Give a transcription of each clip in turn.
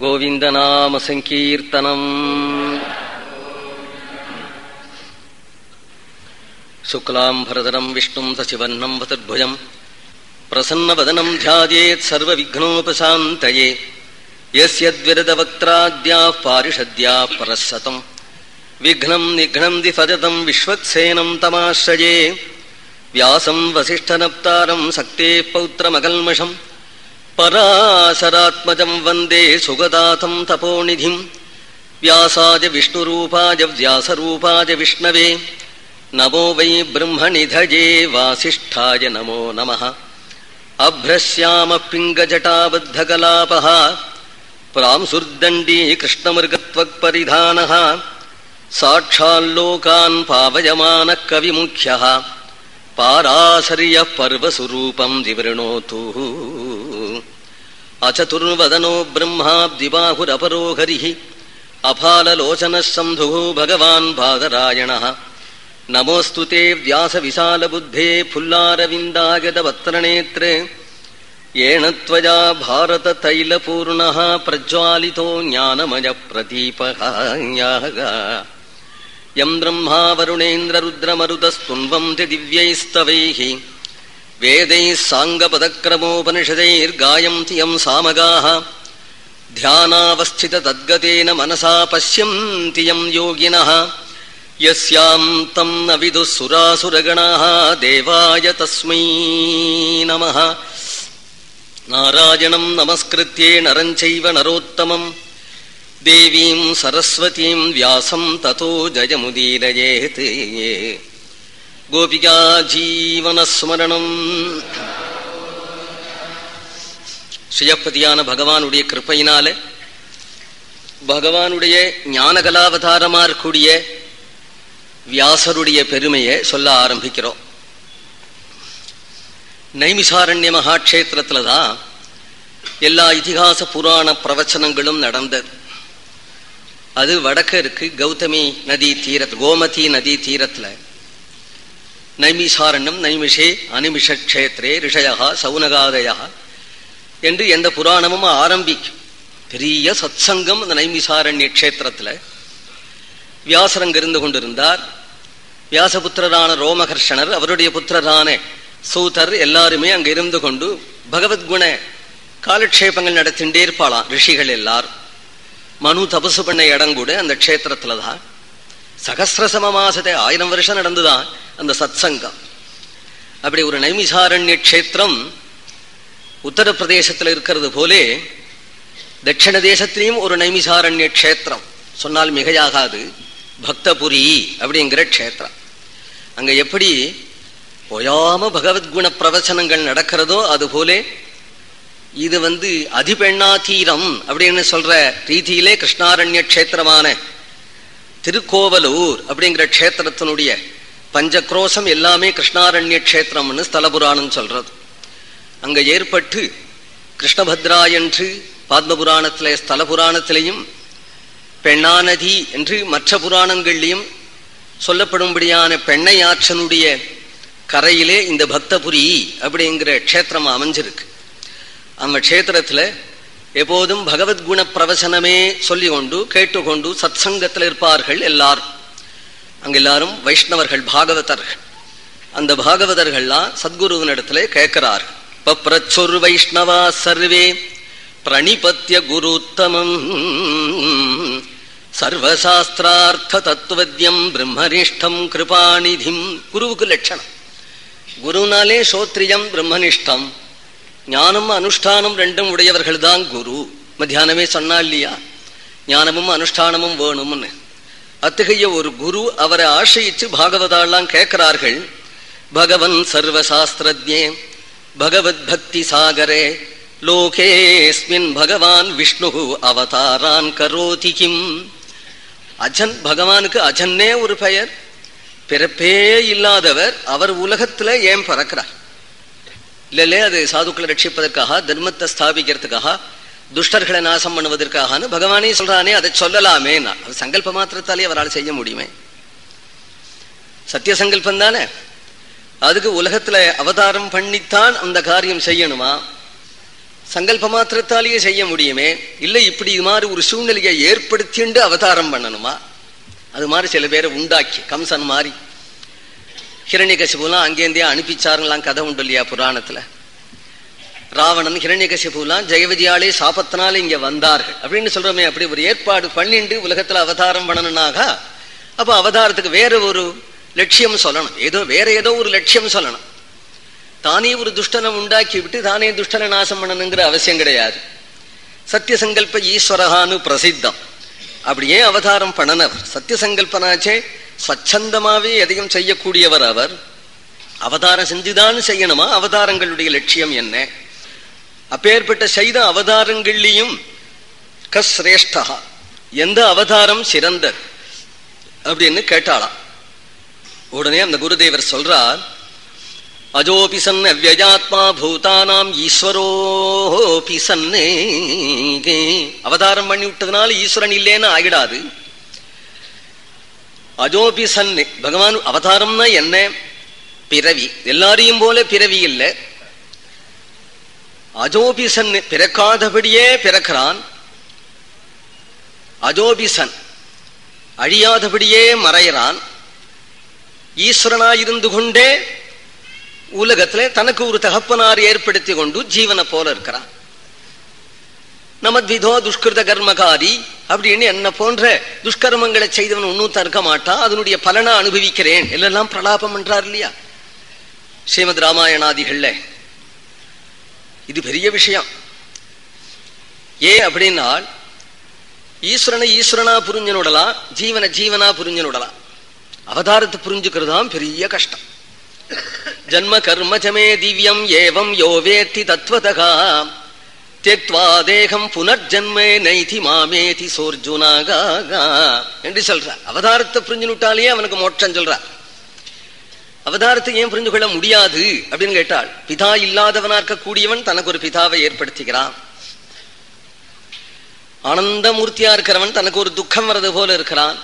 गोविन्दनामसङ्कीर्तनम् शुक्लाम् भरदरम् विष्णुम् सचिवन्नम् वतद्भुजम् प्रसन्नवदनम् ध्यायेत् सर्वविघ्नोपशान्तये यस्यद्विरदवक्त्राद्याः पारिषद्याः परः विघ्नम् निघ्नम् दिफजतम् विश्वक्सेनम् तमाश्रये व्यासम् वसिष्ठनप्तारम् सक्तेः पौत्रमकल्मषम् पराशरात्मजम् वन्दे सुगदातम् तपोनिधिम् व्यासाय विष्णुरूपाय व्यासरूपाय विष्णवे। नमो वै ब्रह्मनिधये वासिष्ठाय नमो नमः। अभ्रश्यामः पिङ्गजटाबद्धकलापः प्रांसुर्दण्डी कृष्णमृगत्वक्परिधानः। साक्षाल्लोकान् पावयमानः कविमुख्यः पाराशर्यः पर्वस्वरूपम् विवृणोतु। अचतुर्वदनो ब्रह्माब्दिबाहुरपरो हरिः अफाललोचनः सन्धुः भगवान् बादरायणः। नमोऽस्तु ते व्यासविशालबुद्धे फुल्लारविन्दागदवत्तरनेत्रे येन त्वया भारततैलपूर्णः प्रज्वालितो ज्ञानमयप्रदीपः यम् ब्रह्मा वरुणेन्द्ररुद्रमरुतस्तुन्वम् दिव्यैस्तवैः वेदैः साङ्गपदक्रमोपनिषदैर्गायन्ति यम् सामगाः ध्यानावस्थिततद्गतेन मनसा पश्यन्ति यम् योगिनः यस्याम् न विदुः सुरासुरगणाः देवाय तस्मै नमः। नारायणम् नमस्कृत्ये नरम् चैव नरोत्तमम् देवीम् सरस्वतीम् व्यासम् ततो जयमुदीरयेत् கோபிகா ஜீவனஸ்மரணம் சுயப்பதியான பகவானுடைய கிருப்பையினால பகவானுடைய ஞானகலாவதாரமா இருக்கக்கூடிய வியாசருடைய பெருமையை சொல்ல ஆரம்பிக்கிறோம் நைமிசாரண்ய மகாட்சேத்திரத்துல தான் எல்லா இதிகாச புராண பிரவச்சனங்களும் நடந்தது அது வடக்க இருக்கு கௌதமி நதி தீரத் கோமதி நதி தீரத்துல. நைமிசாரண்யம் நைமிஷே அனிமிஷேத்திரே ரிஷயா சவுனகாதயா என்று எந்த புராணமும் ஆரம்பிக்கும். பெரிய சத்சங்கம் அந்த நைமிசாரண்ய கஷேத்திரத்தில். வியாசரங்க இருந்து கொண்டிருந்தார். வியாசபுத்திரரான ரோமகர்ஷணர் அவருடைய புத்திரரான சூதர் எல்லாருமே அங்கே இருந்து கொண்டு பகவத்குண காலக்ஷேபங்கள் நடத்திண்டே இருப்பாளாம் ரிஷிகள் எல்லாரும். மனு தபசு பண்ண இடம் கூட அந்த க்ஷேத்திரத்துலதான். சகசிரசம மாசத்தை ஆயிரம் வருஷம் நடந்துதான் அந்த சத்சங்கம். அப்படி ஒரு நைமிசாரண்ய கஷேத்திரம் உத்தரப்பிரதேசத்தில் இருக்கிறது போலே தட்சிண தேசத்திலையும் ஒரு நைமிசாரண்ய கஷேத்திரம். சொன்னால் மிகையாகாது. பக்தபுரி அப்படிங்கிற க்ஷேத்திரம். அங்க எப்படி ஒயாம பகவத்குண பிரவச்சனங்கள் நடக்கிறதோ அது போலே இது வந்து அதிபெண்ணாதீரம் அப்படின்னு சொல்ற ரீதியிலே கிருஷ்ணாரண்ய கஷேத்திரமான திருக்கோவலூர் அப்படிங்கிற க்ஷேத்திரத்தினுடைய பஞ்சக்ரோசம் எல்லாமே கிருஷ்ணாரண்ய கஷேத்திரம்னு ஸ்தலபுராணம் சொல்றது. அங்க ஏற்பட்டு கிருஷ்ணபத்ரா என்று பாத்மபுராணத்திலே ஸ்தல புராணத்திலையும் பெண்ணாநதி என்று மற்ற புராணங்கள்லையும் சொல்லப்படும்படியான பெண்ணை ஆற்றனுடைய கரையிலே இந்த பக்தபுரி அப்படிங்கிற க்ஷேத்திரம் அமைஞ்சிருக்கு. அந்த க்ஷேத்திரத்துல எப்போதும் பகவத்குண பிரவசனமே சொல்லி கொண்டு கேட்டுக்கொண்டு சத்சங்கத்தில் இருப்பார்கள் எல்லாரும் அங்க எல்லாரும் வைஷ்ணவர்கள் பாகவதர்கள். அந்த பாகவதர்கள்லாம் சத்குருவினிடத்துல கேட்கிறார். பப்ரச்சொரு வைஷ்ணவா சர்வே? பிரணிபத்திய குருத்தமம். சர்வசாஸ்திரார்த்த தத்துவத்தியம் பிரம்மனிஷ்டம் கிருபாநிதிம். குருவுக்கு லட்சணம். குருனாலே சோத்ரியம் பிரம்மனிஷ்டம். ஞானம் அனுஷ்டானம் ரெண்டும் உடையவர்கள் தான் குரு. மத்தியானமே சொன்னா இல்லையா ஞானமும் அனுஷ்டானமும் வேணும்னு. அத்தகைய ஒரு குரு அவரை ஆசையிச்சு பாகவதாலாம் கேட்கிறார்கள். பகவன் சர்வசாஸ்திரஜே பகவத் பக்தி சாகரே லோகேஸ்மின் பகவான் விஷ்ணு அவதாரான் கரோதி கிம். அஜன் பகவானுக்கு அஜன்னே ஒரு பெயர். பிறப்பே இல்லாதவர் அவர் உலகத்துல ஏன் பறக்கிறார்? இல்லைல்லே அது சாதுக்களை ரட்சிப்பதற்காக தர்மத்தை ஸ்தாபிக்கிறதுக்காக துஷ்டர்களை நாசம் பண்ணுவதற்காகனு பகவானே சொல்றானே அதை சொல்லலாமே அது சங்கல்ப மாத்திரத்தாலே அவரால் செய்ய முடியுமே. சத்திய சங்கல்பம் தானே? அதுக்கு உலகத்துல அவதாரம் பண்ணித்தான் அந்த காரியம் செய்யணுமா? சங்கல்ப மாத்திரத்தாலேயே செய்ய முடியுமே? இல்லை இப்படி இது மாதிரி ஒரு சூழ்நிலையை ஏற்படுத்திண்டு அவதாரம் பண்ணணுமா? அது மாதிரி சில பேரை உண்டாக்கி கம்சன் மாதிரி ஹிரண்யகசிபுலாம் அங்கேருந்தே அனுப்பிச்சாருங்களாம் கதை உண்டு இல்லையா புராணத்துல. ராவணன் ஹிரண்யகசிபுலாம் ஜெயவிஜயாலே சாபத்தினால இங்க வந்தார்கள். அப்படின்னு சொல்றோமே அப்படி ஒரு ஏற்பாடு பண்ணிண்டு உலகத்துல அவதாரம் பண்ணணுனாக அப்ப அவதாரத்துக்கு வேற ஒரு லட்சியம் சொல்லணும். ஏதோ வேற ஏதோ ஒரு லட்சியம் சொல்லணும். தானே ஒரு துஷ்டனை உண்டாக்கி விட்டு தானே துஷ்டனை நாசம் பண்ணணுங்கிற அவசியம் கிடையாது. சத்திய சங்கல்ப பிரசித்தம். அப்படியே அவதாரம் பண்ணனவர். சத்திய சங்கல்பனாச்சே ஸ்வச்சந்தமாவே எதையும் செய்யக்கூடியவர் அவர். அவதாரம் செஞ்சுதான் செய்யணுமா? அவதாரங்களுடைய லட்சியம் என்ன? அப்பேற்பட்ட செய்த அவதாரங்கள்லையும் கஸ்ரேஷ்டா எந்த அவதாரம் சிறந்தது? அப்படின்னு கேட்டாளாம். உடனே அந்த குருதேவர் சொல்றார் அஜோபி சன் அவ்வயாத்மா பூதானாம் ஈஸ்வரோபி சன்னே அவதாரம் பண்ணி விட்டதுனால ஈஸ்வரன் இல்லேன்னு ஆகிடாது. அஜோபி சன்னு பகவான் அவதாரம்னா என்ன? பிறவி. எல்லாரையும் போல பிறவி இல்லை. அஜோபிசன் பிறக்காதபடியே பிறக்கிறான். அஜோபிசன் அழியாதபடியே மறைகிறான். ஈஸ்வரனாயிருந்து கொண்டே உலகத்துல தனக்கு ஒரு தகப்பனார் ஏற்படுத்தி கொண்டு ஜீவனை போல இருக்கிறான். நமத்விதோ துஷ்கிருத கர்மகாரி அப்படின்னு என்ன போன்ற துஷ்கர்மங்களை செய்தவன் ஒன்னும் தற்க மாட்டான். அதனுடைய பலனை அனுபவிக்கிறேன். எல்லாம் பிரலாபம் என்றார் இல்லையா? ஸ்ரீமத் ராமாயணாதிகள்ல. இது பெரிய விஷயம். ஏன் அப்படின்னா ஈஸ்வரனை ஈஸ்வரனா புரிஞ்சனுடலாம் ஜீவனை ஜீவனா புரிஞ்சனுடலாம் அவதாரத்தை புரிஞ்சுக்கிறதாம் பெரிய கஷ்டம். ஜன்ம கர்மஜமே திவ்யம் ஏவம் யோவேத்தி தத்வதகா. தெக்வா தேகம் புனர்ஜன்மே நைதி மாமேதி சோர்ஜுனாகா என்று சொல்றார் அவதாரத்தை புரிஞ்சுனுட்டாலே அவனுக்கு மோட்சம் சொல்றார் அவதாரத்தை ஏன் புரிந்து கொள்ள முடியாது அப்படின்னு கேட்டாள் பிதா இல்லாதவனா இருக்கக்கூடியவன் தனக்கு ஒரு பிதாவை ஏற்படுத்திக்கிறான் ஆனந்தமூர்த்தியா இருக்கிறவன் தனக்கு ஒரு துக்கம் வர்றது போல இருக்கிறான்.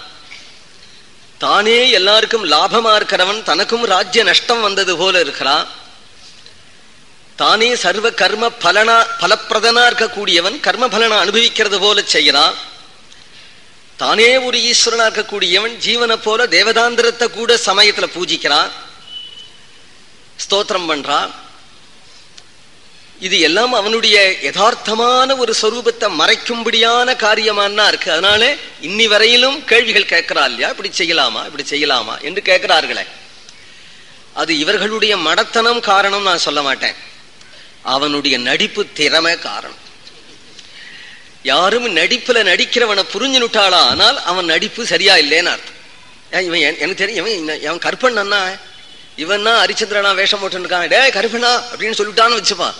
தானே எல்லாருக்கும் லாபமா இருக்கிறவன் தனக்கும் ராஜ்ய நஷ்டம் வந்தது போல இருக்கிறான். தானே சர்வ கர்ம பலனா பலப்பிரதனா இருக்கக்கூடியவன் கர்ம பலனை அனுபவிக்கிறது போல செய்யறான் தானே ஒரு ஈஸ்வரனா இருக்கக்கூடியவன் ஜீவனை போல தேவதாந்திரத்தை கூட சமயத்துல பூஜிக்கிறான். ஸ்தோத்திரம் பண்றான். இது எல்லாம் அவனுடைய யதார்த்தமான ஒரு சொரூபத்தை மறைக்கும்படியான காரியமானா இருக்கு. அதனால இன்னி வரையிலும் கேள்விகள் கேட்கிறா இல்லையா? இப்படி செய்யலாமா? இப்படி செய்யலாமா? என்று கேட்கிறார்களே. அது இவர்களுடைய மடத்தனம் காரணம் நான் சொல்ல மாட்டேன். அவனுடைய நடிப்பு திறமை காரணம். யாரும் நடிப்புல நடிக்கிறவனை புரிஞ்சுனுட்டாளா ஆனால் அவன் நடிப்பு சரியா இல்லைன்னு அர்த்தம். இவன் எனக்கு தெரியும் இவன் அவன் அண்ணா இவன் தான் ஹரிச்சந்திரனா வேஷம் போட்டுருக்கான். டே கருப்பனா அப்படின்னு சொல்லிட்டான்னு வச்சுப்பா.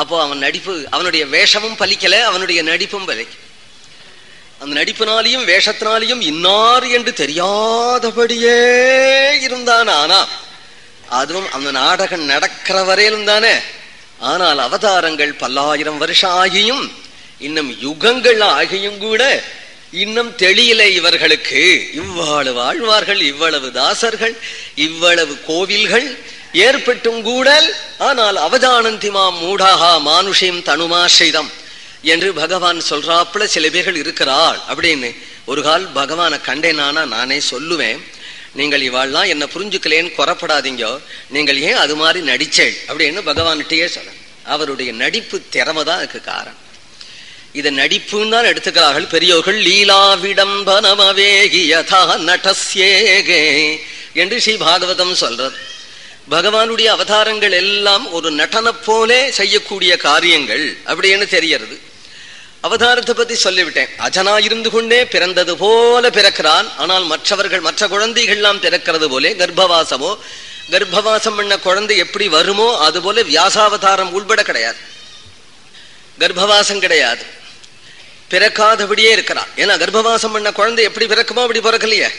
அப்போ அவன் நடிப்பு அவனுடைய வேஷமும் பலிக்கல அவனுடைய நடிப்பும் பலிக்க. அந்த நடிப்பினாலையும் வேஷத்தினாலையும் இன்னார் என்று தெரியாதபடியே இருந்தான். ஆனா அதுவும் அந்த நாடகம் நடக்கிற வரையிலும் தானே ஆனால் அவதாரங்கள் பல்லாயிரம் வருஷம் ஆகியும் இன்னும் யுகங்கள் ஆகியும் கூட இன்னும் தெளியல இவர்களுக்கு. இவ்வளவு வாழ்வார்கள் இவ்வளவு தாசர்கள் இவ்வளவு கோவில்கள் ஏற்பட்டும் கூடல் ஆனால் அவதானந்திமா மூடாகா மானுஷம் தனுமாசிரிதம் என்று பகவான் சொல்றாப்புல சில பேர்கள் இருக்கிறாள் அப்படின்னு ஒரு கால் பகவானை கண்டேனானா நானே சொல்லுவேன். நீங்கள் இவாள்லாம் என்ன புரிஞ்சுக்கலேன்னு குறப்படாதீங்க நீங்கள் ஏன் அது மாதிரி நடிச்சேள்? அப்படின்னு பகவான்கிட்டயே சொல்ல அவருடைய நடிப்பு திறமை தான் அதுக்கு காரணம். இதை நடிப்புன்னு தான் எடுத்துக்கிறார்கள் பெரியோர்கள். லீலா விடம்பனமவேகி யதா நடஸ்யேகே என்று ஸ்ரீ பாகவதம் சொல்றது. பகவானுடைய அவதாரங்கள் எல்லாம் ஒரு நடன போலே செய்யக்கூடிய காரியங்கள் அப்படின்னு தெரியறது அவதாரத்தை பத்தி சொல்லிவிட்டேன். அஜனா இருந்து கொண்டே பிறந்தது போல பிறக்கிறான். ஆனால் மற்றவர்கள் மற்ற குழந்தைகள்லாம் பிறக்கிறது போலே கர்ப்பவாசமோ கர்ப்பவாசம் பண்ண குழந்தை எப்படி வருமோ அது போல வியாசாவதாரம் உள்பட கிடையாது. கர்ப்பவாசம் கிடையாது. பிறக்காதபடியே இருக்கிறான். ஏன்னா கர்ப்பவாசம் பண்ண குழந்தை எப்படி பிறக்குமோ அப்படி பிறக்கலையே.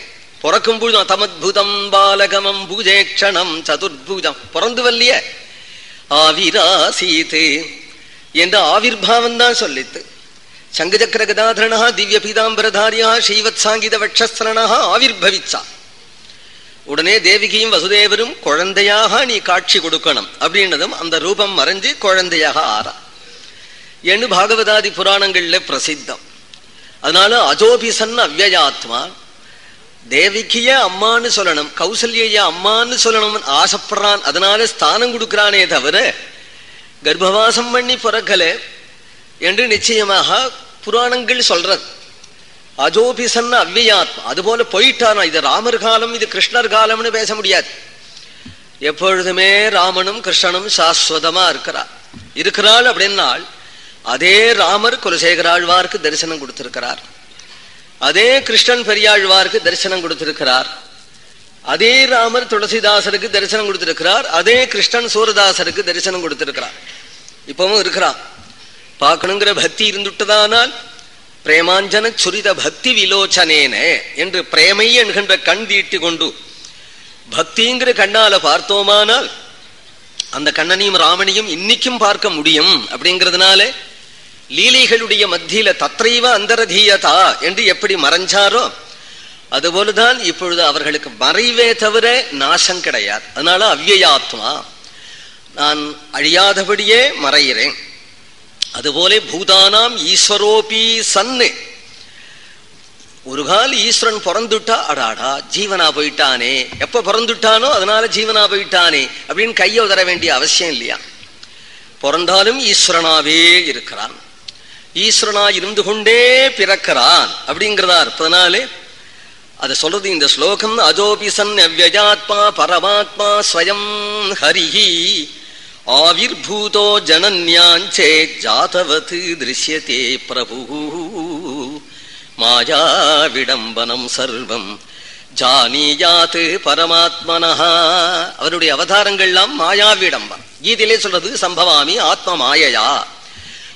பிறக்கும் பூஜம் தமத்புதம் பாலகமம் பூஜேக்ஷணம் சதுர்பூஜம் பிறந்து வல்லிய ஆவிராசீத்து. என்ற ஆவிர்வாவம் தான் சொல்லித்து. சங்கச்சக்கர கதாதரணா திவ்ய பீதாம்பரதாரியா ஸ்ரீவத் சாங்கித வட்சஸ்திரணா ஆவிர்பவிச்சா. உடனே தேவிகியும் வசுதேவரும் குழந்தையாக நீ காட்சி கொடுக்கணும். அப்படின்றதும் அந்த ரூபம் மறைஞ்சு குழந்தையாக ஆறா. என்று பாகவதாதி புராணங்கள்ல பிரசித்தம். அதனால அஜோபிசன் அவ்வயாத்மா தேவிக்கிய அம்மான்னு சொல்லணும் கௌசல்ய அம்மான்னு சொல்லணும்னு ஆசைப்படுறான் அதனால ஸ்தானம் கொடுக்கிறானே தவிர கர்ப்பவாசம் பண்ணி பிறக்கலை என்று நிச்சயமாக புராணங்கள் சொல்றது. அஜோபிசன் அவ்வியாத் அதுபோல போயிட்டானா? இது ராமர் காலம் இது கிருஷ்ணர் காலம்னு பேச முடியாது. எப்பொழுதுமே ராமனும் கிருஷ்ணனும் சாஸ்வதமா இருக்கிறார். இருக்கிறாள் அப்படின்னால் அதே ராமர் குலசேகராழ்வாருக்கு தரிசனம் கொடுத்திருக்கிறார். அதே கிருஷ்ணன் பெரியாழ்வாருக்கு தரிசனம் கொடுத்திருக்கிறார். அதே ராமர் துளசிதாசருக்கு தரிசனம் கொடுத்திருக்கிறார். அதே கிருஷ்ணன் சூரதாசருக்கு தரிசனம் கொடுத்திருக்கிறார். இப்பவும் இருக்கிறான். பார்க்கணுங்கிற பக்தி இருந்துட்டதானால் பிரேமாஞ்சன சுரித பக்தி விலோச்சனேன என்று பிரேமை என்கின்ற கண் தீட்டி கொண்டு பக்திங்கிற கண்ணால பார்த்தோமானால் அந்த கண்ணனையும் ராமனையும் இன்னைக்கும் பார்க்க முடியும் அப்படிங்கிறதுனால லீலைகளுடைய மத்தியில தத்ரைவ அந்தரதீயதா என்று எப்படி மறைஞ்சாரோ அதுபோலதான் இப்பொழுது அவர்களுக்கு மறைவே தவிர நாசம் கிடையாது. அதனால அவ்வியாத்மா நான் அழியாதபடியே மறைகிறேன். அதுபோல பூதானாம் ஈஸ்வரோபி சன்னு. ஒரு கால் ஈஸ்வரன் பிறந்துட்டா அடாடா ஜீவனா போயிட்டானே. எப்ப பிறந்துட்டானோ அதனால ஜீவனா போயிட்டானே அப்படின்னு கையை உதற வேண்டிய அவசியம் இல்லையா? பிறந்தாலும் ஈஸ்வரனாவே இருக்கிறான். ஈஸ்வரனா இருந்து கொண்டே பிறக்கிறான் அப்படிங்கிறதா இருப்பதனாலே அதை சொல்றது இந்த ஸ்லோகம் அஜோபிசன் அவ்வஜாத்மா பரமாத்மா ஸ்வயம் ஹரிஹி. ஆவிர்பூதோ ஜனன்யாஞ்சே ஜாதவத் திருஷ்யத்தே பிரபு மாயா விடம்பனம் சர்வம் ஜானியாத்து பரமாத்மனஹா. அவருடைய அவதாரங்கள்லாம் மாயா விடம்பம் கீதையிலே சொல்றது சம்பவாமி ஆத்ம மாயையா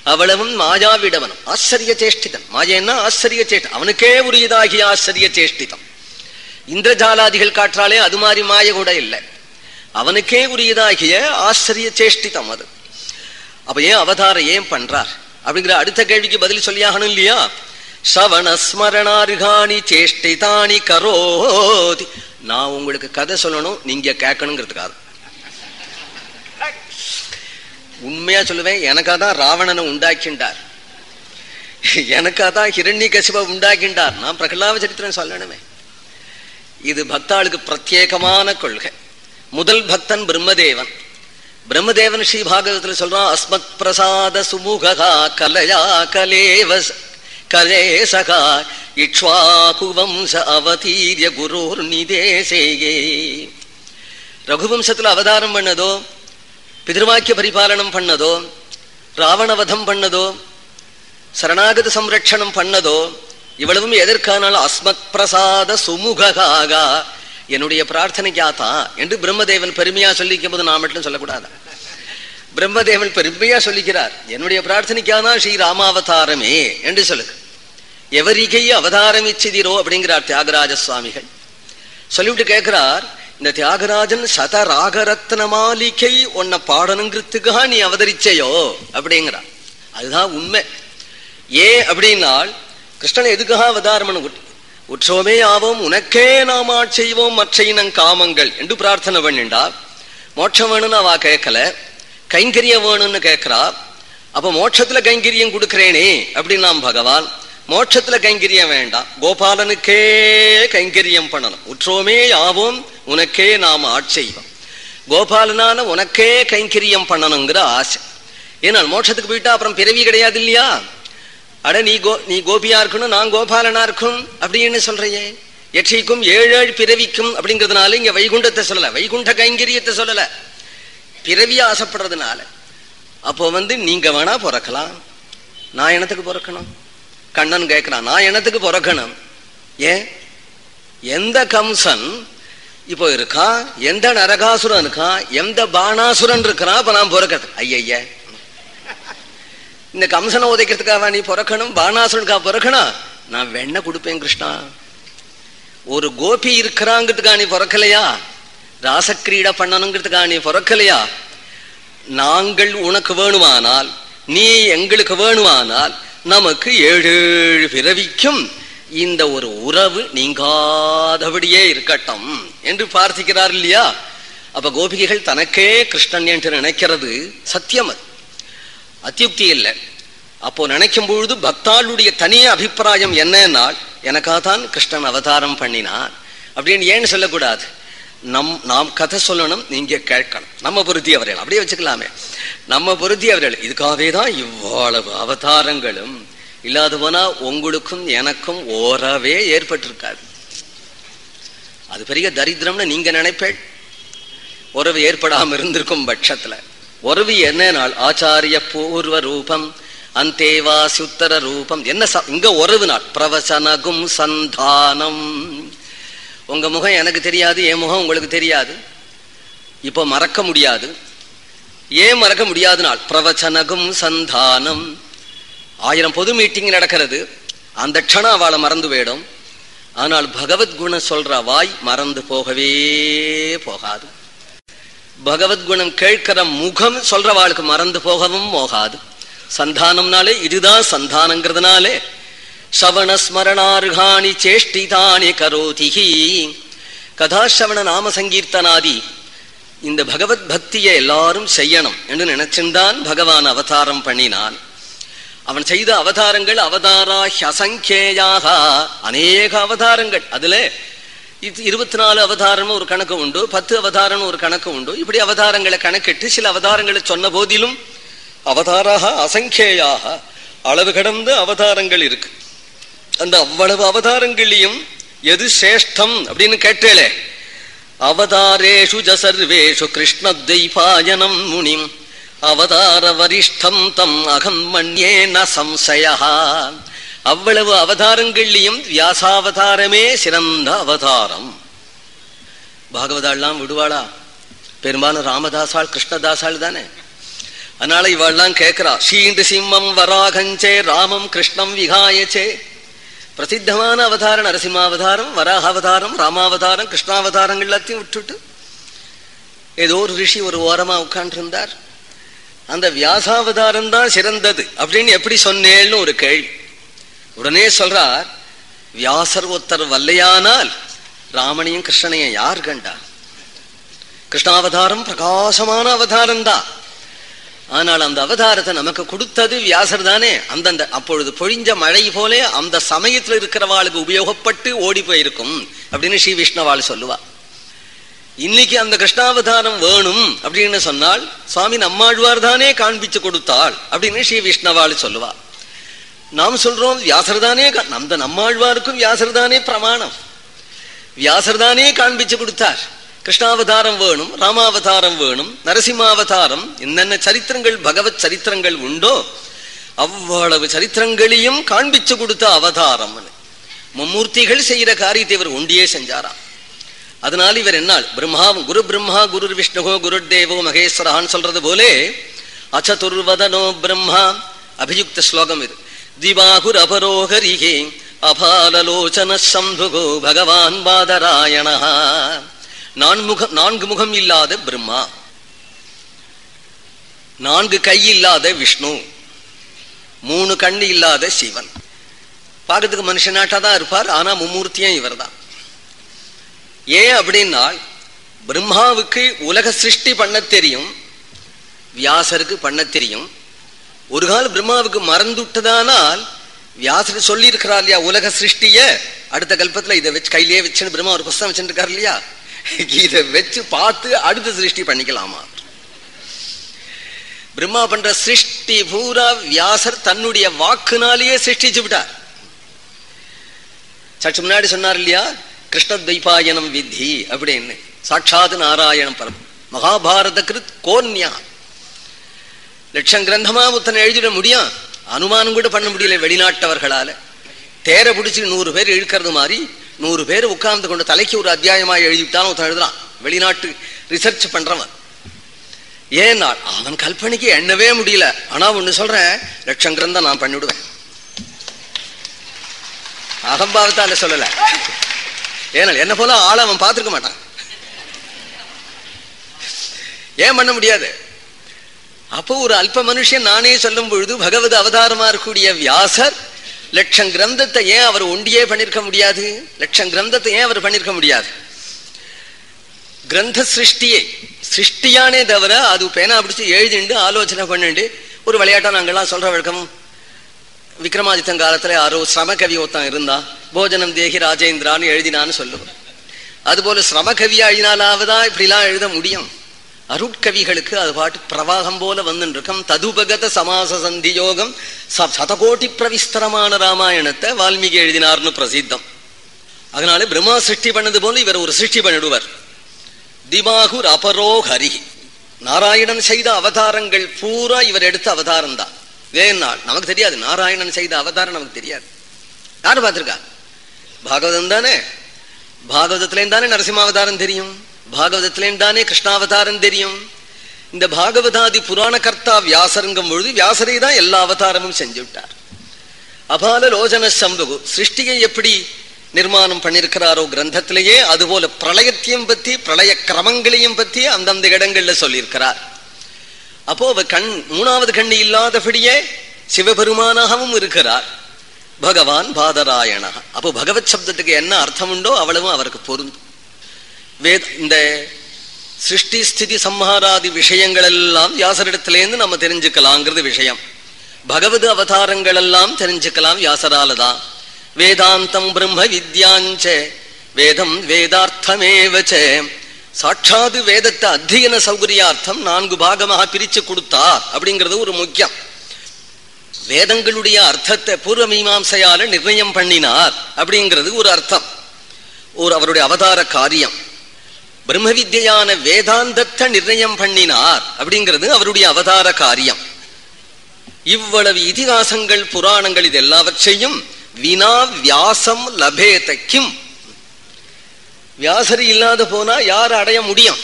அவ்வளவும் மாயாவிடவனம் ஆச்சரிய சேஷ்டிதன் மாயன்னா ஆச்சரிய சேஷ்டம் அவனுக்கே உரியதாகிய ஆச்சரிய சேஷ்டிதம் இந்திரஜாலாதிகள் காற்றாலே அது மாதிரி மாய கூட இல்லை. அவனுக்கே உரியதாகிய ஆச்சரிய சேஷ்டிதம் அது. அப்ப ஏன் அவதாரம் ஏன் பண்றார்? அப்படிங்கிற அடுத்த கேள்விக்கு பதில் சொல்லியாகணும் இல்லையா? சவணஸ்மரணார்காணி சேஷ்டிதானி கரோதி. நான் உங்களுக்கு கதை சொல்லணும் நீங்க கேட்கணுங்கிறதுக்காக. உண்மையா சொல்லுவேன் எனக்காக தான் ராவணனை உண்டாக்கின்றார். எனக்காக தான் ஹிரண்ய கசிப உண்டாக்கின்றார். நான் பிரகலாத சரித்திரம் சொல்லணுமே. இது பக்தாளுக்கு பிரத்யேகமான கொள்கை. முதல் பக்தன் பிரம்மதேவன். பிரம்மதேவன் ஸ்ரீ பாகவதத்தில் சொல்றான் அஸ்மத் பிரசாத சுமுகா கலையா கலேவ கலேசகா இக்ஷ்வாகுவம்ச அவதீரிய குரோர் நிதேசேயே ரகுவம்சத்தில் அவதாரம் பண்ணதோ பிதிருவாக்கிய பரிபாலனம் பண்ணதோ ராவணவதம் பண்ணதோ சரணாகத சம்ரட்சணம் பண்ணதோ இவ்வளவும் எதற்கானால் அஸ்மத் பிரசாத சுமுகாக என்னுடைய பிரார்த்தனைக்காத்தா என்று பிரம்மதேவன் பெருமையா சொல்லிக்கும் போது நான் மட்டும் சொல்லக்கூடாது. பிரம்மதேவன் பெருமையா சொல்லிக்கிறார். என்னுடைய பிரார்த்தனைக்கானா ஸ்ரீ ராமாவதாரமே என்று சொல்லு எவரிகை அவதாரம் இச்சிதிரோ அப்படிங்கிறார் தியாகராஜ சுவாமிகள். சொல்லிவிட்டு கேட்கிறார் இந்த தியாகராஜன் சத ராகரத்ன மாளிகை உன்னை பாடணுங்கிறதுக்காக நீ அவதரிச்சையோ அப்படிங்கிறார். அதுதான் உண்மை. ஏன் அப்படின்னால் கிருஷ்ணன் எதுக்காக அவதாரம்னு உற்றோமே ஆவோம் உனக்கே நாம் ஆட்செய்வோம் மற்ற இனம் காமங்கள் என்று பிரார்த்தனை பண்ணிண்டா. மோட்சம் வேணும்னு அவ கேட்கல கைங்கரியம் வேணும்னு கேட்கிறா அப்ப மோட்சத்துல கைங்கரியம் கொடுக்கிறேனே அப்படின்னு நாம் பகவான் மோட்சத்துல கைங்கரியம் வேண்டாம் கோபாலனுக்கே கைங்கரியம் பண்ணணும். உற்றோமே யாவோம் உனக்கே நாம் ஆட்செய்வோம் கோபாலனான உனக்கே கைங்கரியம் பண்ணணுங்கிற ஆசை. ஏன்னா மோட்சத்துக்கு போயிட்டா அப்புறம் பிறவி கிடையாது இல்லையா? அட நீ கோ நீ கோபியா இருக்கணும் நான் கோபாலனா இருக்கும். அப்படின்னு சொல்றையே. எட்சைக்கும் ஏழு ஏழு பிறவிக்கும் அப்படிங்கிறதுனால இங்க வைகுண்டத்தை சொல்லல. வைகுண்ட கைங்கரியத்தை சொல்லல. பிறவி ஆசைப்படுறதுனால. அப்போ வந்து நீங்க வேணா பிறக்கலாம். நான் எனத்துக்கு பிறக்கணும்? கண்ணன் கேட்கிறான் நான் எனத்துக்கு பிறக்கணும்? ஏன்? எந்த கம்சன் இப்போ இருக்கான் எந்த நரகாசுரன் இருக்கான் எந்த பானாசுரன் இருக்கிறான் அப்ப நான் பிறக்கிறது. ஐயய்யா. இந்த கம்சனை உதைக்கிறதுக்காக நீ பிறக்கணும் பானாசுரனுக்காக பிறக்கணும் நான் வெண்ண கொடுப்பேன் கிருஷ்ணா. ஒரு கோபி இருக்கிறாங்கிறதுக்காக நீ பிறக்கலையா? ராசக்கிரீடா பண்ணணுங்கிறதுக்காக நீ பிறக்கலையா? நாங்கள் உனக்கு வேணுமானால் நீ எங்களுக்கு வேணுமானால் நமக்கு ஏழு ஏழு பிறவிக்கும் இந்த ஒரு உறவு நீங்காதபடியே இருக்கட்டும் என்று பிரார்த்திக்கிறார் இல்லையா? அப்ப கோபிகைகள் தனக்கே கிருஷ்ணன் என்று நினைக்கிறது சத்தியம் அது. அத்தியுக்தி இல்லை. அப்போ நினைக்கும் பொழுது பக்தாளுடைய தனிய அபிப்பிராயம் என்னன்னால் எனக்காகத்தான் கிருஷ்ணன் அவதாரம் பண்ணினான். அப்படின்னு ஏன்னு சொல்லக்கூடாது. நம் நாம் கதை சொல்லணும் நீங்க கேட்கணும். நம்ம பொருத்தி அவர்கள் அப்படியே வச்சுக்கலாமே. நம்ம பொருத்தி அவர்கள் இதுக்காகவே தான் இவ்வளவு அவதாரங்களும் இல்லாத போனா உங்களுக்கும் எனக்கும் ஓரவே ஏற்பட்டிருக்காது. அது பெரிய தரித்திரம்னு நீங்க நினைப்பேள் உறவு ஏற்படாம இருந்திருக்கும் பட்சத்துல. உறவு என்ன நாள் ஆச்சாரிய பூர்வ ரூபம் அந்தேவா சுத்தர ரூபம். என்ன இங்க உறவு நாள். பிரவசனகும் சந்தானம். உங்க முகம் எனக்கு தெரியாது என் முகம் உங்களுக்கு தெரியாது. இப்போ மறக்க முடியாது. ஏன் மறக்க முடியாது நாள்? பிரவச்சனகும் சந்தானம். ஆயிரம் பொது மீட்டிங் நடக்கிறது. அந்த க்ஷணம் அவளை மறந்து போயிடும். ஆனால் பகவத்குணம் சொல்ற வாய் மறந்து போகவே போகாது. பகவத்குணம் கேட்கிற முகம் சொல்றவாளுக்கு மறந்து போகவும் போகாது. சந்தானம்னாலே இதுதான் சந்தானங்கிறதுனாலே சவணஸ்மரணார்காணி சேஷ்டிதானி கரோதிகி கதாசவண நாம சங்கீர்த்தனாதி இந்த பகவத் பக்தியை எல்லாரும் செய்யணும் என்று நினைச்சிருந்தான் பகவான் அவதாரம் பண்ணினான். அவன் செய்த அவதாரங்கள் அவதாரா ஹசங்கேயாக அநேக அவதாரங்கள். அதுல இருபத்தி நாலு அவதாரம் ஒரு கணக்கு உண்டு பத்து அவதாரம் ஒரு கணக்கு உண்டு. இப்படி அவதாரங்களை கணக்கிட்டு சில அவதாரங்களை சொன்ன போதிலும் அவதாராக அசங்கேயாக அளவு கடந்த அவதாரங்கள் இருக்கு. அந்த அவ்வளவு அவதாரங்களையும் எது சிரேஷ்டம் அப்படின்னு கேட்டேளே அவதாரேஷு ஜசர்வேஷு கிருஷ்ண தெய்வாயனம் முனிம் அவதார வரிஷ்டம் தம் அகம் மண்யே ந அவ்வளவு அவதாரங்கள்லையும் வியாசாவதாரமே சிறந்த அவதாரம். பாகவதாள்லாம் விடுவாளா? பெரும்பாலும் ராமதாசாள் கிருஷ்ணதாசாள் தானே? அதனால இவாள்லாம் கேட்கிறா ஷீண்டு சிம்மம் வராகஞ்சே ராமம் கிருஷ்ணம் விகாயச்சே. பிரசித்தமான அவதாரம் நரசிம்மாவதாரம் வராகாவதாரம் ராமாவதாரம் கிருஷ்ணாவதாரங்கள் எல்லாத்தையும் விட்டுட்டு ஏதோ ஒரு ரிஷி ஒரு ஓரமா உட்காண்டிருந்தார் அந்த வியாசாவதாரம் தான் சிறந்தது அப்படின்னு எப்படி சொன்னேன்னு ஒரு கேள்வி. உடனே சொல்றார் வியாசர் ஒருத்தர் வல்லையானால் ராமனையும் கிருஷ்ணனையும் யார் கண்டா? கிருஷ்ணாவதாரம் பிரகாசமான அவதாரம் தான். ஆனால் அந்த அவதாரத்தை நமக்கு கொடுத்தது வியாசர் தானே. அந்தந்த அப்பொழுது பொழிஞ்ச மழை போலே அந்த சமயத்தில் இருக்கிறவாளுக்கு உபயோகப்பட்டு ஓடி போயிருக்கும் அப்படின்னு ஸ்ரீ விஷ்ணவாள் சொல்லுவா. இன்னைக்கு அந்த கிருஷ்ணாவதாரம் வேணும் அப்படின்னு சொன்னால் சுவாமி நம்மாழ்வார் தானே காண்பிச்சு கொடுத்தாள் அப்படின்னு ஸ்ரீ விஷ்ணவாள் சொல்லுவா. நாம் சொல்றோம் வியாசர் தானே அந்த நம்மாழ்வாருக்கும் வியாசர் தானே பிரமாணம். வியாசர் தானே காண்பிச்சு கொடுத்தார். கிருஷ்ணாவதாரம் வேணும் ராமாவதாரம் வேணும் நரசிம்மாவதாரம் என்னென்ன சரித்திரங்கள் பகவத் சரித்திரங்கள் உண்டோ அவ்வளவு சரித்திரங்களையும் காண்பிச்சு கொடுத்த அவதாரம் மும்மூர்த்திகள் செய்யற காரியத்தை இவர் ஒண்டியே செஞ்சாராம். அதனால இவர் என்னால் பிரம்மா குரு பிரம்மா குரு விஷ்ணுகோ குரு தேவோ மகேஸ்வரான்னு சொல்றது போலே அச்சதுர்வதனோ பிரம்மா அபியுக்த ஸ்லோகம் இது. திவாகுர் அபரோகரிகே அபாலலோச்சன சம்புகோ பகவான் பாதராயணா நான்முகம் நான்கு முகம் இல்லாத பிரம்மா நான்கு கை இல்லாத விஷ்ணு। மூணு கண்ணு இல்லாத சிவன்। பார்க்கறதுக்கு மனுஷனாட்டா தான் இருப்பார் ஆனா மும்மூர்த்தியும் இவர் தான் ஏன் அப்படின்னா பிரம்மாவுக்கு உலக சிருஷ்டி பண்ண தெரியும் வியாசருக்கு பண்ண தெரியும் ஒரு கால பிரம்மாவுக்கு மறந்துட்டதானால் வியாசர் சொல்லி இருக்கிறார் இல்லையா உலக சிருஷ்டிய? அடுத்த கல்பத்துல இதை வச்சு கையிலேயே வச்சுன்னு பிரம்மா ஒரு புஸ்தகம் வச்சுருக்காரு இல்லையா? இதை வச்சு பார்த்து அடுத்த சிருஷ்டி பண்ணிக்கலாமா? பிரம்மா பண்ற சிருஷ்டி பூரா வியாசர் தன்னுடைய வாக்குனாலேயே சிருஷ்டிச்சு விட்டார். சற்று முன்னாடி சொன்னார் இல்லையா கிருஷ்ணத்வைபாயனம் வித்தி அப்படின்னு. சாட்சாத் நாராயணம் பரம். மகாபாரத கிருத் கோன்யா. லட்சம் கிரந்தமா புத்தனை எழுதிட முடியும்? அனுமானம் கூட பண்ண முடியல வெளிநாட்டவர்களால. தேரை பிடிச்சி நூறு பேர் இழுக்கிறது மாதிரி நூறு பேர் உட்கார்ந்து கொண்டு தலைக்கு ஒரு அத்தியாயமா எழுதிவிட்டாலும் ஒருத்தன் எழுதுறான். வெளிநாட்டு ரிசர்ச் பண்றவன். ஏன்னா அவன் கல்பனைக்கு எண்ணவே முடியல. ஆனா ஒண்ணு சொல்றேன் லட்சம் கிரந்தம் நான் பண்ணிவிடுவேன். அகம்பாவத்தால சொல்லல. ஏனால் என்ன போல ஆள அவன் பார்த்திருக்க மாட்டான். ஏன் பண்ண முடியாது? அப்போ ஒரு அல்ப மனுஷன் நானே சொல்லும் பொழுது பகவத் அவதாரமா இருக்கக்கூடிய வியாசர் லட்சம் கிரந்தத்தை ஏன் அவர் ஒண்டியே பண்ணிருக்க முடியாது? லட்சம் கிரந்தத்தை ஏன் அவர் பண்ணிருக்க முடியாது? கிரந்த சிருஷ்டியே சிருஷ்டியானே தவிர அது பேனா பிடிச்சி எழுதிண்டு ஆலோசனை பண்ணிண்டு ஒரு விளையாட்டா நாங்கள்லாம் சொல்ற வழக்கம் விக்ரமாதித்தன் காலத்துல யாரோ சிரமகவி ஒருத்தன் இருந்தா போஜனம் தேகி ராஜேந்திரான்னு எழுதினான்னு சொல்லுவோம். அதுபோல சிரமகவியா எழுதினாலாவதா இப்படிலாம் எழுத முடியும்? அருட்கவிகளுக்கு அது பாட்டு பிரவாகம் போல வந்துருக்கும் ததுபகத சமாச சந்தி யோகம் ச- சதகோட்டி பிரவிஸ்தரமான ராமாயணத்தை வால்மீகி எழுதினார்னு பிரசித்தம். அதனால பிரம்மா சிருஷ்டி பண்ணது போல இவர் ஒரு சிருஷ்டி பண்ணிடுவர். திமாகுர் அபரோ ஹரி. நாராயணன் செய்த அவதாரங்கள் பூரா இவர் எடுத்த அவதாரம் தான் வேணாள் நமக்கு தெரியாது. நாராயணன் செய்த அவதாரம் நமக்கு தெரியாது. யாரு பார்த்திருக்கா? பாகவதம் தானே? பாகவதத்திலேயும் தானே நரசிம்மாவதாரம் தெரியும்? பாகவதத்திலேயும் தானே கிருஷ்ணாவதாரம் தெரியும். இந்த பாகவதாதி புராண கர்த்தா வியாசருங்கும் பொழுது வியாசரை தான் எல்லா அவதாரமும் செஞ்சு விட்டார். அபால லோஜன சம்பகு சிருஷ்டியை எப்படி நிர்மாணம் பண்ணிருக்கிறாரோ கிரந்தத்திலேயே அதுபோல பிரளயத்தையும் பத்தி பிரளய கிரமங்களையும் பத்தி அந்தந்த இடங்கள்ல சொல்லியிருக்கிறார். அப்போ கண் மூணாவது கண்ணு இல்லாதபடியே சிவபெருமானாகவும் இருக்கிறார். பகவான் பாதராயணா. அப்போ பகவத் சப்தத்துக்கு என்ன அர்த்தம் உண்டோ அவ்வளவும் அவருக்கு பொருந்தும். வேத இந்த சிருஷ்டி ஸ்திதி சம்ஹாராதி விஷயங்கள் எல்லாம் வியாசரிடத்திலேருந்து நம்ம தெரிஞ்சுக்கலாங்கிறது விஷயம். பகவத் அவதாரங்கள் எல்லாம் தெரிஞ்சுக்கலாம் வியாசராலதான். வேதாந்தம் பிரம்ம வித்யாஞ்ச வேதம் வேதார்த்தமேவச்ச. சாட்சாது வேதத்தை அத்தியன சௌகரியார்த்தம் நான்கு பாகமாக பிரிச்சு கொடுத்தா அப்படிங்கிறது ஒரு முக்கியம். வேதங்களுடைய அர்த்தத்தை பூர்வ மீமாசையால நிர்ணயம் பண்ணினார் அப்படிங்கிறது ஒரு அர்த்தம். ஒரு அவருடைய அவதார காரியம். பிரம்ம வித்யான வேதாந்தத்தை நிர்ணயம் பண்ணினார் அப்படிங்கிறது அவருடைய அவதார காரியம். இவ்வளவு இதிகாசங்கள் புராணங்கள் இது எல்லாவற்றையும் வினா வியாசம் லபேத கிம் வியாசரி இல்லாத போனா யார் அடைய முடியும்?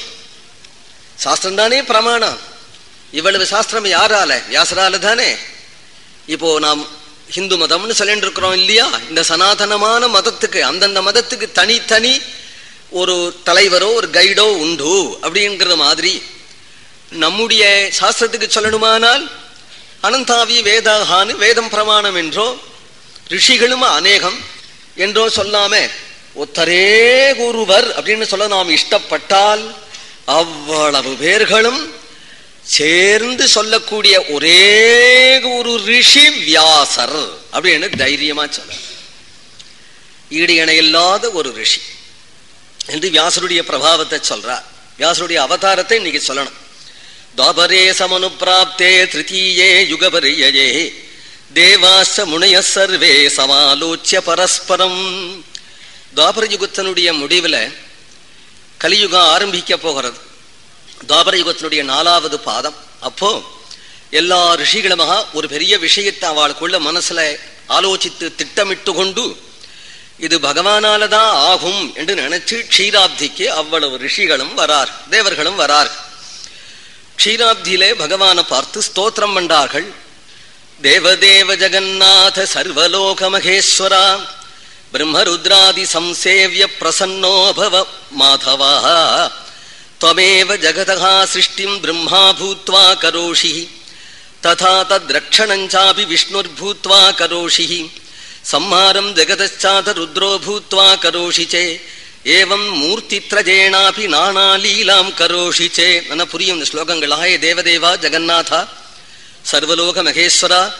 சாஸ்திரம் தானே பிரமாணம். இவ்வளவு சாஸ்திரம் யாரால? வியாசரால தானே இப்போ நாம் ஹிந்து மதம்னு சொல்லிட்டு இருக்கிறோம் இல்லையா? இந்த சனாதனமான மதத்துக்கு அந்தந்த மதத்துக்கு தனித்தனி ஒரு தலைவரோ ஒரு கைடோ உண்டு அப்படிங்கிற மாதிரி நம்முடைய சாஸ்திரத்துக்கு சொல்லணுமானால் அனந்தாவி வேதாகான்னு வேதம் பிரமாணம் என்றோ ரிஷிகளும் அநேகம் என்றோ சொல்லாம ஒத்தரே ஒருவர் அப்படின்னு சொல்ல நாம் இஷ்டப்பட்டால் அவ்வளவு பேர்களும் சேர்ந்து சொல்லக்கூடிய ஒரே ஒரு ரிஷி வியாசர் அப்படின்னு தைரியமா சொல்ல ஈடு இணையில்லாத ஒரு ரிஷி. என்று வியாசருடைய பிரபாவத்தை சொல்றார். வியாசருடைய அவதாரத்தை இன்னைக்கு சொல்லணும். துவாபரே சமனுப்பிராப்தே திருத்தீயே யுகபரியே தேவாச முனைய சர்வே சமாலோச்சிய பரஸ்பரம். துவாபர யுகத்தினுடைய முடிவில் கலியுகம் ஆரம்பிக்க போகிறது. துவாபர யுகத்தினுடைய நாலாவது பாதம். அப்போ எல்லா ரிஷிகளுமாக ஒரு பெரிய விஷயத்தை அவளுக்குள்ள மனசுல ஆலோசித்து திட்டமிட்டு கொண்டு இது பகவானால தான் ஆகும் என்று நினைச்சு க்ஷீராப்திக்கு அவ்வளவு ரிஷிகளும் வரார் தேவர்களும் வரார் க்ஷீராப்தியிலே பகவானை பார்த்து ஸ்தோத்திரம் பண்ணார்கள் தேவதேவ ஜெகநாத சர்வலோக மகேஸ்வரா பிரம்மருத்ராதி சம்சேவிய பிரசன்னோ பவ மாதவா त्वमेव जगतः सृष्टिम् ब्रह्मा भूत्वा करोषि तथा तद्रक्षणम् चापि विष्णुर्भूत्वा करोषि సంహారం జగతశ్చాత రుద్రో భూత్వా కరోషి చే ஏவம் மூர்த்தி திரஜேனாபி நானா லீலாம் கரோஷிச்சே என புரியும் இந்த ஸ்லோகங்களாக ஏ தேவதேவா ஜெகநாதா. சர்வலோக மகேஸ்வரா.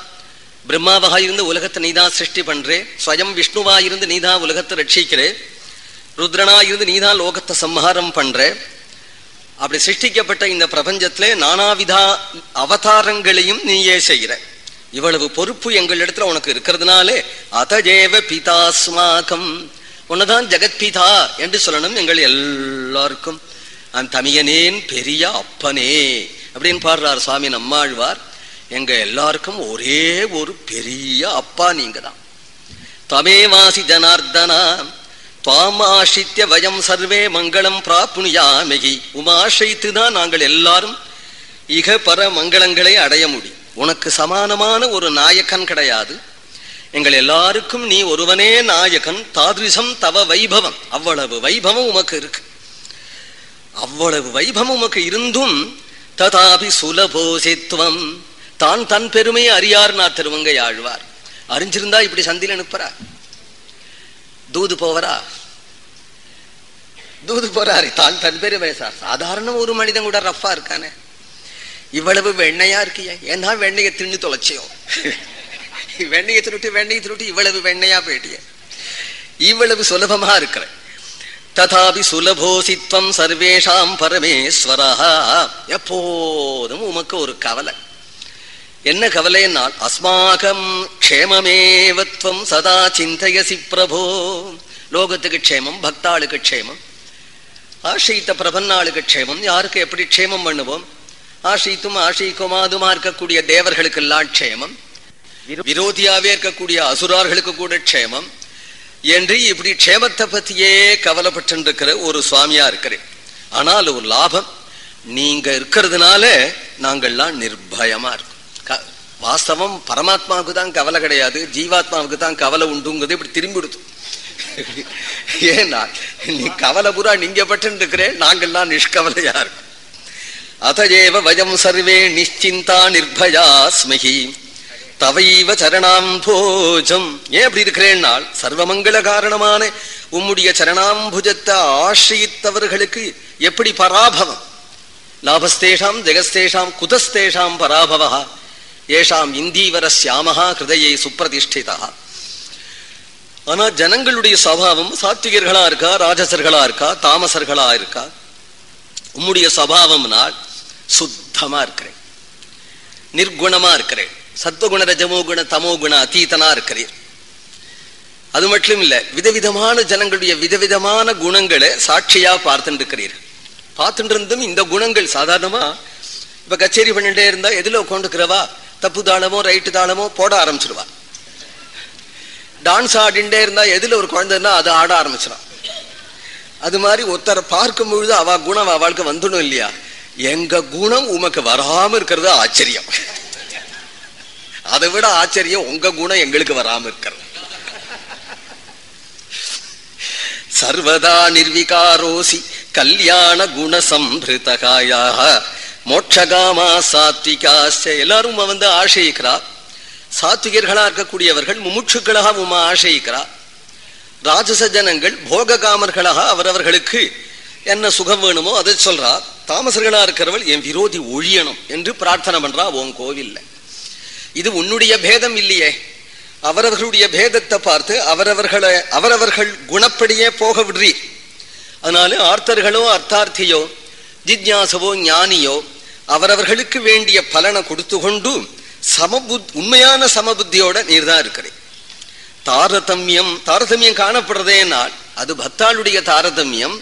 பிரம்மாவாக இருந்து உலகத்தை நீதா சிருஷ்டி பண்றே. ஸ்வயம் விஷ்ணுவா இருந்து நீதா உலகத்தை ரட்சிக்கிறே. ருத்ரனா இருந்து நீதா லோகத்தை சம்ஹாரம் பண்ற. அப்படி சிருஷ்டிக்கப்பட்ட இந்த பிரபஞ்சத்திலே நானாவிதா அவதாரங்களையும் நீயே செய்கிற. இவ்வளவு பொறுப்பு எங்களிடத்துல உனக்கு இருக்கிறதுனாலே அதஜேவ பிதாஸ்மாகம். உன்னதான் ஜெகத்பிதா என்று சொல்லணும் எங்கள் எல்லாருக்கும். அந்த தமியனேன் பெரிய அப்பனே அப்படின்னு பாடுறார் சுவாமி நம்மாழ்வார். எங்க எல்லாருக்கும் ஒரே ஒரு பெரிய அப்பா நீங்க தான் தமேவாசி ஜனார்தனா துவாமாஷித்ய வயம் சர்வே மங்களம் பிராப்னுயாமகி. உமாஷைத்து தான் நாங்கள் எல்லாரும் இக பர மங்களங்களை அடைய முடியும். உனக்கு சமானமான ஒரு நாயக்கன் கிடையாது. எங்கள் எல்லாருக்கும் நீ ஒருவனே நாயகன். தாதிருஷம் தவ வைபவம். அவ்வளவு வைபவம் உமக்கு இருக்கு. அவ்வளவு வைபவம் உமக்கு இருந்தும் ததாபி சுலபோசித்துவம் தான் தன் பெருமையை அறியார் நான் திருவங்கை ஆழ்வார். அறிஞ்சிருந்தா இப்படி சந்தில அனுப்புறா. தூது போவரா? தூது போறாரு. தான் தன் பெருமை சார். சாதாரண ஒரு மனிதன் கூட ரஃபா இருக்கானே. இவ்வளவு வெண்ணையா இருக்கியா? ஏன்னா வெண்ணையை தின்னு தொலைச்சியும் வெண்ணையை திருட்டு வெண்ணையை திருட்டு இவ்வளவு வெண்ணையா போயிட்டிய. இவ்வளவு சுலபமா இருக்கிற. ததாபி சுலபோசித்வம் சர்வேஷாம் பரமேஸ்வரா எப்போதும் உமக்கு ஒரு கவலை. என்ன கவலைன்னால் அஸ்மாகம் க்ஷேமமேவத்வம் சதா சிந்தையசி பிரபோ. லோகத்துக்கு க்ஷேமம் பக்தாளுக்கு க்ஷேமம் ஆஷயித்த பிரபன்னாளுக்கு க்ஷேமம் யாருக்கு எப்படி க்ஷேமம் பண்ணுவோம்? ஆஷித்தும் ஆஷயிக்குமாதுமா இருக்கக்கூடிய தேவர்களுக்கு எல்லாம் க்ஷேமம் விரோதியாவே இருக்கக்கூடிய அசுரார்களுக்கு கூட க்ஷேமம் என்று இப்படி க்ஷேமத்தை பத்தியே கவலைப்பட்டு இருக்கிற ஒரு சுவாமியா இருக்கிறேன் ஆனால் ஒரு லாபம் நீங்க இருக்கிறதுனால நாங்கள்லாம் நிர்பயமா இருக்கும். வாஸ்தவம் பரமாத்மாவுக்கு தான் கவலை கிடையாது ஜீவாத்மாவுக்கு தான் கவலை உண்டுங்கிறது இப்படி திரும்பி கொடுத்து ஏன்னா நீ கவலை பூரா நீங்க பட்டு இருக்கிறேன் நாங்கள்லாம் நிஷ்கவலையா இருக்கும். அதையேவ வயம் சர்வே நிச்சிந்தா நிர்பயா ஸ்மகி தவைவ சரணாம்போஜம் ஏன் அப்படி இருக்கிறேன்னால் சர்வமங்கள காரணமான உம்முடைய சரணாம்புஜத்தை ஆசிரித்தவர்களுக்கு எப்படி பராபவம்? லாபஸ்தேஷாம் ஜெகஸ்தேஷாம் குதஸ்தேஷாம் பராபவா ஏஷாம் இந்தீவர சியாமகா ஹிருதயை சுப்பிரதிஷ்டிதா ஆனா ஜனங்களுடைய சபாவம் சாத்விகர்களா இருக்கா ராஜசர்களா இருக்கா தாமசர்களா இருக்கா? உம்முடைய சபாவம்னால் சுத்தமா இருக்கிறேன். நிர்குணமா இருக்கிறேன். சத்வகுண ரஜமோ குண தமோ குண அத்தீதனா இருக்கிறீர் அது மட்டும் இல்ல விதவிதமான ஜனங்களுடைய விதவிதமான குணங்களை சாட்சியா பார்த்துட்டு இருக்கிறீர் பார்த்துட்டு இருந்தும் இந்த குணங்கள் சாதாரணமா இப்ப கச்சேரி பண்ணிட்டே இருந்தா எதுல உட்காந்துக்கிறவா தப்பு தாளமோ ரைட்டு தாளமோ போட ஆரம்பிச்சிருவா. டான்ஸ் ஆடிண்டே இருந்தா எதுல ஒரு குழந்தைன்னா அதை ஆட ஆரம்பிச்சிடும் அது மாதிரி ஒருத்தரை பார்க்கும் பொழுது அவ குணம் அவளுக்கு வந்துடும் இல்லையா? எங்க குணம் உமக்கு வராம இருக்கிறது ஆச்சரியம். அதை விட ஆச்சரியம் உங்க குணம் எங்களுக்கு வராம இருக்கிறது. சர்வதா நிர்விகாரோசி கல்யாண குண சம்பிருதகாயாக மோட்சகாமா சாத்விகாச்ச எல்லாரும் வந்து ஆசைக்கிறா சாத்விகர்களா இருக்கக்கூடியவர்கள் முமுட்சுக்களாக உமா ஆசைக்கிறா ராஜச ஜனங்கள் போக காமர்களாக அவரவர்களுக்கு என்ன சுகம் வேணுமோ அதை சொல்றா. தாமசர்களா இருக்கிறவள் என் விரோதி ஒழியணும் என்று பிரார்த்தனை பண்றா உன் கோவில்ல. இது உன்னுடைய பேதம் இல்லையே. அவரவர்களுடைய பேதத்தை பார்த்து அவரவர்களை அவரவர்கள் குணப்படியே போக விடுறீர். அதனால ஆர்த்தர்களோ அர்த்தார்த்தியோ ஜிஜ்ஞாசவோ ஞானியோ அவரவர்களுக்கு வேண்டிய பலனை கொடுத்து கொண்டு சமபுத் உண்மையான சமபுத்தியோட நீர் தான் இருக்கிறேன் தாரதமியம் தாரதமியம் காணப்படுறதேனால் அது பக்தாளுடைய தாரதமியம்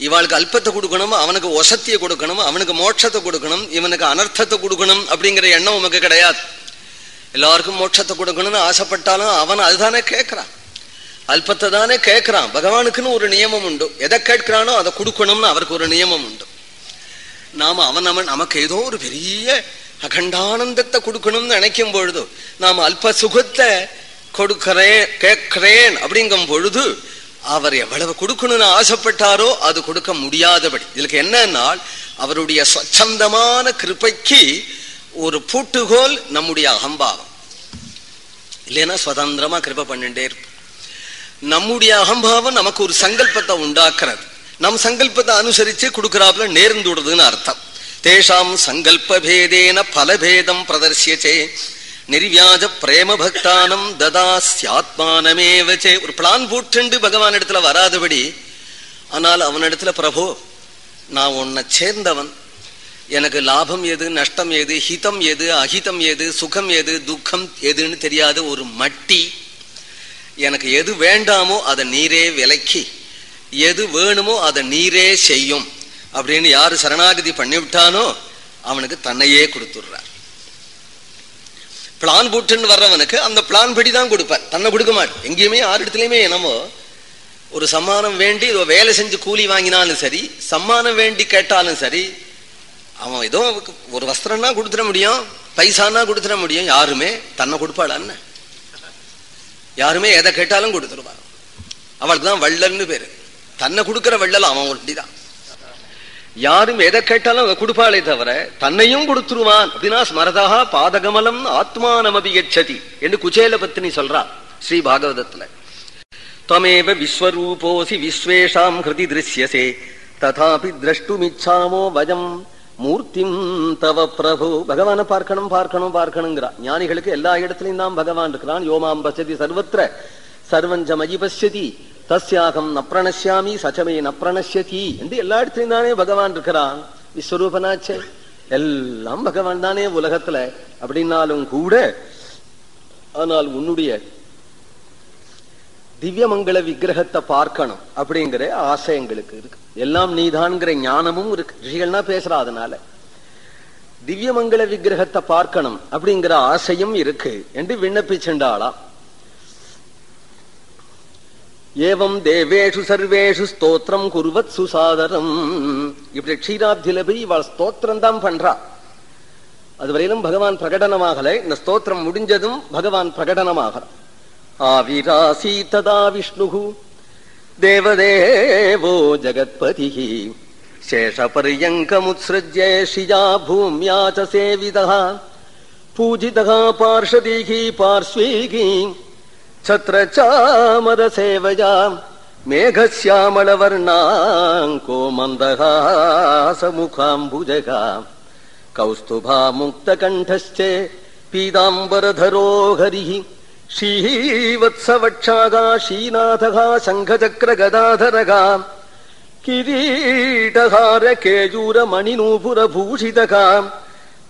இவாளுக்கு அல்பத்தை கொடுக்கணும் அவனுக்கு ஒசத்தியை கொடுக்கணும் அவனுக்கு மோட்சத்தை கொடுக்கணும் இவனுக்கு அனர்த்தத்தை கொடுக்கணும் அப்படிங்கிற எண்ணம் உமக்கு கிடையாது. எல்லாருக்கும் மோட்சத்தை கொடுக்கணும்னு ஆசைப்பட்டாலும் அவன் அதுதானே கேட்கறான். அல்பத்தை தானே கேட்கறான். பகவானுக்குன்னு ஒரு நியமம் உண்டு. எதை கேட்கிறானோ அதை கொடுக்கணும்னு அவருக்கு ஒரு நியமம் உண்டு. நாம அவன் அவன் நமக்கு ஏதோ ஒரு பெரிய அகண்டானந்தத்தை கொடுக்கணும்னு நினைக்கும் பொழுது நாம அல்ப சுகத்தை கொடுக்கிறேன் கேட்கிறேன் அப்படிங்கும் பொழுது அவர் எவ்வளவு கொடுக்கணும்னு ஆசைப்பட்டாரோ அது கொடுக்க முடியாதபடி. இதுக்கு என்னன்னா அவருடைய ஸ்வச்சந்தமான கிருப்பைக்கு ஒரு பூட்டுகோல் நம்முடைய அகம்பாவம். இல்லைன்னா சுதந்திரமா கிருப பண்ணிட்டே இருப்போம். நம்முடைய அகம்பாவம் நமக்கு ஒரு சங்கல்பத்தை உண்டாக்குறது. நம் சங்கல்பத்தை அனுசரிச்சு கொடுக்கிறாப்புல நேர்ந்துடுறதுன்னு அர்த்தம். தேஷாம் சங்கல்ப பேதேன பலபேதம் பிரதர்சியச்சே நிர்வியாஜ பிரேம பக்தானம் ததாஸ்யாத்மானமேவச்சே ஒரு பிளான் போட்டுண்டு பகவான் இடத்துல வராதபடி ஆனால் அவனிடத்துல பிரபோ நான் உன்னை சேர்ந்தவன். எனக்கு லாபம் எது நஷ்டம் எது ஹிதம் எது அஹிதம் எது சுகம் எது துக்கம் எதுன்னு தெரியாத ஒரு மட்டி. எனக்கு எது வேண்டாமோ அதை நீரே விலக்கி எது வேணுமோ அதை நீரே செய்யும். அப்படின்னு யாரு சரணாகதி பண்ணிவிட்டானோ அவனுக்கு தன்னையே கொடுத்துடுறார். பிளான் போட்டுன்னு வர்றவனுக்கு அந்த பிளான் படி தான் கொடுப்பார் தன்னை கொடுக்க மாட்டேன். எங்கேயுமே யார் இடத்துலையுமே என்னமோ ஒரு சம்மானம் வேண்டி வேலை செஞ்சு கூலி வாங்கினாலும் சரி சம்மானம் வேண்டி கேட்டாலும் சரி அவன் ஏதோ ஒரு வஸ்திரம்னா கொடுத்துட முடியும் பைசானா கொடுத்துட முடியும் யாருமே தன்னை கொடுப்பாளான்னு யாருமே எதை கேட்டாலும் கொடுத்துருவான். அவளுக்கு தான் வள்ளல்னு பேரு. தன்னை கொடுக்குற வள்ளல் அவன் ஒட்டிதான் யாரும் எதை கேட்டாலும் அவ கொடுப்பாளே தவிர தன்னையும் கொடுத்துருவான். அப்படின்னா ஸ்மரதா பாதகமலம் ஆத்மானமபி எச்சதி என்று குச்சேல பத்தினி சொல்றா ஸ்ரீ பாகவதத்துல. தமேவ விஸ்வரூபோசி விஸ்வேஷாம் ஹிருதி திருஷ்யசே. ததாபி திரஷ்டுமிச்சாமோ வயம். மூர்த்திம் தவ பிரபு. பகவான பார்க்கணும் பார்க்கணும் பார்க்கணுங்கிறா. ஞானிகளுக்கு எல்லா இடத்துலையும் தான் பகவான் இருக்கிறான். யோமாம் பசதி சர்வத்திர. சர்வஞ்சமயி பசதி தஸ்யாகம் நப்ரணசியாமி சச்சமே நப்ரணசியதி என்று எல்லா இடத்துலயும் தானே பகவான் இருக்கிறான். விஸ்வரூபனாச்சே. எல்லாம் பகவான் தானே உலகத்துல. அப்படின்னாலும் கூட ஆனால் உன்னுடைய திவ்யமங்கள விக்கிரகத்தை பார்க்கணும் அப்படிங்கிற ஆசை எங்களுக்கு இருக்கு. எல்லாம் நீதான்ங்கிற ஞானமும் இருக்கு. ரிஷிகள்னா பேசுறா அதனால. திவ்யமங்கள விக்கிரகத்தை பார்க்கணும் அப்படிங்கிற ஆசையும் இருக்கு என்று விண்ணப்பிச்சுண்டாளாம். ஏவம் தேவேஷு சர்வேஷு ஸ்தோத்திரம் குருவத் சுசாதரம். இப்படி க்ஷீராப்தியில போய் இவள் ஸ்தோத்திரம் தான் பண்றா. அதுவரையிலும் பகவான் பிரகடனமாகல. இந்த ஸ்தோத்திரம் முடிஞ்சதும் பகவான் பிரகடனமாக ஆவிராசி ததா விஷ்ணு தேவதேவோ ஜகத்பதி சேஷபரியங்கமுத்ஸ்ருஜ்ய ஷியா பூமியா சேவிதா. பூஜிதா பார்ஷதீகி பார்ஸ்வீகி छत्र चामर सेवया मेघश्यामलवर्णाङ्को मन्दहासमुखाम्बुजगा कौस्तुभा मुक्तकण्ठश्चे पीताम्बरधरो हरिः श्रीवत्सवक्षागा श्रीनाथः शङ्खचक्रगदाधरगा केयूरमणिनूपुरभूषितका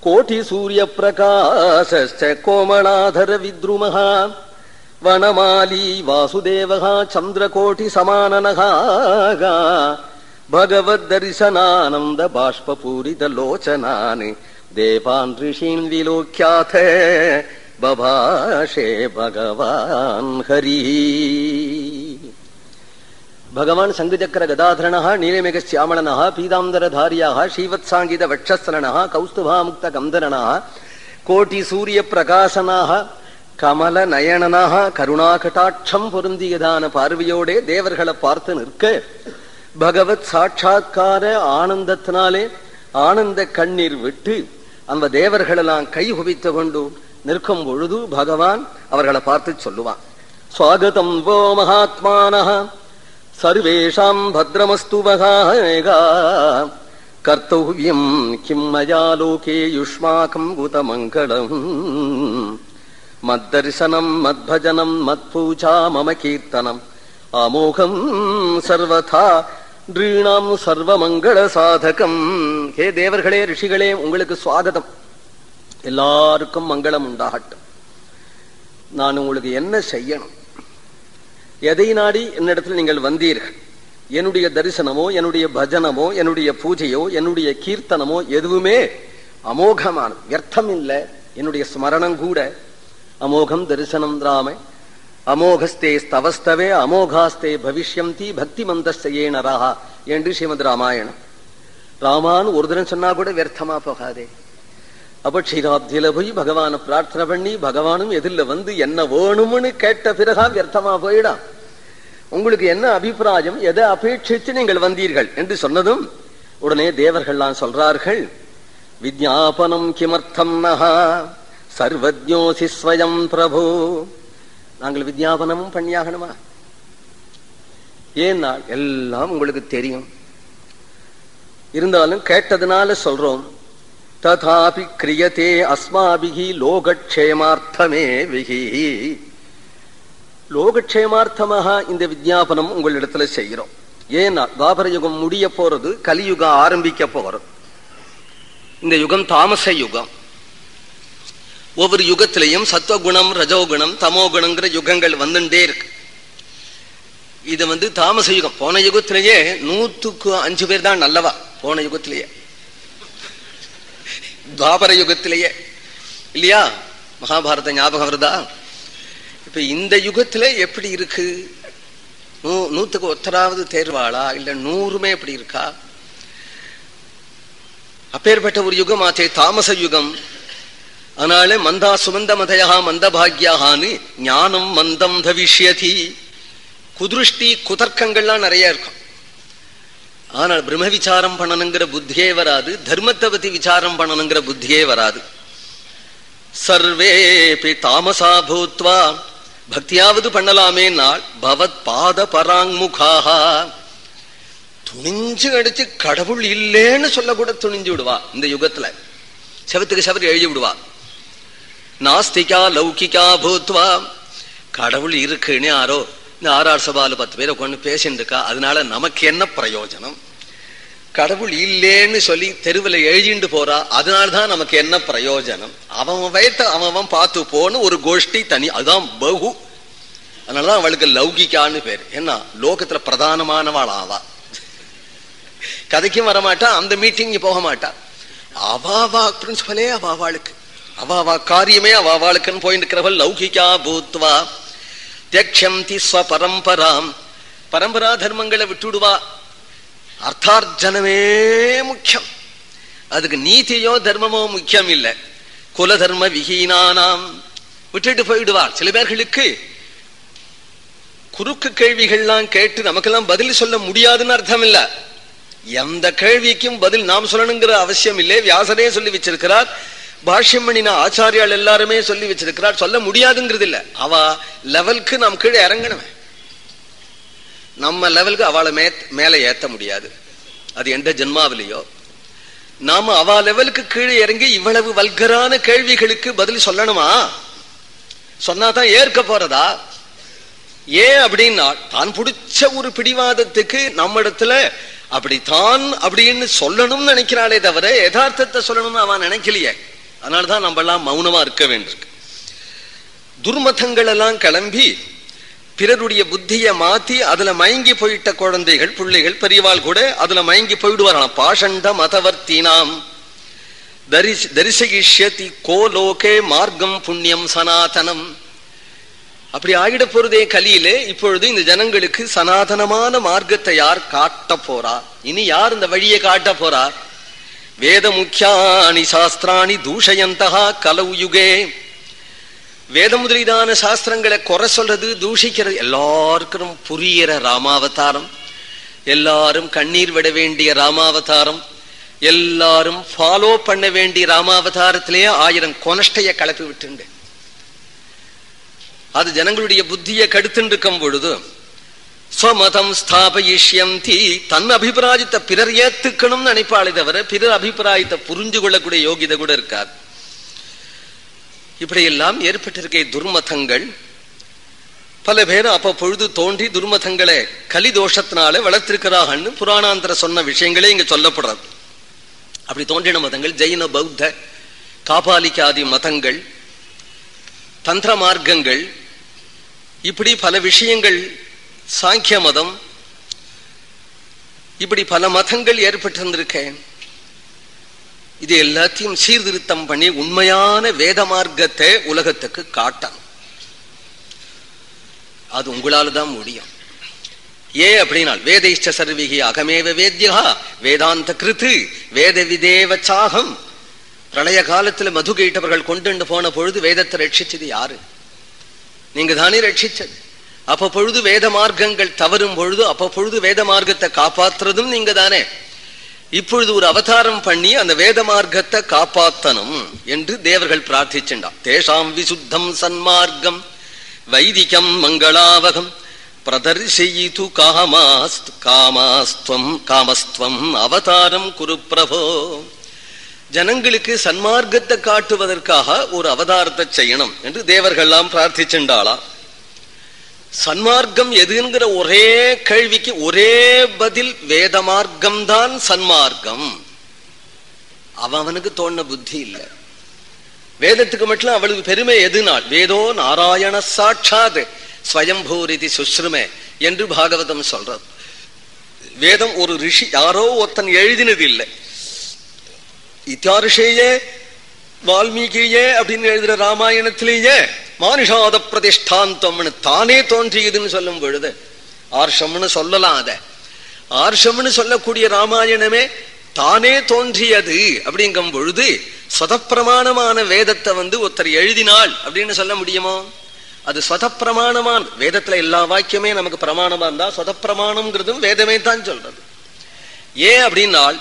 कोटिसूर्यप्रकाशश्च कोमलाधरविद्रुमः वनमाली वासुदेवः चन्द्रकोटिसमाननः भगवद्दर्शनानन्द बाष्पपूरितलोचनानि देवान् ऋषीन् विलोक्याथ बभाषे भगवान् हरिः भगवान् सङ्गचक्र गदाधरणः नीलमेघश्यामणनः पीताम्बरधार्याः श्रीवत्साङ्गित कोटिसूर्यप्रकाशनाः கமல நயனனாக கருணாகட்டாட்சம் பொருந்தியதான பார்வையோடே தேவர்களை பார்த்து நிற்க பகவத் சாட்சா்கார ஆனந்தத்தினாலே ஆனந்த கண்ணீர் விட்டு அந்த தேவர்களெல்லாம் கை குவித்து கொண்டு நிற்கும் பொழுது பகவான் அவர்களை பார்த்து சொல்லுவான். சுவாகதம் வோ மகாத்மான சர்வேஷாம் பத்ரமஸ்து மகாகா கர்த்தவியம் கிம் மயா லோகே யுஷ்மாக்கம் குதமங்களம் மத்தரிசனம் மத்பஜனம் மத்பூஜா மம கீர்த்தனம். அமோகம் சர்வதா நிருணாம் சர்வமங்கள சாதகம். ஹே தேவர்களே ரிஷிகளே உங்களுக்கு சுவாகதம். எல்லாருக்கும் மங்களம் உண்டாகட்டும். நான் உங்களுக்கு என்ன செய்யணும்? எதை நாடி என்னிடத்தில் நீங்கள் வந்தீர்கள்? என்னுடைய தரிசனமோ என்னுடைய பஜனமோ என்னுடைய பூஜையோ என்னுடைய கீர்த்தனமோ எதுவுமே அமோகமானது வியர்த்தம் இல்லை என்னுடைய ஸ்மரணம் கூட அமோகம் தரிசனம் ராம. அமோகஸ்தே ஸ்தவஸ்தவே அமோகாஸ்தே பவிஷ்யந்தி பக்தி மந்தஸ்தேனரா என்று ஸ்ரீமத் ராமாயணம். ராமான்னு ஒரு தினம் சொன்னா கூட வியர்த்தமா போகாதே. அப்ப க்ஷீராப்தியில போய் பகவான பிரார்த்தனை பண்ணி பகவானும் எதிரில் வந்து என்ன வேணும்னு கேட்ட பிறகா வியர்த்தமா போயிடாம் உங்களுக்கு என்ன அபிப்பிராயம் எதை அபேட்சித்து நீங்கள் வந்தீர்கள் என்று சொன்னதும் உடனே தேவர்கள்லாம் சொல்றார்கள் விஜாபனம் கிமர்த்தம் நகா சர்வஜோசி ஸ்வயம் பிரபு. நாங்கள் வித்யாபனமும் பண்ணியாகணுமா? ஏன்னா எல்லாம் உங்களுக்கு தெரியும். இருந்தாலும் கேட்டதுனால சொல்றோம். ததாபி கிரியதே அஸ்மாபிகி லோகக்ஷேமார்த்தமே விகி. லோகக்ஷேமார்த்தமாக இந்த வித்யாபனம் உங்களிடத்துல செய்கிறோம். ஏன்னா துவாபர யுகம் முடிய போறது கலியுகம் ஆரம்பிக்க போறது. இந்த யுகம் தாமச யுகம். ஒவ்வொரு யுகத்திலையும் சத்வகுணம் ரஜோகுணம் தமோகுணங்கிற யுகங்கள் வந்துட்டே இருக்கு. இது வந்து தாமச யுகம். போன யுகத்திலேயே நூத்துக்கு அஞ்சு பேர் தான் நல்லவா போன யுகத்திலேயே. துவாபர யுகத்திலேயே. இல்லையா? மகாபாரத ஞாபகம் வருதா? இப்ப இந்த யுகத்துல எப்படி இருக்கு? நூ நூத்துக்கு ஒத்தராவது தேர்வாளா? இல்ல நூறுமே எப்படி இருக்கா? அப்பேற்பட்ட ஒரு யுகம் ஆச்சே தாமச யுகம். அதனால மந்தா சுமந்த மதையா மந்த பாக்யாகான்னு ஞானம் மந்தம் தவிஷ்யதி. குதிருஷ்டி குதர்க்கங்கள்லாம் நிறைய இருக்கும். ஆனால் பிரம்ம விசாரம் பண்ணணுங்கிற புத்தியே வராது தர்மத்தை பத்தி விசாரம் பண்ணணுங்கிற புத்தியே வராது. சர்வேபி தாமசா பூத்வா. பக்தியாவது பண்ணலாமே நாள் பவத் பாத பராங்முகாக துணிஞ்சு அடிச்சு கடவுள் இல்லேன்னு சொல்லக்கூட துணிஞ்சு விடுவா இந்த யுகத்துல. செவத்துக்கு செவத்து எழுதி விடுவா. நாஸ்திகா லௌகிகா பூத்வா. கடவுள் இருக்குன்னு யாரோ இந்த ஆறார் சபால பத்து பேரை கொண்டு பேசிட்டு இருக்கா அதனால நமக்கு என்ன பிரயோஜனம்? கடவுள் இல்லேன்னு சொல்லி தெருவில் எழுதிண்டு போறா. அதனால்தான் நமக்கு என்ன பிரயோஜனம்? அவன் வயத்த அவன் பார்த்து போன்னு ஒரு கோஷ்டி தனி. அதுதான் பகு. அதனாலதான் அவளுக்கு லௌகிக்கான்னு பேர். என்ன? லோகத்துல பிரதானமானவாள் ஆவா. கதைக்கும் வரமாட்டா அந்த மீட்டிங் போக மாட்டா. அவாவா பிரின்சிபலே அவாவாளுக்கு அவாவா காரியமே அவாவாளுக்குன்னு போயிட்டு இருக்கிறவள் லௌகிக்கா பூத்வா. தியக்ஷந்தி ஸ்வபரம்பராம். பரம்பரா தர்மங்களை விட்டுடுவா. அர்த்தார்ஜனமே முக்கியம். அதுக்கு நீதியோ தர்மமோ முக்கியம் இல்லை குல தர்ம விஹீனானாம். விட்டுட்டு போயிடுவார் சில பேர்களுக்கு குறுக்கு கேள்விகள்லாம் கேட்டு நமக்கெல்லாம் பதில் சொல்ல முடியாதுன்னு அர்த்தம் இல்ல எந்த கேள்விக்கும் பதில் நாம் சொல்லணுங்கிற அவசியம் இல்லை. வியாசனே சொல்லி வச்சிருக்கிறார். பாஷ்யம் பண்ணின ஆச்சாரியால் எல்லாருமே சொல்லி வச்சிருக்கிறார். சொல்ல முடியாதுங்கிறது இல்ல அவ லெவலுக்கு நாம் கீழே இறங்கணுமே. நம்ம லெவலுக்கு அவளை மே மேல ஏத்த முடியாது. அது எந்த ஜென்மாவிலையோ. நாம அவ லெவலுக்கு கீழே இறங்கி இவ்வளவு வல்கரான கேள்விகளுக்கு பதில் சொல்லணுமா? சொன்னாதான் ஏற்க போறதா? ஏன் அப்படின்னா தான் பிடிச்ச ஒரு பிடிவாதத்துக்கு நம்ம இடத்துல அப்படித்தான் அப்படின்னு சொல்லணும்னு நினைக்கிறாளே தவிர யதார்த்தத்தை சொல்லணும்னு அவன் நினைக்கலையே. அதனாலதான் நம்ம எல்லாம் மௌனமா இருக்க வேண்டியிருக்கு. துர்மதங்கள் எல்லாம் கிளம்பி பிறருடைய புத்தியை மாத்தி அதுல மயங்கி போயிட்ட குழந்தைகள் பிள்ளைகள் பெரியவாள் கூட அதுல மயங்கி போயிடுவாராம் பாஷண்ட மதவர்த்தினாம். தரிசி தரிசகிஷ்யதி கோ லோகே மார்க்கம் புண்ணியம் சனாதனம். அப்படி ஆகிட போறதே கலியிலே இப்பொழுது இந்த ஜனங்களுக்கு சனாதனமான மார்க்கத்தை யார் காட்ட போறா? இனி யார் இந்த வழியை காட்ட போறா? வேத முக்கியானி சாஸ்திராணி தூஷயந்தகா கலவு யுகே. வேத முதலீதான சாஸ்திரங்களை குறை சொல்றது தூஷிக்கிறது எல்லாருக்கும் புரியிற ராமாவதாரம். எல்லாரும் கண்ணீர் விட வேண்டிய ராமாவதாரம். எல்லாரும் ஃபாலோ பண்ண வேண்டிய ராமாவதாரத்திலேயே ஆயிரம் கொனஷ்டைய கலப்பி விட்டுண்டு அது ஜனங்களுடைய புத்தியை கடுத்துருக்கும் பொழுது ஸ்வமதம் ஸ்தாபயிஷ்யந்தி. தன் அபிப்பிராயத்தை பிறர் ஏத்துக்கணும்னு நினைப்பாளே தவிர பிறர் அபிப்பிராயத்தை புரிஞ்சு கொள்ளக்கூடிய யோகிதை கூட இருக்காது இப்படியெல்லாம் ஏற்பட்டிருக்க துர்மதங்கள். பல பேர் அப்ப பொழுது தோன்றி துர்மதங்களை கலி தோஷத்தினால புராணாந்திர சொன்ன விஷயங்களே இங்க சொல்லப்படுறது. அப்படி தோன்றின மதங்கள் ஜெயின பௌத்த காபாலிக்காதி மதங்கள் தந்திர மார்க்கங்கள் இப்படி பல விஷயங்கள் சாங்கிய மதம் இப்படி பல மதங்கள் ஏற்பட்டிருந்திருக்கேன் இது எல்லாத்தையும் சீர்திருத்தம் பண்ணி உண்மையான வேத மார்க்கத்தை உலகத்துக்கு காட்டணும். அது உங்களால தான் முடியும். ஏன் அப்படின்னா வேதைஷ்ட சர்விகி அகமேவ வேத்யா வேதாந்த கிருத்து வேத விதேவ சாகம். பிரளய காலத்துல மது கேட்டவர்கள் கொண்டு போன பொழுது வேதத்தை ரட்சிச்சது யாரு? நீங்க தானே ரட்சிச்சது. அப்ப பொழுது வேத மார்க்கங்கள் தவறும் பொழுது அப்ப பொழுது வேத மார்க்கத்தை காப்பாத்துறதும் நீங்க தானே இப்பொழுது ஒரு அவதாரம் பண்ணி அந்த வேத மார்க்கத்தை காப்பாத்தனும் என்று தேவர்கள் பிரார்த்திச்சுண்டா. தேஷாம் விசுத்தம் சன்மார்க்கம் வைதிகம் மங்களாவகம் பிரதர்ஷயிது காமாஸ்த் காமாஸ்துவம் காமஸ்துவம் அவதாரம் குரு பிரபோ ஜனங்களுக்கு சன்மார்க்கத்தை காட்டுவதற்காக ஒரு அவதாரத்தை செய்யணும் என்று தேவர்கள்லாம் பிரார்த்திச்சுண்டாளா சன்மார்க்கம் எதுங்கிற ஒரே கேள்விக்கு ஒரே பதில் வேத மார்க்கம் தான் சன்மார்க்கம். அவனுக்கு தோண புத்தி இல்லை. வேதத்துக்கு மட்டும் அவளுக்கு பெருமை எதுனால்? வேதோ நாராயண சாட்சாத் ஸ்வயம்பூரிதி சுஸ்ருமே என்று பாகவதம் சொல்றது வேதம் ஒரு ரிஷி யாரோ ஒருத்தன் எழுதினது இல்லை இத்தியாரிஷேயே வால்மீகியே அப்படின்னு எழுதுற ராமாயணத்திலேயே மானுஷாத பிரதிஷ்டாந்தம்னு தானே தோன்றியதுன்னு சொல்லும் பொழுது ஆர்ஷம்னு சொல்லலாம் அத. ஆர்ஷம்னு சொல்லக்கூடிய ராமாயணமே தானே தோன்றியது அப்படிங்கும் பொழுது சொதப்பிரமாணமான வேதத்தை வந்து ஒருத்தர் எழுதினாள் அப்படின்னு சொல்ல முடியுமோ? அது சொதப்பிரமாணமான் வேதத்துல எல்லா வாக்கியமே நமக்கு பிரமாணமா இருந்தா சொதப்பிரமாணம்ங்கிறதும் வேதமே தான் சொல்றது. ஏன் அப்படின்னால்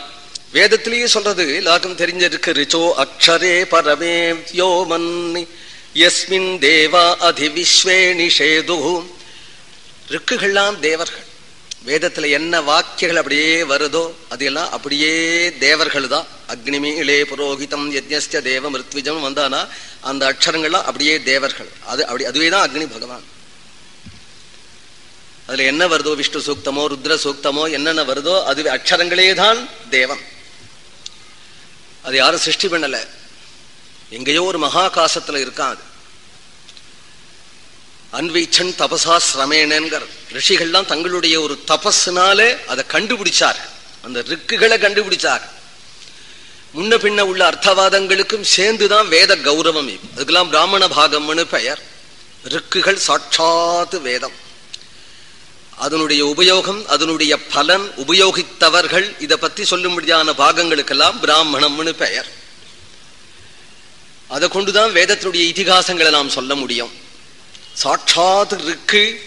வேதத்திலேயே சொல்றது எல்லாருக்கும் தெரிஞ்சிருக்கு ரிச்சோ அக்ஷரே பரமே யோமன்னி எஸ்மின் தேவா அதி விஸ்வே நிஷேது ரிக்குகள்லாம் தேவர்கள். வேதத்துல என்ன வாக்கியங்கள் அப்படியே வருதோ அதெல்லாம் அப்படியே தேவர்கள் தான் அக்னிமீளே புரோகிதம் யஜ்ஞஸ்ய தேவ மிருத்விஜம் வந்தானா அந்த அக்ஷரங்கள்லாம் அப்படியே தேவர்கள். அது அப்படி அதுவே தான் அக்னி பகவான். அதுல என்ன வருதோ விஷ்ணு சூக்தமோ ருத்ர சூக்தமோ என்னென்ன வருதோ அது அக்ஷரங்களே தான் தேவன் அது யாரும் சிருஷ்டி பண்ணலை. எங்கேயோ ஒரு மகாகாசத்துல இருக்கான் அது. அன்வைச்சன் தபசா சிரமேனங்கிற ரிஷிகள்லாம் தங்களுடைய ஒரு தபஸ்னாலே அதை கண்டுபிடிச்சார். அந்த ரிக்குகளை கண்டுபிடிச்சார். முன்ன பின்ன உள்ள அர்த்தவாதங்களுக்கும் சேர்ந்துதான் வேத கௌரவம் அதுக்கெல்லாம் பிராமண பாகம்னு பெயர். ரிக்குகள் சாட்சாத்து வேதம். அதனுடைய உபயோகம் அதனுடைய பலன் உபயோகித்தவர்கள் இதை பத்தி சொல்லும்படியான பாகங்களுக்கெல்லாம் பிராமணம்னு பெயர். அதை கொண்டுதான் வேதத்தினுடைய இதிகாசங்களை நாம் சொல்ல முடியும். சாட்சாத் இருக்கு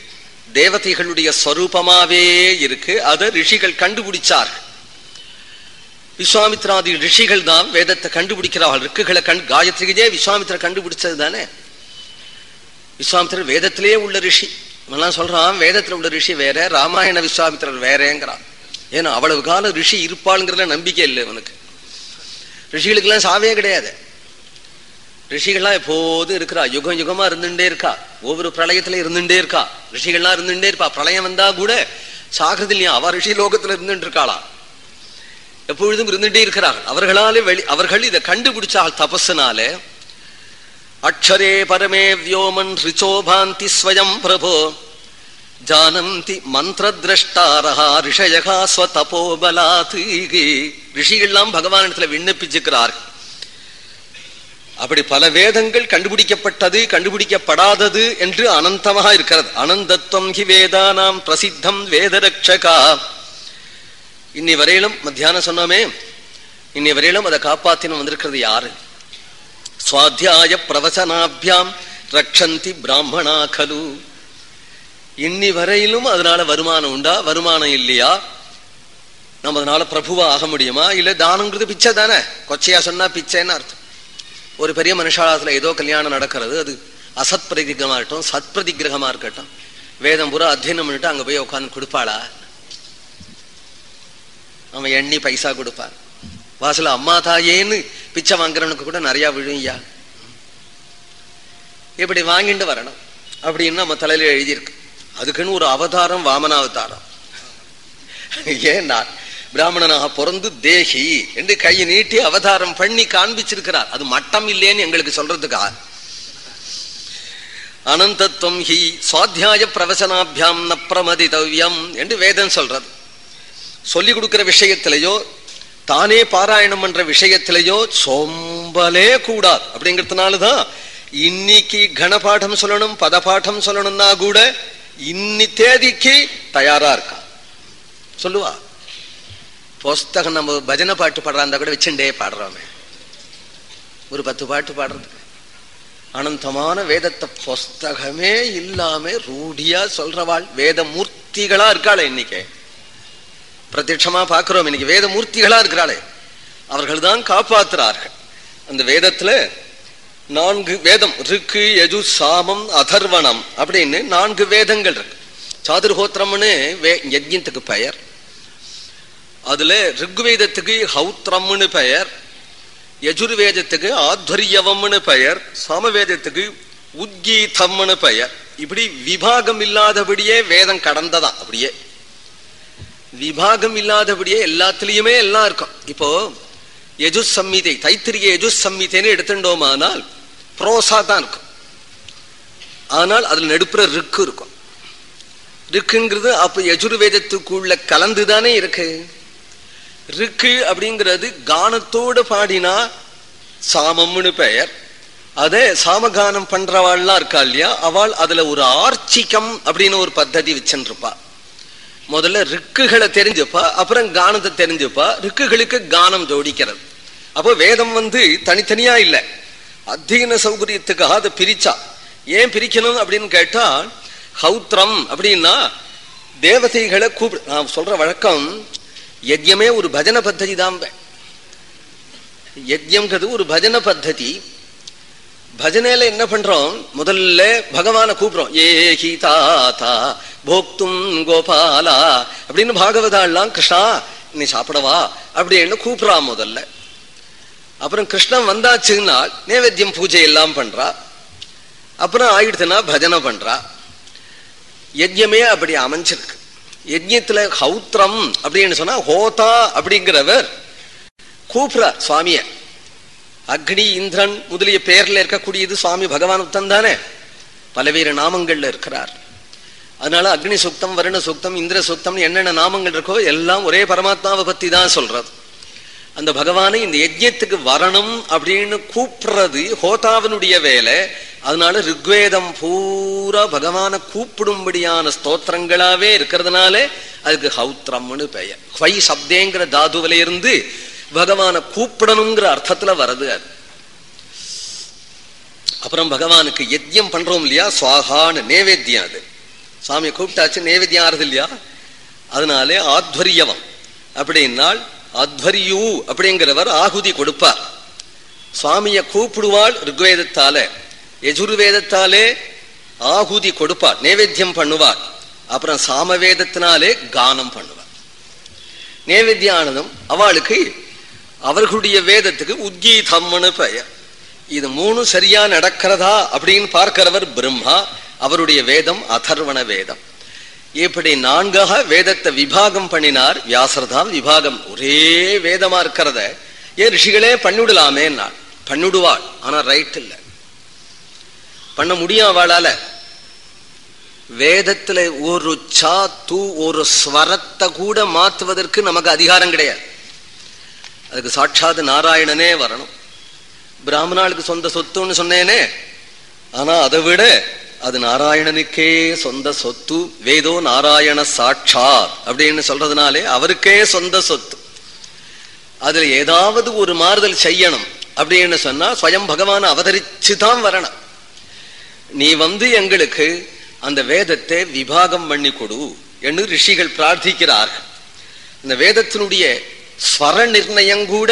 தேவதைகளுடைய ஸ்வரூபமாவே இருக்கு. அதை ரிஷிகள் கண்டுபிடிச்சார் விஸ்வாமித்ராதி ரிஷிகள் தான் வேதத்தை கண்டுபிடிக்கிறார்கள். ரிக்குகளை கண் காயத்ரிகே விஸ்வாமித்திர கண்டுபிடிச்சது தானே? விஸ்வாமித்திரர் வேதத்திலேயே உள்ள ரிஷி. இவெல்லாம் சொல்றான் வேதத்துல உள்ள ரிஷி வேற ராமாயண விஸ்வாமித்திரர் வேறேங்கிறான். ஏன்னா அவ்வளவு காலம் ரிஷி இருப்பாளுங்கிறதுல நம்பிக்கை இல்லை இவனுக்கு. ரிஷிகளுக்கெல்லாம் சாவே கிடையாது. ரிஷிகள்லாம் எப்போது இருக்கிறா? யுகம் யுகமா இருந்துட்டே இருக்கா? ஒவ்வொரு பிரளயத்துல இருந்துட்டே இருக்கா? ரிஷிகள்லாம் இருந்துட்டே இருப்பா. பிரளயம் வந்தா கூட சாகிறது இல்லையா அவ ரிஷி லோகத்துல இருந்துட்டு இருக்காளா எப்பொழுதும் இருந்துட்டே இருக்கிறார்கள். அவர்களாலே வெளி அவர்கள் இதை கண்டுபிடிச்சால் தபஸுனால அக்ஷரே பரமே வியோமன் ரிச்சோபாந்தி ஸ்வயம் பிரபோ ஜானந்தி மந்திரதிரஷ்டாரஹா ரிஷயகா ஸ்வதபோபலாத் ரிஷிகள்லாம் பகவானிடத்துல விண்ணப்பிச்சுக்கிறார்கள். அப்படி பல வேதங்கள் கண்டுபிடிக்கப்பட்டது கண்டுபிடிக்கப்படாதது என்று அனந்தமாக இருக்கிறது. அனந்தத்துவம் ஹி வேதானாம் பிரசித்தம் வேதரட்சகா இன்னி வரையிலும் மத்தியானம் சொன்னோமே இன்னி வரையிலும் அதை காப்பாத்தின வந்திருக்கிறது யாரு? சுவாத்தியாய பிரவச்சனாபியாம் ரக்ஷந்தி பிராமணா கலு. இன்னி வரையிலும் அதனால வருமானம் உண்டா? வருமானம் இல்லையா? நம்ம அதனால பிரபுவா ஆக முடியுமா? இல்ல தானங்கிறது பிச்சை தானே? கொச்சையா சொன்னா பிச்சைன்னு அர்த்தம். ஒரு பெரிய மனுஷாலத்துல ஏதோ கல்யாணம் நடக்கிறது அது அசத் பிரதிகிரகமா இருக்கட்டும் சத் பிரதிகிரகமா இருக்கட்டும் வேதம் பூரா அத்தியனம் பண்ணிட்டு அங்க போய் உட்காந்து கொடுப்பாளா? அவன் எண்ணி பைசா கொடுப்பான். வாசல அம்மா தாயேன்னு பிச்சை வாங்குறவனுக்கு கூட நிறைய விழுங்கயா இப்படி வாங்கிட்டு வரணும். அப்படின்னு நம்ம தலையில எழுதியிருக்கு. அதுக்குன்னு ஒரு அவதாரம் வாமனாவதாரம். ஏன்னா பிராமணனாக பிறந்து தேகி என்று கையை நீட்டி அவதாரம் பண்ணி காண்பிச்சிருக்கிறார். அது மட்டம் இல்லேன்னு எங்களுக்கு சொல்றதுக்கா? அனந்தத்துவம் ஹி சுவாத்தியாய பிரவசனாபியாம் ந பிரமதிதவ்யம் என்று வேதம் சொல்றது. சொல்லிக் கொடுக்கிற விஷயத்திலேயோ தானே பாராயணம் பண்ற விஷயத்திலேயோ சோம்பலே கூடாது. அப்படிங்கிறதுனாலதான் இன்னைக்கு கணபாடம் சொல்லணும் பதபாடம் சொல்லணும்னா கூட இன்னி தேதிக்கு தயாரா இருக்கா? சொல்லுவா. புஸ்தகம் நம்ம பஜனை பாட்டு பாடுறாந்தா கூட வச்சுட்டே பாடுறோமே. ஒரு பத்து பாட்டு பாடுறதுக்கு. அனந்தமான வேதத்தை புஸ்தகமே இல்லாம ரூடியா சொல்றவாள் வேத மூர்த்திகளா இருக்காளே இன்னைக்கு. பிரத்யட்சமா பாக்குறோம் இன்னைக்கு வேத மூர்த்திகளா இருக்கிறாளே. அவர்கள் தான் காப்பாத்துறார்கள். அந்த வேதத்துல நான்கு வேதம் ருக்கு யஜு சாமம் அதர்வணம் அப்படின்னு நான்கு வேதங்கள் இருக்கு. சாதுர்ஹோத்திரம்னு வே யஜ்யத்துக்கு பெயர். அதுல ரிக்வேதத்துக்கு ஹௌத்ரம்னு பெயர் யஜுர்வேதத்துக்கு ஆத்வரியவம்னு பெயர் சமவேதத்துக்கு உத்கீதம்னு பெயர். இப்படி விபாகம் இல்லாதபடியே வேதம் கடந்ததான் அப்படியே. விபாகம் இல்லாதபடியே எல்லாத்துலயுமே எல்லாம் இருக்கும். இப்போ யஜுஸ் சம்மிதை தைத்திரிய யஜுஸ் சம்மிதைன்னு எடுத்துட்டோமானால் புரோசா தான் இருக்கும். ஆனால் அதுல நடுப்புற ரிக்கு இருக்கும். ரிக்குங்கிறது அப்ப யஜுர்வேதத்துக்குள்ள கலந்துதானே இருக்கு. ரிக்கு அப்படிங்கிறது கானத்தோடு பாடினா சாமம்னு பெயர். அதே சாமகானம் பண்றவாள்லாம் இருக்கா இல்லையா? அவள் அதுல ஒரு ஆர்ச்சிக்கம் அப்படின்னு ஒரு பத்ததி வச்சுருப்பா. முதல்ல ரிக்குகளை தெரிஞ்சுப்பா அப்புறம் கானத்தை தெரிஞ்சுப்பா. ரிக்குகளுக்கு கானம் ஜோடிக்கிறது. அப்போ வேதம் வந்து தனித்தனியா இல்லை. அத்தியன சௌகரியத்துக்காக அதை பிரிச்சா. ஏன் பிரிக்கணும் அப்படின்னு கேட்டா ஹௌத்ரம் அப்படின்னா தேவதைகளை கூப்பிடு நான் சொல்ற வழக்கம் யஜ்யமே ஒரு பஜன பத்ததி தான் யஜ்யம்ங்கிறது ஒரு பஜன பத்ததி. பஜனையில என்ன பண்றோம்? முதல்ல பகவான கூப்பிடுறோம். ஏஹி தாத்தா போக்தும் கோபாலா அப்படின்னு பாகவதாலாம் கிருஷ்ணா நீ சாப்பிடவா? அப்படின்னு கூப்பிடா முதல்ல. அப்புறம் கிருஷ்ணன் வந்தாச்சுன்னா நேவேத்தியம் பூஜை எல்லாம் பண்றா. அப்புறம் ஆயிடுத்துனா பஜனை பண்றா. யஜ்யமே அப்படி அமைஞ்சிருக்கு. யஜ்யத்துல ஹௌத்ரம் அப்படின்னு சொன்னா ஹோதா அப்படிங்கிறவர். கூப்பிடுறார் சுவாமிய. அக்னி இந்திரன் முதலிய பெயர்ல இருக்கக்கூடியது சுவாமி பகவான் தானே. பலவேறு நாமங்கள்ல இருக்கிறார். அதனால அக்னி சுக்தம் வருண சுக்தம் இந்திர சுக்தம் என்னென்ன நாமங்கள் இருக்கோ எல்லாம் ஒரே பரமாத்மாவை பத்தி தான் சொல்றது. அந்த பகவானை இந்த யஜ்யத்துக்கு வரணும் அப்படின்னு கூப்பிடுறது ஹோதாவினுடைய வேலை. அதனால ரிக்வேதம் பூரா பகவானை கூப்பிடும்படியான ஸ்தோத்திரங்களாவே இருக்கிறதுனால அதுக்கு ஹௌத்ரம்னு பெயர். ஹை சப்தேங்கிற தாதுவில இருந்து பகவானை கூப்பிடணுங்கிற அர்த்தத்துல வருது அது. அப்புறம் பகவானுக்கு யஜ்யம் பண்றோம் இல்லையா? சுவாகான்னு நேவேத்தியம் அது. சாமியை கூப்பிட்டாச்சு நேவேத்தியம் ஆறுது இல்லையா? அதனாலே ஆத்வரியவம். அப்படின்னால் அத்வரியு அப்படிங்கிறவர் ஆகுதி கொடுப்பார். சுவாமிய கூப்பிடுவாள் ருக்வேதத்தாலே. யஜுர்வேதத்தாலே ஆகுதி கொடுப்பார் நேவேத்தியம் பண்ணுவார். அப்புறம் சாமவேதத்தினாலே கானம் பண்ணுவார். நேவேத்தியானதும் அவளுக்கு அவர்களுடைய வேதத்துக்கு உத்கீதம்னு பெயர். இது மூணு சரியா நடக்கிறதா அப்படின்னு பார்க்கிறவர் பிரம்மா அவருடைய வேதம் அதர்வண வேதம். இப்படி நான்காக வேதத்தை விபாகம் பண்ணினார் வியாசர்தான். விபாகம் ஒரே வேதமா இருக்கிறத ஏன் ரிஷிகளே பண்ணிவிடலாமே நான் பண்ணிவிடுவாள் ஆனா ரைட் இல்லை. பண்ண முடியும் அவளால. வேதத்துல ஒரு சா தூ ஒரு ஸ்வரத்தை கூட மாத்துவதற்கு நமக்கு அதிகாரம் கிடையாது. அதுக்கு சாட்சாத் நாராயணனே வரணும். பிராமணாளுக்கு சொந்த சொத்துன்னு சொன்னேனே. ஆனா அதை விட அது நாராயணனுக்கே சொந்த சொத்து வேதோ நாராயண சாட்சாத் அப்படின்னு சொல்றதுனாலே அவருக்கே சொந்த சொத்து. அதுல ஏதாவது ஒரு மாறுதல் செய்யணும் அப்படின்னு சொன்னா ஸ்வயம் பகவான் அவதரிச்சு தான் வரணும். நீ வந்து எங்களுக்கு அந்த வேதத்தை விபாகம் பண்ணி கொடு என்று ரிஷிகள் பிரார்த்திக்கிறார்கள். இந்த வேதத்தினுடைய ஸ்வர நிர்ணயம் கூட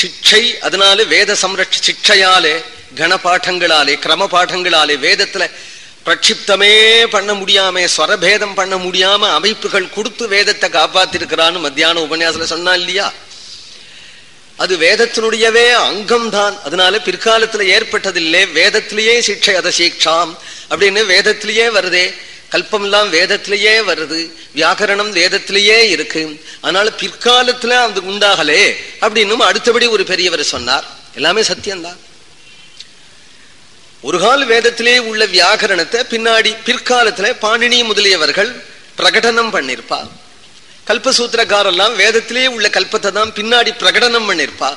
சிக்ஷை அதனால வேத சம்ரட்ச சிக்ஷையாலே கணபாட்டங்களாலே கிரம பாட்டங்களாலே வேதத்துல பிரட்சிப்தமே பண்ண முடியாம ஸ்வரபேதம் பண்ண முடியாம அமைப்புகள் கொடுத்து வேதத்தை காப்பாத்திருக்கிறான்னு மத்தியான உபன்யாசத்துல சொன்னா இல்லையா? அது வேதத்தினுடையவே அங்கம் தான் அதனால பிற்காலத்துல ஏற்பட்டதில்லை. வேதத்திலேயே சிக்ஷை அத சீக்ஷாம் அப்படின்னு வேதத்திலேயே வருதே. கல்பம் எல்லாம் வேதத்திலேயே வருது. வியாக்கரணம் வேதத்திலேயே இருக்கு. அதனால பிற்காலத்துல அது உண்டாகலே அப்படின்னு அடுத்தபடி ஒரு பெரியவர் சொன்னார். எல்லாமே சத்தியம்தான். ஒரு கால வேதத்திலே உள்ள வியாகரணத்தை பின்னாடி பிற்காலத்துல பாணினி முதலியவர்கள் பிரகடனம் பண்ணிருப்பா கல்பசூத்திரக்காரெல்லாம் வேதத்திலே உள்ள கல்பத்தை தான் பின்னாடி பிரகடனம் பண்ணிருப்பா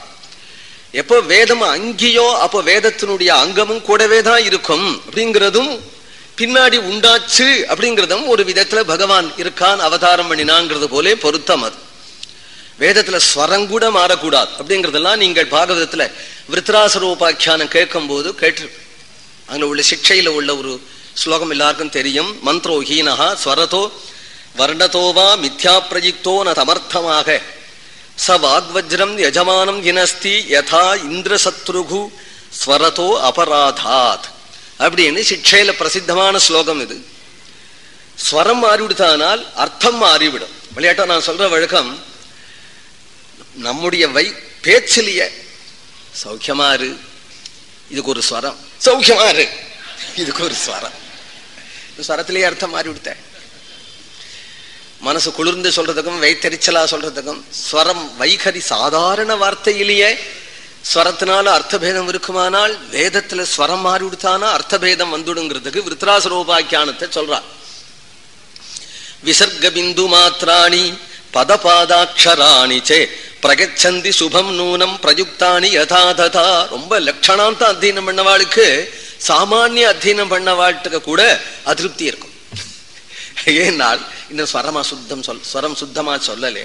எப்போ வேதம் அங்கேயோ அப்போ வேதத்தினுடைய அங்கமும் கூடவே தான் இருக்கும் அப்படிங்கிறதும் பின்னாடி உண்டாச்சு அப்படிங்கிறதும் ஒரு விதத்துல பகவான் இருக்கான் அவதாரம் பண்ணினாங்கிறது போலே பொருத்தம் அது. வேதத்துல ஸ்வரம் கூட மாறக்கூடாது அப்படிங்கறதெல்லாம் நீங்கள் பாகவதத்துல விருத்ராசரோபாக்கியானம் கேட்கும் போது கேட்டு அங்க உள்ள சிக்ஷையில் உள்ள ஒரு ஸ்லோகம் எல்லாருக்கும் தெரியும். மந்த்ரோ ஹீனகா ஸ்வரதோ வர்ணதோவா மித்யா பிரயுக்தோ ந தமர்த்தமாக. ச வாக்வஜ்ரம் யஜமானம் இனஸ்தி யதா இந்திரசத்ருகு ஸ்வரதோ அபராதாத். அப்படின்னு சிக்ஷையில பிரசித்தமான ஸ்லோகம் இது. ஸ்வரம் மாறிவிடுத்தானால் அர்த்தம் மாறிவிடும். விளையாட்டா நான் சொல்ற வழக்கம் நம்முடைய வை பேச்சிலேயே சௌக்கியமாறு இதுக்கு ஒரு ஸ்வரம். சௌக்கியமா இரு இதுக்கு ஒரு ஸ்வரம். ஸ்வரத்திலேயே அர்த்தம் மாறி விடுத்த. மனசு குளிர்ந்து சொல்றதுக்கும் வைத்தறிச்சலா சொல்றதுக்கும் ஸ்வரம் வைகரி சாதாரண வார்த்தையிலேயே ஸ்வரத்தினால அர்த்தபேதம் இருக்குமானால் வேதத்துல ஸ்வரம் மாறி விடுத்தானா அர்த்தபேதம் வந்துடுங்கிறதுக்கு விருத்ராசுரோபாக்கியானத்தை சொல்றான் விசர்க பிந்து மாத்திராணி பதபாதாட்சராணி சே. பிரகச்சந்தி சுபம் நூனம் பிரயுக்தானி யதா ததா. ரொம்ப லட்சணாந்த அத்தியனம் பண்ணவாளுக்கு சாமானிய அத்தியனம் பண்ணவாட்டுக்கு கூட அதிருப்தி இருக்கும். ஏனால் இந்த ஸ்வரமா சுத்தம் சொல் ஸ்வரம் சுத்தமா சொல்லலே.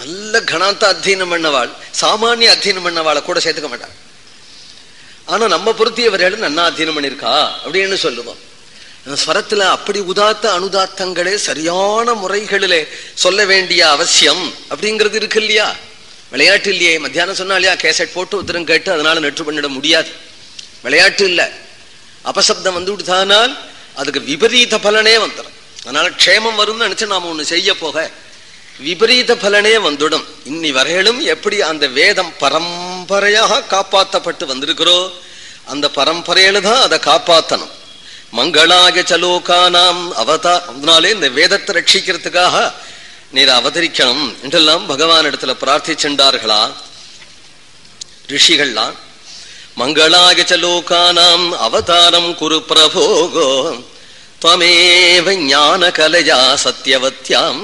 நல்ல கணாந்த அத்தியனம் பண்ணவாள் சாமானிய அத்தியனம் பண்ணவாளை கூட சேர்த்துக்க மாட்டாள். ஆனா நம்ம பொருத்தியவர்கள் நன்னா அத்தியனம் பண்ணிருக்கா அப்படின்னு சொல்லுவோம். ஸ்வரத்துல அப்படி உதாத்த அனுதாத்தங்களே சரியான முறைகளிலே சொல்ல வேண்டிய அவசியம் அப்படிங்கிறது இருக்கு இல்லையா? விளையாட்டு இல்லையே. மத்தியானம் சொன்னா இல்லையா கேசட் போட்டு உத்தரம் கேட்டு அதனால நெற்று பண்ணிட முடியாது. விளையாட்டு இல்ல. அபசப்தம் வந்து விடுதானால் அதுக்கு விபரீத பலனே வந்துடும். அதனால க்ஷேமம் வரும்னு நினைச்சு நாம ஒண்ணு செய்ய போக. விபரீத பலனே வந்துடும். இன்னி வரையிலும் எப்படி அந்த வேதம் பரம்பரையாக காப்பாற்றப்பட்டு வந்திருக்கிறோ அந்த பரம்பரையில தான் அதை காப்பாத்தணும். மங்களாக சலோகானாம் அவதா அதனாலே இந்த வேதத்தை ரட்சிக்கிறதுக்காக நீர் அவதரிக்கணும் என்றெல்லாம் பகவான் இடத்துல பிரார்த்திச்சென்றார்களா ரிஷிகள்லாம் மங்களாக சலோகானாம் அவதாரம் குரு பிரபோகோ துவமேவ ஞான கலையா சத்தியவத்தியாம்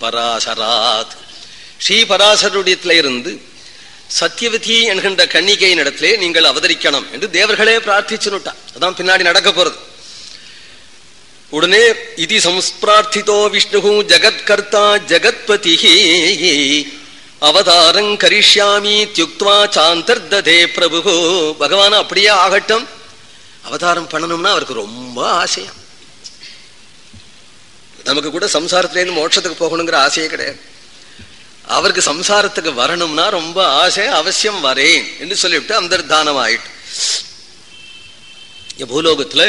பராசராத். ஸ்ரீ பராசருடையத்துல இருந்து சத்தியவதி என்கின்ற கன்னிகையின் இடத்திலே நீங்கள் அவதரிக்கணும் என்று தேவர்களே பிரார்த்திச்சுனுட்டா அதான் பின்னாடி நடக்க போறது. உடனே இது சம்ஸ்பிரார்த்தித்தோ விஷ்ணு ஜகத்கர்த்தா ஜகத்பதி அவதாரம் கரிஷ்யாமி தியுக்துவா சாந்தர்ததே பிரபு பகவான் அப்படியே ஆகட்டும். அவதாரம் பண்ணணும்னா அவருக்கு ரொம்ப ஆசையம் நமக்கு கூட சம்சாரத்திலேருந்து மோட்சத்துக்கு போகணுங்கிற ஆசையே கிடையாது. அவருக்கு சம்சாரத்துக்கு வரணும்னா ரொம்ப ஆசை அவசியம் வரேன் என்று சொல்லிவிட்டு அந்தர்தானம் ஆயிட்டு பூலோகத்துல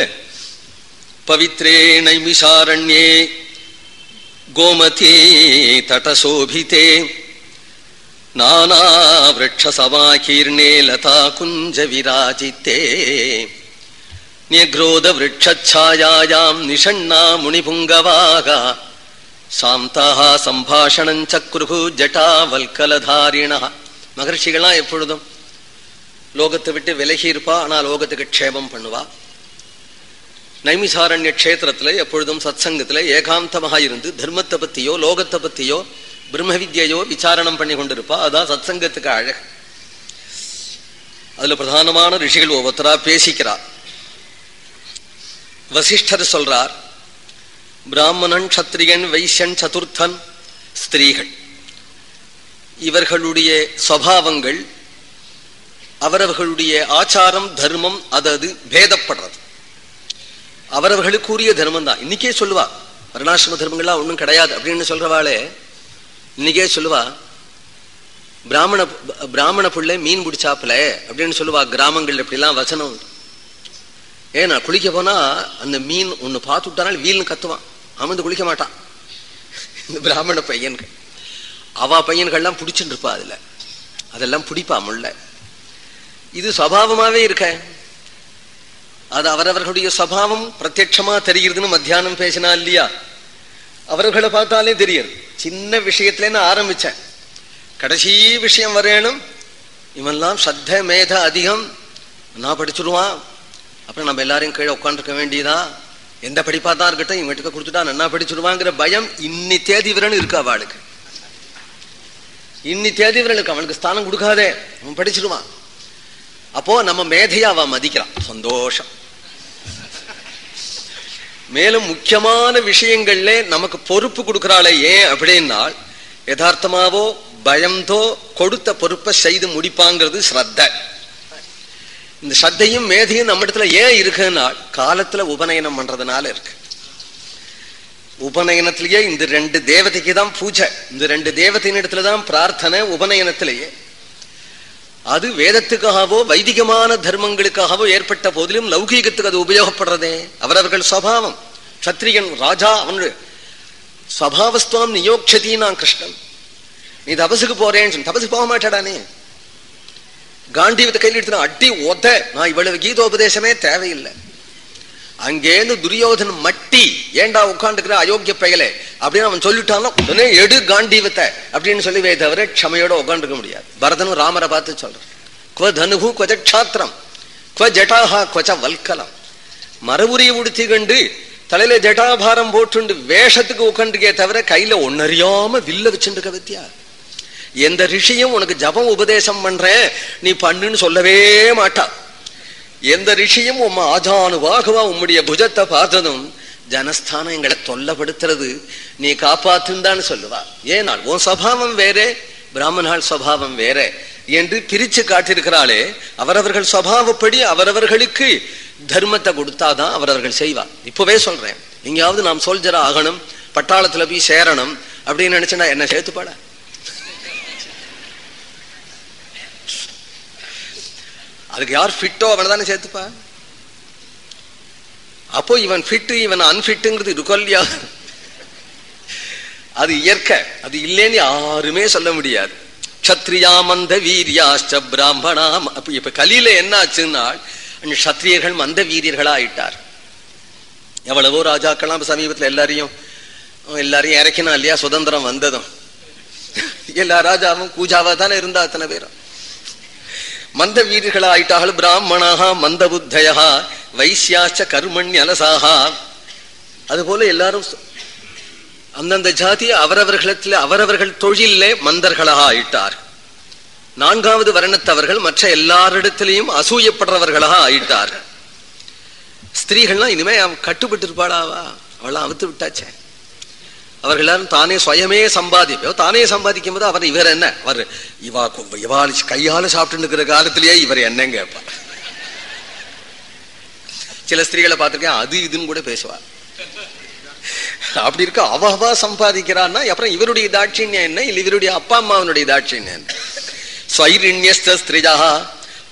பவித்ரே நைமிஷாரண்யே கோமதி தடசோபிதே நானா விரக்ஷசமாகீர்ணே லதா குஞ்ச விராஜித்தே நியக்ரோத விரட்சாயாம் நிஷண்ணா முனிபுங்கவாகா சாந்தாக சம்பாஷணம் சக்ருகு ஜட்டா வல்கலதாரிணா மகர்ஷிகள்லாம் எப்பொழுதும் லோகத்தை விட்டு விலகி இருப்பா ஆனால் லோகத்துக்கு க்ஷேபம் பண்ணுவா. நைமிசாரண்ய கஷேத்திரத்துல எப்பொழுதும் சத்சங்கத்துல ஏகாந்தமாக இருந்து தர்மத்தை பத்தியோ லோகத்தை பத்தியோ பிரம்ம வித்யையோ விசாரணம் பண்ணி கொண்டிருப்பா. அதான் சத்சங்கத்துக்கு அழகு. அதுல பிரதானமான ரிஷிகள் ஒவ்வொருத்தரா பேசிக்கிறா. வசிஷ்டர் சொல்றார் பிராமணன் சத்திரியன் வைசியன் சதுர்த்தன் ஸ்திரீகள். இவர்களுடைய சுவாவங்கள் அவரவர்களுடைய ஆச்சாரம் தர்மம் அதது பேதப்படுறது. அவரவர்களுக்குரிய தர்மம் தான். இன்னைக்கே சொல்லுவா வர்ணாசிரம தர்மங்கள்லாம் ஒன்றும் கிடையாது அப்படின்னு சொல்றவாளே இன்னைக்கே சொல்லுவா பிராமண பிராமண பிள்ளை மீன் பிடிச்சாப்புல அப்படின்னு சொல்லுவா கிராமங்கள் இப்படிலாம் வசனம். உண்டு ஏன்னா குளிக்க போனா அந்த மீன் ஒண்ணு பார்த்து விட்டானால் வீல்னு கத்துவான். அமர்ந்து குளிக்க மாட்டான். இந்த பிராமண பையன்கள். அவ பையன்கள்லாம் பிடிச்சுட்டு இருப்பா அதுல. அதெல்லாம் பிடிப்பா முள்ள இது சபாவமாவே இருக்க. அது அவரவர்களுடைய சபாவம் பிரத்யட்சமா தெரிகிறதுன்னு மத்தியானம் பேசினா இல்லையா? அவர்களை பார்த்தாலே தெரியுது. சின்ன விஷயத்துல ஆரம்பிச்சேன். கடைசி விஷயம் வரையணும். இவெல்லாம் சத்த மேத அதிகம். நான் படிச்சுடுவான் அப்புறம் நம்ம எல்லாரையும் கீழே உட்காந்துருக்க வேண்டியதா? எந்த படிப்பா தான் இருக்கட்டும் இவங்கிட்ட கொடுத்துட்டா நன்னா படிச்சுடுவாங்கிற பயம் இன்னி தேதி விரன் இருக்கு அவளுக்கு. இன்னி தேதி விரன் அவனுக்கு ஸ்தானம் கொடுக்காதே அவன் படிச்சிடுவான் அப்போ நம்ம மேதையை அவன் மதிக்கிறான். சந்தோஷம். மேலும் முக்கியமான விஷயங்கள்ல நமக்கு பொறுப்பு கொடுக்கிறாளே ஏன் அப்படின்னால் யதார்த்தமாவோ பயந்தோ கொடுத்த பொறுப்பை செய்து முடிப்பாங்கிறது ஸ்ரத்த. இந்த சத்தையும் மேதையும் நம்ம இடத்துல ஏன் இருக்குன்னா காலத்துல உபநயனம் பண்றதுனால இருக்கு. உபநயனத்திலேயே இந்த ரெண்டு தேவதைக்கு தான் பூஜை. இந்த ரெண்டு தேவதையின் இடத்துல தான் பிரார்த்தனை உபநயனத்திலேயே. அது வேதத்துக்காகவோ வைதிகமான தர்மங்களுக்காகவோ ஏற்பட்ட போதிலும் லௌகீகத்துக்கு அது உபயோகப்படுறதே. அவரவர்கள் சுவாவம். சத்திரியன் ராஜா அவனு சபாவஸ்துவம் நியோக்ஷதினான் கிருஷ்ணன். நீ தபசுக்கு போறேன்னு தபசுக்கு போக மாட்டாடானே காண்டீவத்தை கையில் எடுத்துனா அட்டி ஒத்த நான் இவ்வளவு கீதோபதேசமே தேவையில்லை. அங்கேருந்து துரியோதன் மட்டி ஏண்டா உட்காந்துக்கிற அயோக்கிய பயலே? அப்படின்னு அவன் சொல்லிட்டான் உடனே எடு காண்டீவத்தை அப்படின்னு சொல்லிவே தவிர க்ஷமையோட உட்காந்துருக்க முடியாது. பரதனும் ராமரை பார்த்து சொல்றான் குவ தனுகு கொஜ குவ ஜட்டாஹா கொச்ச வல்கலம். மரபுரிய உடுத்தி கண்டு தலையில ஜட்டாபாரம் போட்டுண்டு வேஷத்துக்கு உட்காந்துக்கே தவிர கையில ஒன்னறியாம வில்ல வச்சுருக்க வித்தியா? எந்த ரிஷியும் உனக்கு ஜபம் உபதேசம் பண்றேன் நீ பண்ணுன்னு சொல்லவே மாட்டா. எந்த ரிஷியும் உம்ம ஆஜானுவாகவா உம்முடைய புஜத்தை பார்த்ததும் ஜனஸ்தானம் எங்களை தொல்லப்படுத்துறது நீ காப்பாத்துந்தான்னு சொல்லுவா. ஏனால் உன் சபாவம் வேறே பிராமணால் சபாவம் வேற என்று பிரிச்சு காட்டியிருக்கிறாளே அவரவர்கள் சபாவப்படி அவரவர்களுக்கு தர்மத்தை கொடுத்தாதான் அவரவர்கள் செய்வா. இப்பவே சொல்றேன் எங்கேயாவது நாம் சோல்ஜரா ஆகணும் பட்டாளத்துல போய் சேரணும் அப்படின்னு நினைச்சுன்னா என்ன சேர்த்துப்பாடா அதுக்கு யார் ஃபிட்டோ அவனை தானே சேர்த்துப்பா? அப்போ இவன் ஃபிட்டு இவன் அன்ஃபிட்டுங்கிறது இருக்கும் அது இயற்கை அது இல்லைன்னு யாருமே சொல்ல முடியாது. க்ஷத்ரியா மந்த வீரியாஷ்ட பிராமணா அப்ப இப்ப கலியில என்ன ஆச்சுன்னா சத்திரியர்கள் மந்த வீரியர்களா ஆயிட்டார் எவ்வளவோ ராஜாக்கள்லாம் சமீபத்தில் எல்லாரையும் எல்லாரையும் இறக்கினா இல்லையா சுதந்திரம் வந்ததும். எல்லா ராஜாவும் பூஜாவா தானே இருந்தா அத்தனை பேரும். மந்த வீரர்களா ஆயிட்டார்கள் பிராமணா மந்த புத்தயா வைசியாச்ச கர்மண்ய அலசாகா அதுபோல எல்லாரும் அந்தந்த ஜாதி அவரவர்களிடத்தில் அவரவர்கள் தொழிலே மந்தர்களாக ஆயிட்டார். நான்காவது வர்ணத்தவர்கள் மற்ற எல்லாரிடத்திலையும் அசூயப்படுறவர்களாக ஆயிட்டார். ஸ்திரீகள்லாம் இனிமே அவன் கட்டுப்பட்டு இருப்பாளாவா அவளாம் அவுத்து விட்டாச்சே. அவர்கள் எல்லாரும் தானே சுயமே சம்பாதிப்போ. தானே சம்பாதிக்கும் போது அவர் இவர் என்ன? அவர் இவா இவா கையால சாப்பிட்டு இருக்கிற காலத்திலேயே இவர் என்னங்க கேட்பார் சில ஸ்திரீகளை பார்த்திருக்கேன் அது இதுன்னு கூட பேசுவார் அப்படி இருக்க அவவா சம்பாதிக்கிறான்னா அப்புறம் இவருடைய தாட்சியம் என்ன? இல்லை இவருடைய அப்பா அம்மாவனுடைய தாட்சியம் என்ன? ஸ்வைரண்யஸ்திரிஜா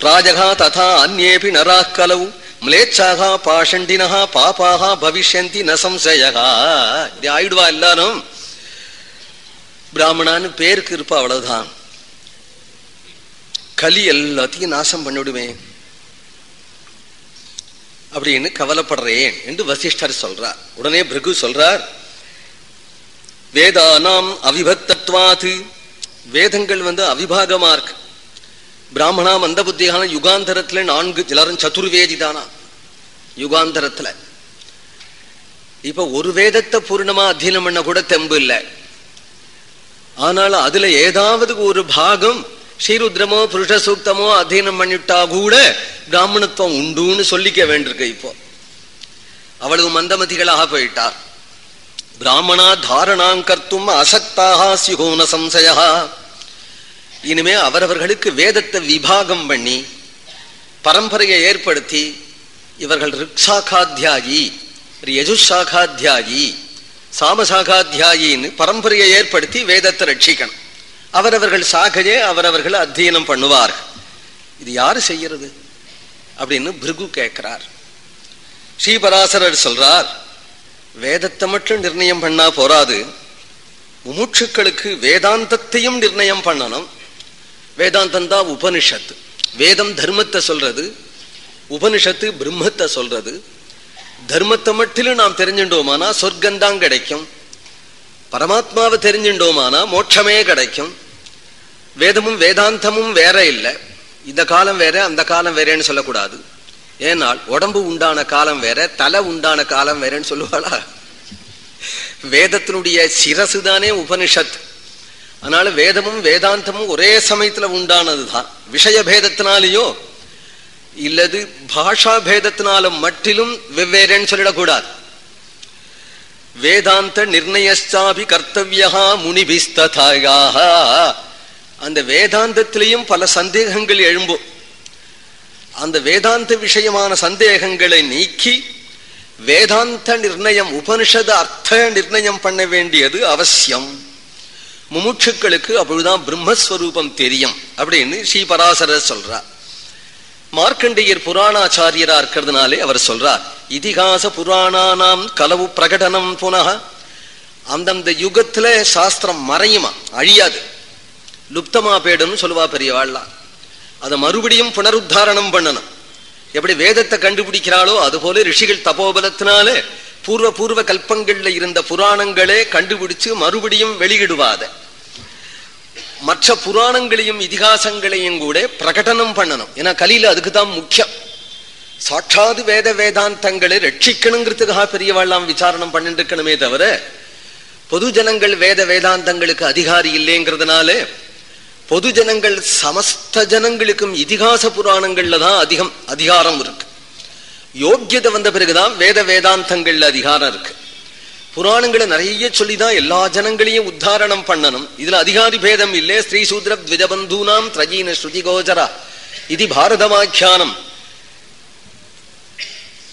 ராஜகா ததா அந்நேபி நரா கலவு. மிளேச்சாக பாஷண்டினஹா பாப்பாக பவிஷ்யந்தி நசம்சயகா சம்சயகா இது ஆயிடுவா எல்லாரும்? பிராமணான்னு பேருக்கு இருப்பா அவ்வளவுதான். கலி எல்லாத்தையும் நாசம் பண்ணிவிடுவேன் அப்படின்னு கவலைப்படுறேன் என்று வசிஷ்டர் சொல்றார். உடனே பிருகு சொல்றார் வேதானாம் அவிபத்தத்வாது வேதங்கள் வந்து அவிபாகமா இருக்கு. பிராமணா மந்த புத்தியான யுகாந்தரத்துல நான்கு எல்லாரும் சதுர்வேதிதானா யுகாந்தரத்துல. இப்ப ஒரு வேதத்தை பூர்ணமா அத்தியனம் பண்ண கூட தெம்பு இல்லை. ஆனாலும் அதுல ஏதாவது ஒரு பாகம் ஸ்ரீருத்ரமோ புருஷ சூக்தமோ அத்தியனம் பண்ணிட்டா கூட பிராமணத்துவம் உண்டுன்னு சொல்லிக்க வேண்டியிருக்கு இப்போ. அவ்வளவு மந்தமதிகளாக போயிட்டார் பிராமணா தாரணாங் கர்த்தும் அசக்தாக சியோன சம்சயா இனிமே அவரவர்களுக்கு வேதத்தை விபாகம் பண்ணி பரம்பரையை ஏற்படுத்தி இவர்கள் ரிக்ஷாகாத்தியாயி யஜுஷாகாத்தியாயி சாமசாகாத்தியாயின்னு பரம்பரையை ஏற்படுத்தி வேதத்தை ரட்சிக்கணும். அவரவர்கள் சாகையே அவரவர்கள் அத்தியனம் பண்ணுவார்கள். இது யாரு செய்யறது? அப்படின்னு பிருகு கேட்கிறார். ஸ்ரீபராசரர் சொல்றார் வேதத்தை மட்டும் நிர்ணயம் பண்ணா போராது. முமுட்சுக்களுக்கு வேதாந்தத்தையும் நிர்ணயம் பண்ணணும். வேதாந்தம் தான் உபனிஷத்து வேதம் தர்மத்தை சொல்றது உபனிஷத்து பிரம்மத்தை சொல்றது. தர்மத்தை மட்டிலும் நாம் தெரிஞ்சுட்டோமானா சொர்க்கந்தான் கிடைக்கும். பரமாத்மாவை தெரிஞ்சுட்டோமானா மோட்சமே கிடைக்கும். வேதமும் வேதாந்தமும் வேற இல்லை. இந்த காலம் வேற அந்த காலம் வேறேன்னு சொல்லக்கூடாது. ஏனால் உடம்பு உண்டான காலம் வேற தலை உண்டான காலம் வேறேன்னு சொல்லுவாளா? வேதத்தினுடைய சிரசு தானே உபனிஷத். அதனால வேதமும் வேதாந்தமும் ஒரே சமயத்துல உண்டானதுதான். விஷய பேதத்தினாலேயோ இல்லது பாஷா பேதத்தினாலும் மட்டிலும் வெவ்வேறேன்னு சொல்லிடக்கூடாது. வேதாந்த நிர்ணயச்சாபி கர்த்தவியா முனிபிஸ்ததாக அந்த வேதாந்தத்திலையும் பல சந்தேகங்கள் எழும்பும். அந்த வேதாந்த விஷயமான சந்தேகங்களை நீக்கி வேதாந்த நிர்ணயம் உபனிஷத அர்த்த நிர்ணயம் பண்ண வேண்டியது அவசியம். முமுட்சுக்களுக்கு அப்பொழுதுதான் பிரம்மஸ்வரூபம் தெரியும் அப்படின்னு ஸ்ரீ பராசரர் சொல்றார். மார்க்கண்டேயர் புராணாச்சாரியரா இருக்கிறதுனாலே அவர் சொல்றார் இதிகாச புராணானாம் கலவு பிரகடனம் புனக. அந்தந்த யுகத்துல சாஸ்திரம் மறையுமா? அழியாது. லுப்தமா பேடுன்னு சொல்லுவா பெரியவாள்லாம் அதை மறுபடியும் புனருத்தாரணம் பண்ணணும். எப்படி வேதத்தை கண்டுபிடிக்கிறாளோ அதுபோல ரிஷிகள் தபோபலத்தினாலே பூர்வ பூர்வ கல்பங்கள்ல இருந்த புராணங்களே கண்டுபிடிச்சு மறுபடியும் வெளியிடுவாத மற்ற புராணங்களையும் இதிகாசங்களையும் கூட பிரகடனம் பண்ணணும். ஏன்னா கலியில அதுக்கு தான் முக்கியம். சாட்சாது வேத வேதாந்தங்களை ரட்சிக்கணுங்கிறதுக்காக பெரியவாழ்லாம் விசாரணம் பண்ணிட்டு இருக்கணுமே தவிர பொது ஜனங்கள் வேத வேதாந்தங்களுக்கு அதிகாரி இல்லைங்கிறதுனால பொது ஜனங்கள் சமஸ்த ஜனங்களுக்கும் இதிகாச புராணங்கள்ல தான் அதிகம் அதிகாரம் இருக்கு. யோக்கியதை வந்த பிறகுதான் வேத வேதாந்தங்கள்ல அதிகாரம் இருக்கு. புராணங்களை நிறைய சொல்லிதான் எல்லா ஜனங்களையும் உத்தாரணம் பண்ணணும். இதுல அதிகாரி பேதம் இல்லே. ஸ்ரீ சூத்ர த்விஜபந்தூனாம் திரஜீன ஸ்ருதி கோச்சரா இது பாரதமாக்கியானம்.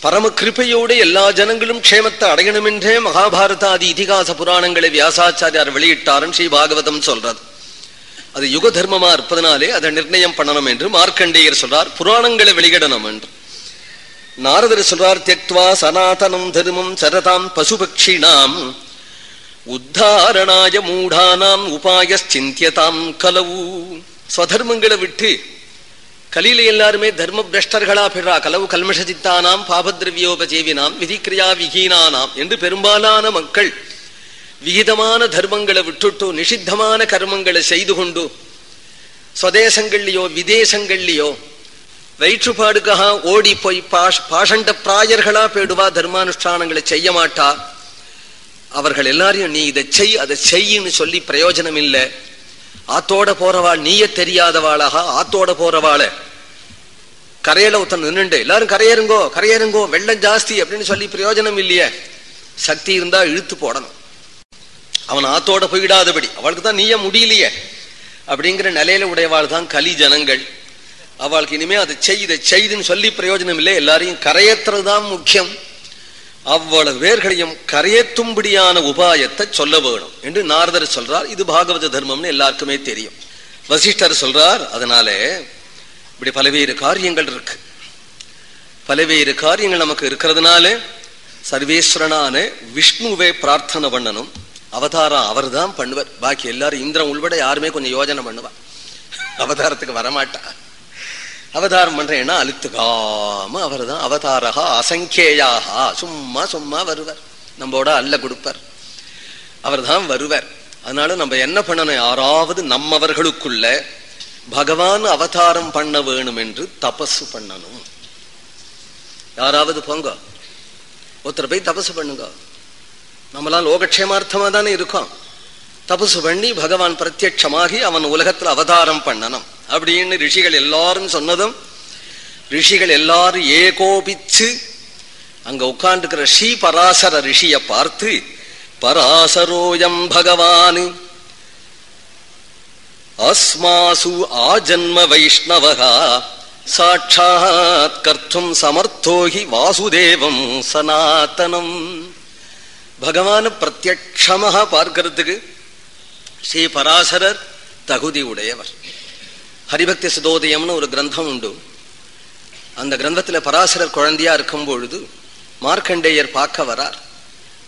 பரம கிருப்பையோடு எல்லா ஜனங்களும் க்ஷேமத்தை அடையணும் என்றே மகாபாரதாதி இதிகாச புராணங்களை வியாசாச்சாரியார் வெளியிட்டாருன்னு ஸ்ரீ பாகவதம் சொல்றது அது யுக தர்மமா இருப்பதனாலே அதை நிர்ணயம் பண்ணணும் என்று மார்க்கண்டேயர் சொல்றார். புராணங்களை வெளியிடணும் என்று நாரதர் சொல்றார் தியக்வா சனாதனம் தர்மம் சரதாம் பசுபக்ஷிணாம் உத்தாரணாய மூடானாம் உபாய சிந்தியதாம் கலவு. ஸ்வதர்மங்களை விட்டு கலியில எல்லாருமே தர்ம பிரஷ்டர்களா பெறா கலவு கல்மஷ பாபத்ரவியோபஜேவினாம் விதிக்கிரியா விகீனானாம் என்று பெரும்பாலான மக்கள் விகிதமான தர்மங்களை விட்டுட்டு நிஷித்தமான கர்மங்களை செய்து கொண்டு ஸ்வதேசங்கள்லயோ விதேசங்கள்லயோ வயிற்றுப்பாடுக்காக ஓடி போய் பாஷ் பாஷண்ட பிராயர்களா போயிடுவா தர்மானுஷ்டானங்களை செய்ய மாட்டா. அவர்கள் எல்லாரையும் நீ இதை செய் அதை செய்யின்னு சொல்லி பிரயோஜனம் இல்லை ஆத்தோட போறவாள் நீய தெரியாதவாளாக ஆத்தோட போறவாள. கரையில ஒருத்தன் நின்றுண்டு எல்லாரும் கரையேறுங்கோ கரையேறுங்கோ வெள்ளம் ஜாஸ்தி அப்படின்னு சொல்லி பிரயோஜனம் இல்லையே சக்தி இருந்தா இழுத்து போடணும். அவன் ஆத்தோட போயிடாதபடி அவளுக்கு தான் நீய முடியலையே. அப்படிங்கிற நிலையில உடையவாள் தான் கலி ஜனங்கள். அவளுக்கு இனிமே அதை செய் இதை செய்துன்னு சொல்லி பிரயோஜனம் இல்லை எல்லாரையும் கரையேற்றுறது தான் முக்கியம். அவ்வளவு பேர்களையும் கரையேற்றும்படியான உபாயத்தை சொல்ல வேணும் என்று நாரதர் சொல்றார். இது பாகவத தர்மம்னு எல்லாருக்குமே தெரியும். வசிஷ்டர் சொல்றார் அதனாலே இப்படி பல்வேறு காரியங்கள் இருக்கு. பல்வேறு காரியங்கள் நமக்கு இருக்கிறதுனால சர்வேஸ்வரனான விஷ்ணுவை பிரார்த்தனை பண்ணணும். அவதாரம் அவர் தான் பண்ணுவார். பாக்கி எல்லாரும் இந்திரன் உள்பட யாருமே கொஞ்சம் யோஜனை பண்ணுவா. அவதாரத்துக்கு வரமாட்டா. அவதாரம் பண்றேன்னா அழுத்துக்காம அவர் தான் அவதாரகா அசங்கேயாகா. சும்மா சும்மா வருவர். நம்மோட அல்ல கொடுப்பார். அவர் தான் வருவர். அதனால நம்ம என்ன பண்ணணும்? யாராவது நம்மவர்களுக்குள்ள பகவான் அவதாரம் பண்ண வேணும் என்று தபசு பண்ணணும். யாராவது போங்க. ஒருத்தர் போய் தபசு பண்ணுங்க. நம்மளாம் லோகக்ஷேமார்த்தமா தானே இருக்கோம். தபசு பண்ணி பகவான் பிரத்யட்சமாகி அவன் உலகத்தில் அவதாரம் பண்ணணும். அப்படின்னு ரிஷிகள் எல்லாரும் சொன்னதும் ரிஷிகள் எல்லாரும் ஏகோபிச்சு அங்க உட்கார்ந்துக்கிற ஸ்ரீ பராசர ரிஷிய பார்த்து பராசரோயம் பகவான் அஸ்மாசு ஆஜன்ம வைஷ்ணவகா சாட்சாத் கர்த்தும் சமர்த்தோகி வாசுதேவம் சனாத்தனம் பகவான பிரத்யமாக பார்க்கறதுக்கு ஸ்ரீ பராசரர் தகுதி உடையவர். ஹரிபக்தி சுதோதயம்னு ஒரு கிரந்தம் உண்டு அந்த கிரந்தத்துல பராசரர் குழந்தையா இருக்கும் பொழுது மார்க்கண்டேயர் பார்க்க வரார்.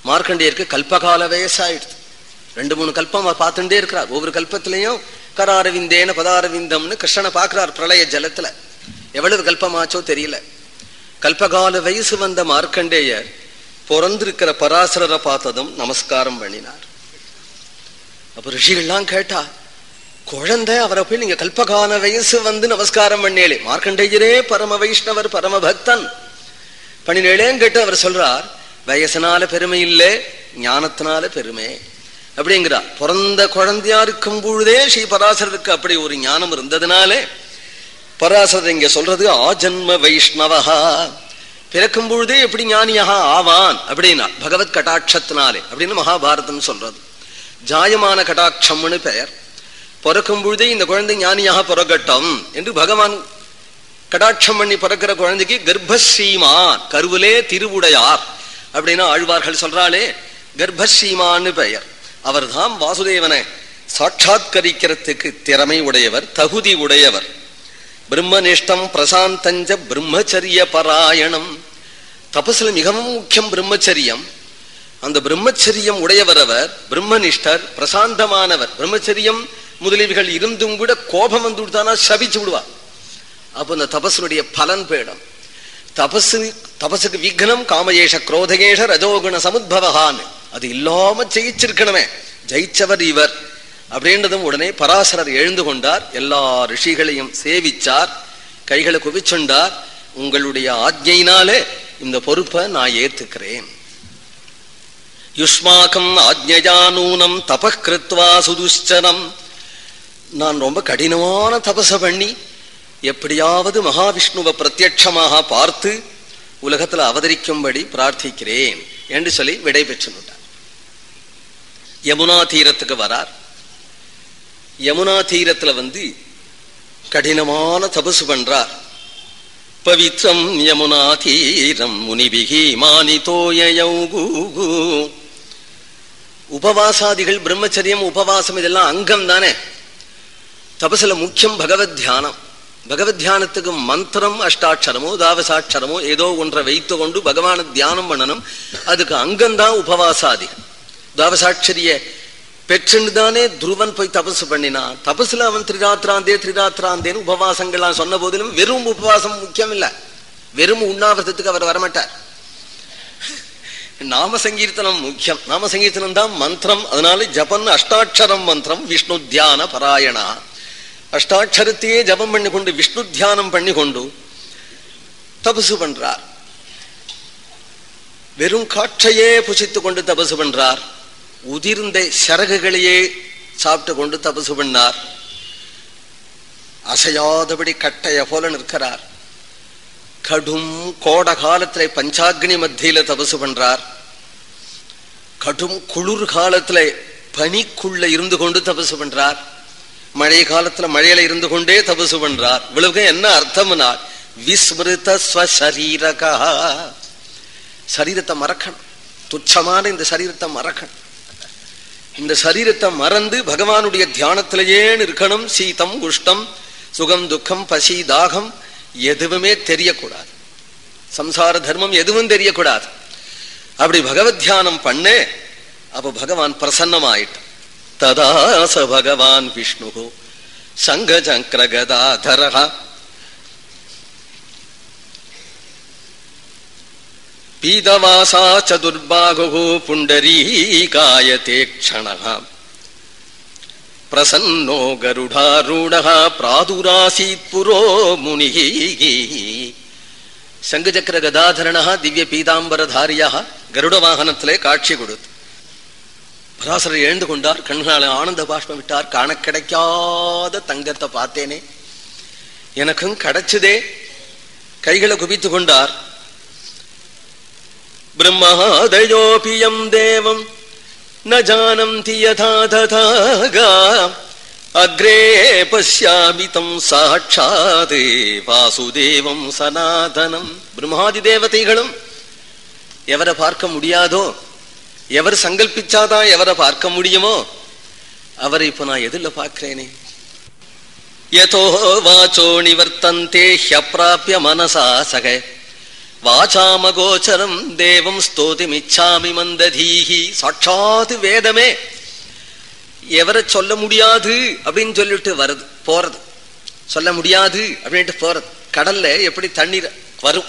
மார்க்கண்டேயருக்கு கல்பகால வயசாயிடுது. ரெண்டு மூணு கல்பம் பார்த்துட்டே இருக்கிறார். ஒவ்வொரு கல்பத்திலையும் கராரவிந்தேன பதாரவிந்தம்னு கிருஷ்ணனை பார்க்கிறார் பிரளய ஜலத்துல. எவ்வளவு கல்பமாச்சோ தெரியல. கல்பகால வயசு வந்த மார்க்கண்டேயர் பிறந்திருக்கிற பராசரரை பார்த்ததும் நமஸ்காரம் பண்ணினார். அப்ப ரிஷிகள்லாம் கேட்டா குழந்தை அவரை போய் நீங்க கல்பகான வயசு வந்து நமஸ்காரம் பண்ணேளே மார்க்கண்டேயரே பரம வைஷ்ணவர் பரம பக்தன் பண்ணினேளேன்னு கேட்டு அவர் சொல்றார் வயசனால பெருமை இல்லை ஞானத்தினால பெருமை. அப்படிங்கிறார் பிறந்த குழந்தையா இருக்கும் பொழுதே ஸ்ரீ பராசரருக்கு அப்படி ஒரு ஞானம் இருந்ததுனாலே பராசரர் இங்க சொல்றது ஆஜன்ம வைஷ்ணவஹா. பிறக்கும் பொழுதே எப்படி ஞானியாக ஆவான் அப்படின்னா பகவத் கட்டாட்சத்தினாலே அப்படின்னு மகாபாரதம் சொல்றது. ஜாயமான கட்டாட்சம்னு பெயர். பிறக்கும் பொழுதே இந்த குழந்தை ஞானியாக பிறகட்டும் என்று பகவான் கடாட்சம் பண்ணி பிறக்கிற குழந்தைக்கு கர்ப்பசீமா கருவிலே திருவுடையார் அப்படின்னு ஆழ்வார்கள் சொல்றாளே கர்ப்பசீமான்னு பெயர். அவர்தான் வாசுதேவனை சாட்சாத்கரிக்கிறதுக்கு திறமை உடையவர் தகுதி உடையவர். பிரம்மனிஷ்டம் பிரசாந்தஞ்ச பிரம்மச்சரிய பராயணம். தபசில் மிகவும் முக்கியம் பிரம்மச்சரியம். அந்த பிரம்மச்சரியம் உடையவர் அவர் பிரம்மனிஷ்டர் பிரசாந்தமானவர். பிரம்மச்சரியம் முதலீவுகள் இருந்தும் கூட கோபம் வந்து விடுத்தானா சபிச்சு விடுவா. அப்போ அந்த தபசனுடைய பலன் போயிடும். தபசு தபசுக்கு விக்னம் காமயேஷ குரோதகேஷ ரஜோகுண சமுத்பவகான்னு அது இல்லாம ஜெயிச்சிருக்கணுமே. ஜெயிச்சவர் இவர். அப்படின்றதும் உடனே பராசரர் எழுந்து கொண்டார். எல்லா ரிஷிகளையும் சேவிச்சார். கைகளை குவிச்சுண்டார். உங்களுடைய ஆஜையினாலே இந்த பொறுப்பை நான் ஏத்துக்கிறேன். யுஷ்மாக்கம் ஆஜ்ஞானூனம் தபக்கிருத்வா சுதுஷ்சனம். நான் ரொம்ப கடினமான தபச பண்ணி எப்படியாவது மகாவிஷ்ணுவை பிரத்யட்சமாக பார்த்து உலகத்துல அவதரிக்கும்படி பிரார்த்திக்கிறேன் என்று சொல்லி விடை பெற்றுட்டார் யமுனா தீரத்துக்கு வரார். யமுனா தீரத்துல வந்து கடினமான தபசு பண்றார். பவித்ரம் யமுனா தீரம் முனிபிகி மானிதோயௌகு உபவாசாதிகள் பிரம்மச்சரியம் உபவாசம் இதெல்லாம் அங்கம் தானே? தபசுல முக்கியம் பகவத் தியானம். பகவத் தியானத்துக்கு மந்திரம் அஷ்டாட்சரமோ தாவசாட்சரமோ ஏதோ ஒன்றை வைத்து கொண்டு பகவான தியானம் பண்ணணும். அதுக்கு அங்கம்தான் உபவாசாதி. தாவசாட்சரிய பெற்றுன்னு தானே துருவன் போய் தபசு பண்ணினான் தபசுல அவன் திரிராத்திராந்தே திரிராத்திராந்தேன்னு உபவாசங்கள்லாம் சொன்ன போதிலும் வெறும் உபவாசம் முக்கியம் இல்லை வெறும் உண்ணாவிரதத்துக்கு அவர் வரமாட்டார். நாம சங்கீர்த்தனம் முக்கியம். நாம சங்கீர்த்தனம் தான் மந்திரம். அதனால ஜபன் அஷ்டாட்சரம் மந்திரம் விஷ்ணு தியான பராயணா. அஷ்டாட்சரத்தையே ஜபம் பண்ணி கொண்டு விஷ்ணு தியானம் பண்ணி கொண்டு தபசு பண்றார். வெறும் காற்றையே புசித்து கொண்டு தபசு பண்றார். உதிர்ந்த சரகுகளையே சாப்பிட்டு கொண்டு தபசு பண்ணார். அசையாதபடி கட்டைய போல நிற்கிறார். கடும் கோட காலத்துல பஞ்சாக்னி மத்தியில தபசு பண்றார். கடும் குளிர் காலத்துல பனிக்குள்ள இருந்து கொண்டு தபசு பண்றார். மழை காலத்துல மழையில இருந்து கொண்டே தபசு பண்றார். இவ்வளவுக்கு என்ன அர்த்தம்னா விஸ்மிருத ஸ்வசரீரகா. சரீரத்தை மறக்கணும். துச்சமான இந்த சரீரத்தை மறக்கணும். இந்த சரீரத்தை மறந்து பகவானுடைய தியானத்திலேயே இருக்கணும் சீதம் குஷ்டம் சுகம் துக்கம் பசி தாகம் எதுவுமே தெரியக்கூடாது. சம்சார தர்மம் எதுவும் தெரியக்கூடாது. அப்படி பகவத் தியானம் பண்ணே அப்ப பகவான் பிரசன்னமாயிட்டான் ததாச பகவான் விஷ்ணு சங்கஜங்கிர கதாதரா பீதவாசா சதுர்பாகு புண்டரீகாயதே க்ஷணः பிரசன்னோ கருடாரூடः பிராதுராசீத் புரோ முனிः சங்கச்சக்கர கதாதரணா திவ்ய பீதாம்பரதாரியா கருட வாகனத்திலே காட்சி கொடுத்து பராசரர் எழுந்து கொண்டார். கண்களால் ஆனந்த பாஷ்பம் விட்டார். காண கிடைக்காத தங்கத்தை பார்த்தேனே. எனக்கும் கிடைச்சதே. கைகளை குவித்து கொண்டார். பிரம்மாதயோபியம் தேவம். ந ஜானந்தி யதா அக்ரே பசியாமிதம் சாட்சாதே. வாசுதேவம் சனாதனம். பிரம்மாதி தேவதைகளும் எவரை பார்க்க முடியாதோ எவர் சங்கல்பிச்சாதான் எவரை பார்க்க முடியுமோ அவரை இப்ப நான் எதில் பார்க்கிறேனே? யதோ வாச்சோ நிவர்த்தந்தே ஹியப்பிராபிய மனசா சக. வாசாமகோச்சரம் தேவம் ஸ்தோதிமிச்சாமி மந்ததீஹி. சாட்சாத் வேதமே. எவரை சொல்ல முடியாது அப்படின்னு சொல்லிட்டு வருது போறது. சொல்ல முடியாது அப்படின்ட்டு போறது. கடல்ல எப்படி தண்ணீர் வரும்?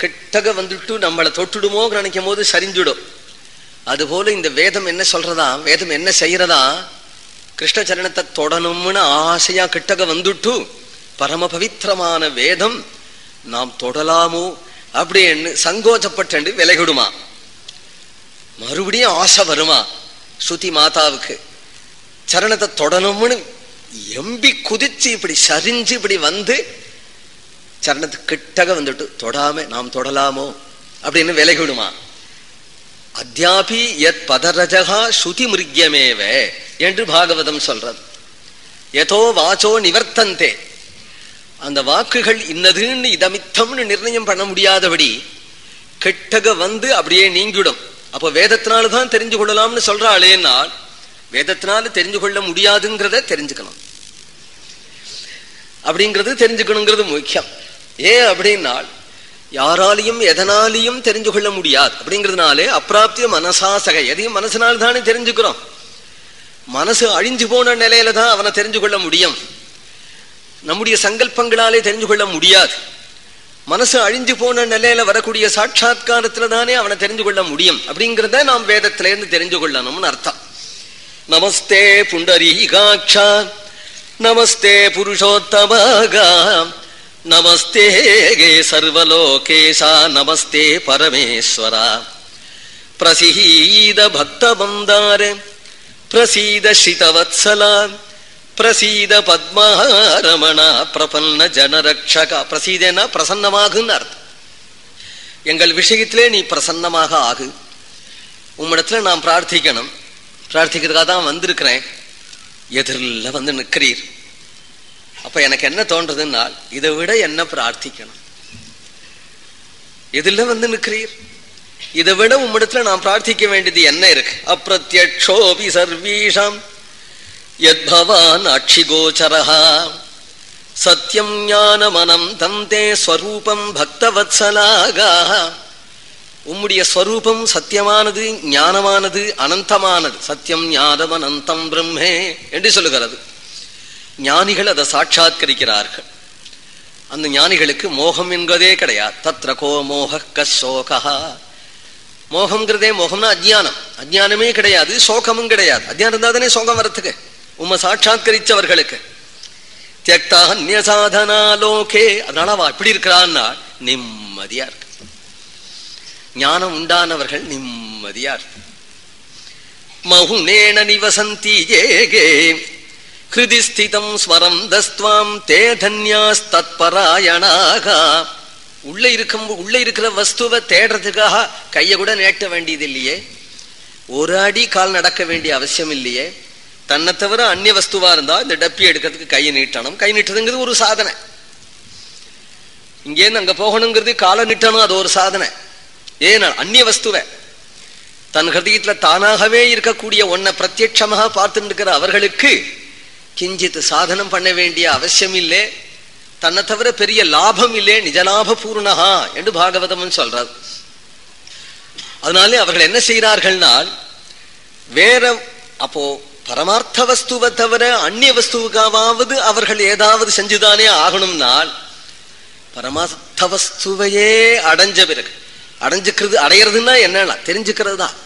கிட்டக வந்துட்டு நம்மளை தொட்டுடுமோ நினைக்கும் போது சரிஞ்சுடும் அதுபோல இந்த வேதம் என்ன சொல்றதா? வேதம் என்ன செய்யறதா? கிருஷ்ண சரணத்தை தொடணும்னு ஆசையா கிட்டக வந்துட்டு பரம பவித்திரமான வேதம் நாம் தொடலாமோ அப்படின்னு சங்கோச்சப்பட்டு விலகிடுமா? மறுபடியும் ஆசை வருமா ஸ்ருதி மாதாவுக்கு? சரணத்தை தொடணும்னு எம்பி குதிச்சு இப்படி சரிஞ்சு இப்படி வந்து சரணத்துக்கு கிட்டக வந்துட்டு தொடாம நாம் தொடலாமோ? அப்படின்னு விலகிவிடுமா அத்தியாபி எத் பதரஜகா ஸ்ருதி மிருக்கியமேவ என்று பாகவதம் சொல்றது. எதோ வாச்சோ நிவர்த்தந்தே. அந்த வாக்குகள் இன்னதுன்னு இதமித்தம்னு நிர்ணயம் பண்ண முடியாதபடி கெட்டக வந்து அப்படியே நீங்கிடும். அப்போ வேதத்தினால்தான் தெரிஞ்சு கொள்ளலாம்னு சொல்றாளேனால் வேதத்தினால தெரிஞ்சு கொள்ள முடியாதுங்கிறத தெரிஞ்சுக்கணும். அப்படிங்கிறது தெரிஞ்சுக்கணுங்கிறது முக்கியம். ஏன் அப்படின்னால் யாராலையும் எதனாலையும் தெரிஞ்சு கொள்ள முடியாது. அப்படிங்கிறதுனாலே அப்பிராப்திய மனசாசகை. எதையும் மனசினால் தானே தெரிஞ்சுக்கிறோம். மனசு அழிஞ்சு போன நிலையில தான் அவனை தெரிஞ்சு கொள்ள முடியும். நம்முடைய சங்கல்பங்களாலே தெரிஞ்சு கொள்ள முடியாது. மனசு அழிஞ்சு போன நிலையில வரக்கூடிய சாட்சா்காரத்துல தானே அவனை தெரிஞ்சு கொள்ள முடியும். அப்படிங்கிறத நாம் வேதத்திலேருந்து தெரிஞ்சு கொள்ளணும்னு அர்த்தம். நமஸ்தே புண்டரீகாட்சா நமஸ்தே புருஷோத்தமாக நமஸ்தே சர்வலோகேஷா நமஸ்தே பரமேஸ்வரா. பிரசீத பக்தபந்தார பிரசீத ஸ்ரிதவத்சலா பிரசீத பத்மரமணா பிரபன்ன ஜனரக்ஷகா. பிரசீதனா பிரசன்னமாகுன்னு அர்த்தம். எங்கள் விஷயத்திலே நீ பிரசன்னமாக ஆகு. உம்மிடத்துல நான் பிரார்த்திக்கணும். பிரார்த்திக்கிறதுக்காக தான் வந்திருக்கிறேன். எதிரில் வந்து நிற்கிறீர். அப்ப எனக்கு என்ன தோன்றதுன்னா இதை விட என்ன பிரார்த்திக்கணும்? எதில் வந்து நிற்கிறீர் இதை விட உம்மிடத்துல நான் பிரார்த்திக்க வேண்டியது என்ன இருக்கு? அப்பிரத்யக்ஷோபி சர்வீஷாம் அக்ஷி அக்ஷிகோச்சரஹா சத்தியம் ஞானமனம் தந்தே ஸ்வரூபம் பக்தவத்சலாகா உம்முடைய ஸ்வரூபம் சத்தியமானது ஞானமானது அனந்தமானது. சத்தியம் ஞானம் அனந்தம் பிரம்மே என்று சொல்லுகிறது. ஞானிகள் அதை சாட்சாத்கரிக்கிறார்கள். அந்த ஞானிகளுக்கு மோகம் என்பதே கிடையாது. தத்ர கோ மோக கசோகா மோகம்ங்கிறதே மோகம்னா அஜ்ஞானம். அஜ்ஞானமே கிடையாது சோகமும் கிடையாது. அஜ்ஞானம் இருந்தா தானே சோகம் வரத்துக்கு உம்மை சாட்சாத்கரிச்சவர்களுக்கு தியக்தா சாதனா லோகே. அதனால அவ எப்படி இருக்கிறான்னா நிம்மதியா இருக்கு. ஞானம் உண்டானவர்கள் நிம்மதியா இருக்கு. மகுனேன நிவசந்தி ஏகே. ஹிருதி ஸ்திதம் ஸ்வரம் தஸ்துவாம் தே தன்யாஸ்தத்பராயணாக. உள்ள இருக்கும் உள்ள இருக்கிற வஸ்துவை தேடுறதுக்காக கையை கூட நேட்ட வேண்டியது இல்லையே ஒரு அடி கால் நடக்க வேண்டிய அவசியம் இல்லையே. தன்னை தவிர அந்நிய வஸ்துவா இருந்தா இந்த டப்பி எடுக்கிறதுக்கு கையை நீட்டணும். கை நீட்டுறதுங்கிறது ஒரு சாதனை. இங்கேருந்து அங்க போகணுங்கிறது காலை நீட்டணும் அது ஒரு சாதனை. ஏன்னா அந்நிய வஸ்துவை. தன் ஹிருதயத்துல தானாகவே இருக்கக்கூடிய ஒன்ன பிரத்யட்சமாக பார்த்துட்டு இருக்கிற அவர்களுக்கு கிஞ்சித் சாதனம் பண்ண வேண்டிய அவசியம் இல்லை தன்னை தவிர பெரிய லாபம் இல்லை நிஜலாப பூர்ணகா என்று பாகவதம் சொல்றார். அதனாலே அவர்கள் என்ன செய்கிறார்கள்னால் வேற அப்போ பரமார்த்த வஸ்துவை தவிர அந்நிய வஸ்துவுக்காவது அவர்கள் ஏதாவது செஞ்சுதானே ஆகணும்னால் பரமார்த்த வஸ்துவையே அடைஞ்ச பிறகு அடைஞ்சுக்கிறது அடையிறதுன்னா என்னன்னா தெரிஞ்சுக்கிறது தான்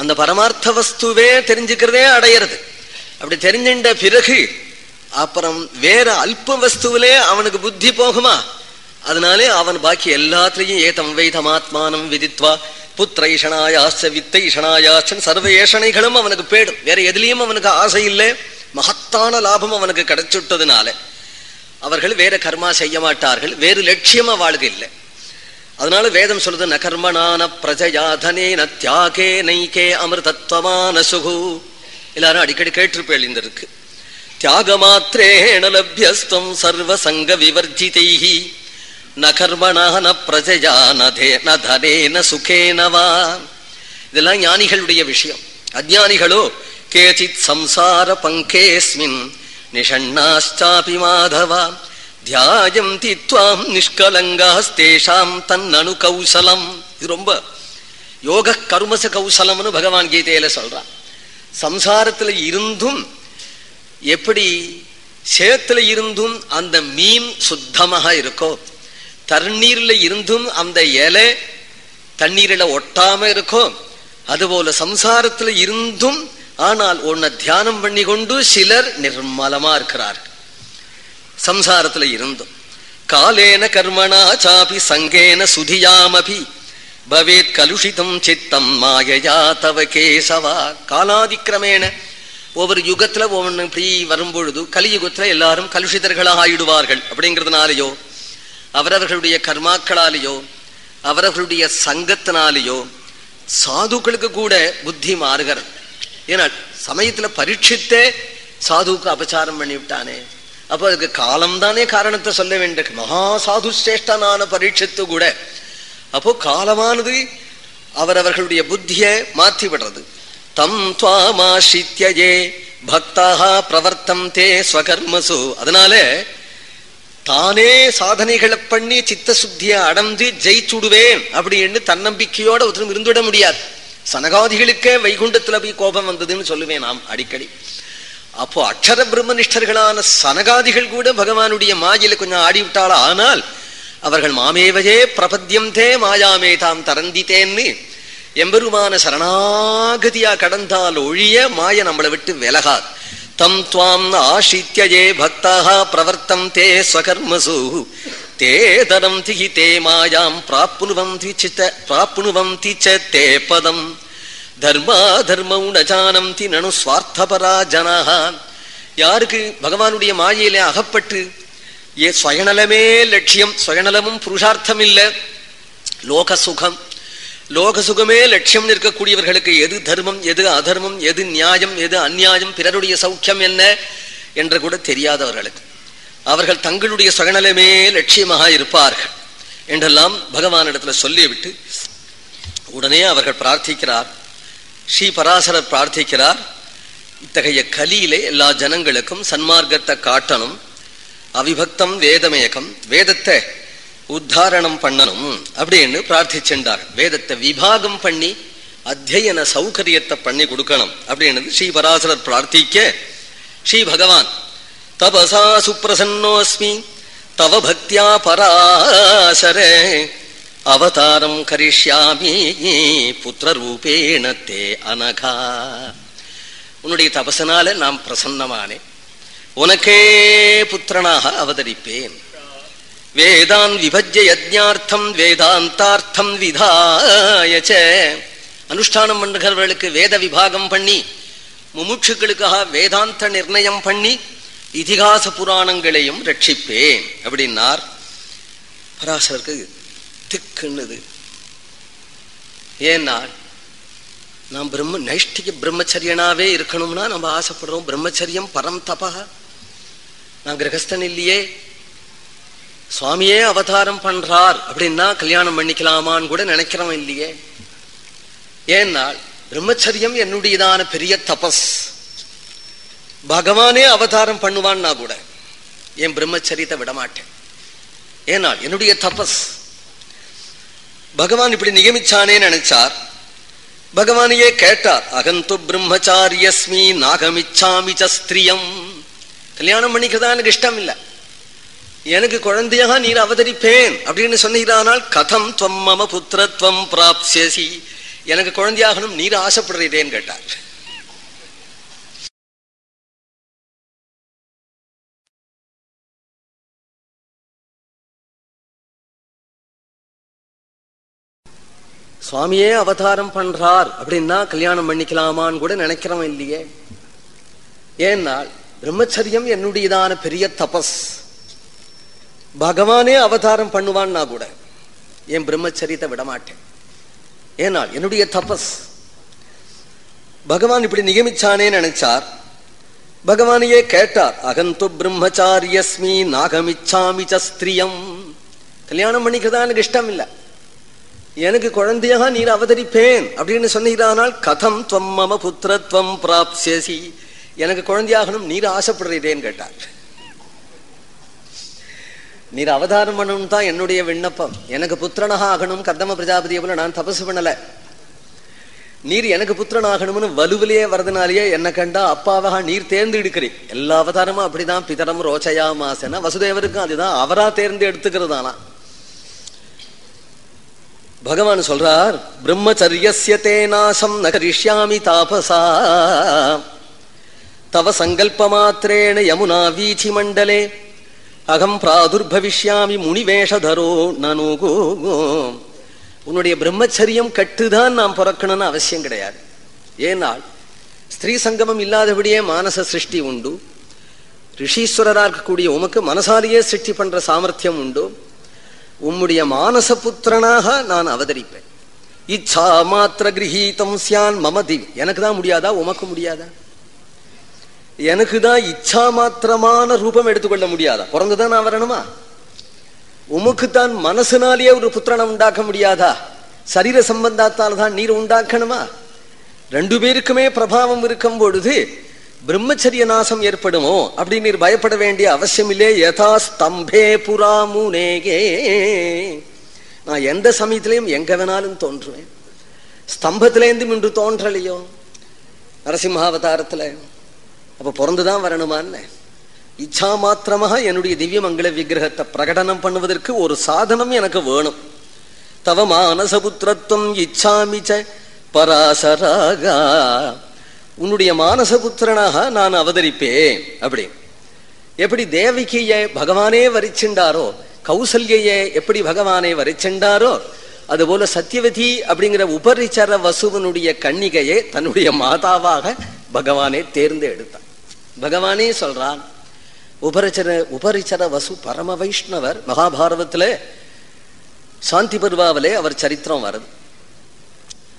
அந்த பரமார்த்த வஸ்துவே தெரிஞ்சுக்கிறதே அடையிறது. அப்படி தெரிஞ்சின்ற பிறகு அப்புறம் வேற அல்ப வஸ்துவிலே அவனுக்கு புத்தி போகுமா? அதனாலே அவன் பாக்கி எல்லாத்திலையும் ஏதம் வைதமாத்மானம் விதித்வா புத்திர வித்தைஷனாயாச்சன் சர்வ ஏஷனைகளும் அவனுக்கு பேடும் வேற எதுலேயும் அவனுக்கு ஆசை இல்லை. மகத்தான லாபம் அவனுக்கு கிடைச்சுட்டதுனால. அவர்கள் வேற கர்மா செய்ய மாட்டார்கள். வேறு லட்சியமா வாழ்க இல்லை. அதனால வேதம் சொல்றது ந கர்மனான பிரஜயாதனே ந தியாகே நைகே அமிர்தத்வமான சுகு எல்லாரும் அடிக்கடி கேட்டிருப்பேள் இந்த இருக்கு தியாக மாத்திரேண லபியஸ்தம் சர்வ விவர்ஜிதைஹி ந கர்மணா ந பிரஜயா நதே ந தனே ந சுகேனவா இதெல்லாம் ஞானிகளுடைய விஷயம். அஜானிகளோ கேச்சித் சம்சார பங்கேஸ்மின் நிஷண்ணாச்சாபி மாதவா. தியாயம் தித்வாம் நிஷ்கலங்காஸ்தேஷாம் தன்னணு கௌசலம். இது ரொம்ப யோக கர்மச கௌசலம்னு பகவான் கீதையில சொல்றான். சம்சாரத்தில் இருந்தும் எப்படி சேத்துல இருந்தும் அந்த மீன் சுத்தமாக இருக்கோ தண்ணீர்ல இருந்தும் அந்த இலை தண்ணீரில ஒட்டாம இருக்கோ அதுபோல சம்சாரத்துல இருந்தும் ஆனால் உன்னை தியானம் பண்ணி கொண்டு சிலர் நிர்மலமா இருக்கிறார். சம்சாரத்துல இருந்தும். காலேன கர்மணா சாபி சங்கேன சுதியாமபி. பவேத் கலுஷிதம் சித்தம் மாயையா தவ கேசவா காலாதிக்கிரமேன. ஒவ்வொரு யுகத்துல ஒவ்வொன்று இப்படி வரும்பொழுது கலியுகத்துல எல்லாரும் கலுஷிதர்களாக ஆயிடுவார்கள் அப்படிங்கிறதுனாலேயோ அவரவர்களுடைய கர்மாக்களாலேயோ அவரவர்களுடைய சங்கத்தினாலேயோ சாதுக்களுக்கு கூட புத்தி மாறுகிறது. ஏன்னா சமயத்துல பரீட்சித்தே சாதுக்கு அபச்சாரம் பண்ணி விட்டானே அப்போ அதுக்கு காலம் தானே காரணத்தை சொல்ல வேண்டும். மகா சாது சிரேஷ்டனான பரீட்சித்து கூட அப்போ காலமானது அவரவர்களுடைய புத்தியை மாற்றி விடுறது தம் துவாமாஷித்யே பக்தாக பிரவர்த்தம் தே ஸ்வகர்மசு. அதனால தானே சாதனைகளை பண்ணி சித்த சுத்தியை அடைந்து ஜெயிச்சுடுவேன் அப்படின்னு தன்னம்பிக்கையோட ஒருத்தரும் இருந்துவிட முடியாது. சனகாதிகளுக்கே வைகுண்டத்துல போய் கோபம் வந்ததுன்னு சொல்லுவேன் நாம் அடிக்கடி. அப்போ அக்ஷர பிரம்மனிஷ்டர்களான சனகாதிகள் கூட பகவானுடைய மாயில கொஞ்சம் ஆடிவிட்டாள்? ஆனால் அவர்கள் மாமேவையே பிரபத்தியம் தே மாயாமே தாம் தரந்தித்தேன்னு எம்பெருமான சரணாகதியா கடந்தால் ஒழிய மாய நம்மளை விட்டு விலகாது. தம் துவாம் ஆஷித்யே பக்தாக பிரவர்த்தம் தே ஸ்வகர்மசு. தே தரம் திகி தே மாயாம் பிராப்னுவந்தி சித்த பிராப்னுவந்தி ச தே பதம். தர்மா தர்ம நஜானம் தி நனு சுவார்த்தபரா ஜனாக யாருக்கு பகவானுடைய மாயையிலே அகப்பட்டு ஏ சுயநலமே லட்சியம். சுயநலமும் புருஷார்த்தம் இல்லை லோக சுகம் லோக சுகமே லட்சியம் இருக்கக்கூடியவர்களுக்கு எது தர்மம் எது அதர்மம் எது நியாயம் எது அந்நியாயம் பிறருடைய சௌக்கியம் என்ன என்று கூட தெரியாதவர்களுக்கு. அவர்கள் தங்களுடைய சுயநலமே லட்சியமாக இருப்பார்கள் என்றெல்லாம் பகவானிடத்துல சொல்லிவிட்டு உடனே அவர்கள் பிரார்த்திக்கிறார். ஸ்ரீ பராசரர் பிரார்த்திக்கிறார். இத்தகைய கலியிலே எல்லா ஜனங்களுக்கும் சன்மார்க்கத்தை காட்டணும். அவிபக்தம் வேதமேகம் வேதத்தை உத்தாரணம் பண்ணணும் அப்படின்னு பிரார்த்திச்சென்றார் வேதத்தை விபாகம் பண்ணி அத்தியன சௌகரியத்தை பண்ணி கொடுக்கணும் அப்படின்னு ஸ்ரீ பராசரர் பிரார்த்திக்க ஸ்ரீ பகவான். தபசா சுப்பிரசன்னோஸ்மி தவ பக்தியா பராசரே அவதாரம் கரிஷ்யாமி புத்திரரூபேண தே அனகா. உன்னுடைய தபசனால நாம் பிரசன்னமானேன் உனக்கே புத்திரனாக அவதரிப்பேன். வேதான் விபஜ்ய யஜ்ஞார்த்தம் வேதாந்தார்த்தம் விதாயச்ச அனுஷ்டானம் பண்ணுகிறவர்களுக்கு வேத விபாகம் பண்ணி முமுட்சுக்களுக்காக வேதாந்த நிர்ணயம் பண்ணி இதிகாச புராணங்களையும் ரட்சிப்பேன். அப்படின்னார். பராசருக்கு திக்குன்னுது. ஏன்னா நாம் பிரம்ம நைஷ்டிக பிரம்மச்சரியனாவே இருக்கணும்னா நம்ம ஆசைப்படுறோம். பிரம்மச்சரியம் பரம் தபா நான் கிரகஸ்தன் இல்லையே. சுவாமியே அவதாரம் பண்றார். அப்படின்னா கல்யாணம் பண்ணிக்கலாமான்னு கூட நினைக்கிறவன் இல்லையே. ஏன்னால் பிரம்மச்சரியம் என்னுடையதான பெரிய தபஸ். பகவானே அவதாரம் பண்ணுவான்னா கூட என் பிரம்மச்சரியத்தை விடமாட்டேன். ஏனால் என்னுடைய தபஸ். பகவான் இப்படி நியமிச்சானே நினைச்சார். பகவானையே கேட்டார் அகந்து பிரம்மச்சாரியஸ்மி நாகமிச்சாமி ஸ்திரியம் கல்யாணம் பண்ணிக்கிறதா எனக்கு இஷ்டம் இல்லை எனக்கு குழந்தையாக நீர் அவதரிப்பேன் அப்படின்னு சொன்னீரானால் கதம் துவம் மம புத்திரத்வம் பிராப்சியசி எனக்கு குழந்தையாகணும் நீர் ஆசைப்படுறீரேன்னு கேட்டார். சுவாமியே அவதாரம் பண்றார் அப்படின்னா கல்யாணம் பண்ணிக்கலாமான்னு கூட நினைக்கிறவன் இல்லையே. ஏன்னால் பிரம்மச்சரியம் என்னுடையதான பெரிய தபஸ். பகவானே அவதாரம் பண்ணுவான்னா கூட என் பிரம்மச்சரியத்தை விடமாட்டேன். ஏனால் என்னுடைய தபஸ். பகவான் இப்படி நியமிச்சானே நினைச்சார். பகவானையே கேட்டார் அகந்து பிரம்மச்சாரியஸ்மி நாகமிச்சாமி ஸ்திரியம். கல்யாணம் பண்ணிக்கிறதா எனக்கு இஷ்டம் இல்லை எனக்கு குழந்தையாக நீர் அவதரிப்பேன் அப்படின்னு சொன்னீரானால் கதம் துவம் மம புத்திரத்வம் பிராப்சேசி எனக்கு குழந்தையாகணும் நீர் ஆசைப்படுறீரேன்னு கேட்டார். நீர் அவதாரம் பண்ணணும் தான் என்னுடைய விண்ணப்பம். எனக்கு புத்திரனாக ஆகணும் கர்தம பிரஜாபதியை போல நான் தபசு பண்ணல. நீர் எனக்கு புத்திரனாகணும்னு வலுவிலேயே வரதுனாலேயே என்ன கண்டா அப்பாவாக நீர் தேர்ந்து எடுக்கிறீர் எல்லா அவதாரமும் அப்படிதான் பிதரம் ரோச்சையா மாசன வசுதேவருக்கும் அதுதான் அவரா தேர்ந்து எடுத்துக்கிறதானா பகவான் சொல்றார் பிரம்மச்சரியசிய தேநாசம் நகரிஷ்யாமி தாபசா. தவ சங்கல்ப மாத்திரேண யமுனா வீச்சி மண்டலே அகம் பிராதுர்பவிஷ்யாமி முனிவேஷதரோ நனுகோ உன்னுடைய பிரம்மச்சரியம் கட்டுதான் நாம் பிறக்கணும்னு அவசியம் கிடையாது. ஏனால் ஸ்திரீ சங்கமம் இல்லாதபடியே மானச சிருஷ்டி உண்டு. ரிஷீஸ்வரராக இருக்கக்கூடிய உமக்கு மனசாலேயே சிருஷ்டி பண்ற சாமர்த்தியம் உண்டு. உம்முடைய மானச புத்திரனாக நான் அவதரிப்பேன். இச்சா மாத்திர கிரகீதம் சியான் மமதி எனக்கு தான் முடியாதா? உமக்கு முடியாதா? எனக்கு தான் இச்சா மாத்திரமான ரூபம் எடுத்துக்கொள்ள முடியாதா? பிறந்துதான் நான் வரணுமா? உமக்குத்தான் மனசுனாலேயே ஒரு புத்திரனை உண்டாக்க முடியாதா? சரீர சம்பந்தத்தால் தான் நீர் உண்டாக்கணுமா? ரெண்டு பேருக்குமே பிரபாவம் இருக்கும் பொழுது பிரம்மச்சரிய நாசம் ஏற்படுமோ அப்படின்னு நீர் பயப்பட வேண்டிய அவசியம் யதா ஸ்தம்பே புறாமுனேகே நான் எந்த சமயத்திலையும் எங்க வேணாலும் தோன்றுவேன். ஸ்தம்பத்திலேருந்து இன்று தோன்றலையோ? நரசிம்மாவதாரத்துல அப்ப பிறந்துதான் வரணுமான்னு? இச்சா மாத்திரமாக என்னுடைய திவ்ய மங்கள விக்கிரகத்தை பிரகடனம் பண்ணுவதற்கு ஒரு சாதனம் எனக்கு வேணும். தவ மானசபுத்திரத்துவம் இச்சாமிச்ச பராசராகா. உன்னுடைய மானசபுத்திரனாக நான் அவதரிப்பேன் அப்படி. எப்படி தேவிகைய பகவானே வரிச்சுண்டாரோ கௌசல்யே எப்படி பகவானே வரிச்சுண்டாரோ அதுபோல சத்தியவதி அப்படிங்கிற உபரிச்சர வசுவனுடைய கன்னிகையை தன்னுடைய மாதாவாக பகவானே தேர்ந்து எடுத்தார் பகவானே சொல்றான் உபரிச்சர உபரிச்சர வசு பரம வைஷ்ணவர். மகாபாரதத்துல சாந்தி பருவாவிலே அவர் சரித்திரம் வருது.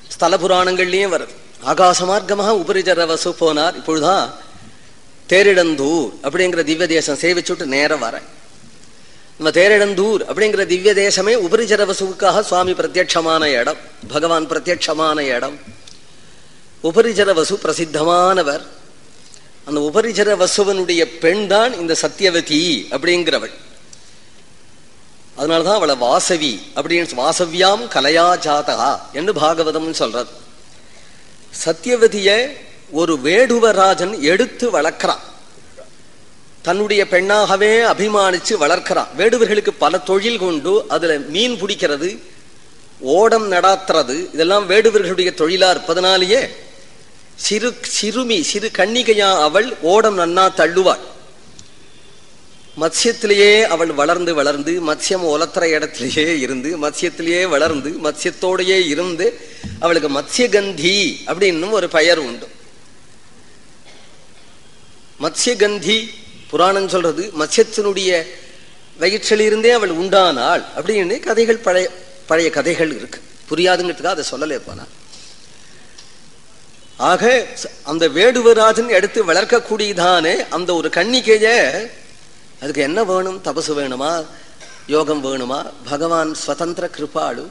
ஸ்தல புராணங்கள்லயும் வருது. ஆகாச மார்க்கமாக உபரிச்சர வசு போனார். இப்பொழுதுதான் தேரிடந்தூர் அப்படிங்கிற திவ்ய தேசம் சேவிச்சுட்டு நேரம் வர. நம்ம தேரிடந்தூர் அப்படிங்கிற திவ்ய தேசமே உபரிச்சர வசுவுக்காக சுவாமி பிரத்யட்சமான இடம் பகவான் பிரத்யட்சமான இடம். உபரிச்சர வசு பிரசித்தமானவர். அந்த உபரிஜர வசுவனுடைய பெண் தான் இந்த சத்தியவதி அப்படிங்கிறவள். அதனாலதான் அவளை வாசவி அப்படின்னு வாசவ்யாம் கலையா ஜாதகா என்று பாகவதம் சொல்றது சத்தியவதிய ஒரு வேடுவராஜன் எடுத்து வளர்க்கிறான். தன்னுடைய பெண்ணாகவே அபிமானிச்சு வளர்க்கிறான். வேடுவர்களுக்கு பல தொழில் கொண்டு அதுல மீன் பிடிக்கிறது ஓடம் நடாத்துறது இதெல்லாம் வேடுவர்களுடைய தொழிலா இருப்பதனாலேயே சிறு சிறுமி சிறு கன்னிகையா அவள் ஓடம் நன்னா தள்ளுவாள். மத்சியத்திலேயே அவள் வளர்ந்து வளர்ந்து மத்சியம் ஒலத்துற இடத்திலேயே இருந்து மத்சியத்திலேயே வளர்ந்து மத்சியத்தோடையே இருந்து அவளுக்கு மத்ஸ்யகந்தி அப்படின்னு ஒரு பெயர் உண்டு. மத்ஸ்யகந்தி புராணம் சொல்றது மத்சியத்தினுடைய வயிற்றிலிருந்தே அவள் உண்டானாள் அப்படின்னு கதைகள் பழைய பழைய கதைகள் இருக்கு. புரியாதுங்கிறதுக்காக அதை சொல்லலே போனா. ஆக அந்த வேடுவராஜன் எடுத்து வளர்க்கக்கூடியதானே அந்த ஒரு கண்ணிக்கைய அதுக்கு என்ன வேணும்? தபசு வேணுமா? யோகம் வேணுமா? பகவான் ஸ்வதந்திர கிருபாளு.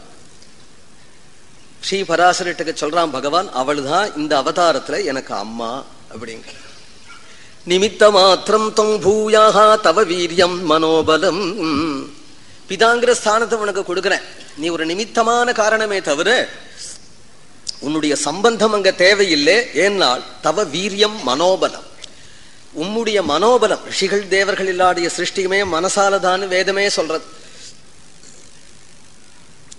ஸ்ரீ பராசரிட்டுக்கு சொல்றான் பகவான் அவள் தான் இந்த அவதாரத்துல எனக்கு அம்மா அப்படிங்கிற. நிமித்த மாத்திரம் தொங் தவ வீரியம் மனோபலம். பிதாங்கிற ஸ்தானத்தை உனக்கு கொடுக்குறேன். நீ ஒரு நிமித்தமான காரணமே தவிர உன்னுடைய சம்பந்தம் அங்க தேவையில்லை. ஏன்னால் தவ வீரியம் மனோபலம். உம்முடைய மனோபலம் ரிஷிகள் தேவர்கள் இல்லாடைய சிருஷ்டியுமே மனசாலதான் வேதமே சொல்றது.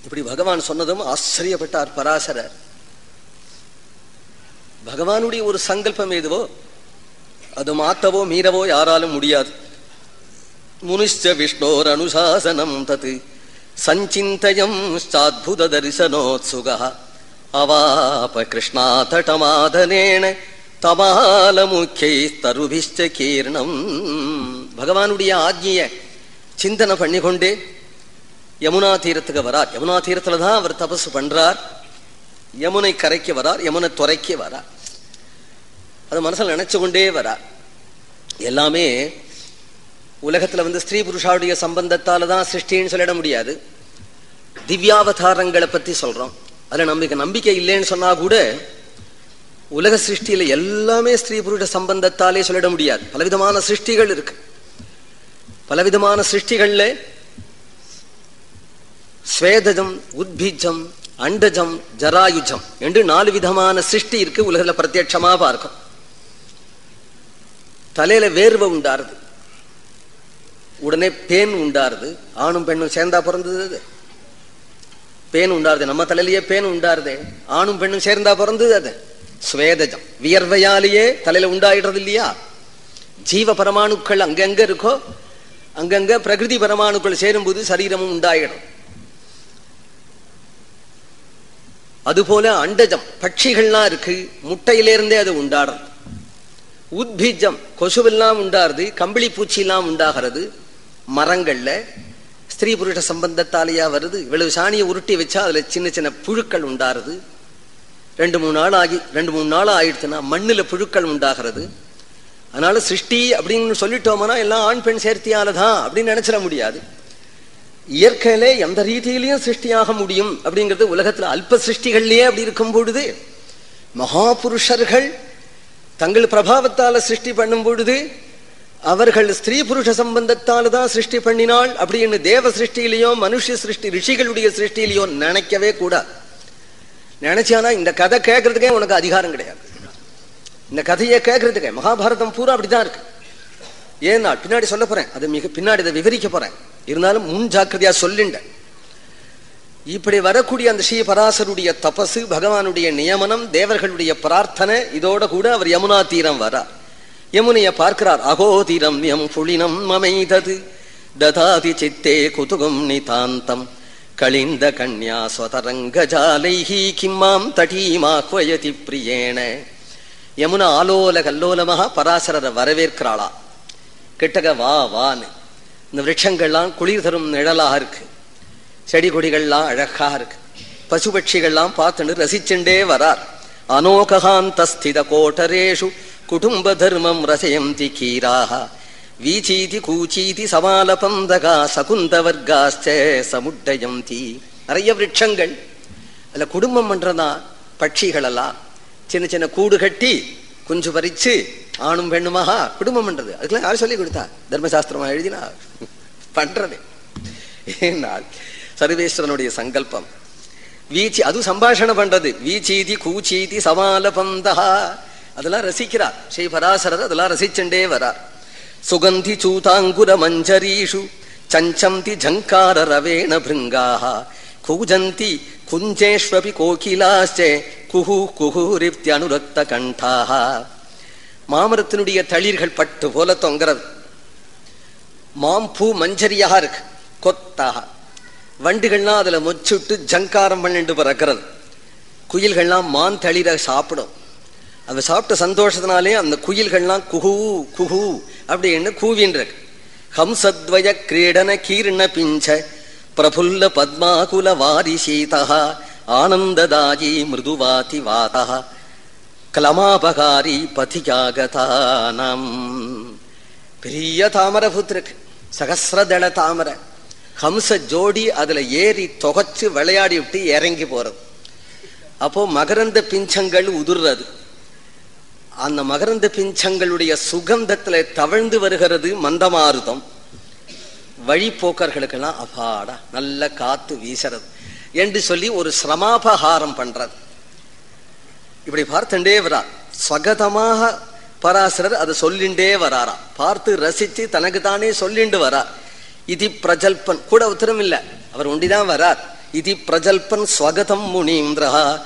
இப்படி பகவான் சொன்னதும் ஆச்சரியப்பட்டார் பராசரர். பகவானுடைய ஒரு சங்கல்பம் எதுவோ அது மாத்தவோ மீறவோ யாராலும் முடியாது. முனிஷ்ட விஷ்ணோர் அனுசாசனம் தத்து சஞ்சிந்தயம் சாத்புத தரிசனோத்சுகா. அவாப கிருஷ்ணா தட்டமாதனேன தபால முக்கியை தருபிஷ்ட கீர்ணம் பகவானுடைய ஆஜ்ய சிந்தனை பண்ணிக்கொண்டே யமுனா தீரத்துக்கு வரார். யமுனா தீரத்துல தான் அவர் தபசு பண்றார். யமுனை கரைக்கு வரார். யமுனை துறைக்கு வரார். அது மனசில் நினைச்சு கொண்டே வரார். எல்லாமே உலகத்துல வந்து ஸ்திரீ புருஷாவுடைய சம்பந்தத்தால தான் சிருஷ்டின்னு சொல்லிட முடியாது. திவ்யாவதாரங்களை பத்தி சொல்றோம். அதுல நம்பிக்கை நம்பிக்கை இல்லைன்னு சொன்னா கூட உலக சிருஷ்டியில எல்லாமே ஸ்திரீ புருஷ சம்பந்தத்தாலே சொல்லிட முடியாது. பலவிதமான சிருஷ்டிகள் இருக்கு. பலவிதமான சிருஷ்டிகள்ல ஸ்வேதஜம் உத்பீஜம் அண்டஜம் ஜராயுஜம் என்று நாலு விதமான சிருஷ்டி இருக்கு. உலகில் பிரத்யட்சமா பார்க்கும். தலையில வேர்வை உண்டாருது. உடனே பேன் உண்டாருது. ஆணும் பெண்ணும் சேர்ந்தா பிறந்தது பேன் உண்டாருது நம்ம தலையிலேயே பேன் உண்டாருதே. ஆணும் பெண்ணும் சேர்ந்தா பிறந்தது அது. ஸ்வேதஜம் வியர்வையாலேயே தலையில உண்டாயிடுறது இல்லையா ஜீவ பரமாணுக்கள் அங்கங்க இருக்கோ அங்கங்க பிரகிருதி பரமாணுக்கள் சேரும்போது சரீரமும் உண்டாயிடும். அதுபோல அண்டஜம். பட்சிகள்லாம் இருக்கு முட்டையிலேருந்தே அது உண்டாடுறது. உத்பீஜம். கொசுவெல்லாம் உண்டாருது கம்பளி பூச்சியெல்லாம் உண்டாகிறது மரங்கள்ல. ஸ்திரீ புருஷ சம்பந்தத்தாலேயா வருது? இவ்வளவு சாணியை உருட்டி வச்சா அதுல சின்ன சின்ன புழுக்கள் உண்டாருது ரெண்டு மூணு நாள் ஆகி ரெண்டு மூணு நாள் ஆயிடுச்சுன்னா மண்ணில் புழுக்கள் உண்டாகிறது. அதனால சிருஷ்டி அப்படின்னு சொல்லிட்டோம்னா எல்லாம் ஆண் பெண் சேர்த்தியால தான் அப்படின்னு நினைச்சிட முடியாது. இயற்கையிலே எந்த ரீதியிலையும் சிருஷ்டியாக முடியும் அப்படிங்கிறது உலகத்தில் அல்ப சிருஷ்டிகள்லயே அப்படி இருக்கும் பொழுது மகாபுருஷர்கள் தங்கள் பிரபாவத்தால சிருஷ்டி பண்ணும் பொழுது அவர்கள் ஸ்திரீ புருஷ சம்பந்தத்தால் தான் சிருஷ்டி பண்ணினாள். அப்படின்னு தேவ சிருஷ்டியிலையோ மனுஷ சிருஷ்டி ரிஷிகளுடைய சிருஷ்டியிலையோ நினைக்கவே கூடாது. நினைச்சானா இந்த கதை கேட்கறதுக்கே உனக்கு அதிகாரம் கிடையாது. இந்த கதையை கேட்கறதுக்கே மகாபாரதம் பூரா அப்படிதான் இருக்கு. ஏன்னா பின்னாடி சொல்ல போறேன். அது மிக பின்னாடி இதை விவரிக்க போறேன். இருந்தாலும் முன் ஜாக்கிரதையா சொல்லிண்ட இப்படி வரக்கூடிய அந்த ஸ்ரீ பராசருடைய தபசு பகவானுடைய நியமனம் தேவர்களுடைய பிரார்த்தனை இதோட கூட அவர் யமுனா தீரம் வரார் யமுனைய பார்க்கிறார். அகோ தீரம் எம் புளினம் மமைதது ததாதி சித்தே குதுகம் நிதாந்தம். கழிந்த கன்யா ஸ்வதரங்கஜாலைஹி கிம்மாம் தடீமாஹ்வயதி பிரியேன. யமுனா ஆலோல கல்லோலமாக பராசரரை வரவேற்கிறாளா. கிட்டக வா வான்னு. இந்த விரட்சங்கள்லாம் குளிர் தரும் நிழலாக இருக்கு. செடி கொடிகள்லாம் அழகாக இருக்கு. பசுபட்சிகள்லாம் பார்த்துட்டு ரசிச்சுண்டே வரார். அனோகாந்தஸ்தித கோட்டரேஷு குடும்ப தர்மம் ரசயந்தி கீராக வீச்சீதி கூச்சீதி சமாலபந்தகா சகுந்த வர்க்காஸ்ச சமுட்டயந்தி. நிறைய விரட்சங்கள் அதில் குடும்பம் பண்றதா பட்சிகள் எல்லாம் சின்ன சின்ன கூடு கட்டி குஞ்சு பறிச்சு ஆணும் பெண்ணுமாக குடும்பம் பண்றது. அதுக்கெல்லாம் யார் சொல்லி கொடுத்தா? தர்மசாஸ்திரமா எழுதினா? பண்றது. ஏனால் சர்வேஸ்வரனுடைய சங்கல்பம். வீச்சி அது சம்பாஷணம் பண்றது. வீச்சீதி கூச்சீதி சமாலபந்தகா அதெல்லாம் ரசிக்கிறார். ஸ்ரீ பராசரர் அதெல்லாம் ரசிச்சுண்டே வரார். சுகந்தி சூதாங்குர மஞ்சரீஷு சஞ்சந்தி ஜங்கார ரவேண பிருங்காக கூஜந்தி குஞ்சேஷ்வபி கோகிலாச்சே குஹு குஹூரிப்தியனுரக்த கண்டாக மாமரத்தினுடைய தளிர்கள் பட்டு போல தொங்குறது. மாம்பூ மஞ்சரியாக இருக்கு கொத்தாக. வண்டுகள்லாம் அதில் மொச்சுட்டு ஜங்காரம் பண்ணிட்டு பிறக்கிறது. குயில்கள்லாம் மான் தளிர சாப்பிடும். அதை சாப்பிட்ட சந்தோஷத்தினாலே அந்த குயில்கள்லாம் குஹூ குஹூ அப்படின்னு கூவின்றிருக்கு ஹம்சத்வய கிரீடன கீர்ண பிஞ்ச பிரபுல்ல பத்மாகுல வாரி சீதா ஆனந்ததாயி மிருதுவாதி வாதா கலமாபகாரி பதிகாகதானம் பெரிய தாமரை பூத்திருக்கு சகசிரதள தாமரை. ஹம்ச ஜோடி அதுல ஏறி தொகைச்சு விளையாடி விட்டு இறங்கி போறது. அப்போ மகரந்த பிஞ்சங்கள் உதிர்றது. அந்த மகரந்த பிஞ்சங்களுடைய சுகந்தத்துல தவழ்ந்து வருகிறது மந்தமாருதம். வழிப்போக்கர்களுக்கெல்லாம் அபாடா நல்ல காத்து வீசுறது. என்று சொல்லி ஒரு சிரமாபகாரம் பண்றது இப்படி பார்த்துட்டே வரா. ஸ்வகதமாக பராசரர் அதை சொல்லிண்டே வராரா பார்த்து ரசித்து தனக்கு தானே சொல்லிண்டு வரா. இது பிரஜல்பன் கூட உத்தரம் இல்ல. அவர் ஒண்டிதான் வரார். இது பிரஜல்பன் ஸ்வகதம் முனீந்திரா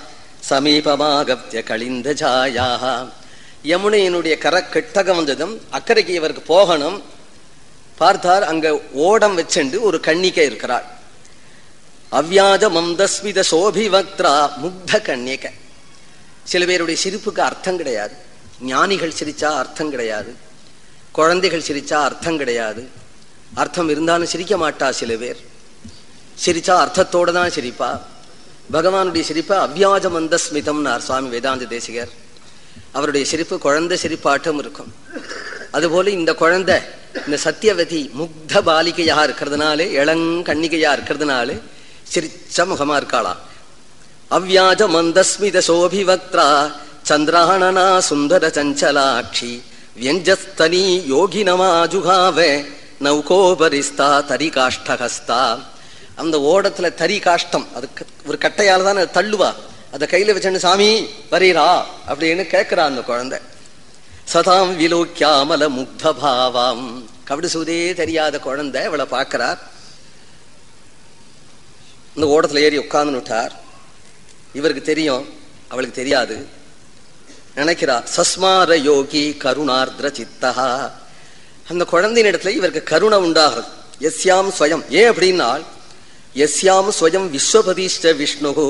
சமீபமாகத்திய கழிந்த ஜாயாக யமுனையினுடைய கரை கிட்டக வந்ததும் அக்கறைக்கு இவருக்கு போகணும். பார்த்தார் அங்க ஓடம் வச்சுண்டு ஒரு கன்னிகை இருக்கிறாள். அவ்யாஜ மந்தஸ்மித சோபிவக்திரா முக்த கண்ணிக்கை சில பேருடைய சிரிப்புக்கு அர்த்தம் கிடையாது. ஞானிகள் சிரிச்சா அர்த்தம் கிடையாது. குழந்தைகள் சிரிச்சா அர்த்தம் கிடையாது. அர்த்தம் இருந்தாலும் சிரிக்க மாட்டா சில பேர். சிரிச்சா அர்த்தத்தோட தான் சிரிப்பா. பகவானுடைய சிரிப்பை அவ்யாஜ மந்தஸ்மிதம்னார் சுவாமி வேதாந்த தேசிகர். அவருடைய சிரிப்பு குழந்தை சிரிப்பாட்டம் இருக்கும். அதுபோல இந்த குழந்தை இந்த சத்தியவதி முக்த பாலிகையாக இருக்கிறதுனாலே இளங்கண்ணிகையா இருக்கிறதுனாலே சிரிச்ச முகமா இருக்காளா? அவ்யாஜ மந்தஸ்மித சோபிவக்திரா சந்திராணனா சுந்தர சஞ்சலாட்சி வியஞ்சஸ்தனி யோகினமாஜுகாவ நௌகோபரிஸ்தா தரிகாஷ்டகஸ்தா அந்த ஓடத்துல தரி காஷ்டம் அது ஒரு கட்டையால தான் தள்ளுவா? அதை கையில வச்சுன்னு சாமி வரீரா அப்படின்னு கேட்கிறா அந்த குழந்தை. சதாம் விலோக்கியாமல முக்தபாவாம். கபடி சூதே தெரியாத குழந்தை இவளை பார்க்கிறார். இந்த ஓடத்துல ஏறி உட்கார்ந்துட்டார் இவருக்கு தெரியும் அவளுக்கு தெரியாது. நினைக்கிறா சஸ்மார யோகி கருணார்திர சித்தா அந்த குழந்தையின் இடத்துல இவருக்கு கருணை உண்டாகிறது. எஸ்யாம் ஸ்வயம். ஏன் அப்படின்னா எஸ்யாம் ஸ்வயம் விஸ்வபதிஷ்ட விஷ்ணுகோ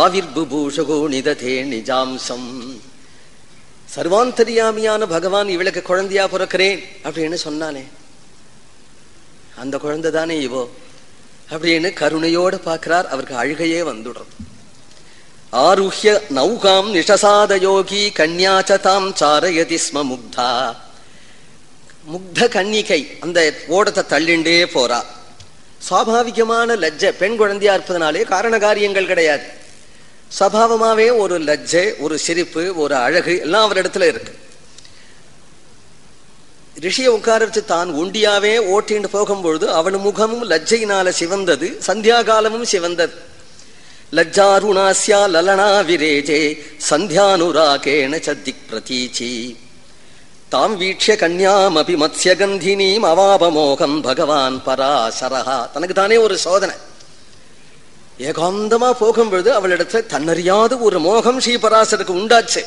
ஆவிர்புபூஷகோ நிததே நிஜாம்சம் சர்வாந்தரியாமியான பகவான் இவளுக்கு குழந்தையா பிறக்கிறேன் அப்படின்னு சொன்னானே அந்த குழந்தை தானே இவோ அப்படின்னு கருணையோடு பார்க்கிறார் அவருக்கு அழுகையே வந்துடும் ஆருஹ்ய நௌகாம் நிஷசாத யோகி கன்யாச்சதாம் சாரயதி ஸ்ம முக்தா முக்த கன்னிகை அந்த ஓடத்தை தள்ளிண்டே போறா சுவாபாவிகமான லஜ்ஜ பெண் குழந்தையா இருப்பதனாலே காரண காரியங்கள் கிடையாது. சபாவமாவே ஒரு லஜ்ஜை ஒரு சிரிப்பு ஒரு அழகு எல்லாம் அவர் இடத்துல இருக்கு. ரிஷியை உட்கார வச்சு தான் ஒண்டியாவே ஓட்டின்னு போகும்பொழுது அவன் முகமும் லஜ்ஜையினால சிவந்தது சந்தியா காலமும் சிவந்தது. லஜ்ஜாருணாஸ்யா லலனா விரேஜே சந்தியானுராகேண சத்திக் பிரதீச்சி. தாம் வீட்சிய கன்யாமபி மத்யகந்தினீம் அவாபமோகம் பகவான் பராசரஹா தனக்கு தானே ஒரு சோதனை ஏகாந்தமா போகும்பொழுது அவளிடத்துல தன்னறியாத ஒரு மோகம் ஸ்ரீபராசருக்கு உண்டாச்சு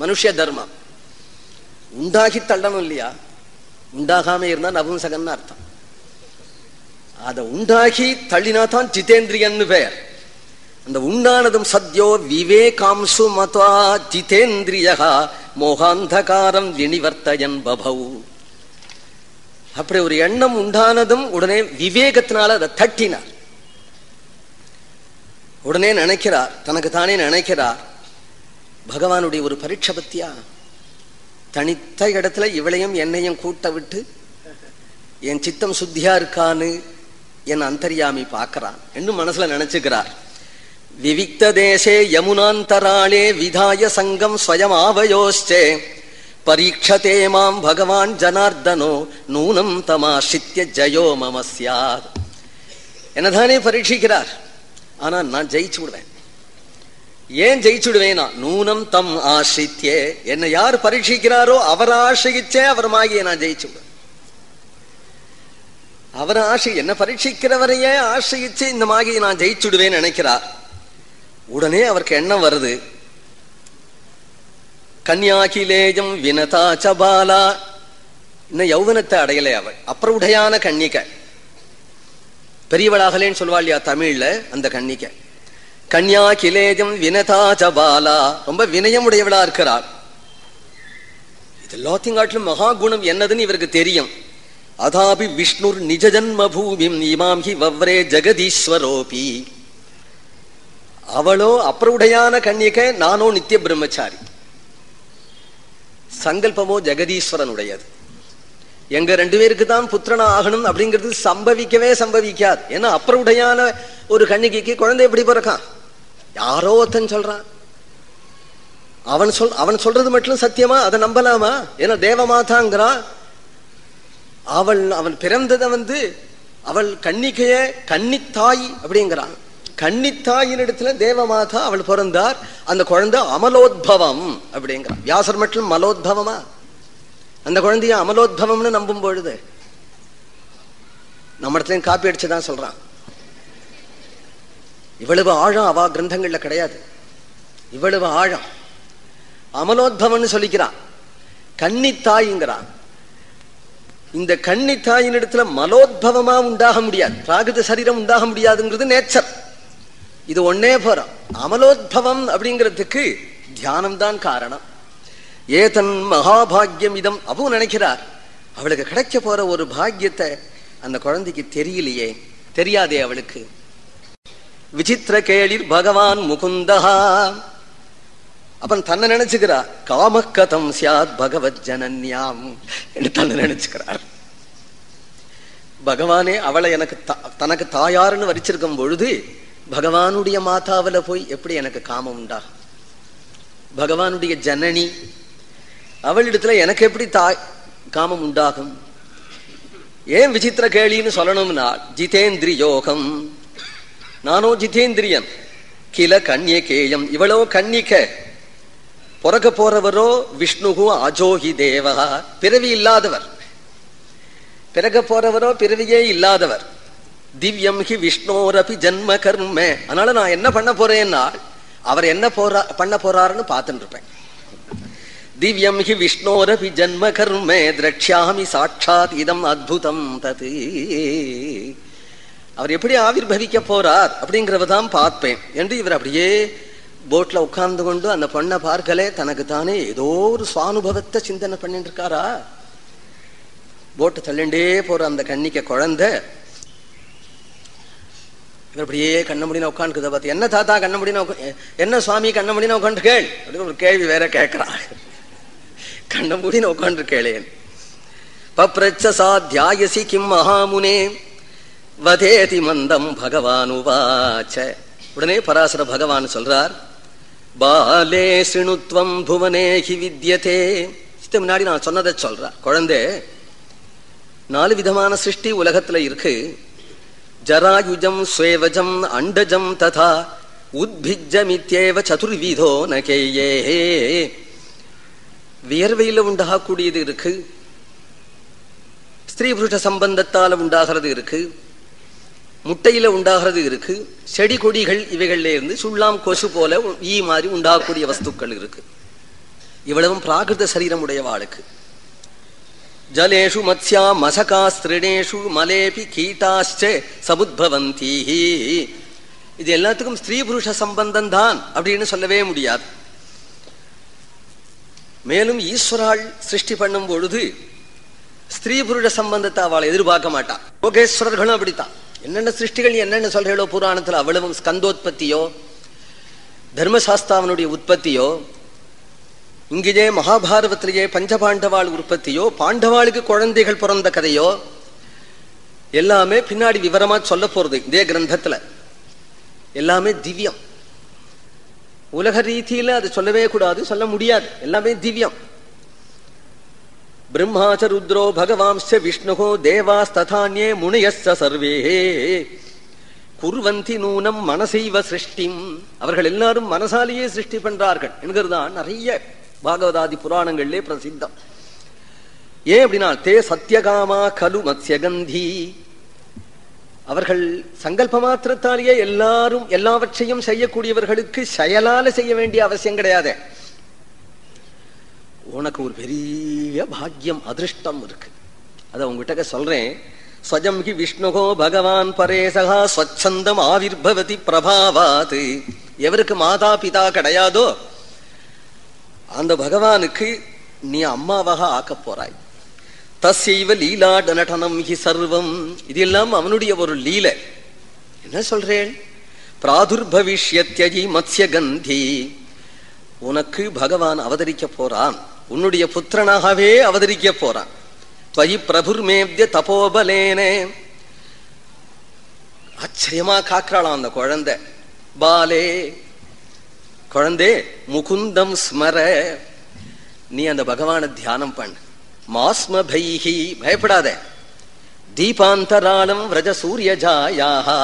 மனுஷ தர்மம் உண்டாகி தள்ளணும் இல்லையா உண்டாகாம இருந்தா நபும்சகன்னு அர்த்தம் அத உண்டாகி தள்ளினா தான் ஜிதேந்திரியன் பெயர் அந்த உண்டானதும் சத்யோ விவேகாம்சு மதா ஜிதேந்திரியகா மோகாந்தகாரம் வினிவர்த்தயன் பபௌ அப்படி ஒரு எண்ணம் உண்டானதும் உடனே விவேகத்தினால அதை தட்டினார். உடனே நினைக்கிறார் தனக்கு தானே நினைக்கிறார் பகவானுடைய ஒரு பரீட்சை பத்தியா? தனித்த இடத்துல இவளையும் என்னையும் கூட்ட விட்டு என் சித்தம் சுத்தியா இருக்கான்னு என் அந்தரியாமி பார்க்கிறான். என்று மனசுல நினைச்சுக்கிறார். விவிக்ததேசே யமுனாந்தராளே விதாய சங்கம் ஸ்வயம் ஆவயோச்சே பரீட்சதே மாம் பகவான் ஜனார்தனோ நூனம் தமாஷித்ய ஜயோ மம சியாத் என்னதானே பரீட்சிக்கிறார் ஆனா நான் ஜெயிச்சு விடுவேன் ஏன் ஜெயிச்சுடுவேனா நூனம் தம் ஆசித்யே என்னை யார் பரீட்சிக்கிறாரோ அவர் ஆசிரிச்சே அவர் மாகிய நான் ஜெயிச்சு விடுவேன் அவர் ஆசி என்ன பரீட்சிக்கிறவரையே ஆசிரிச்சு இந்த மாகியை நான் ஜெயிச்சுடுவேன்னு நினைக்கிறார் உடனே அவருக்கு எண்ணம் வருது. கன்யாகிலேயம் வினதா சபாலா. இன்னும் யௌவனத்தை அடையலை அவள். அப்புறவுடையான கன்னிகை. பெரியவளாகலேன்னு சொல்வா இல்லையா தமிழ்ல அந்த கன்னிகை. கன்யா கிலேஜம் வினதா சபாலா. ரொம்ப வினயமுடையவளா இருக்கிறாள். இது எல்லாத்தையும் காட்டிலும் மகா குணம் என்னதுன்னு இவருக்கு தெரியும். அதாபி விஷ்ணுர் நிஜ ஜன்ம பூமி இமாம் ஹி வவ்ரே ஜெகதீஸ்வரோபி. அவளோ அப்புறவுடையான கன்னிகை நானோ நித்திய பிரம்மச்சாரி. சங்கல்பமோ ஜெகதீஸ்வரனுடையது. எங்க ரெண்டு பேருக்கு தான் புத்திரனா ஆகணும் அப்படிங்கிறது சம்பவிக்கவே சம்பவிக்காது. ஏன்னா அப்புறவுடையான ஒரு கண்ணிகைக்கு குழந்தை எப்படி பிறக்கான் யாரோ ஒருத்தன் சொல்றான். அவன் சொல் அவன் சொல்றது மட்டும் சத்தியமா? அதை நம்பலாமா? ஏன்னா தேவமாதாங்கிறான். அவள் அவன் பிறந்ததை வந்து அவள் கன்னிகைய கன்னித்தாய் அப்படிங்கிறான். கன்னித்தாயினிடத்துல தேவமாதா அவள் பிறந்தார். அந்த குழந்தை அமலோத்பவம் அப்படிங்கிறான் வியாசர் மட்டும் மலோத்பவமா? அந்த குழந்தைய அமலோத்பவம்னு நம்பும் பொழுது நம்மளத்துலயும் காப்பி அடிச்சுதான் சொல்றான். இவ்வளவு ஆழம் அவா கிரந்தங்கள்ல கிடையாது. இவ்வளவு ஆழம். அமலோத்பவம்னு சொல்லிக்கிறான் கன்னித்தாய்ங்கிறான் இந்த கன்னித்தாயின் இடத்துல மலோத்பவமா உண்டாக முடியாது. பிராகிருத சரீரம் உண்டாக முடியாதுங்கிறது நேச்சர் இது ஒன்னே போறோம். அமலோத்பவம் அப்படிங்கிறதுக்கு தியானம் தான் காரணம். ஏதன் மகாபாகியம் இதம் அப்பவும் நினைக்கிறார். அவளுக்கு கிடைக்க போற ஒரு பாக்கியத்தை அந்த குழந்தைக்கு தெரியலையே. தெரியாதே அவளுக்கு. விசித்திர கேளிர் பகவான் முகுந்தஹா. அப்பன் தன்னை நினைச்சுக்கிறா காமக்கதம் சியாத் பகவத் ஜனன்யாம் என்று தன்னை நினைச்சுக்கிறார். பகவானே அவளை எனக்கு தனக்கு தாயாருன்னு வரிச்சிருக்கும் பொழுது பகவானுடைய மாதாவில போய் எப்படி எனக்கு காமம் உண்டா? பகவானுடைய ஜனனி அவளிடத்துல எனக்கு எப்படி தாய் காமம் உண்டாகும்? ஏன் விசித்திர கேளின்னு சொல்லணும்னா ஜிதேந்திரியோகம். நானோ ஜிதேந்திரியன். கில கண்ணிகேயம் இவளோ கண்ணிக்க பிறக்க போறவரோ விஷ்ணுகு அஜோகி தேவா பிறவி இல்லாதவர். பிறக்க போறவரோ பிறவியே இல்லாதவர். திவ்யம் ஹி விஷ்ணோரபி ஜன்ம கர்ம. அதனால நான் என்ன பண்ண போறேன்னா அவர் என்ன போறா பண்ண போறாருன்னு பார்த்துட்டு இருப்பேன் திவ்யம் ஹி விஷ்ணோரபி ஜன்ம கர்மே திரட்சியாமி சாட்சாத் இதம் அத்புதம் தது. அவர் எப்படி ஆவிர்வவிக்க போறார் அப்படிங்கிறதான் பார்ப்பேன் என்று இவர் அப்படியே போட்ல உட்கார்ந்து கொண்டு அந்த பொண்ணை பார்க்கலே தனக்கு தானே ஏதோ ஒரு சுவானுபவத்தை சிந்தனை பண்ணிட்டு இருக்காரா போட்டு தள்ளிண்டே போற அந்த கண்ணிக்க குழந்தை இவர் அப்படியே கண்ண முடின உட்காந்துக்குத பார்த்து என்ன தாத்தா கண்ண முடின என்ன சுவாமி கண்ண முடின உட்காந்து கேள். அப்படின்னு ஒரு கேள்வி வேற கேட்கிறான். கண்ண முடின உட்காந்து கேளேன். பப்ரச்ச தியாயசி கிம் மகாமுனே வதேதி மந்தம் பகவான் உடனே பராசர பகவான் சொல்றார் பாலே சிணுத்வம் புவனே ஹி வித்யதே. இதுக்கு முன்னாடி நான் சொன்னதை சொல்றேன். குழந்தை நாலு விதமான சிருஷ்டி உலகத்துல இருக்கு. ஜராயுஜம் ஸ்வேவஜம் அண்டஜம் ததா உத்பிஜமித்யேவ சதுர்விதோ நகேயே. வியர்வையில உண்டாகக்கூடியது இருக்கு. ஸ்திரீ புருஷ சம்பந்தத்தால உண்டாகிறது இருக்கு. முட்டையில உண்டாகிறது இருக்கு. செடி கொடிகள் இவைகள்ல இருந்து சுள்ளாம் கொசு போல ஈ மாதிரி உண்டாகக்கூடிய வஸ்துக்கள் இருக்கு. இவ்வளவும் பிராகிருத சரீரம் உடையவாளுக்கு. ஜலேஷு மத்யா மசகாஸ்திரிணேஷு மலேபி கீட்டாச்சே சமுத்பவந்தி இது எல்லாத்துக்கும் ஸ்திரீ புருஷ சம்பந்தம் தான் அப்படின்னு சொல்லவே முடியாது. மேலும் ஈஸ்வராள் சிருஷ்டி பண்ணும் பொழுது ஸ்திரீ புருஷ சம்பந்தத்தை அவளை எதிர்பார்க்க மாட்டான் யோகேஸ்வரர்களும் அப்படித்தான். என்னென்ன சிருஷ்டிகள் என்னென்ன சொல்றீங்களோ புராணத்தில் அவ்வளவும் ஸ்கந்தோத்பத்தியோ தர்மசாஸ்தாவனுடைய உற்பத்தியோ இங்கேயே மகாபாரதத்திலேயே பஞ்சபாண்டவாள் உற்பத்தியோ பாண்டவாளுக்கு குழந்தைகள் பிறந்த கதையோ எல்லாமே பின்னாடி விவரமா சொல்ல போறது இதே கிரந்தத்துல. எல்லாமே திவ்யம். உலக ரீதியில அது சொல்லவே கூடாது சொல்ல முடியாது. எல்லாமே திவ்யம். பிரம்மாச்ச ருத்ரோ பகவாம்ச விஷ்ணுகோ தேவாஸ்ததானியே முனியஸ்ஸ சர்வே. குர்வந்தி நூனம் மனசைவ சிருஷ்டிம். அவர்கள் எல்லாரும் மனசாலேயே சிருஷ்டி பண்றார்கள் என்கிறதுதான் நிறைய பாகவதாதி புராணங்கள்லே பிரசித்தம். ஏன் அப்படின்னா தே சத்தியகாமா கலு மத்யகந்தி அவர்கள் சங்கல்ப மாத்திரத்தாலேயே எல்லாரும் எல்லாவற்றையும் செய்யக்கூடியவர்களுக்கு செயலால செய்ய வேண்டிய அவசியம் கிடையாது. உனக்கு ஒரு பெரிய பாக்கியம் அதிருஷ்டம் இருக்கு. அதை உங்ககிட்ட சொல்றேன். ஸ்வஜம் ஹி விஷ்ணுகோ பகவான் பரேசகா ஸ்வச்சந்தம் ஆவிர்பவதி பிரபாவாது. எவருக்கு மாதா பிதா கிடையாதோ அந்த பகவானுக்கு நீ அம்மாவாக ஆக்கப் போறாய். தசைவ லீலா நடனம் ஹி சர்வம். இது எல்லாம் அவனுடைய ஒரு லீலை. என்ன சொல்றேன்? பிராதுர்பவிஷ்யத்யஜி மத்ஸ்யகந்தி உனக்கு பகவான் அவதரிக்க போறான். உன்னுடைய புத்திரனாகவே அவதரிக்க போறான். துவயி பிரபுர்மேவிய தபோபலேனே. ஆச்சரியமா காக்கிறாளாம் அந்த குழந்தை. பாலே குழந்தை முகுந்தம் ஸ்மர. நீ அந்த பகவான தியானம் பண்ணு. மாஸ்ம பைஹி பயப்படாத. தீபாந்தராளம் விரஜ சூரிய ஜாயாஹா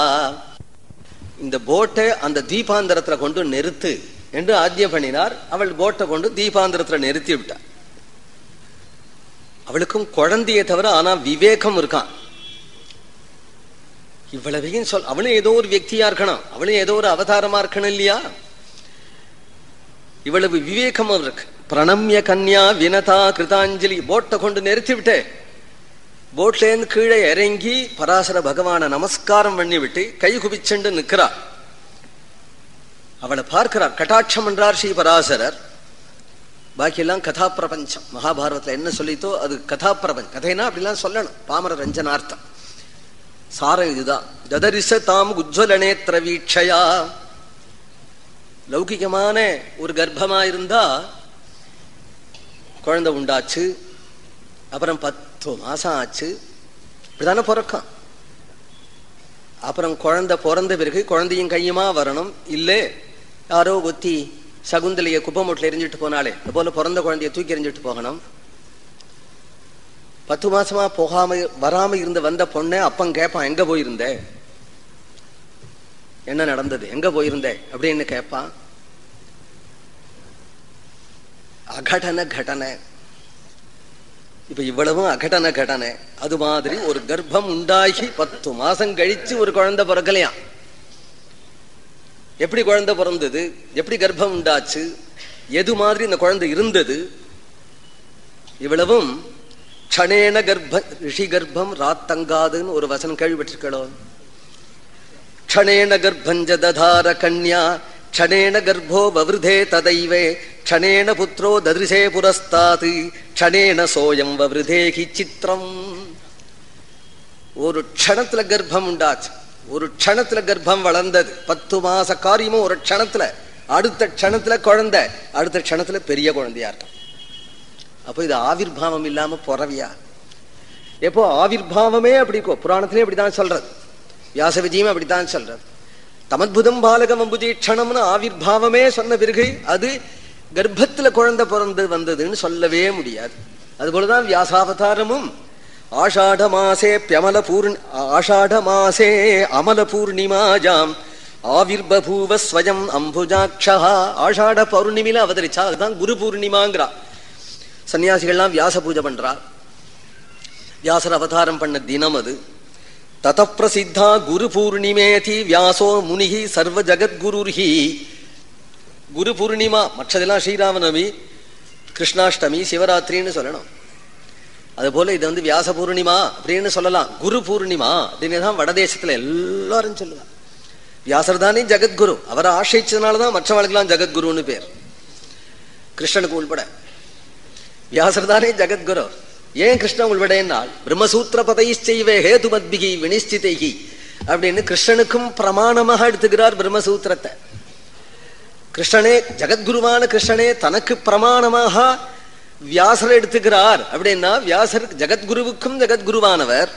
இந்த போட்டை அந்த தீபாந்தரத்துல கொண்டு நிறுத்து என்று ஆஜ்ய பண்ணினார். அவள் போட்டை கொண்டு தீபாந்தரத்துல நிறுத்தி விட்டார் அவளுக்கும் குழந்தையை தவிர ஆனா விவேகம் இருக்கான். இவ்வளவையும் சொல் அவளும் ஏதோ ஒரு வியக்தியா இருக்கணும். அவளும் ஏதோ ஒரு அவதாரமா இருக்கணும் இல்லையா? இவ்வளவு விவேகம் இருக்கு. பிரணம்ய கன்யா வினதா கிருதாஞ்சலி. போட்டை கொண்டு நிறுத்தி விட்டு போட்லேருந்து கீழே இறங்கி பராசர பகவான நமஸ்காரம் பண்ணி விட்டு கை குபிச்சுண்டு நிற்கிறா அவளை பார்க்கிறார். கட்டாட்சம் என்றார் ஸ்ரீ பராசரர். பாக்கியெல்லாம் கதா பிரபஞ்சம் மகாபாரதத்தில் என்ன சொல்லித்தோ அது கதா பிரபஞ்சம் கதைனா அப்படிலாம் சொல்லணும். பாமர ரஞ்சனார்த்தம். சாரம் இதுதான். ததரிச தாம் உஜ்வல நேத்திர வீட்சையா லௌகிகமான ஒரு கர்ப்பமா இருந்தா குழந்தை உண்டாச்சு அப்புறம் பத்து மாசம் ஆச்சு இப்படிதானே பிறக்கும். அப்புறம் குழந்தை பிறந்த பிறகு குழந்தையும் கையுமா வரணும்? இல்லை. யாரோ ஒத்தி சகுந்தலைய குப்பமூட்டில் எரிஞ்சிட்டு போனாலே அது போல பிறந்த குழந்தைய தூக்கி எரிஞ்சிட்டு போகணும். பத்து மாசமா போகாம வராம இருந்து வந்த பொண்ணை அப்பன் கேட்பான் எங்க போயிருந்த? என்ன நடந்தது? எங்க போயிருந்த? அப்படின்னு கேட்பான் அகடன கடனை. இப்ப இவ்வளவும் அகடன கடனை. அது மாதிரி ஒரு கர்ப்பம் உண்டாகி பத்து மாசம் கழிச்சு ஒரு குழந்தை பிறக்கலையாம் எப்படி குழந்தை பிறந்தது? எப்படி கர்ப்பம் உண்டாச்சு? எது மாதிரி இந்த குழந்தை இருந்தது? இவ்வளவும் க்ஷணேன கர்ப்ப ரிஷி கர்ப்பம் ராத்தங்காதுன்னு ஒரு வசனம் கேள்விப்பட்டிருக்கோ க்ஷணேன கர்ப்பஞ்ச ததார கன்யா க்ஷணேன கர்ப்போ வவருதே ததைவே க்ஷணேன புத்திரோ ததிருஷே புரஸ்தாது க்ஷணேன சோயம் வவ்ருதே ஹி சித்திரம். ஒரு க்ஷணத்துல கர்ப்பம் உண்டாச்சு. ஒரு க்ஷணத்துல கர்ப்பம் வளர்ந்தது. பத்து மாச காரியமும் ஒரு க்ஷணத்துல. அடுத்த க்ஷணத்துல குழந்தை அடுத்த க்ஷணத்துல பெரிய குழந்தையா இருக்கும். அப்போ இது ஆவிர்வாவம் இல்லாம புறவியா? எப்போ ஆவிர்வாவமே அப்படி புராணத்திலே அப்படித்தான் சொல்றது. வியாச விஜயம் அப்படித்தான் சொல்றது. தமத்புதம் பாலகம் அம்புஜீட்சணம்னு ஆவிர்வாவமே சொன்ன பிறகு அது கர்ப்பத்துல குழந்தை பிறந்து வந்ததுன்னு சொல்லவே முடியாது. அதுபோலதான் வியாசாவதாரமும். ஆஷாட மாசே பியமல பூர்ணி ஆஷாட மாசே அமல பூர்ணிமாஜாம் ஆவிர்பூவ ஸ்வயம் அம்புஜாட்சா ஆஷாட பௌர்ணிமில அவதரிச்சா அதுதான் குரு பூர்ணிமாங்கிறா. சன்னியாசிகள்லாம் வியாச பூஜை பண்றா. வியாசர் அவதாரம் பண்ண தினம் அது. தத பிரசித்தா குரு பூர்ணிமேதி வியாசோ முனிகி சர்வ ஜகத்குருர்ஹி குரு பூர்ணிமா மற்றதெல்லாம் ஸ்ரீராமநவமி கிருஷ்ணாஷ்டமி சிவராத்திரின்னு சொல்லணும். அதுபோல இது வந்து வியாச பூர்ணிமா அப்படின்னு சொல்லலாம். குரு பூர்ணிமா அப்படின்னு தான் வடதேசத்துல எல்லாரும் சொல்லுவாங்க. வியாசர் தானே ஜெகத்குரு. அவரை ஆசிரிச்சதுனாலதான் மற்றவர்களுக்கெல்லாம் ஜெகத்குருன்னு பேர். கிருஷ்ணனுக்கு உள்பட. வியாசர் தானே ஜெகத்குரு. ஏன் கிருஷ்ணன் உள்விடையினால்? பிரம்மசூத்திர பதைச்செய்வே ஹேதுமத்பிகி வினிஷ்டிதைகி. அப்படின்னு கிருஷ்ணனுக்கும் பிரமாணமாக எடுத்துக்கிறார் பிரம்மசூத்திரத்தை. கிருஷ்ணனே ஜெகத்குருவான கிருஷ்ணனே தனக்கு பிரமாணமாக வியாசர் எடுத்துக்கிறார். அப்படின்னா வியாசர் ஜெகத்குருவுக்கும் ஜெகத்குருவானவர்.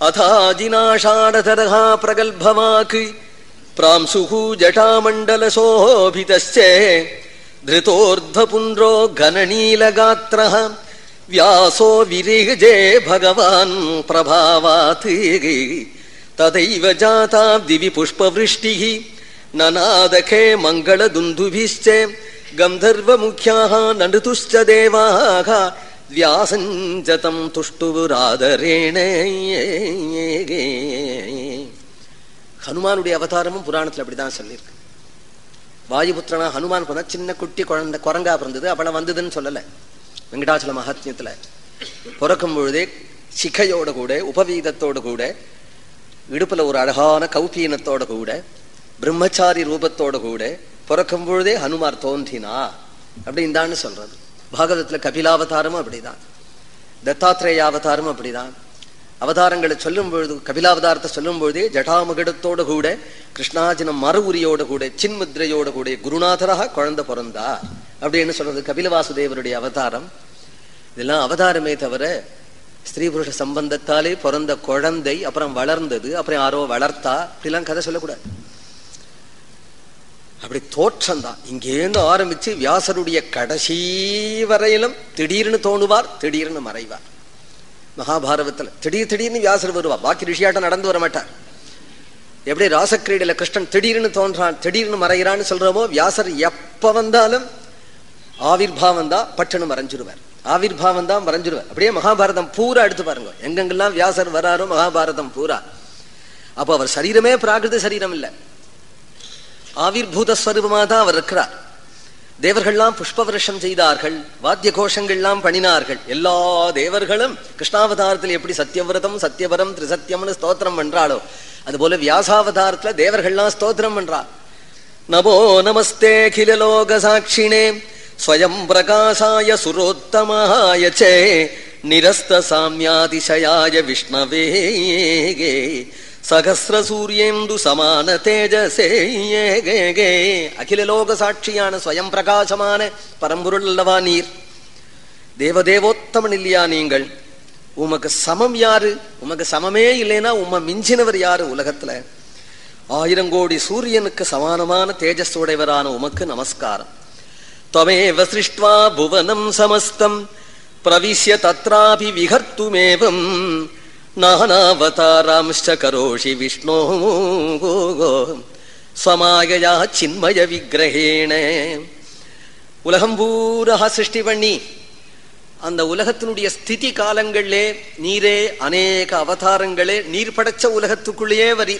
அதாஜினாஷாடதரகா பிரகல்பவாக்கு பிராம்சுகு ஜட்டாமண்டல சோபிதஸ்சே திருதோர்தபுன்றோ கனநீலகாத்திர வியாசோ விரிகஜே பகவான் பிரபாவாத் ததைவ ஜாதா திவி புஷ்பவிருஷ்டி நநாதகே மங்கள துந்துபிச்ச கந்தர்வ முக்கியாக நடுதுஷ்ட தேவாக. வியாசஞ்சதம் துஷ்டுராதரேண ஹனுமானுடைய அவதாரமும் புராணத்தில் அப்படிதான் சொல்லியிருக்கு. வாயுபுத்திரனா ஹனுமான் போனா சின்ன குட்டி குழந்தை குரங்கா பிறந்தது. அவளை வந்ததுன்னு சொல்லலை. வெங்கடாச்சல மகாத்மியத்துல பிறக்கும் பொழுதே சிகையோட கூட உபவீதத்தோடு கூட இடுப்புல ஒரு அழகான கௌபீனத்தோட கூட பிரம்மச்சாரி ரூபத்தோட கூட பிறக்கும் பொழுதே ஹனுமார் தோன்றினா அப்படின்னு சொல்றது. பாகவதத்துல கபிலாவதாரமும் அப்படிதான். தத்தாத்திரேய அவதாரமும் அப்படிதான். அவதாரங்களை சொல்லும் பொழுது கபிலாவதாரத்தை சொல்லும் பொழுதே ஜடாமுகடத்தோட கூட கிருஷ்ணாஜினம் மறு உரியோடு கூட சின்முத்ரையோடு கூட குருநாதராக குழந்தை பிறந்தா அப்படின்னு சொல்றது கபில வாசுதேவருடைய அவதாரம். இதெல்லாம் அவதாரமே தவிர ஸ்திரீ புருஷ சம்பந்தத்தாலே பிறந்த குழந்தை அப்புறம் வளர்ந்தது அப்புறம் யாரோ வளர்த்தா இப்படிலாம் கதை சொல்லக்கூடாது. அப்படி தோற்றம் தான் இங்கேருந்து ஆரம்பிச்சு வியாசருடைய கடைசி வரையிலும் திடீர்னு தோணுவார் திடீர்னு மறைவார். மகாபாரதத்துல. திடீர் திடீர்னு வியாசர் வருவா. பாக்கி ரிஷியாட்டம் நடந்து வர மாட்டார். எப்படி ராசக்கிரீடையில கிருஷ்ணன் திடீர்னு தோன்றான் திடீர்னு மறைகிறான்னு சொல்றோமோ வியாசர் எப்ப வந்தாலும் ஆவிர்பாவம் தான் பட்டுன்னு மறைஞ்சிருவார். ஆவிர்பாவம் தான் மறைஞ்சிருவார். அப்படியே மகாபாரதம் பூரா எடுத்து பாருங்க. எங்கெங்கெல்லாம் வியாசர் வராரோ மகாபாரதம் பூரா. அப்போ அவர் சரீரமே பிராகிருத சரீரம் இல்லை. ஆவிர்பூத ஸ்வரூபமாக தான் அவர் இருக்கிறார். தேவர்கள்லாம் புஷ்ப வருஷம் செய்தார்கள் வாத்திய கோஷங்கள்லாம் பண்ணினார்கள். எல்லா தேவர்களும் கிருஷ்ணாவதாரத்தில் எப்படி சத்தியவிரதம் சத்தியவரம் திரிசத்தியம்னு ஸ்தோத்திரம் பண்றாளோ அதுபோல வியாசாவதாரத்துல தேவர்கள்லாம் ஸ்தோத்திரம் பண்றா. நமோ நமஸ்தே கிலலோக சாட்சிணே ஸ்வயம் பிரகாசாய சுரோத்தமாய சே நிரஸ்த சாமியாதிசயாய விஷ்ணவே சகசிரசூரியேந்து சமான தேஜசேயே அகிலலோக சாட்சியான ஸ்வயம் பிரகாசமான பரம்பொருள் அல்லவா நீர். தேவதேவோத்தமன் இல்லையா நீங்கள்? உமக்கு சமம் யாரு? உமக்கு சமமே இல்லைன்னா உம மிஞ்சினவர் யாரு உலகத்துல? ஆயிரங்கோடி சூரியனுக்கு சமானமான தேஜஸ் உடையவரான உமக்கு நமஸ்காரம். துவமேவ சிருஷ்டுவா புவனம் சமஸ்தம். பிரவிஷ்ய தத்ராபி விகர்த்துமேவம். नानावतारांश्च करोषि विष्णो स्वमायया चिन्मय விக்கிரகேண உலகம் பூரா சிருஷ்டி பண்ணி அந்த உலகத்தினுடைய ஸ்திதி காலங்களிலே நீரே அநேக அவதாரங்களே நீர் படைச்ச உலகத்துக்குள்ளேயே வரி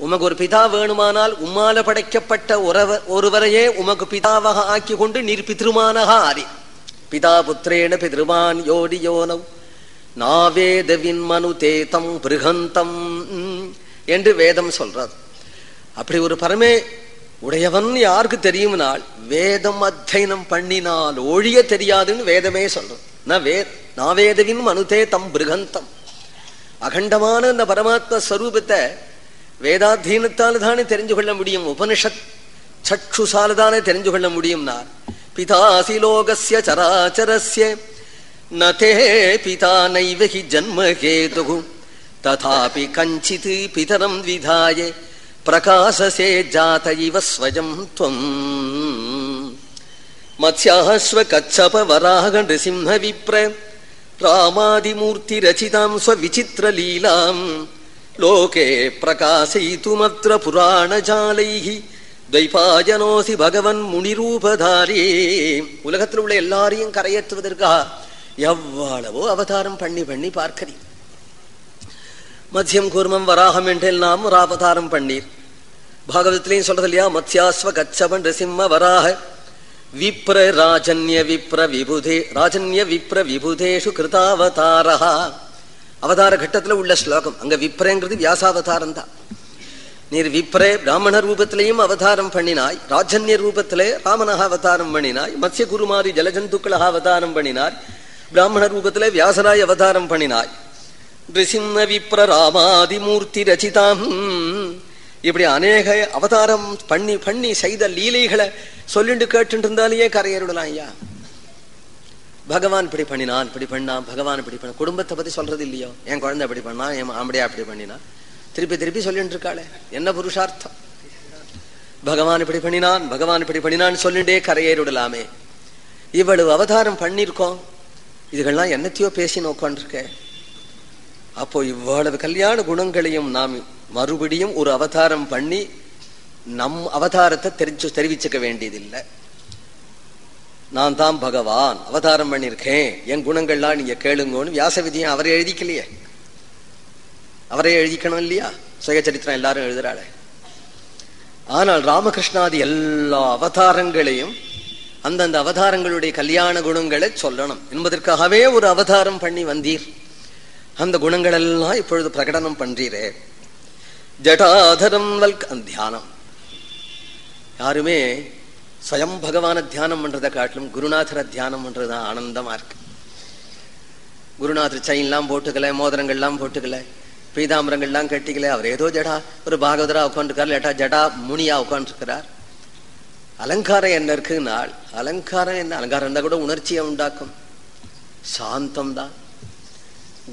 உமக்கு ஒரு பிதா வேணுமானால் உம்மால படைக்கப்பட்ட ஒரவ ஒருவரையே உமக்கு பிதாவாக ஆக்கி கொண்டு நீர் பித்ருமானக ஆரி பிதா புத்திரேன பிதிருமான் யோடி யோனவ் நாவேதவின் மனு தேதம் பிருகந்தம். என்று வேதம் சொல்றது அப்படி ஒரு பரமே உடையவன் யாருக்கு தெரியும்னால் வேதம் அத்தியனம் பண்ணினால் ஒழிய தெரியாதுன்னு வேதமே சொல்றது. நான் வே நாவேதவின் மனுதே தம் பிருகந்தம். அகண்டமான இந்த பரமாத்ம ஸ்வரூபத்தை வேதாத்தீனத்தால் தானே தெரிஞ்சு கொள்ள முடியும். உபனிஷத் சற்றுசால தானே தெரிஞ்சு கொள்ள முடியும்னா பிதாசி லோகசிய சராச்சரஸ்ய நே பிதா நைவ ஹி ததாபி கஞ்சித் பிதரம் விதாய பிரகாசசே ஜாத இவ ஸ்வயம் துவம் மத்யாஸ்வ கச்சப வராக நிருசிம்ஹ விப்ர ராமாதிமூர்த்தி ரச்சிதாம் ஸ்வவிசித்திர லீலாம் லோகே பிரகாசயித்துமத்ர புராணஜாலைः துவைபாயனோசி பகவன் முனிரூபதாரி உலகத்தில் உள்ள எல்லாரையும் கரையேற்றுவதற்காக எவ்வளவோ அவதாரம் பண்ணி பண்ணி பார்க்கிறீர் மத்தியம் கூர்மம் வராகம் என்றெல்லாம் ஒரு அவதாரம் பண்ணீர். பாகவதத்திலையும் சொல்றது இல்லையா? மத்தியாஸ்வ கச்சவன் ரிசிம்ம வராக விப்ர ராஜன்ய விப்ர விபுதே ராஜன்ய விப்ர விபுதேஷு கிருதாவதாரா அவதார கட்டத்துல உள்ள ஸ்லோகம். அங்க விப்ரங்கிறது வியாசாவதாரம் தான். நீர் விப்ரே பிராமண ரூபத்திலையும் அவதாரம் பண்ணினாய் ராஜன்ய ரூபத்திலே ராமனக அவதாரம் பண்ணினாய் மத்ய குருமாரி ஜலஜந்துக்களாக அவதாரம் பண்ணினாய் பிராமண ரூபத்திலே வியாசராய் அவதாரம் பண்ணினாய். நிருசிம்ம விப்ர ராமாதிமூர்த்தி ரச்சிதாம். இப்படி அநேக அவதாரம் பண்ணி பண்ணி செய்த லீலைகளை சொல்லிட்டு கேட்டு இருந்தாலேயே கரையேறிடலாம் ஐயா. பகவான் இப்படி பண்ணினான் இப்படி பண்ணான் பகவான் இப்படி பண்ண குடும்பத்தை பத்தி சொல்றது இல்லையோ? என் குழந்தை இப்படி பண்ணான் என் ஆம்படியா அப்படி பண்ணினா? திருப்பி திருப்பி சொல்லிட்டு இருக்காளே என்ன புருஷார்த்தம்? பகவான் இப்படி பண்ணினான் பகவான் இப்படி பண்ணினான்னு சொல்லிட்டே கரையேறிடலாமே. இவ்வளவு அவதாரம் பண்ணிருக்கோம் இதுகள்லாம் என்னத்தையோ பேசி உட்காந்துருக்கேன் அப்போ இவ்வளவு கல்யாண குணங்களையும் நாம் மறுபடியும் ஒரு அவதாரம் பண்ணி நம் அவதாரத்தை தெரிஞ்சு தெரிவிச்சுக்க வேண்டியதில்லை. நான் தான் பகவான் அவதாரம் பண்ணியிருக்கேன். என் குணங்கள்லாம் நீங்க கேளுங்கன்னு வியாச விதியம் அவரை எழுதிக்கலையே. அவரே எழுதிக்கணும் இல்லையா? சுயச்சரித்திரம் எல்லாரும் எழுதுறாளே. ஆனால் ராமகிருஷ்ணாதி எல்லா அவதாரங்களையும் அந்தந்த அவதாரங்களுடைய கல்யாண குணங்களை சொல்லணும். என்பதற்காகவே ஒரு அவதாரம் பண்ணி வந்தீர். அந்த குணங்கள் எல்லாம் இப்பொழுது பிரகடனம் பண்றீரே. ஜடாதரம் வல் தியானம். யாருமே ஸ்வயம் பகவான தியானம் பண்றதை காட்டிலும் குருநாதரை தியானம் பண்றதுதான் ஆனந்தமா இருக்கு. குருநாதர் செயின்லாம் போட்டுக்கல மோதிரங்கள்லாம் போட்டுக்கல பீதாம்பரங்கள்லாம் கட்டிக்கல அவர் ஏதோ ஜடா ஒரு பாகவதரா உட்காந்துருக்கார் இல்லாட்டா ஜடா முனியா உட்காந்துருக்கிறார் அலங்காரம் என்ன இருக்கு நாள். அலங்காரம் என்ன? அலங்காரம் இருந்தா கூட உணர்ச்சியை உண்டாக்கும். சாந்தம் தான்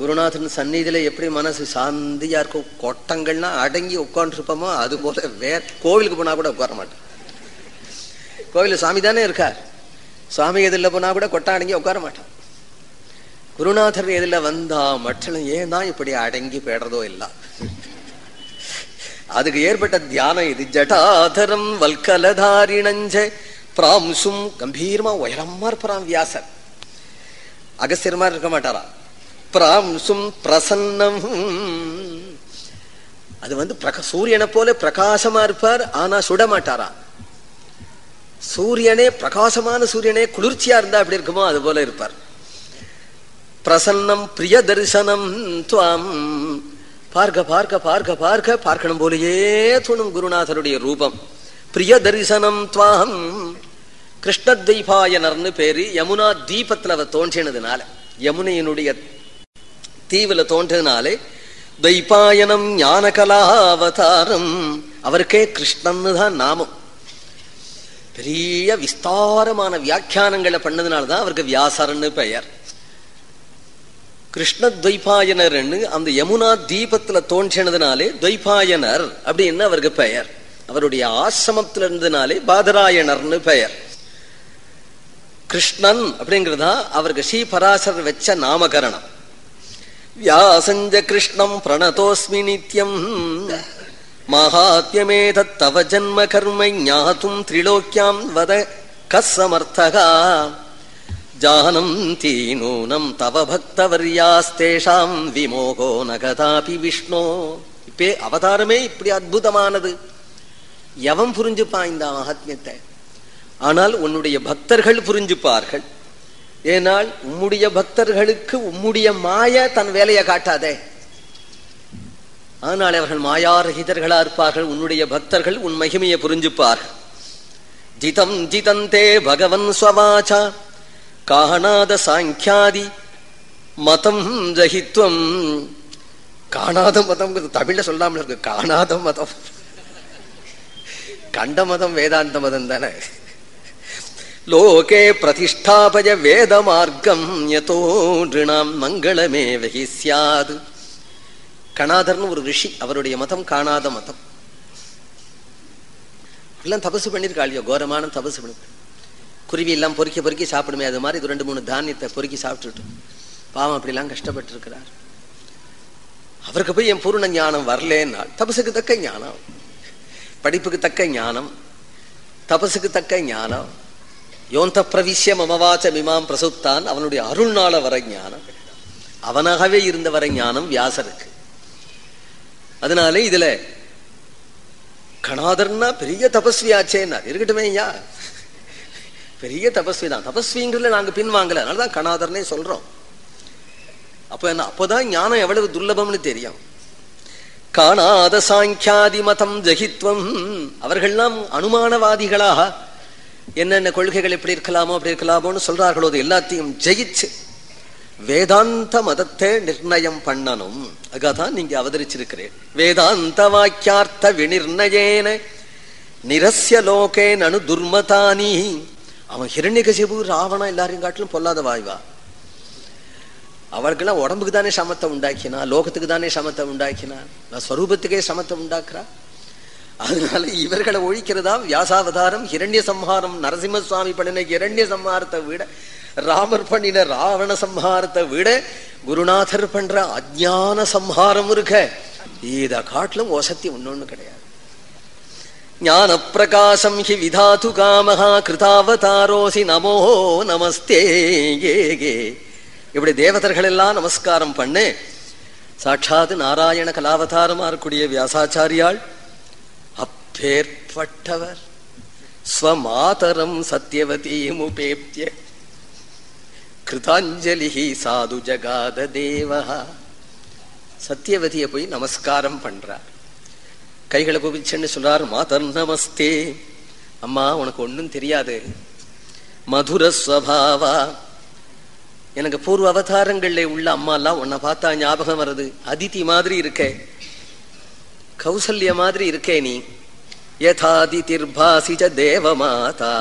குருநாதன் சந்நிதியில எப்படி மனசு சாந்தியா இருக்கும் கொட்டங்கள்னா அடங்கி உட்காந்துருப்போமோ அது போல வேற கோவிலுக்கு போனா கூட உட்கார மாட்டேன். கோவில சாமி தானே இருக்கார். சுவாமி எதிரில் போனா கூட கொட்டா அடங்கி உட்கார மாட்டான். குருநாதர் எதிரில் வந்தா மட்டும் ஏன் தான் இப்படி அடங்கி போயிடுறதோ இல்லை. அதுக்கு ஏற்பட்ட தியானம் இது. ஜட்டாதரம் வல்கலதாரிணஞ்ச பிராம்சும் கம்பீரமா உயரமா இருப்பான் வியாசர். அகஸ்தியர் மாதிரி இருக்க மாட்டாரா? பிராம்சும் பிரசன்னம். அது வந்து பிரக சூரியனை போல பிரகாசமா இருப்பார் ஆனா சுட மாட்டாரா? சூரியனே பிரகாசமான சூரியனே குளிர்ச்சியா இருந்தா அப்படி இருக்குமோ அது போல இருப்பார். பிரசன்னம் பிரிய தரிசனம் துவாம். பார்க்க பார்க்க பார்க்க பார்க்க பார்க்கணும் போலயே தோணும் குருநாதருடைய ரூபம். பிரிய தரிசனம் துவாகம் கிருஷ்ணத்வைபாயனர்னு பேரு யமுனா தீபத்துல அவ தோன்றினதுனால. யமுனையினுடைய தீவுல தோன்றதுனாலே தைபாயனம் ஞான கலாவதாரம் அவருக்கே கிருஷ்ணன்னு தான் நாமம். பெரிய விஸ்தாரமான வியாக்கியானங்களை பண்ணதுனாலதான் அவருக்கு வியாசர்னு பெயர். கிருஷ்ண துவைபாயனர்னு அந்த யமுனா தீபத்துல தோன்றினதுனாலே துவைபாயனர் அப்படின்னு அவருக்கு பெயர். அவருடைய ஆசிரமத்தில் இருந்ததுனாலே பாதராயணர்னு பெயர். கிருஷ்ணன் அப்படிங்கிறதா அவருக்கு ஸ்ரீ பராசரர் வச்ச நாமகரணம். வியாசஞ்ச கிருஷ்ணம் பிரணதோஸ்மி நித்யம். மகாத்யமேதத் தவ ஜன்ம கர்மை ஞாத்தும் திரிலோக்கியாம் வத கசமர்த்தகா. ஜானம் தீனூனம் தவ பக்தவர்யாஸ்தேஷாம் விமோகோ நகதாபி விஷ்ணோ இப்பே அவதாரமே இப்படி அற்புதமானது. எவன் புரிஞ்சுப்பான் இந்த மகாத்மியத்தை? ஆனால் உன்னுடைய பக்தர்கள் புரிஞ்சுப்பார்கள். ஏனால் உம்முடைய பக்தர்களுக்கு உம்முடைய மாய தன் வேலையை காட்டாதே. ஆனால் அவர்கள் மாயாரகிதர்களா இருப்பார்கள். உன்னுடைய பக்தர்கள் உன் மகிமையை புரிஞ்சுப்பார்கள். ஜிதம் ஜிதந்தே பகவன் ஸ்வவாச்சா। காணாத சாங்கியாதி மதம் ஜஹித்வம் காணாத மதம் தமிழ்ல சொல்லாமல் இருக்கு. காணாத மதம். கண்ட மதம் வேதாந்த மதம் தானே. லோகே பிரதிஷ்டாபய வேத மார்க்கம் யதோ நிருணாம் மங்களமே வகி சியாது கணாதர்னு ஒரு ரிஷி அவருடைய மதம் காணாத மதம். எல்லாம் தபசு பண்ணிருக்காளியோ கோரமான தபசு பண்ணி குருவி எல்லாம் பொறுக்கி பொறுக்கி சாப்பிடுமே அது மாதிரி இது ரெண்டு மூணு தானியத்தை பொறுக்கி சாப்பிட்டுட்டு. பாவம் அப்படிலாம் கஷ்டப்பட்டு இருக்கிறார் அவருக்கு போய் என் பூர்ண ஞானம் வரலேன்னா தபசுக்கு தக்க ஞானம் படிப்புக்கு தக்க ஞானம் தபசுக்கு தக்க ஞானம் யோந்த பிரவிசிய மமவாச்ச மிமாம் பிரசுத்தான் அவனுடைய அருள்நாள வர ஞானம் அவனாகவே இருந்த வர ஞானம் வியாசருக்கு. அதனால இதுல கணாதர்னா பெரிய தபஸ்வியாச்சேன்னா இருக்கட்டுமே ஐயா. பெரிய தபஸ்வி தான். தபஸ்விங்கிறதுல நாங்கள் பின்வாங்கல அதனாலதான் கணாதர்னே சொல்றோம். அப்போ என்ன? அப்போதான் ஞானம் எவ்வளவு துர்லபம்னு தெரியும். காணாத சாங்கியாதி மதம் ஜகித்வம். அவர்கள்லாம் அனுமானவாதிகளாக என்னென்ன கொள்கைகள் எப்படி இருக்கலாமோ அப்படி இருக்கலாமோன்னு சொல்றார்களோ அது எல்லாத்தையும் ஜெயிச்சு வேதாந்த மதத்தை நிர்ணயம் பண்ணணும். அதான் நீங்க அவதரிச்சிருக்கிறேன் வேதாந்த வாக்கியார்த்த விநிர்ணயேன. நிரஸ்ய லோகே நனு துர்மதானி. அவன் ஹிரண்யகசிபு ராவணா எல்லாரையும் காட்டிலும் பொல்லாத வாய்வா? அவளுக்கெல்லாம் உடம்புக்கு தானே சமத்தை உண்டாக்கினா லோகத்துக்கு தானே சமத்தை உண்டாக்கினா நான் ஸ்வரூபத்துக்கே சமத்தை உண்டாக்குறா? அதனால இவர்களை ஒழிக்கிறதா? வியாசாவதாரம் ஹிரண்ய சம்ஹாரம் நரசிம்ம சுவாமி பண்ணின ஹிரண்ய சம்ஹாரத்தை விட ராமர் பண்ணின ராவண சம்ஹாரத்தை விட குருநாதர் பண்ற அஜான சம்ஹாரம் இருக்க. இத காட்டிலும் ஒசத்தி ஒன்னொன்னு கிடையாது. ஞான பிரகாசம் he விதாது காமஹா கிருதாவதாரோசி Namo Namaste A K. இப்படி தேவதர்கள் எல்லாம் நமஸ்காரம் பண்ணு. சாட்சாத் நாராயண கலாவதாரமா இருக்கக்கூடிய வியாசாச்சாரியாள் அப்பேற்பட்டவர். ஸ்வமாதரம் சத்தியவதீம் உபேப்திய கிருதாஞ்சலி சாது ஜகாத தேவஹா. சத்தியவதியை போய் நமஸ்காரம் பண்றார். கைகளை குவிச்சுன்னு சொல்றார் மாதர் நமஸ்தே. அம்மா உனக்கு ஒன்றும் தெரியாது. மதுர ஸ்வபாவா. எனக்கு பூர்வ அவதாரங்கள்ல உள்ள அம்மா எல்லாம் உன்னை பார்த்தா ஞாபகம் வருது அதித்தி மாதிரி இருக்க. கௌசல்ய மாதிரி இருக்கே நீ. யதாதி திர்பாசிஜ தேவமாதா.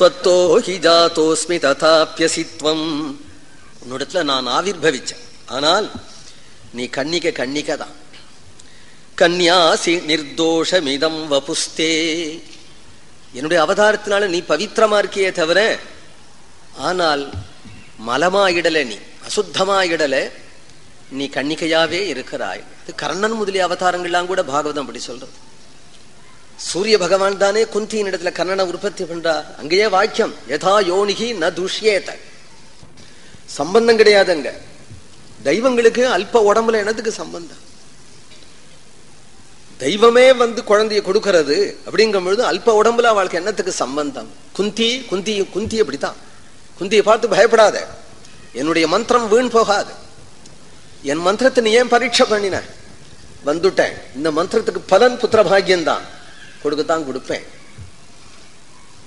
தத்தோ ஹி ஜாத்தோஸ்மி ததாபியசித்வம் உன்னிடத்துல நான் ஆவிர்பவிச்சேன் ஆனால் நீ கண்ணிக்க கண்ணிக்க தான் கன்யாசி நிர்தோஷமிதம் வபுஸ்தே. என்னுடைய அவதாரத்தினால நீ பவித்திரமா இருக்கியே தவிர ஆனால் மலமாயிடல நீ அசுத்தமாயிடல நீ கன்னிகையாவே இருக்கிறாய். கர்ணன் முதலிய அவதாரங்கள்லாம் கூட பாகவதம் அப்படி சொல்றது. சூரிய பகவான் தானே குந்தியின் இடத்துல கர்ணனை உற்பத்தி பண்றா. அங்கேயே வாக்கியம் யதா யோனிகி ந துஷ்யேத. சம்பந்தம் கிடையாது அங்க தெய்வங்களுக்கு அல்ப உடம்புல எனத்துக்கு சம்பந்தம்? தெய்வமே வந்து குழந்தைய கொடுக்கறது அப்படிங்கும் பொழுது அல்ப உடம்புல அவளுக்கு என்னத்துக்கு சம்பந்தம்? குந்தி குந்தி குந்தி அப்படித்தான். குந்தியை பார்த்து பயப்படாத. என்னுடைய மந்திரம் வீண் போகாது. என் மந்திரத்தை நீ ஏன் பரீட்சை பண்ணின? வந்துட்டேன். இந்த மந்திரத்துக்கு பலன் புத்திர தான் கொடுக்கத்தான் கொடுப்பேன்.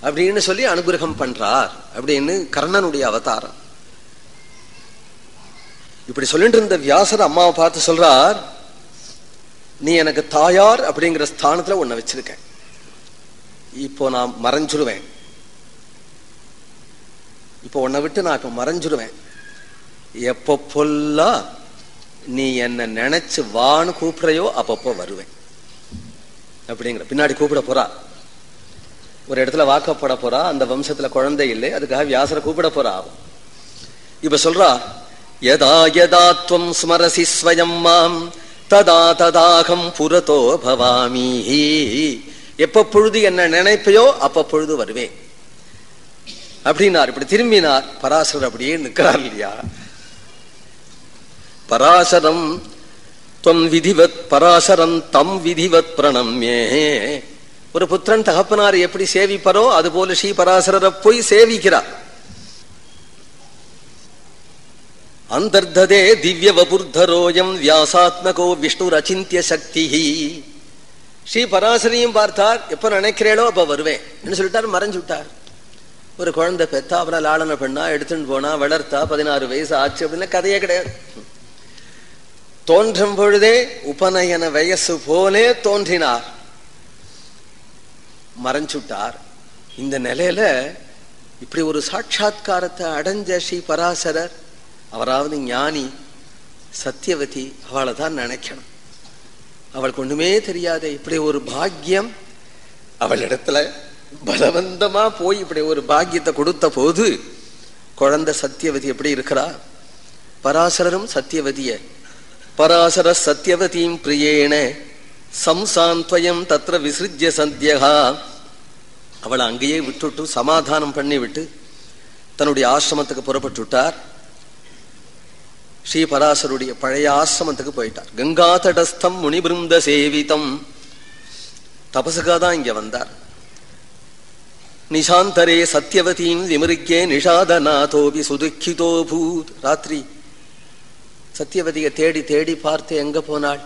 அப்படின்னு சொல்லி அனுகிரகம் பண்றார் அப்படின்னு கர்ணனுடைய அவதாரம். இப்படி சொல்லிட்டு இருந்த வியாசர் அம்மாவை பார்த்து சொல்றார் நீ எனக்கு தாயார் அப்படிங்கிற ஸ்தானத்துல உன்னை வச்சிருக்க. இப்போ நான் மறைஞ்சிருவேன். இப்போ உன்னை விட்டு நான் இப்ப மறைஞ்சிருவேன். பொல்லா நீ என்ன நினைச்சு வான்னு கூப்பிடுறையோ அப்பப்போ வருவேன். அப்படிங்கிற பின்னாடி கூப்பிட போறா. ஒரு இடத்துல வாக்கப்பட போறா அந்த வம்சத்துல குழந்தை இல்லை அதுக்காக வியாசரை கூப்பிட போறா. இப்ப சொல்றா யதா யதா துவம் ஸ்மரசி ஸ்வயம் மாம் ததா ததாகம் புறத்தோ பவாமி. எப்ப பொழுது என்ன நினைப்பையோ அப்ப பொழுது வருவேன் அப்படின்னார். இப்படி திரும்பினார். பராசரர் அப்படியே நிற்கிறார் இல்லையா? பராசரம் துவம் விதிவத் பராசரம் தம் விதிவத் பிரணம்யே. ஒரு புத்திரன் தகப்பனார் எப்படி சேவிப்பரோ அது போல ஸ்ரீ பராசரரை போய் சேவிக்கிறார். அந்தர்ததே திவ்ய வபுர்தரோயம் வியாசாத்மகோ விஷ்ணு அச்சிந்திய சக்தி ஸ்ரீ பராசரியும் பார்த்தார் எப்ப நினைக்கிறேளோ அப்ப வருவேன். என்ன சொல்லிட்டார்? மறைஞ்சு விட்டார். ஒரு குழந்தை பெத்தா அப்புறம் லாலன பண்ணா எடுத்துட்டு போனா வளர்த்தா பதினாறு வயசு ஆச்சு அப்படின்னு கதையே கிடையாது. தோன்றும் பொழுதே உபநயன வயசு போலே தோன்றினார். மறைஞ்சுட்டார் இந்த நிலையில இப்படி ஒரு சாட்சா்காரத்தை அடைஞ்ச ஸ்ரீ பராசரர் அவராவது ஞானி சத்தியவதி அவளை தான் நினைக்கணும். அவளுக்கு ஒண்ணுமே தெரியாத இப்படி ஒரு பாக்கியம். அவளிடத்துல பலவந்தமா போய் இப்படி ஒரு பாக்கியத்தை கொடுத்த போது குழந்தை சத்தியவதி எப்படி இருக்கிறா? பராசரரும் சத்தியவதிய. பராசர சத்தியவதியும் பிரியேன சம்சாந்த்வயம் தத்திர விசிறிய சந்தியகா. அவளை அங்கேயே விட்டுட்டு சமாதானம் பண்ணி விட்டு தன்னுடைய ஆசிரமத்துக்கு புறப்பட்டு விட்டார் ஸ்ரீ பராசருடைய பழைய ஆசிரமத்துக்கு போயிட்டார். கங்கா தடஸ்தம் முனிபிருந்த சேவிதம். தபசுக்காக தான் இங்க வந்தார். நிஷாந்தரே சத்தியவதீம் விமிருக்கே நிஷாதநாதோபி சுதுக்கிதோ பூத் ராத்திரி சத்தியவதியை தேடி தேடி பார்த்து எங்க போனாள்?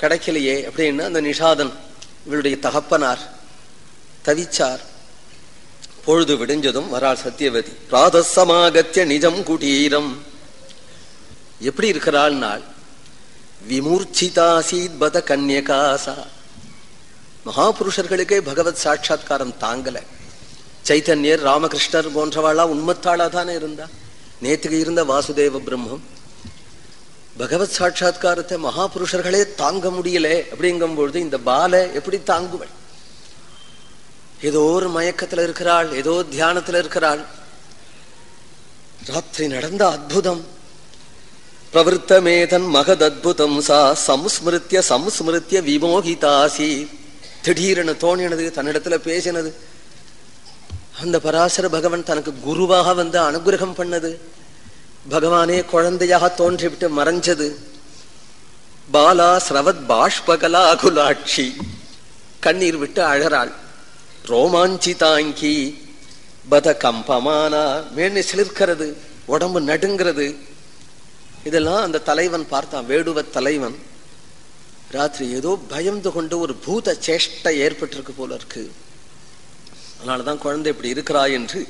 கிடைக்கலையே அப்படின்னு அந்த நிஷாதன் இவளுடைய தகப்பனார் தவிச்சார். பொழுது விடிஞ்சதும் வராள் சத்தியவதி பிராதசமாகத்திய நிஜம் குடீரம். எப்படி இருக்கிறாள் நாள்? விமூர்ச்சிதாசீத் பத கன்யகாசா. மகாபுருஷர்களுக்கே பகவத் சாட்சா்காரம் தாங்கல. சைத்தன்யர் ராமகிருஷ்ணர் போன்றவாளா உண்மத்தாளா தானே இருந்தா? நேற்றுக்கு இருந்த வாசுதேவ பிரம்மம். பகவத் சாட்சா்காரத்தை மகாபுருஷர்களே தாங்க முடியல அப்படிங்கும் பொழுது இந்த பால எப்படி தாங்குவள்? ஏதோ ஒரு மயக்கத்துல இருக்கிறாள் ஏதோ தியானத்துல இருக்கிறாள். ராத்திரி நடந்த அற்புதம். பிரவருத்தமேதன் மகதத்புதம் சா சம்ஸ்மிருத்திய சம்ஸ்மிருத்திய விமோகிதாசி திடீரென தோணினது தன்னிடத்துல பேசினது. அந்த பராசர பகவன் தனக்கு குருவாக வந்து அனுகிரகம் பண்ணது. பகவானே குழந்தையாக தோன்றிவிட்டு மறைஞ்சது. பாலா ஸ்ரவத் பாஷ்பகலா குலாட்சி கண்ணீர் விட்டு அழறாள். ரோமாஞ்சிதாங்கி பத கம்பமானா மேன்னு சிலிர்க்கிறது உடம்பு நடுங்கிறது. இதெல்லாம் அந்த தலைவன் பார்த்தான் வேடுவ தலைவன். ராத்திரி ஏதோ பயந்து கொண்டு ஒரு பூத சேஷ்டை ஏற்பட்டிருக்கு போல இருக்கு. அதனாலதான் குழந்தை இப்படி இருக்கிறா என்று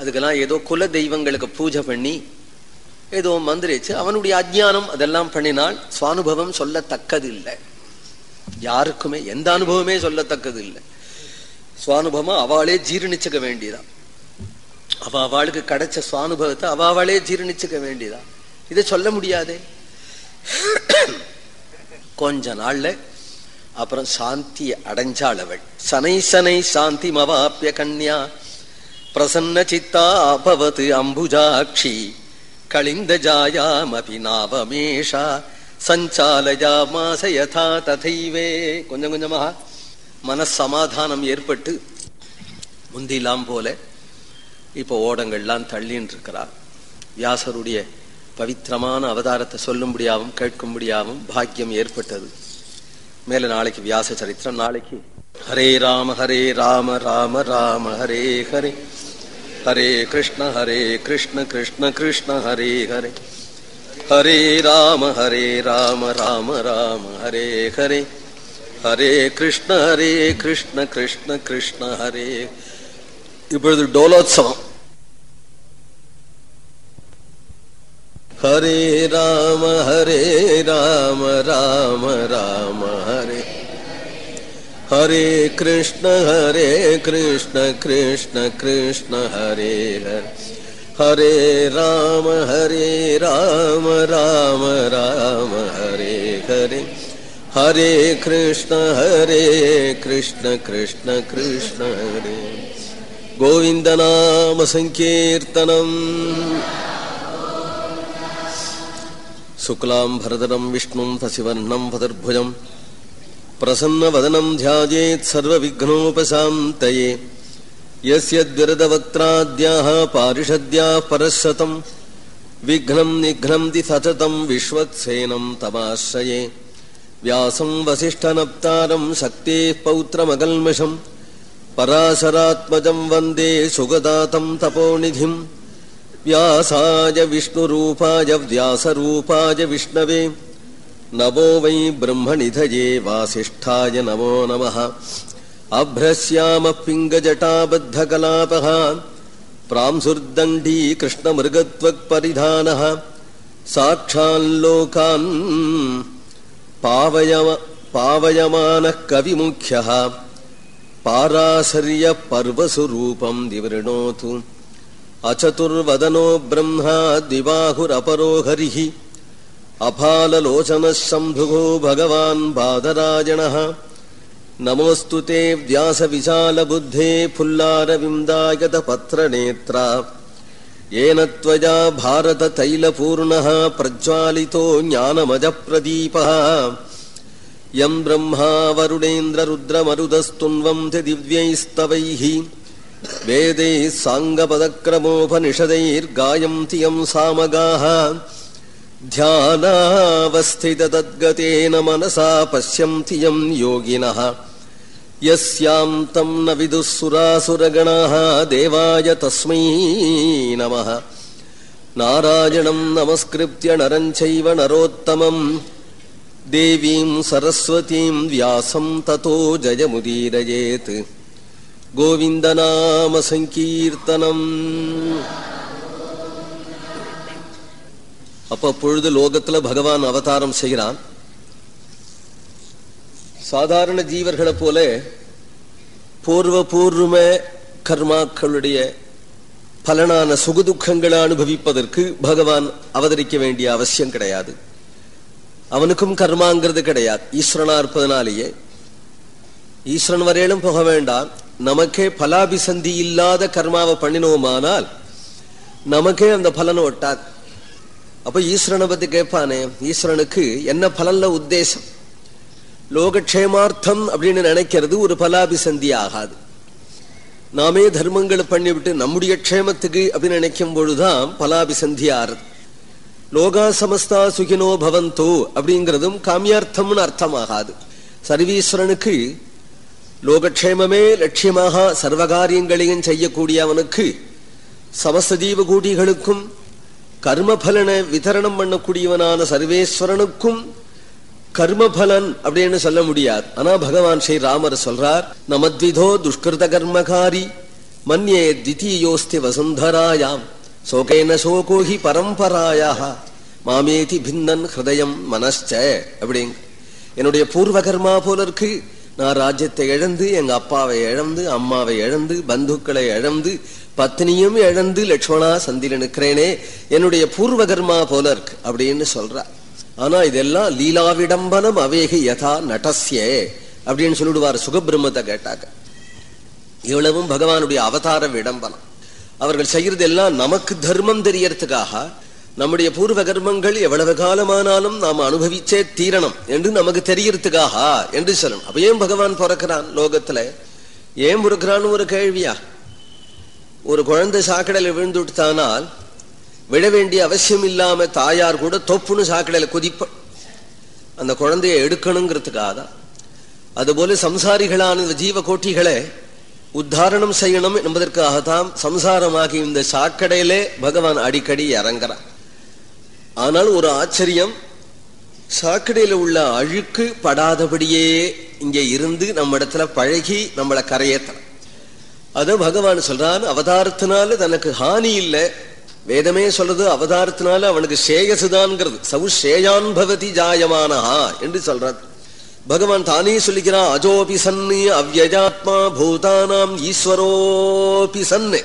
அதுக்கெல்லாம் ஏதோ குல தெய்வங்களுக்கு பூஜை பண்ணி ஏதோ மந்திரிச்சு அவனுடைய அஜ்ஞானம் அதெல்லாம் பண்ணினால் சுவானுபவம் சொல்லத்தக்கது இல்லை யாருக்குமே எந்த அனுபவமே சொல்லத்தக்கது இல்லை சுவானுபவம் அவளே ஜீரணிச்சுக்க வேண்டியதான் அவ அவளுக்கு கிடைச்ச சுவானுபவத்தை அவ அவளே ஜீரணிச்சுக்க வேண்டியதான் இதை சொல்ல முடியாதே. கொஞ்ச நாள்ல அப்புறம் சாந்தி அடைஞ்சாள் அவள். சனை சனை சாந்தி மவாப்பிய கன்யா. பிரசன்ன சித்தா அபவது அம்புஜாட்சி. களிந்த ஜாயாமபி நாவமேஷா சஞ்சாலயா மாச யதா ததைவே. கொஞ்சம் கொஞ்சமாக மனசமாதானம் ஏற்பட்டு முந்திலாம் போல இப்போ ஓடங்கள்லாம் தள்ளின்னு இருக்கிறார் வியாசருடைய பவித்திரமான அவதாரத்தை சொல்லும்படியாகவும் கேட்கும்படியாகவும் பாக்கியம் ஏற்பட்டது. மேல நாளைக்கு வியாச சரித்திரம். நாளைக்கு ஹரே ராம ஹரே ராம ராம ராம ஹரே ஹரே. ஹரே கிருஷ்ண ஹரே கிருஷ்ண கிருஷ்ண கிருஷ்ண ஹரே ஹரே. ஹரே ராம ஹரே ராம ராம ராம ஹரே ஹரே. ஹரே கிருஷ்ண ஹரே கிருஷ்ண கிருஷ்ண கிருஷ்ண ஹரே. இப்பொழுது டோலோத்சவம். ஹரே ராம ஹரே ராம ராம ராம ஹரே ஹரே கிருஷ்ண ஹரே கிருஷ்ண கிருஷ்ண கிருஷ்ண ஹரே ஹரே ஹரே ராம ஹரே ராம ராம ராம ஹரே ஹரே ஹரே கிருஷ்ண ஹரே கிருஷ்ண கிருஷ்ண கிருஷ்ண ஹரே கோவிந்த शुक्लाम् भरतरम् विष्णुम् प्रसिवह्नम् भदर्भुजम् प्रसन्नवदनम् ध्यायेत् सर्वविघ्नोपशान्तये यस्य द्विरदवक्त्राद्याः पारिषद्याः परशतम् विघ्नम् निघ्नन्ति सततम् विश्वत्सेनम् तमाश्रये। व्यासम् वसिष्ठनप्तारम् शक्तेः पौत्रमगल्मषम् पराशरात्मजम् वन्दे सुगदातम् तपोनिधिम् व्यासाय विष्णुरूपाय व्यासरूपाय विष्णवे। नमो वै ब्रह्मनिधये वासिष्ठाय नमो नमः। अभ्रस्यामः पिङ्गजटाबद्धकलापः प्रांसुर्दण्डी कृष्णमृगत्वक्परिधानः साक्षाल्लोकान् पावयम पावयमानः कविमुख्यः पाराशर्यपर्वसुरूपम् दिवृणोतु अचतुर्वदनो ब्रह्मा द्विबाहुरपरो हरिः अफाललोचनः शम्भुगो भगवान् बादरायणः। नमोऽस्तु ते व्यासविशालबुद्धे फुल्लारविन्दायतपत्रनेत्रा। येन त्वया भारततैलपूर्णः प्रज्वालितो ज्ञानमजप्रदीपः। यम् ब्रह्मा वरुणेन्द्ररुद्रमरुदस्तुन्वन्ति दिव्यैस्तवैः वेदैः साङ्गपदक्रमोपनिषदैर्गायम् तियम् सामगाः। ध्यानावस्थिततद्गतेन मनसा पश्यन्तियम् योगिनः। यस्यां तम् न विदुःसुरासुरगणाः देवाय तस्मै नमः। नारायणम् नमस्कृत्य नरम् चैव नरोत्तमम्। देवीम् सरस्वतीम् व्यासम् ततो जयमुदीरयेत्। கோவிந்தநாம சங்கீர்த்தனம். அப்ப பொழுது லோகத்துல பகவான் அவதாரம் செய்கிறான். சாதாரண ஜீவர்களை போல பூர்வ பூர்வ கர்மாக்களுடைய பலனான சுகதுக்கங்களை அனுபவிப்பதற்கு பகவான் அவதரிக்க வேண்டிய அவசியம் கிடையாது. அவனுக்கும் கர்மாங்கிறது கிடையாது. ஈஸ்வரனா இருப்பதனாலேயே ஈஸ்வரன் வரையிலும் போக வேண்டாம். நமக்கே பலாபிசந்தி இல்லாத கர்மாவை பண்ணினோமானால் நமக்கே அந்த பலனை ஒட்டாது. அப்ப ஈஸ்வரனை பத்தி கேட்பானே ஈஸ்வரனுக்கு என்ன பலன்ல உத்தேசம்? லோகக்ஷேமார்த்தம் அப்படின்னு நினைக்கிறது ஒரு பலாபிசந்தி ஆகாது. நாமே தர்மங்களை பண்ணிவிட்டு நம்முடைய க்ஷேமத்துக்கு அப்படின்னு நினைக்கும் பொழுதுதான் பலாபிசந்தி ஆறுது. லோகா சமஸ்தா சுகினோ பவந்தோ அப்படிங்கிறதும் காமியார்த்தம்னு அர்த்தமாகாது. சர்வீஸ்வரனுக்கு லோகக்ஷேமமே லட்சியமாக சர்வகாரியங்களையும் செய்யக்கூடிய அவனுக்கு சமஸ்த ஜீவகூட்டிகளுக்கும் கர்மபலனை விதரணம் பண்ணக்கூடியவனான சர்வேஸ்வரனுக்கும் கர்மபலன் அப்படின்னு சொல்ல முடியாது. ஆனா பகவான் ஸ்ரீ ராமர் சொல்றார் நமத்விதோ துஷ்கிருத கர்மகாரி மன்யே தித்தீயோஸ்தி வசுந்தராயாம் சோகேன சோகோஹி பரம்பராயாக மாமேதி பின்னன் ஹிருதயம் மனஸ்ச அப்படிங்க. என்னுடைய பூர்வ கர்மா போல இருக்கு. நான் ராஜ்யத்தை இழந்து எங்க அப்பாவை இழந்து அம்மாவை இழந்து பந்துக்களை இழந்து பத்னியும் இழந்து லட்சுமணா சந்தில நிற்கிறேனே என்னுடைய பூர்வ கர்மா போல இருக்கு அப்படின்னு சொல்றா. ஆனா இதெல்லாம் லீலா விடம்பனம் அவேகி யதா நடசியே அப்படின்னு சொல்லிடுவார் சுகபிரம்மத்தை கேட்டாங்க இவ்வளவும் பகவானுடைய அவதார விடம்பனம். அவர்கள் செய்யறது எல்லாம் நமக்கு தர்மம் தெரியறதுக்காக நம்முடைய பூர்வ கர்மங்கள் எவ்வளவு காலமானாலும் நாம் அனுபவிச்சே தீரணும் என்று நமக்கு தெரியறதுக்காக என்று சொல்லணும். அப்ப ஏன் பகவான் பிறக்கிறான் லோகத்துல? ஏன் பிறக்கிறான்னு ஒரு கேள்வியா? ஒரு குழந்தை சாக்கடையில விழுந்து விட்டானால் விழ வேண்டிய அவசியம் இல்லாம தாயார் கூட தொப்புன்னு சாக்கடையில குதிப்ப. அந்த குழந்தைய எடுக்கணுங்கிறதுக்காக தான். அதுபோல சம்சாரிகளான இந்த ஜீவ கோட்டிகளை உத்தாரணம் செய்யணும் என்பதற்காகத்தான் சம்சாரமாகி இந்த சாக்கடையிலே பகவான் அடிக்கடி இறங்குறான். ஆனால் ஒரு ஆச்சரியம். சாக்கடையில உள்ள அழுக்கு படாதபடியே இங்கே இருந்து நம்ம இடத்துல பழகி நம்மளை கரையேற்றலாம். அது பகவான் சொல்றான் அவதாரத்தினால தனக்கு ஹானி இல்லை. வேதமே சொல்றது அவதாரத்தினால அவனுக்கு சேயசுதான்ங்கிறது. சவு சேயான் பவதி ஜாயமானஹா என்று சொல்றான். பகவான் தானே சொல்லிக்கிறான் அஜோபி சன்னு அவ்யஜாத்மா பூதானாம் ஈஸ்வரோபி சன்னு.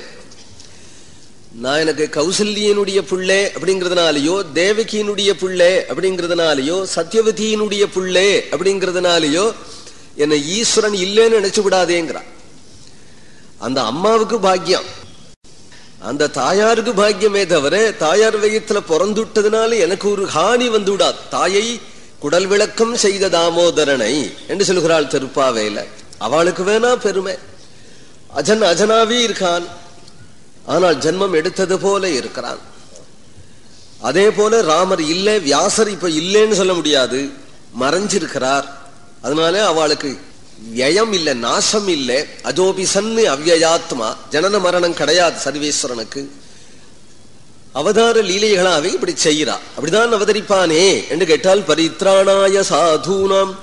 நான் எனக்கு கௌசல்யனுடைய புள்ளே அப்படிங்கிறதுனாலயோ தேவகியினுடைய புள்ளே அப்படிங்கிறதுனாலயோ சத்யவதியினுடைய புள்ளே அப்படிங்கிறதுனாலயோ என்னை ஈஸ்வரன் இல்லைன்னு நினைச்சு விடாதேங்கிறான். அந்த அம்மாவுக்கு பாக்கியம். அந்த தாயாருக்கு பாக்கியமே தவிர தாயார் வயத்துல பிறந்துட்டதுனால எனக்கு ஒரு ஹானி வந்து விடாது தாயை குடல் விளக்கம் செய்த தாமோதரனை என்று சொல்கிறாள் திருப்பாவையில. அவளுக்கு வேணா பெருமை. அஜன் அஜனாவே இருக்கான். ஆனால் ஜென்மம் எடுத்தது போல இருக்கிறான். அதே போல ராமர் இல்ல வியாசர் இப்ப இல்லைன்னு சொல்ல முடியாது. மறைஞ்சிருக்கிறார். அதனால அவளுக்கு வியம் இல்ல நாசம் இல்ல. அஜோபிசன்னு அவ்வயாத்மா ஜனன மரணம் கிடையாது சர்வேஸ்வரனுக்கு. அவதார லீலைகளாவே இப்படி செய்கிறா. அப்படிதான் அவதரிப்பானே என்று கேட்டால் பரித்ராணாய சாதூனாம்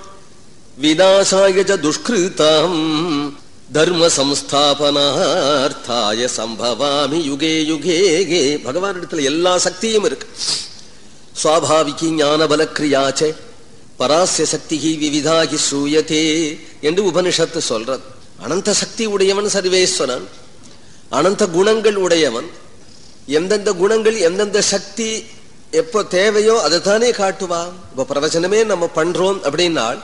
விநாசாய துஷ்கிருதாம். தர்ம சம்ஸ்தாபனார்த்தாய சம்பவாமி யுகே யுகே கே. பகவான் இடத்துல எல்லா சக்தியும் இருக்கு. சுவாபாவிகி ஞான பலக்கிரியாச்சே பராசிய சக்தி விவிதாகி சூயத்தே என்று உபனிஷத்து சொல்றது. அனந்த சக்தி உடையவன் சர்வேஸ்வரன். அனந்த குணங்கள் உடையவன். எந்தெந்த குணங்கள் எந்தெந்த சக்தி எப்போ தேவையோ அதை தானே காட்டுவான். இப்ப பிரவச்சனமே நம்ம பண்றோம் அப்படின்னால்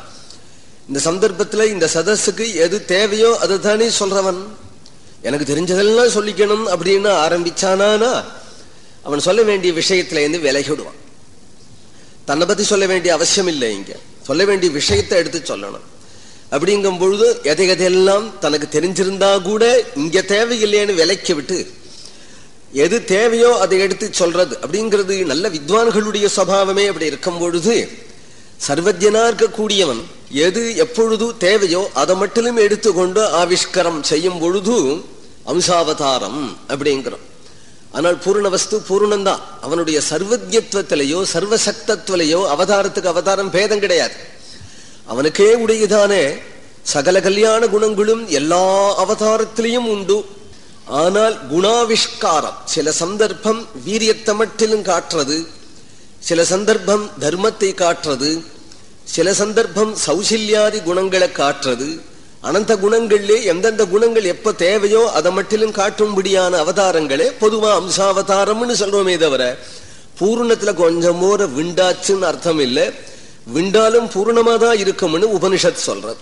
இந்த சந்தர்ப்பத்துல இந்த சதஸுக்கு எது தேவையோ அதை தானே சொல்றவன். எனக்கு தெரிஞ்சதெல்லாம் சொல்லிக்கணும் அப்படின்னு ஆரம்பிச்சானா அவன் சொல்ல வேண்டிய விஷயத்துல இருந்து விலகிடுவான் தன்னை பத்தி சொல்ல வேண்டிய அவசியம் இல்லை இங்க. சொல்ல வேண்டிய விஷயத்தை எடுத்து சொல்லணும். அப்படிங்கும் பொழுது எதை எதையெல்லாம் தனக்கு தெரிஞ்சிருந்தா கூட இங்க தேவையில்லைன்னு விலைக்கு விட்டு எது தேவையோ அதை எடுத்து சொல்றது அப்படிங்கிறது நல்ல வித்வான்களுடைய சுவாவமே அப்படி இருக்கும் பொழுது சர்வஜனா இருக்கக்கூடியவன் எது எப்பொழுது தேவையோ அதை மட்டும் எடுத்துக்கொண்டு ஆவிஷ்கரம் செய்யும் பொழுது அம்சாவதாரம் அப்படிங்கிறோம். ஆனால் பூர்ண வஸ்து பூர்ணந்தான் அவனுடைய சர்வஜத்துவத்திலேயோ சர்வசக்தத்துவலையோ அவதாரத்துக்கு அவதாரம் பேதம் கிடையாது. அவனுக்கே உடையதானே. சகல கல்யாண குணங்களும் எல்லா அவதாரத்திலையும் உண்டு. ஆனால் குணாவிஷ்காரம் சில சந்தர்ப்பம் வீரியத்தை மட்டிலும் காட்டுறது. சில சந்தர்ப்பம் தர்மத்தை காட்டுறது சில சந்தர்ப்பம் சௌசில்யாதி குணங்களை காட்டுறது அனந்த குணங்கள்லே எந்தெந்த குணங்கள் எப்ப தேவையோ அதை மட்டிலும் காட்டும்படியான அவதாரங்களே பொதுவா அம்சாவதாரம்னு சொல்றோமே தவிர பூர்ணத்துல கொஞ்சம் மோர விண்டாச்சுன்னு அர்த்தம் இல்லை. விண்டாலும் பூர்ணமா தான் இருக்கும்னு உபனிஷத் சொல்றது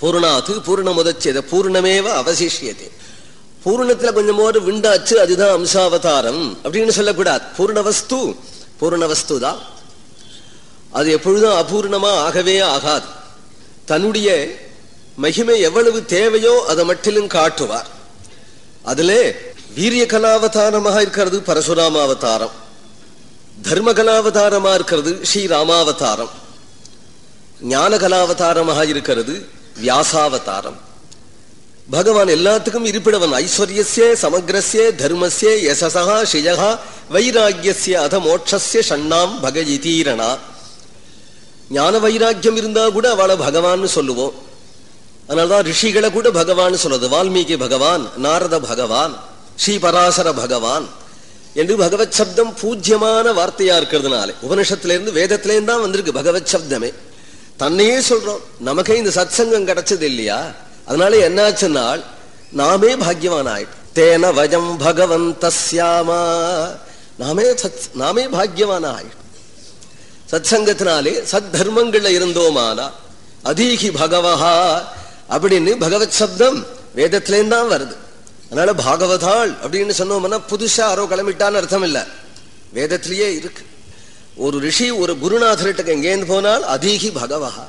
பூர்ணாத்து பூர்ணமுதச்சேத பூர்ணமேவ அவசிஷியதே. பூர்ணத்துல கொஞ்சம் போது விண்டாச்சு அதுதான் அம்சாவதாரம் அப்படின்னு சொல்லக்கூடாது. பூர்ணவஸ்து பூர்ணவஸ்து தான் அது எப்பொழுதும் அபூர்ணமா ஆகவே ஆகாது. தன்னுடைய மகிமை எவ்வளவு தேவையோ அதை மட்டிலும் காட்டுவார். அதிலே வீரிய கலாவதாரமாக இருக்கிறது பரசுராம அவதாரம் தர்ம கலாவதாரமா இருக்கிறது ஸ்ரீராமாவதாரம். ஞான கலாவதாரமாக இருக்கிறது வியாசாவதாரம். பகவான் எல்லாத்துக்கும் இருப்பிடவன். ஐஸ்வர்யசே சமக்ரஸ்ய தர்மசே யசசா ஸ்ரீயகா வைராகியசிய அத மோட்சஸ்ய ஷண்ணாம் பகயிதீரணா ஞான வைராக்கியம் இருந்தா கூட அவளை பகவான்னு சொல்லுவோம். அதனால்தான் ரிஷிகளை கூட பகவான் சொல்றது. வால்மீகி பகவான் நாரத பகவான் ஸ்ரீ பராசர பகவான் என்று பகவத் சப்தம் பூஜ்யமான வார்த்தையா இருக்கிறதுனால. உபனிஷத்துல இருந்து வேதத்துல இருந்து தான் வந்திருக்கு பகவத் சப்தமே. தன்னையே சொல்றோம். நமக்கே இந்த சத்சங்கம் கிடைச்சது இல்லையா? அதனால என்னாச்சுன்னால் நாமே பாக்யவான் ஆயிட்டோம் தேன வஜம் பகவந்தஸ்யாமா நாமே சத் நாமே பாக்யவான் ஆயிட்டோம் சத்சங்கத்தினாலே சத் தர்மங்கள்ல இருந்தோமானா அதீகி பகவஹா அப்படின்னு பகவத் சப்தம் வேதத்திலேயும் தான் வருது. அதனால பாகவதாள் அப்படின்னு சொன்னோம்னா புதுசா யாரோ கிளம்பிட்டான்னு அர்த்தம் இல்ல வேதத்திலேயே இருக்கு. ஒரு ரிஷி ஒரு குருநாதர்கிட்ட எங்கேருந்து போனால் அதீகி பகவஹா.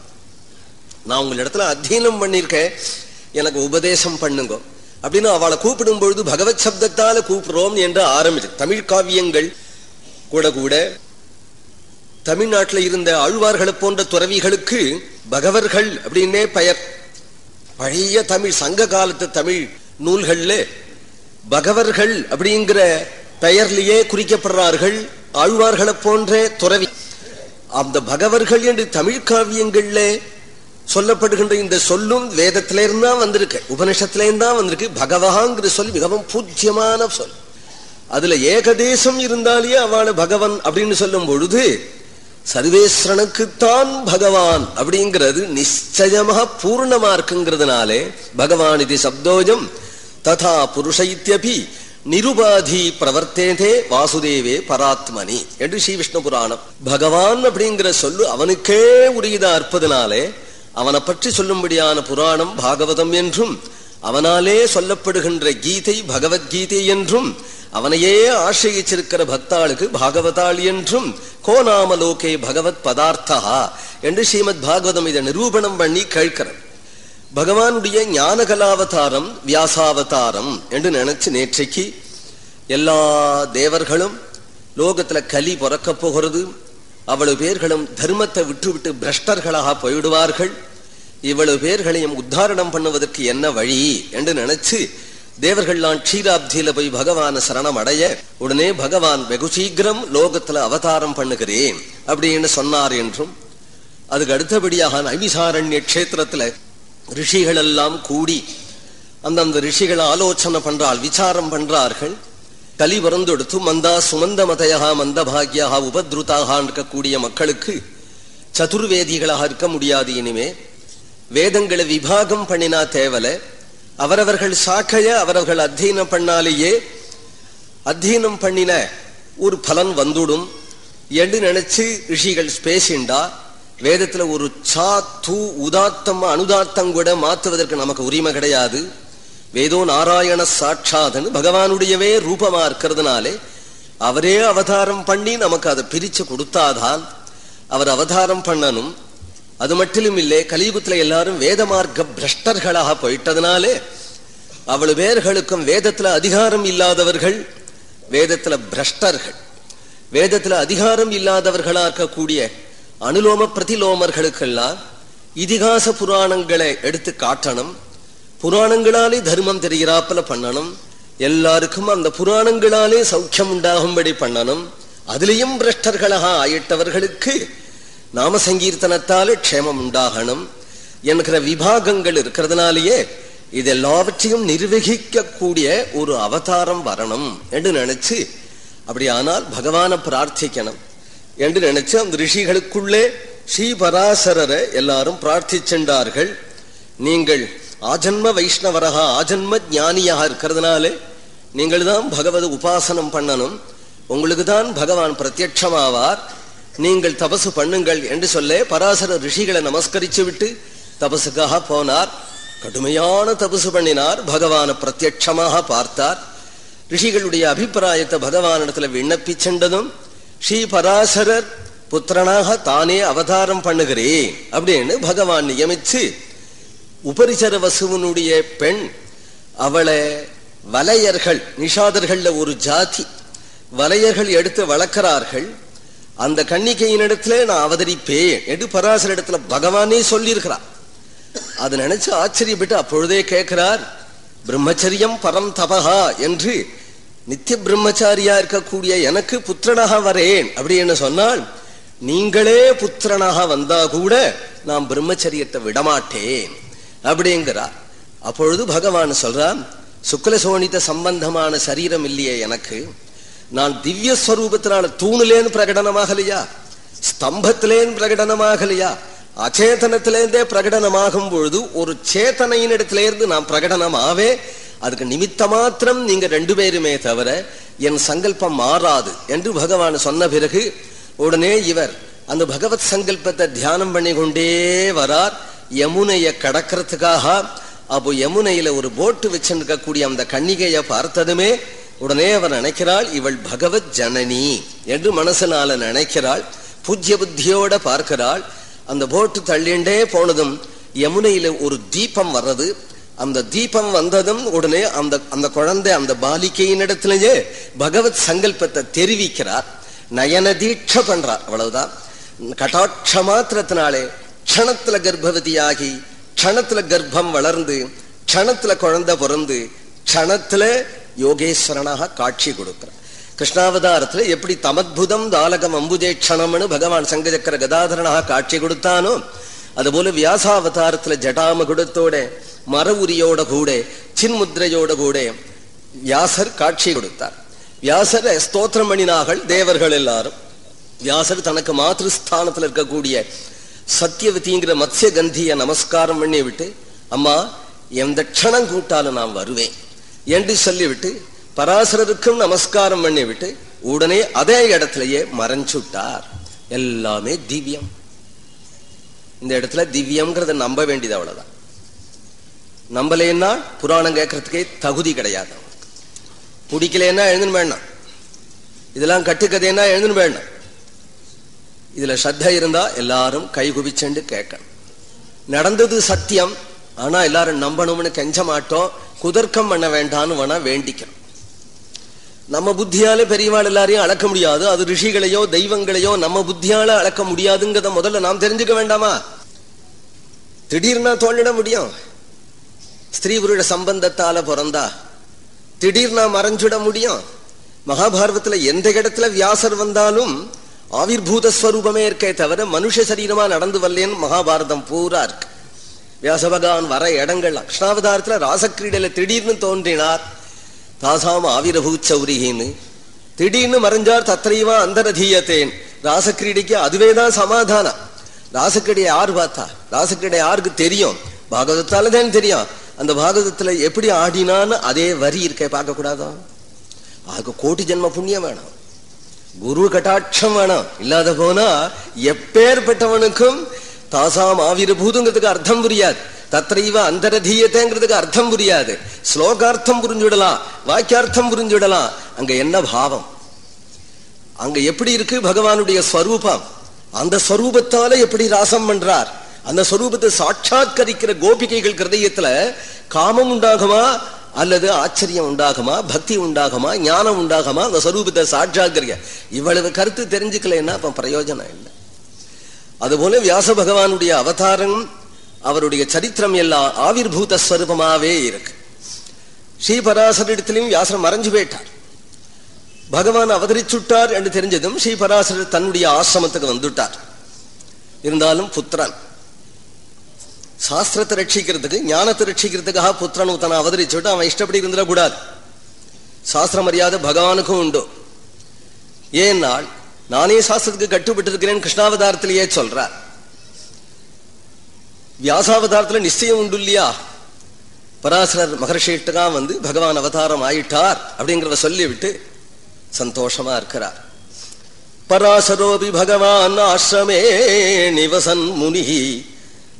நான் உங்க இடத்துல அத்தியனம் பண்ணிருக்கேன் எனக்கு உபதேசம் பண்ணுங்க. அப்படின்னு அவளை கூப்பிடும் பொழுது பகவத் சப்தத்தால கூப்பிடுறோம் என்று ஆரம்பிச்சு. தமிழ் காவியங்கள் கூட கூட தமிழ்நாட்டில் இருந்த ஆழ்வார்களை போன்ற துறவிகளுக்கு பகவர்கள் அப்படின்னே பெயர். பழைய தமிழ் சங்க காலத்து தமிழ் நூல்கள்ல பகவர்கள் அப்படிங்கிற பெயர்லயே குறிக்கப்படுறார்கள் ஆழ்வார்களை போன்ற துறவி. அந்த பகவர்கள் என்று தமிழ் காவியங்கள்ல சொல்லப்படுகின்ற இந்த சொல்லும் வேதத்தில தான் வந்திருக்கு உபனிஷத்துல தான் வந்திருக்கு. பகவகாங்கிற சொல் மிகவும் பூஜ்யமான சொல். அதுல ஏகதேசம் இருந்தாலே அவள் பகவன் அப்படின்னு சொல்லும் பொழுது சர்வேஸ்வரனுக்குத்தான் பகவான் அப்படிங்கிறது நிச்சயமாக பூர்ணமா இருக்குங்கிறதுனாலே பகவான் இது சப்தோஜம் ததா புருஷ இத்தியபி நிருபாதி பிரவர்த்தேதே வாசுதேவே பராத்மனி என்று ஸ்ரீ விஷ்ணு புராணம். பகவான் அப்படிங்கிற சொல்லு அவனுக்கே உரியதா இருப்பதனாலே அவனை பற்றி சொல்லும்படியான புராணம் பாகவதம் என்றும் அவனாலே சொல்லப்படுகின்ற கீதை பகவத்கீதை என்றும் அவனையே ஆசிரியிச்சிருக்கிற பக்தாளுக்கு பாகவதாள் என்றும் கோநாம லோகே பகவத் பதார்த்தா என்று ஸ்ரீமத் பாகவதம் இதை நிரூபணம் பண்ணி கேட்கிறது. பகவானுடைய ஞானகலாவதாரம் வியாசாவதாரம் என்று நினைச்சு நேற்றைக்கு எல்லா தேவர்களும் லோகத்துல கலி பிறக்க போகிறது அவ்வளவு பேர்களும் தர்மத்தை விட்டுவிட்டு பிரஷ்டர்களாக போயிடுவார்கள். இவ்வளவு பேர்களையும் உத்தாரணம் பண்ணுவதற்கு என்ன வழி என்று நினைச்சு தேவர்கள்லாம் க்ஷீராப்தியில போய் பகவான சரணம் அடைய உடனே பகவான் வெகு சீக்கிரம் லோகத்துல அவதாரம் பண்ணுகிறேன் அப்படின்னு சொன்னார் என்றும் அதுக்கு அடுத்தபடியாக நைவிசாரண்ய கஷேத்திரத்துல ரிஷிகள் எல்லாம் கூடி அந்தந்த ரிஷிகள் ஆலோசனை பண்றாள் விசாரம் பண்றார்கள். கலி வரந்தொடுத்து மந்தா சுமந்த மதையா மந்த உபத்ருதாக இருக்கக்கூடிய மக்களுக்கு சதுர்வேதிகளாக இருக்க முடியாது இனிமே. வேதங்களை விபாகம் பண்ணினா தேவல. அவரவர்கள் சாக்கைய அவரவர்கள் அத்தியனம் பண்ணாலேயே அத்தியனம் பண்ணின ஒரு பலன் வந்துடும். என்று நினைச்சு ரிஷிகள் பேசிண்டா வேதத்துல ஒரு சா தூ உதாத்தம் அனுதாத்தம் கூட மாத்துவதற்கு நமக்கு உரிமை கிடையாது. வேதோ நாராயண சாட்சாதன் பகவானுடையவே ரூபமா இருக்கிறதுனாலே அவரே அவதாரம் பண்ணி நமக்கு அதை பிரிச்சு கொடுத்தாதான் அவர் அவதாரம் பண்ணணும். அது மட்டும் இல்லை கலியுகத்துல எல்லாரும் வேத மார்க்க பிரஷ்டர்களாக போயிட்டதுனாலே அவ்வளவு பேர்களுக்கும் வேதத்துல அதிகாரம் இல்லாதவர்கள் வேதத்துல பிரஷ்டர்கள் வேதத்துல அதிகாரம் இல்லாதவர்களா இருக்கக்கூடிய அனுலோம பிரதிலோமர்களுக்கெல்லாம் இதிகாச புராணங்களை எடுத்து காட்டணும். புராணங்களாலே தர்மம் தெரிகிறாப்புல பண்ணணும். எல்லாருக்கும் அந்த புராணங்களாலே சௌக்கியம் உண்டாகும்படி பண்ணணும். அதுலேயும் பிரஷ்டர்களாக ஆயிட்டவர்களுக்கு நாம சங்கீர்த்தனத்தாலே க்ஷேமம் உண்டாகணும். என்கிற விபாகங்கள் இருக்கிறதுனாலேயே இது எல்லாவற்றையும் நிர்வகிக்கக்கூடிய ஒரு அவதாரம் வரணும் என்று நினைச்சு அப்படியானால் பகவானை பிரார்த்திக்கணும். என்று நினைச்சு அந்த ரிஷிகளுக்குள்ளே ஸ்ரீ பராசரரை எல்லாரும் பிரார்த்திச்சென்றார்கள் நீங்கள் ஆஜன்ம வைஷ்ணவரகா ஆஜன்ம ஞானியாக இருக்கிறதுனாலே நீங்கள் தான் பகவத உபாசனம் பண்ணணும். உங்களுக்கு தான் பகவான் பிரத்யட்சமாவார். நீங்கள் தபசு பண்ணுங்கள் என்று சொல்ல பராசர ரிஷிகளை நமஸ்கரிச்சு விட்டு தபசுக்காக போனார். கடுமையான தபசு பண்ணினார். பகவான பிரத்யட்சமாக பார்த்தார். ரிஷிகளுடைய அபிப்பிராயத்தை பகவானிடத்துல விண்ணப்பிச்சென்றதும் ஸ்ரீ பராசரர் புத்திரனாக தானே அவதாரம் பண்ணுகிறேன் அப்படின்னு பகவான் நியமிச்சு உபரிச்சர வசுவனுடைய பெண் அவளை வலையர்கள் நிஷாதர்கள்ல ஒரு ஜாதி. வலையர்கள் எடுத்து வளர்க்கிறார்கள். அந்த கன்னிகையினிடத்துல நான் அவதரிப்பேன் என்று பராசர இடத்துல பகவானே சொல்லியிருக்கிறார். அதை நினைச்சு ஆச்சரியப்பட்டு அப்பொழுதே கேட்கிறார் பிரம்மச்சரியம் பரம் தபகா என்று நித்திய பிரம்மச்சாரியா இருக்கக்கூடிய எனக்கு புத்திரனாக வரேன் அப்படி என்ன சொன்னால் நீங்களே புத்திரனாக வந்தா கூட நான் பிரம்மச்சரியத்தை விடமாட்டேன் அப்படிங்கிறார். அப்பொழுது பகவான் சொல்றான் சுக்ல சோனித சம்பந்தமான சரீரம் இல்லையே எனக்கு. நான் திவ்ய ஸ்வரூபத்தினால தூணுலேன்னு பிரகடனமாகலையா? ஸ்தம்பத்திலேன்னு பிரகடனமாகலையா? அச்சேதனத்திலேருந்தே பிரகடனமாகும் பொழுது ஒரு சேத்தனையின் இடத்திலேருந்து நான் பிரகடனமாவே அதுக்கு நிமித்த மாத்திரம் நீங்க ரெண்டு பேருமே தவிர என் சங்கல்பம் மாறாது என்று பகவான் சொன்ன பிறகு உடனே இவர் அந்த பகவத் சங்கல்பத்தை தியானம் பண்ணி கொண்டே வரார். யமுனைய கடக்கிறதுக்காக அப்போ யமுனையில ஒரு போட்டு வச்சிருக்கக்கூடிய அந்த கன்னிகையை பார்த்ததுமே உடனே அவர் நினைக்கிறாள் இவள் பகவத் ஜனனி என்று மனசனால நினைக்கிறாள் பூஜ்ய புத்தியோட பார்க்கிறாள். அந்த போட்டு தள்ளிண்டே போனதும் யமுனையில ஒரு தீபம் வர்றது. அந்த தீபம் வந்ததும் உடனே அந்த அந்த குழந்தை அந்த பாலிகையின் இடத்துலயே பகவத் சங்கல்பத்தை தெரிவிக்கிறார். நயன தீட்ச பண்றார் அவ்வளவுதான். கட்டாட்ச மாத்திரத்தினாலே க்ஷணத்துல கர்ப்பவதியாகி க்ஷணத்துல கர்ப்பம் வளர்ந்து க்ஷணத்துல குழந்தை பிறந்து க்ஷணத்துல யோகேஸ்வரனாக காட்சி கொடுக்கிறார். கிருஷ்ணாவதாரத்துல எப்படி தமத்புதம் தாலகம் அம்புஜே க்ஷணம்னு பகவான் சங்கச்சக்கர கதாதரனாக காட்சி கொடுத்தானோ அதுபோல வியாசாவதாரத்துல ஜடாமகுடத்தோட மர உரியோட கூட சின்முத்ரையோட கூட வியாசர் காட்சி கொடுத்தார். வியாசர ஸ்தோத்திரம் பண்ணினார்கள் தேவர்கள் எல்லாரும். வியாசர் தனக்கு மாத்திருஸ்தானத்தில் இருக்கக்கூடிய சத்தியவதிங்கிற மத்ய கந்திய நமஸ்காரம் பண்ணி விட்டு அம்மா எந்த க்ஷணம் கூட்டாலும் நான் வருவேன் என்று சொல்லிவிட்டு பராசரருக்கும் நமஸ்காரம் பண்ணி விட்டு உடனே அதே இடத்திலேயே மறைஞ்சுட்டார். எல்லாமே திவ்யம். இந்த இடத்துல திவ்யம்ங்கிறத நம்ப வேண்டியது அவ்வளவுதான். நம்பலைன்னா புராணம் கேட்கறதுக்கே தகுதி கிடையாது பிடிக்கலன்னா எழுந்துன்னு வேண்டாம். இதெல்லாம் கட்டுக்கதைன்னா எழுந்துன்னு வேண்டாம். இதுல ஸ்ரத்த இருந்தா எல்லாரும் கை குவிச்சென்று கேட்கணும் நடந்தது சத்தியம் ஆனா எல்லாரும் நம்பணும்னு கெஞ்ச மாட்டோம் குதர்க்கம் பண்ண வேண்டாம்னு வேணா வேண்டிக்கணும் நம்ம புத்தியால பெரியவாள் எல்லாரையும் அளக்க முடியாது அது ரிஷிகளையோ தெய்வங்களையோ நம்ம புத்தியால அளக்க முடியாதுங்கிறத முதல்ல நாம் தெரிஞ்சுக்க வேண்டாமா? திடீர்னா தோண்டிட முடியும். ஸ்திரீ புருட சம்பந்தத்தால பிறந்தா திடீர்னா மறைஞ்சிட முடியும். மகாபாரதத்துல எந்த இடத்துல வியாசர் வந்தாலும் ஆவிர்பூதஸ்வரூபமே இருக்கே தவிர மனுஷ சரீரமா நடந்து வரலேன்னு மகாபாரதம் பூரா இருக்கு. வியாசபகவான் வர இடங்கள் கிருஷ்ணாவதாரத்துல ராசக்கிரீடையில திடீர்னு தோன்றினார். தாசாம் ஆவிரபூச்சௌரிகின்னு திடீர்னு மறைஞ்சார் தத்ரைவா அந்தரதீயத்தேன். ராசக்கிரீடைக்கு அதுவேதான் சமாதானம். ராசக்கிரீடை யார் பார்த்தா? ராசக்கிரீடை யாருக்கு தெரியும்? பாகவதத்தால தான் தெரியும். அந்த பாகவதத்துல எப்படி ஆடினான்னு அதே வரி இருக்க பார்க்க கூடாதோ அதுக்கு கோட்டி ஜென்ம புண்ணியம் வேணும். குரு கட்டாட்சம் வேணாம். இல்லாத போனா எப்பேற்பட்டவனுக்கும் தாசாம் ஆவிரபூதுங்கிறதுக்கு அர்த்தம் புரியாது. தத்ரைவ அந்தரதீயத்தைங்கிறதுக்கு அர்த்தம் புரியாது. ஸ்லோகார்த்தம் புரிஞ்சுடலாம். வாக்கியார்த்தம் புரிஞ்சுடலாம். அங்க என்ன பாவம்? அங்க எப்படி இருக்கு பகவானுடைய ஸ்வரூபம்? அந்த ஸ்வரூபத்தால எப்படி ராசம் பண்றார்? அந்த ஸ்வரூபத்தை சாட்சாத்கரிக்கிற கோபிகைகள் கிருதயத்துல காமம் உண்டாகுமா? அல்லது ஆச்சரியம் உண்டாகுமா பக்தி உண்டாகுமா ஞானம் உண்டாகுமா? அந்த ஸ்வரூபத்தை சாட்சாத்கரிக்க இவ்வளவு கருத்து தெரிஞ்சுக்கலன்னா அப்ப பிரயோஜனம் இல்லை. அதுபோல வியாச பகவானுடைய அவதாரம் அவருடைய சரித்திரம் எல்லாம் ஆவிர்பூத ஸ்வரூபமாவே இருக்கு. ஸ்ரீபராசரிடத்திலையும் வியாசரம் மறைஞ்சு போயிட்டார். பகவான் அவதரிச்சுட்டார் என்று தெரிஞ்சதும் ஸ்ரீபராசரர் தன்னுடைய ஆசிரமத்துக்கு வந்துட்டார். இருந்தாலும் புத்திரன். சாஸ்திரத்தை ரட்சிக்கிறதுக்கு ஞானத்தை ரட்சிக்கிறதுக்காக புத்திரன் தன அவதரிச்சுட்டு அவன் இஷ்டப்படி இருந்துடக்கூடாது. சாஸ்திர மரியாதை பகவானுக்கும் உண்டு. ஏன்னால் நானே சாஸ்திரத்துக்கு கட்டுப்பட்டு இருக்கிறேன் கிருஷ்ணாவதாரத்திலேயே சொல்றார். வியாசாவதாரத்துல நிச்சயம் உண்டு இல்லையா? பராசரர் மகர்ஷிட்டுக்கா வந்து பகவான் அவதாரம் ஆயிட்டார் அப்படிங்கிறத சொல்லிவிட்டு சந்தோஷமா இருக்கிறார். பராசரோபி பகவான் ஆசிரமே நிவசன் முனி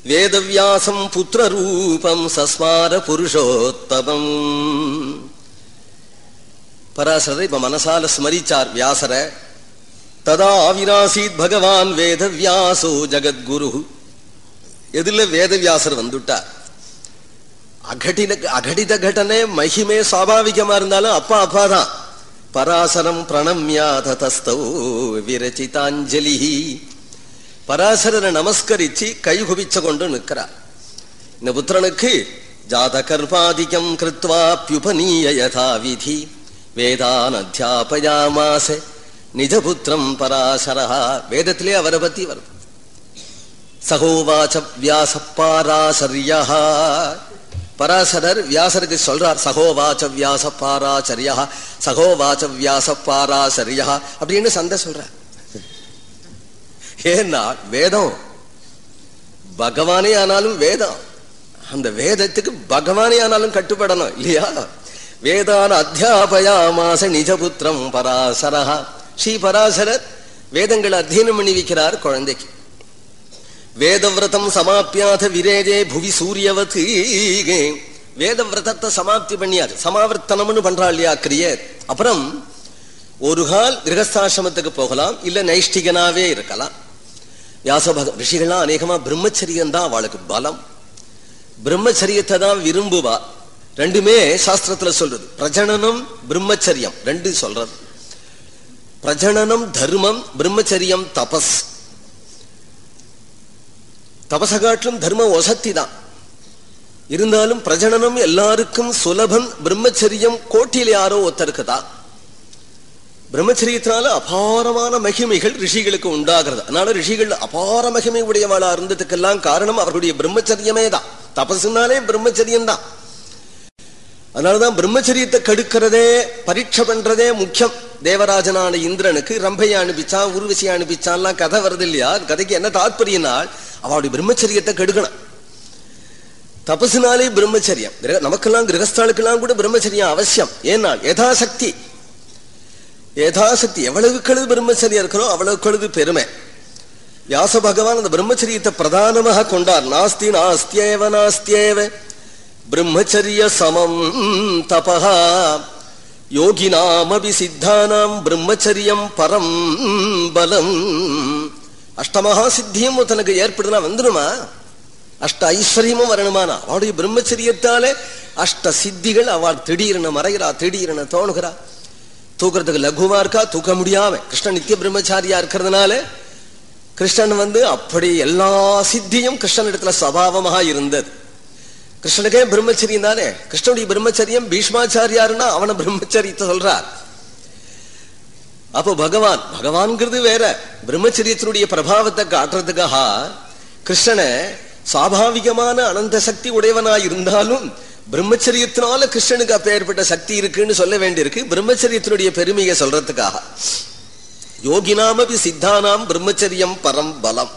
வேதவியாசம் புத்திரரூபம் சஸ்மார புருஷோத்தமம். பராசரரை இப்ப மனசால ஸ்மரிச்சார் வியாசர. ததா ஆவிராசீத் பகவான் வேதவியாசோ ஜகத்குரு. எதுல வேதவியாசர் வந்துட்டார். அகடின அகடித கடனே மகிமே சுவாபாவிகமா இருந்தாலும் அப்பா அப்பா தான். பராசரம் பிரணம்யாத தஸ்தௌ விரச்சிதாஞ்சலி. பராசரனை நமஸ்கரிச்சு கைகுபிச்சு கொண்டு நிற்கிறார் இந்த புத்திரனுக்கு ஜாத கர்மாதிக்கம் கிருத்வாப்யுபநீய யதா விதி வேதான் அத்தியாபயாமாச நிஜபுத்திரம் பராசரா வேதத்திலே அவரை பத்தி வருது சகோவாச்ச வியாச பாராசரியா பராசரர் வியாசருக்கு சொல்றார் சகோவாச்ச வியாச பாராச்சரியா சகோவாச்ச வியாச பாராசரியா அப்படின்னு சந்தை சொல்றார் ஏன்னா வேதம். பகவானே ஆனாலும் வேதம். அந்த வேதத்துக்கு பகவானே ஆனாலும் கட்டுப்படணும் இல்லையா? வேதான அத்தியாபயாமாச நிஜபுத்திரம் பராசரா ஸ்ரீ பராசரர் வேதங்களை அத்தியனம் பண்ணி வைக்கிறார் குழந்தைக்கு. வேதவிரதம் சமாப்பியாத விரேஜே புவி சூரியவத்து வேதவிரதத்தை சமாப்தி பண்ணியார் சமாவர்த்தனம்னு பண்றா இல்லையா கிரிய அப்புறம் ஒரு கால் கிரகஸ்தாசிரமத்துக்கு போகலாம் இல்ல நைஷ்டிகனாவே இருக்கலாம். வியாசபக ரிஷிகள்லாம் அநேகமா பிரம்மச்சரியம் தான் அவளுக்கு பலம். பிரம்மச்சரியத்தை தான் விரும்புவா. ரெண்டுமே சாஸ்திரத்துல சொல்றது. பிரஜனனம் பிரம்மச்சரியம் ரெண்டு சொல்றது. பிரஜனனம் தர்மம் பிரம்மச்சரியம் தபஸ். தபச காட்டிலும் தர்மம் ஒசத்தி தான் இருந்தாலும் பிரஜனனம் எல்லாருக்கும் சுலபம் பிரம்மச்சரியம் கோட்டியில் யாரோ ஒத்தருக்குதா பிரம்மச்சரியத்தினால அபாரமான மகிமைகள் ரிஷிகளுக்கு உண்டாகிறது. அதனால ரிஷிகள் அபார மகிமை உடையவாளா இருந்ததுக்கெல்லாம் காரணம் அவர்களுடைய பிரம்மச்சரியமே தான். தபசுனாலே பிரம்மச்சரியம் தான் அதனாலதான் பிரம்மச்சரியத்தை கெடுக்கிறதே பரீட்சை பண்றதே முக்கியம். தேவராஜனான இந்திரனுக்கு ரம்பையை அனுப்பிச்சான் உருவசியை அனுப்பிச்சான்லாம் கதை வருது இல்லையா? கதைக்கு என்ன தாற்பயம்னால் அவளுடைய பிரம்மச்சரியத்தை கெடுக்கணும். தபசுனாலே பிரம்மச்சரியம். நமக்கெல்லாம் கிரகஸ்தாளுக்கெல்லாம் கூட பிரம்மச்சரியம் அவசியம். ஏன்னா யதாசக்தி. யதாசக்தி எவ்வளவுக்கு கழுது பிரம்மச்சரியா இருக்கிறோம் அவ்வளவுக்கு கழுது பெருமை. வியாச பகவான் அந்த பிரம்மச்சரியத்தை பிரதானமாக கொண்டார். நாஸ்தி நாஸ்தியேவ நாஸ்தியேவ. பிரம்மச்சரிய சமம் தபா யோகினாமபி சித்தானாம் பிரம்மச்சரியம் பரம் பலம். அஷ்டமகா சித்தியும் தனக்கு ஏற்படுதுனா வந்துடுமா அஷ்ட ஐஸ்வர்யமும் வரணுமானா? அவளுடைய பிரம்மச்சரியத்தாலே அஷ்ட சித்திகள் அவள் திடீர்னு மறைகிறா திடீர்னு தோணுகிறா. தூக்குறதுக்கு லகுவா இருக்கா? தூக்க முடியாம. கிருஷ்ணன் நித்திய பிரம்மச்சாரியா இருக்கிறதுனால கிருஷ்ணன் வந்து அப்படி எல்லா சித்தியும் கிருஷ்ணன் இடத்துல சபாவமாக இருந்தது. கிருஷ்ணனுக்கே பிரம்மச்சரியம் தானே? கிருஷ்ணனுடைய பிரம்மச்சரியம் பீஷ்மாச்சாரியாருன்னா அவனை பிரம்மச்சரியத்தை சொல்றார். அப்போ பகவான் பகவான்கிறது வேற. பிரம்மச்சரியத்தினுடைய பிரபாவத்தை காட்டுறதுக்காக கிருஷ்ணனை சுவாபாவிகமான அனந்த சக்தி உடையவனாயிருந்தாலும் பிரம்மச்சரியத்தினால கிருஷ்ணனுக்கு அப்பேற்பட்ட சக்தி இருக்குன்னு சொல்ல வேண்டியிருக்கு. பிரம்மச்சரியத்தினுடைய பெருமையை சொல்றதுக்காக. யோகினாமபி சித்தானாம் பிரம்மச்சரியம் பரம் பலம்.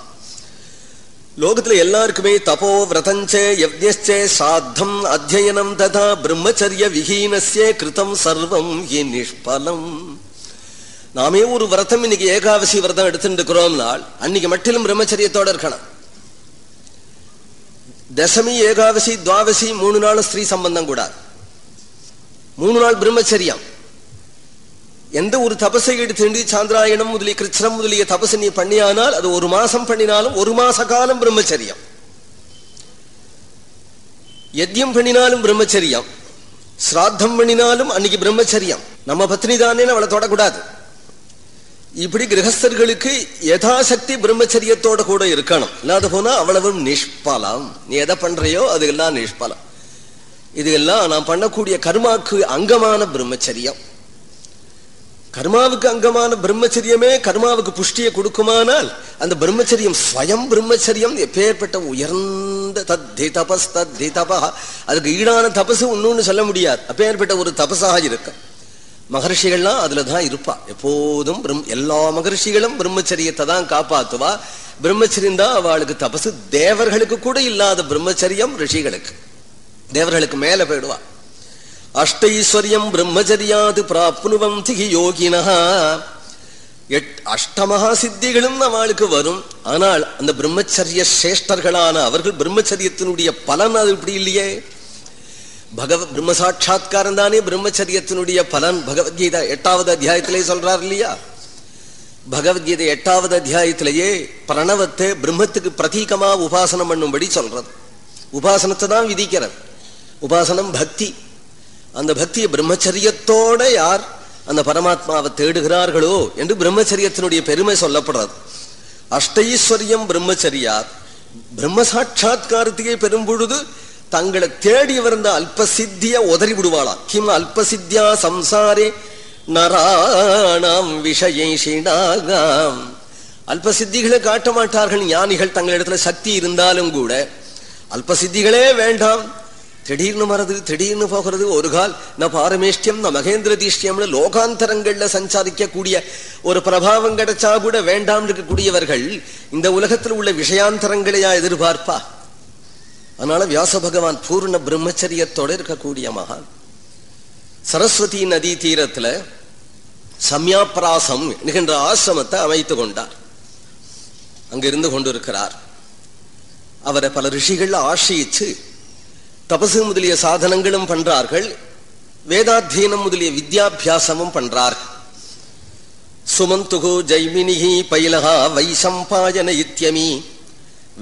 லோகத்துல எல்லாருக்குமே தபோ விரதஞ்சே யஜ்ஞே சாத்தம் அத்தியனம் ததா பிரம்மச்சரிய விஹீனஸ்ய கிருதம் சர்வம் இ நிஷ்பலம். நாமே ஒரு விரதம் இன்னைக்கு ஏகாவசி விரதம் எடுத்துட்டு இருக்கிறோம்னால் அன்னைக்கு மட்டிலும் பிரம்மச்சரியத்தோட இருக்கணும். தசமி ஏகாதசி துவாதசி மூணு நாள் ஸ்திரீ சம்பந்தம் கூடாது. மூணு நாள் பிரம்மச்சரியம். எந்த ஒரு தபசை எடுத்து சாந்திராயணம் முதலிய கிருஷ்ணம் முதலிய தபசு நீ பண்ணியானால் அது ஒரு மாசம் பண்ணினாலும் ஒரு மாச காலம் பிரம்மச்சரியம். யஜ்யம் பண்ணினாலும் பிரம்மச்சரியம். ஸ்ராத்தம் பண்ணினாலும் அன்னைக்கு பிரம்மச்சரியம். நம்ம பத்னி தானே அவளை தொடக்கூடாது. இப்படி கிரகஸ்தர்களுக்கு யதாசக்தி பிரம்மச்சரியத்தோட கூட இருக்கணும். இல்லாத போனா அவ்வளவும் நிஷ்பலம். நீ எதை பண்றையோ அது எல்லாம் நிஷ்பலம். இது எல்லாம் நான் பண்ணக்கூடிய கர்மாக்கு அங்கமான பிரம்மச்சரியம். கர்மாவுக்கு அங்கமான பிரம்மச்சரியமே கர்மாவுக்கு புஷ்டியை கொடுக்குமானால் அந்த பிரம்மச்சரியம் ஸ்வயம் பிரம்மச்சரியம் எப்பேற்பட்ட உயர்ந்த தத்தி தபஸ் தத்தி தபா அதுக்கு ஈடான தபசு ஒன்னு சொல்ல முடியாது. அப்பேற்பட்ட ஒரு தபஸாக இருக்கும். மகர்ஷிகள்லாம் அதுலதான் இருப்பா. எப்போதும் எல்லா மகர்ஷிகளும் பிரம்மச்சரியத்தை தான் காப்பாத்துவா. பிரம்மச்சரியம் தான் அவளுக்கு தபசு. தேவர்களுக்கு கூட இல்லாத பிரம்மச்சரியம் ரிஷிகளுக்கு. தேவர்களுக்கு மேல போயிடுவா. அஷ்டைஸ்வரியம் பிரம்மச்சரியாது பிராப்னுவந்தி யோகினா எட் அஷ்டமகா சித்திகளும் அவளுக்கு வரும். ஆனால் அந்த பிரம்மச்சரிய சிரேஷ்டர்களான அவர்கள் பிரம்மச்சரியத்தினுடைய பலன் அது இப்படி இல்லையே. பகவ பிரம்ம சாட்சா்காரம் தானே பிரம்மச்சரியத்தினுடைய பலன்? பகவத்கீதா எட்டாவது அத்தியாயத்திலே சொல்றார் இல்லையா? பகவத்கீதை எட்டாவது அத்தியாயத்திலேயே பிரணவத்தை பிரம்மத்துக்கு பிரதீகமா உபாசனம் பண்ணும்படி சொல்றது. உபாசனத்தை தான் விதிக்கிறது. உபாசனம் பக்தி. அந்த பக்தியை பிரம்மச்சரியத்தோட யார் அந்த பரமாத்மாவை தேடுகிறார்களோ என்று பிரம்மச்சரியத்தினுடைய பெருமை சொல்லப்படுறது. அஷ்டைஸ்வரியம் பிரம்மச்சரியார். பிரம்ம சாட்சா்காரத்தையே பெறும் பொழுது தங்களை தேடி வந்த அல்பசித்திய உதறி விடுவாளா கிம் அல்பசித்தியா சம்சாரே நராணாம் விஷயேஷினாகாம் அல்பசித்திகளை காட்ட மாட்டார்கள் ஞானிகள். தங்களிடத்துல சக்தி இருந்தாலும் கூட அல்பசித்திகளே வேண்டாம். திடீர்னு மறது திடீர்னு போகிறது. ஒரு கால் ந பாரமேஷ்டியம் ந மகேந்திர தீஷ்டியம்னு லோகாந்தரங்கள்ல சஞ்சாரிக்கக்கூடிய ஒரு பிரபாவம் கிடைச்சா கூட வேண்டாம் இருக்கக்கூடியவர்கள் இந்த உலகத்தில் உள்ள விஷயாந்தரங்களையா எதிர்பார்ப்பா? அதனால வியாச பகவான் பூர்ண பிரம்மச்சரியத்தோட இருக்கக்கூடிய மகான். சரஸ்வதி நதி தீரத்துல சம்யாபிராசம் என்கின்ற ஆசிரமத்தை அமைத்து கொண்டார். அங்கிருந்து கொண்டிருக்கிறார். அவரை பல ரிஷிகள் ஆசிரியிச்சு தபசு முதலிய சாதனங்களும் பண்றார்கள். வேதாத்தியனம் முதலிய வித்யாபியாசமும் பண்றார் சுமந்துகு ஜெய்மினிகி பைலகா வைசம்பாயன இத்தியமி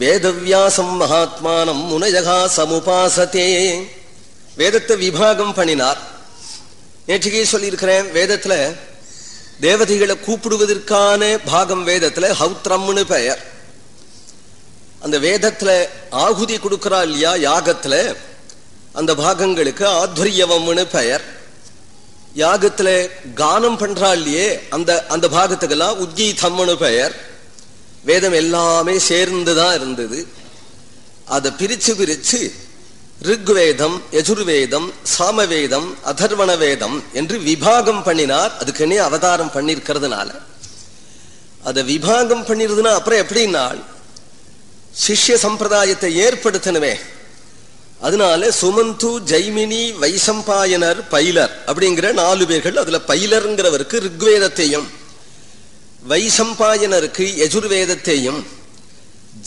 வேதவியாசம் மகாத்மானம் முனையகா சமுபாசத்தே வேதத்தை விபாகம் பண்ணினார். நேற்றுக்கே சொல்லியிருக்கிறேன் வேதத்துல தேவதைகளை கூப்பிடுவதற்கான பாகம் வேதத்துல ஹவுத்ரம்னு பெயர். அந்த வேதத்துல ஆகுதி கொடுக்குறா இல்லையா யாகத்துல? அந்த பாகங்களுக்கு ஆத்வரியவம்னு பெயர். யாகத்துல கானம் பண்றா இல்லையே அந்த அந்த பாகத்துக்கெல்லாம் உத்கீதம்னு பெயர். வேதம் எல்லாமே சேர்ந்துதான் இருந்தது. அதை பிரிச்சு பிரிச்சு ரிக்வேதம் யஜுர்வேதம் சாமவேதம் அதர்வண வேதம் என்று விபாகம் பண்ணினார். அதுக்குன்னே அவதாரம் பண்ணிருக்கிறதுனால. அதை விபாகம் பண்ணிருதுன்னா அப்புறம் எப்படின்னால் சிஷ்ய சம்பிரதாயத்தை ஏற்படுத்தணுமே. அதனால சுமந்து ஜெய்மினி வைசம்பாயனர் பைலர் அப்படிங்கிற நாலு பேர்கள் அதுல பைலருங்கிறவருக்கு ரிக்வேதத்தையும் வைசம்பாயனருக்கு யஜுர்வேதத்தையும்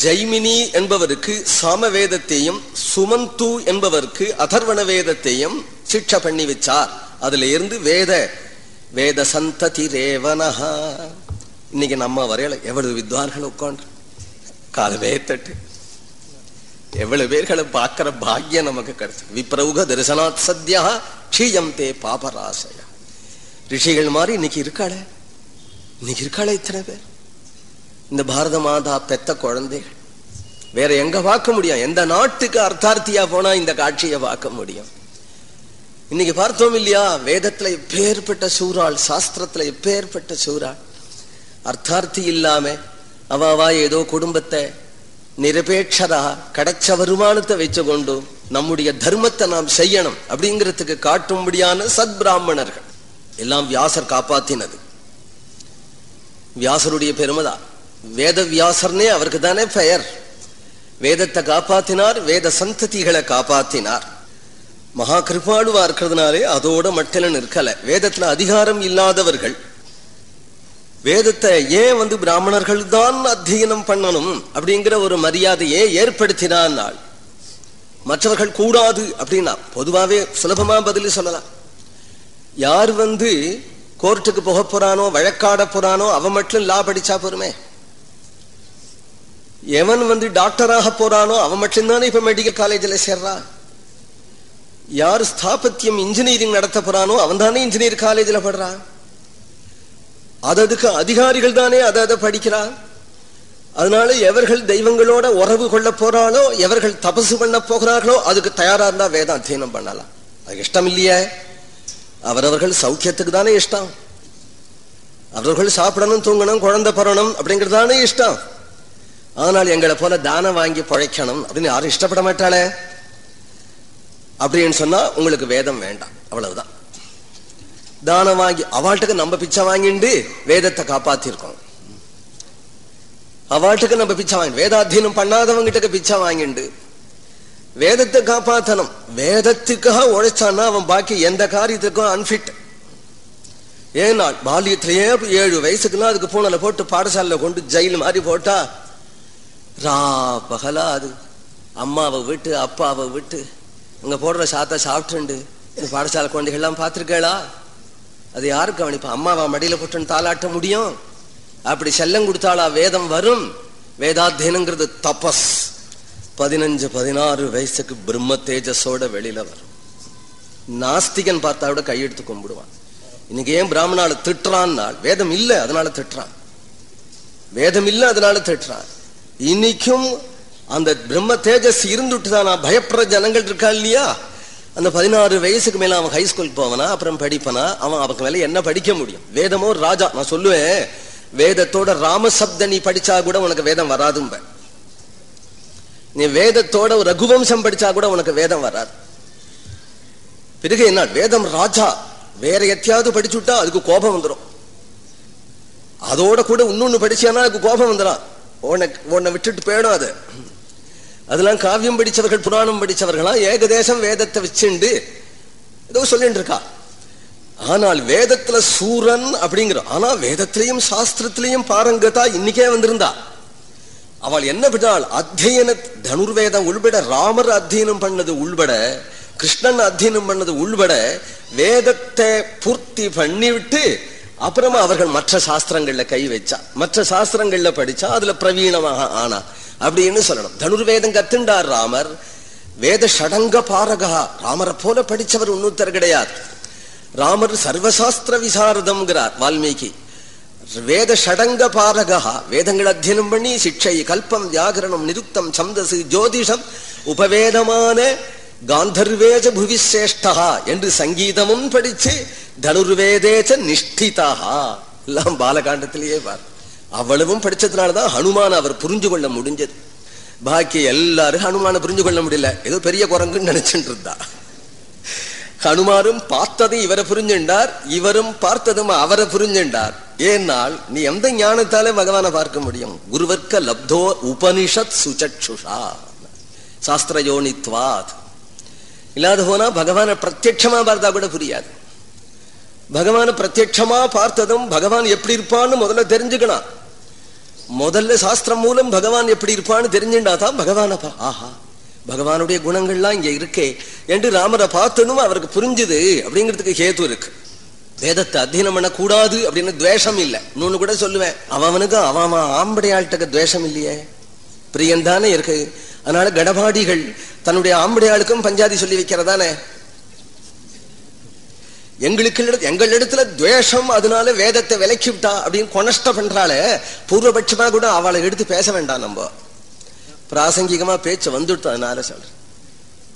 ஜெய்மினி என்பவருக்கு சாமவேதத்தையும் சுமந்து என்பவருக்கு அதர்வண வேதத்தையும் சிக்ஷ பண்ணி வச்சார். அதுல இருந்து வேத வேத சந்ததி ரேவனஹா இன்னைக்கு நம்ம வரையில எவ்வளவு வித்வான்கள் உட்காண்டு காலமே தட்டு. எவ்வளவு பேர்களை பார்க்கிற பாக்கியம் நமக்கு கிடைச்சு விப்ரவுக தரிசனாத் சத்யா க்ஷீயம் தே பாபராசயா. ரிஷிகள் மாதிரி இன்னைக்கு இருக்காளே. இன்னைக்கு இருக்காளே இத்தனை பேர் இந்த பாரத மாதா பெத்த குழந்தைகள் வேற எங்க பார்க்க முடியும் எந்த நாட்டுக்கு அர்த்தார்த்தியா போனா இந்த காட்சியை பார்க்க முடியும் இன்னைக்கு பார்த்தோம் இல்லையா வேதத்துல எப்பேற்பட்ட சூறாள் சாஸ்திரத்துல எப்பேற்பட்ட சூறாள் அர்த்தார்த்தி இல்லாம அவாவா ஏதோ குடும்பத்தை நிரபேட்சரா கிடைச்ச வருமானத்தை வச்சுக்கொண்டு நம்முடைய தர்மத்தை நாம் செய்யணும் அப்படிங்கிறதுக்கு காட்டும்படியான சத் பிராமணர்கள் எல்லாம் வியாசர் காப்பாத்தினது வியாசருடைய பெருமதா வேத வியாசர்னே அவருக்கு தானே பெயர். வேதத்தை காப்பாத்தினார் வேத சந்ததிகளை காப்பாத்தினார். மகா கிருபாடுவா இருக்கிறதுனாலே அதோட மட்டில நிற்கல. வேதத்துல அதிகாரம் இல்லாதவர்கள். வேதத்தை ஏன் வந்து பிராமணர்கள் தான் அத்தியனம் பண்ணணும் அப்படிங்கிற ஒரு மரியாதையை ஏற்படுத்தினான் மற்றவர்கள் கூடாது அப்படின்னா பொதுவாகவே சுலபமா பதில் சொல்லலாம். யார் வந்து கோர்ட்டுக்கு போக போறானோ வழக்காட போறானோ அவன் மட்டும் லா படிச்சா போருமே. எவன் வந்து டாக்டராக போறானோ அவன் மட்டும்தானே இப்ப மெடிக்கல் காலேஜில் சேர்றான் யார் ஸ்தாபத்தியம் இன்ஜினியரிங் நடத்த போறானோ அவன் தானே இன்ஜினியர் காலேஜில் படுறான் அததுக்கு அதிகாரிகள் தானே அதை அதை படிக்கிறான் அதனால எவர்கள் தெய்வங்களோட உறவு கொள்ள போறாளோ எவர்கள் தபசு பண்ண போகிறார்களோ அதுக்கு தயாரா இருந்தா வேதம் அத்தியனம் பண்ணலாம். அது இஷ்டம் இல்லையே அவரவர்கள் சௌக்கியத்துக்கு தானே இஷ்டம். அவர்கள் சாப்பிடணும் தூங்கணும் குழந்தை பரணும் அப்படிங்கிறது தானே இஷ்டம். ஆனால் எங்களை போல தானம் வாங்கி பழைக்கணும் அப்படின்னு யாரும் இஷ்டப்பட மாட்டாளே. அப்படின்னு சொன்னா உங்களுக்கு வேதம் வேண்டாம். அவ்வளவுதான். தானம் வாங்கி அவாட்டுக்கு நம்ம பிச்சை வாங்கிண்டு வேதத்தை காப்பாத்திருக்கோம். அவாட்டுக்கு நம்ம பிச்சை வாங்கி வேதாத்தியனம் பண்ணாதவங்கிட்ட பிச்சை வாங்கிண்டு வேதத்தை காப்பாத்தணும். வேதத்துக்காக உழைச்சான்னா அவன் பாக்கி எந்த காரியத்துக்கும் அன்பிட் ஏன்னா பால்யத்திலேயே ஏழு வயசுக்குலாம் அதுக்கு பூனலை போட்டு பாடசாலையில கொண்டு ஜெயில் மாதிரி போட்டா ரா பகலா அது அம்மாவை விட்டு அப்பாவை விட்டு அங்க போடுற சாத்தை சாப்பிட்டுண்டு. இந்த பாடசாலை குழந்தைகள்லாம் பார்த்துருக்கேளா அது யாரு கவனிப்பா? அம்மாவா மடியில போட்டுன்னு தாளாட்ட முடியும். அப்படி செல்லம் கொடுத்தாளா வேதம் வரும். வேதாத்தியனங்கிறது தபஸ். பதினஞ்சு பதினாறு வயசுக்கு பிரம்ம தேஜஸோட வெளியில வரும். நாஸ்திகன் பார்த்தா விட கையெடுத்து கும்பிடுவான். இன்னைக்கு ஏன் பிராமணால திட்டுறான் வேதம் இல்லை அதனால திட்டுறான். வேதம் இல்லை அதனால திட்டுறான். இன்னைக்கும் அந்த பிரம்ம தேஜஸ் இருந்துட்டு தான் நான் பயப்படுற ஜனங்கள் இருக்கா இல்லையா? அந்த பதினாறு வயசுக்கு மேல அவன் ஹைஸ்கூலுக்கு போவனா அப்புறம் படிப்பனா அவன் அவனுக்கு மேல என்ன படிக்க முடியும்? வேதமோ ராஜா? நான் சொல்லுவேன் வேதத்தோட ராமசப்த நீ படிச்சா கூட உனக்கு வேதம் வராதும்ப நீ வேதத்தோட ரகுவம்சம் படிச்சா கூட உனக்கு வேதம் வராது. பிறகு என்ன வேதம் ராஜா வேற எத்தையாவது படிச்சுட்டா அதுக்கு கோபம் வந்துடும் அதோட கூட இன்னொன்னு படிச்சானா அதுக்கு கோபம் வந்துடும் உன்னை உன்னை விட்டுட்டு போயிடும் அது. அதெல்லாம் காவியம் படிச்சவர்கள் புராணம் படித்தவர்களாம் ஏகதேசம் வேதத்தை வச்சுண்டு ஏதோ சொல்லிட்டு இருக்கா. ஆனால் வேதத்துல சூரன் அப்படிங்கிற ஆனா வேதத்திலையும் சாஸ்திரத்திலையும் பாரங்கதா இன்னைக்கே வந்திருந்தா. அவள் என்ன விட்டாள் அத்தியன தனுர்வேதம் உள்பட ராமர் அத்தியனம் பண்ணது உள்பட கிருஷ்ணன் அத்தியனம் பண்ணது உள்பட வேதத்தை பூர்த்தி பண்ணிவிட்டு அப்புறமா அவர்கள் மற்ற சாஸ்திரங்கள்ல கை வச்சா மற்ற சாஸ்திரங்கள்ல படிச்சா அதுல பிரவீணமாக ஆனா அப்படின்னு சொல்லணும். தனுர்வேதம் கத்துண்டார் ராமர். வேத ஷடங்க பாரகா ராமரை போல படிச்சவர் இன்னொருத்தர் கிடையாது. ராமர் சர்வசாஸ்திர விசாரதம்ங்கிறார் வால்மீகி. வேத ஷடங்க பாரகா வேதங்கள் அத்தியனம் பண்ணி சிக்ஷை கல்பம் வியாகரணம் நிருக்தம் சந்தசு ஜோதிஷம் உபவேதமான காந்தர்வேஜ புவிசேஷ்டா என்று சங்கீதமும் படிச்சு தனுர்வேதேச்ச நிஷ்டிதா எல்லாம் பாலகாண்டத்திலேயே பார். அவ்வளவும் படிச்சதுனாலதான் ஹனுமான் அவர் புரிஞ்சு கொள்ள முடிஞ்சது. பாக்கி எல்லாரும் ஹனுமான புரிஞ்சு கொள்ள முடியல. ஏதோ பெரிய குரங்குன்னு நினைச்சுட்டு இருந்தா. ஹனுமாரும் பார்த்ததை இவரை புரிஞ்சுண்டார் இவரும் பார்த்ததும் அவரை புரிஞ்சுண்டார். ஏனால் நீ எந்த ஞானத்தாலே பகவானை பார்க்க முடியும்? குருவர்க்க லப்தோ உபனிஷத் சுச்சக்ஷுஷா சாஸ்திர யோனித்வாத் இல்லாத போனா பகவானை பிரத்யட்சமா பார்த்தா கூட புரியாது. பகவானை பிரத்யட்சமா பார்த்ததும் பகவான் எப்படி இருப்பான்னு முதல்ல தெரிஞ்சுக்கணும். முதல்ல சாஸ்திரம் மூலம் பகவான் எப்படி இருப்பான்னு தெரிஞ்சுண்டா தான் பகவானை பா ஆஹா. பகவானுடைய குணங்கள்லாம் இங்க இருக்கே என்று ராமரை பார்த்தனும் அவருக்கு புரிஞ்சுது அப்படிங்கிறதுக்கு ஹேத்து இருக்கு. வேதத்தை அத்தியனம் பண்ணக்கூடாது அப்படின்னு துவேஷம் இல்லை. இன்னொன்னு கூட சொல்லுவேன். அவனுக்கு அவன் ஆம்படையாள்கிட்ட துவேஷம் இல்லையே. பிரியந்தானே இருக்கு. அதனால கடபாடிகள் தன்னுடைய ஆம்படையாளுக்கும் பஞ்சாதி சொல்லி வைக்கிறதானே? எங்களுக்கு எங்களிடத்துல துவேஷம் அதனால வேதத்தை விலக்கி விட்டா அப்படின்னு கொனஷ்ட பண்றாளே பூர்வபட்சமா கூட அவளை எடுத்து பேச வேண்டாம் நம்ம. பிராசங்கிகமா பேச்சு வந்துட்டு அதனால சொல்றேன்.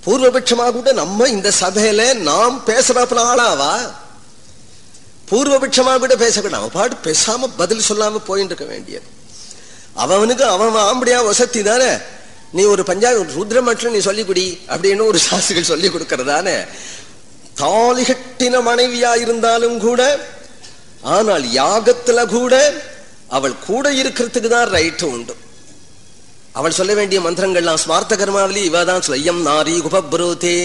பூர்வபட்சமா கூட நம்ம இந்த சபையில நாம் பேசுறப்பல ஆளாவா? பூர்வபட்சமா கூட பேசக்கூடாது. அவன் பாட்டு பேசாம பதில் சொல்லாம போயிட்டு இருக்க வேண்டியது. அவனுக்கு அவன் ஆம்படியா வசதி தானே. நீ ஒரு பஞ்சாபி ருத்ரமற்ற நீ சொல்லிக்குடி அப்படின்னு ஒரு சாஸ்திரிகள் சொல்லி கொடுக்கறதானே. தாலிகட்டின மனைவியா இருந்தாலும் கூட ஆனால் யாகத்துல கூட அவள் கூட இருக்கிறதுக்கு தான் ரைட்டு உண்டு. அவள் சொல்ல வேண்டிய மந்திரங்கள்லாம் ஸ்மார்த்த கர்மாவிலி இவதான் ஸ்வயம் நாரி உபப்ரோதே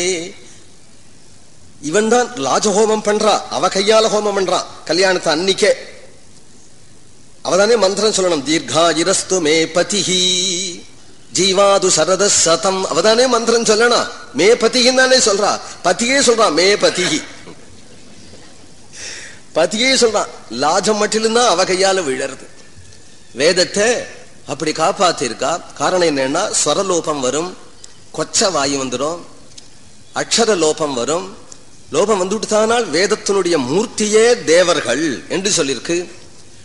இவன் தான் ராஜஹோமம் பண்றா அவ கையால ஹோமம் பண்றான் கல்யாணத்தை அன்னிக்கே. அவதானே மந்திரம் சொல்லணும் தீர்காயிரஸ்து மே பதிஹி ஜீவாது சரத சதம். அவதானே மந்திரம் சொல்லணும் மே பதிகின்னு தானே சொல்றா. பதியே சொல்றான் மே பதிகி பத்தியே சொல்றான் லாஜம் மட்டிலும் அவ கையால விழறது. வேதத்தை அப்படி காப்பாத்திருக்கா? காரணம் என்னன்னா ஸ்வரலோபம் வரும் கொச்ச வாயு வந்துடும் அக்ஷர லோபம் வரும். லோபம் வந்துவிட்டுதானால் வேதத்தினுடைய மூர்த்தியே தேவர்கள் என்று சொல்லியிருக்கு.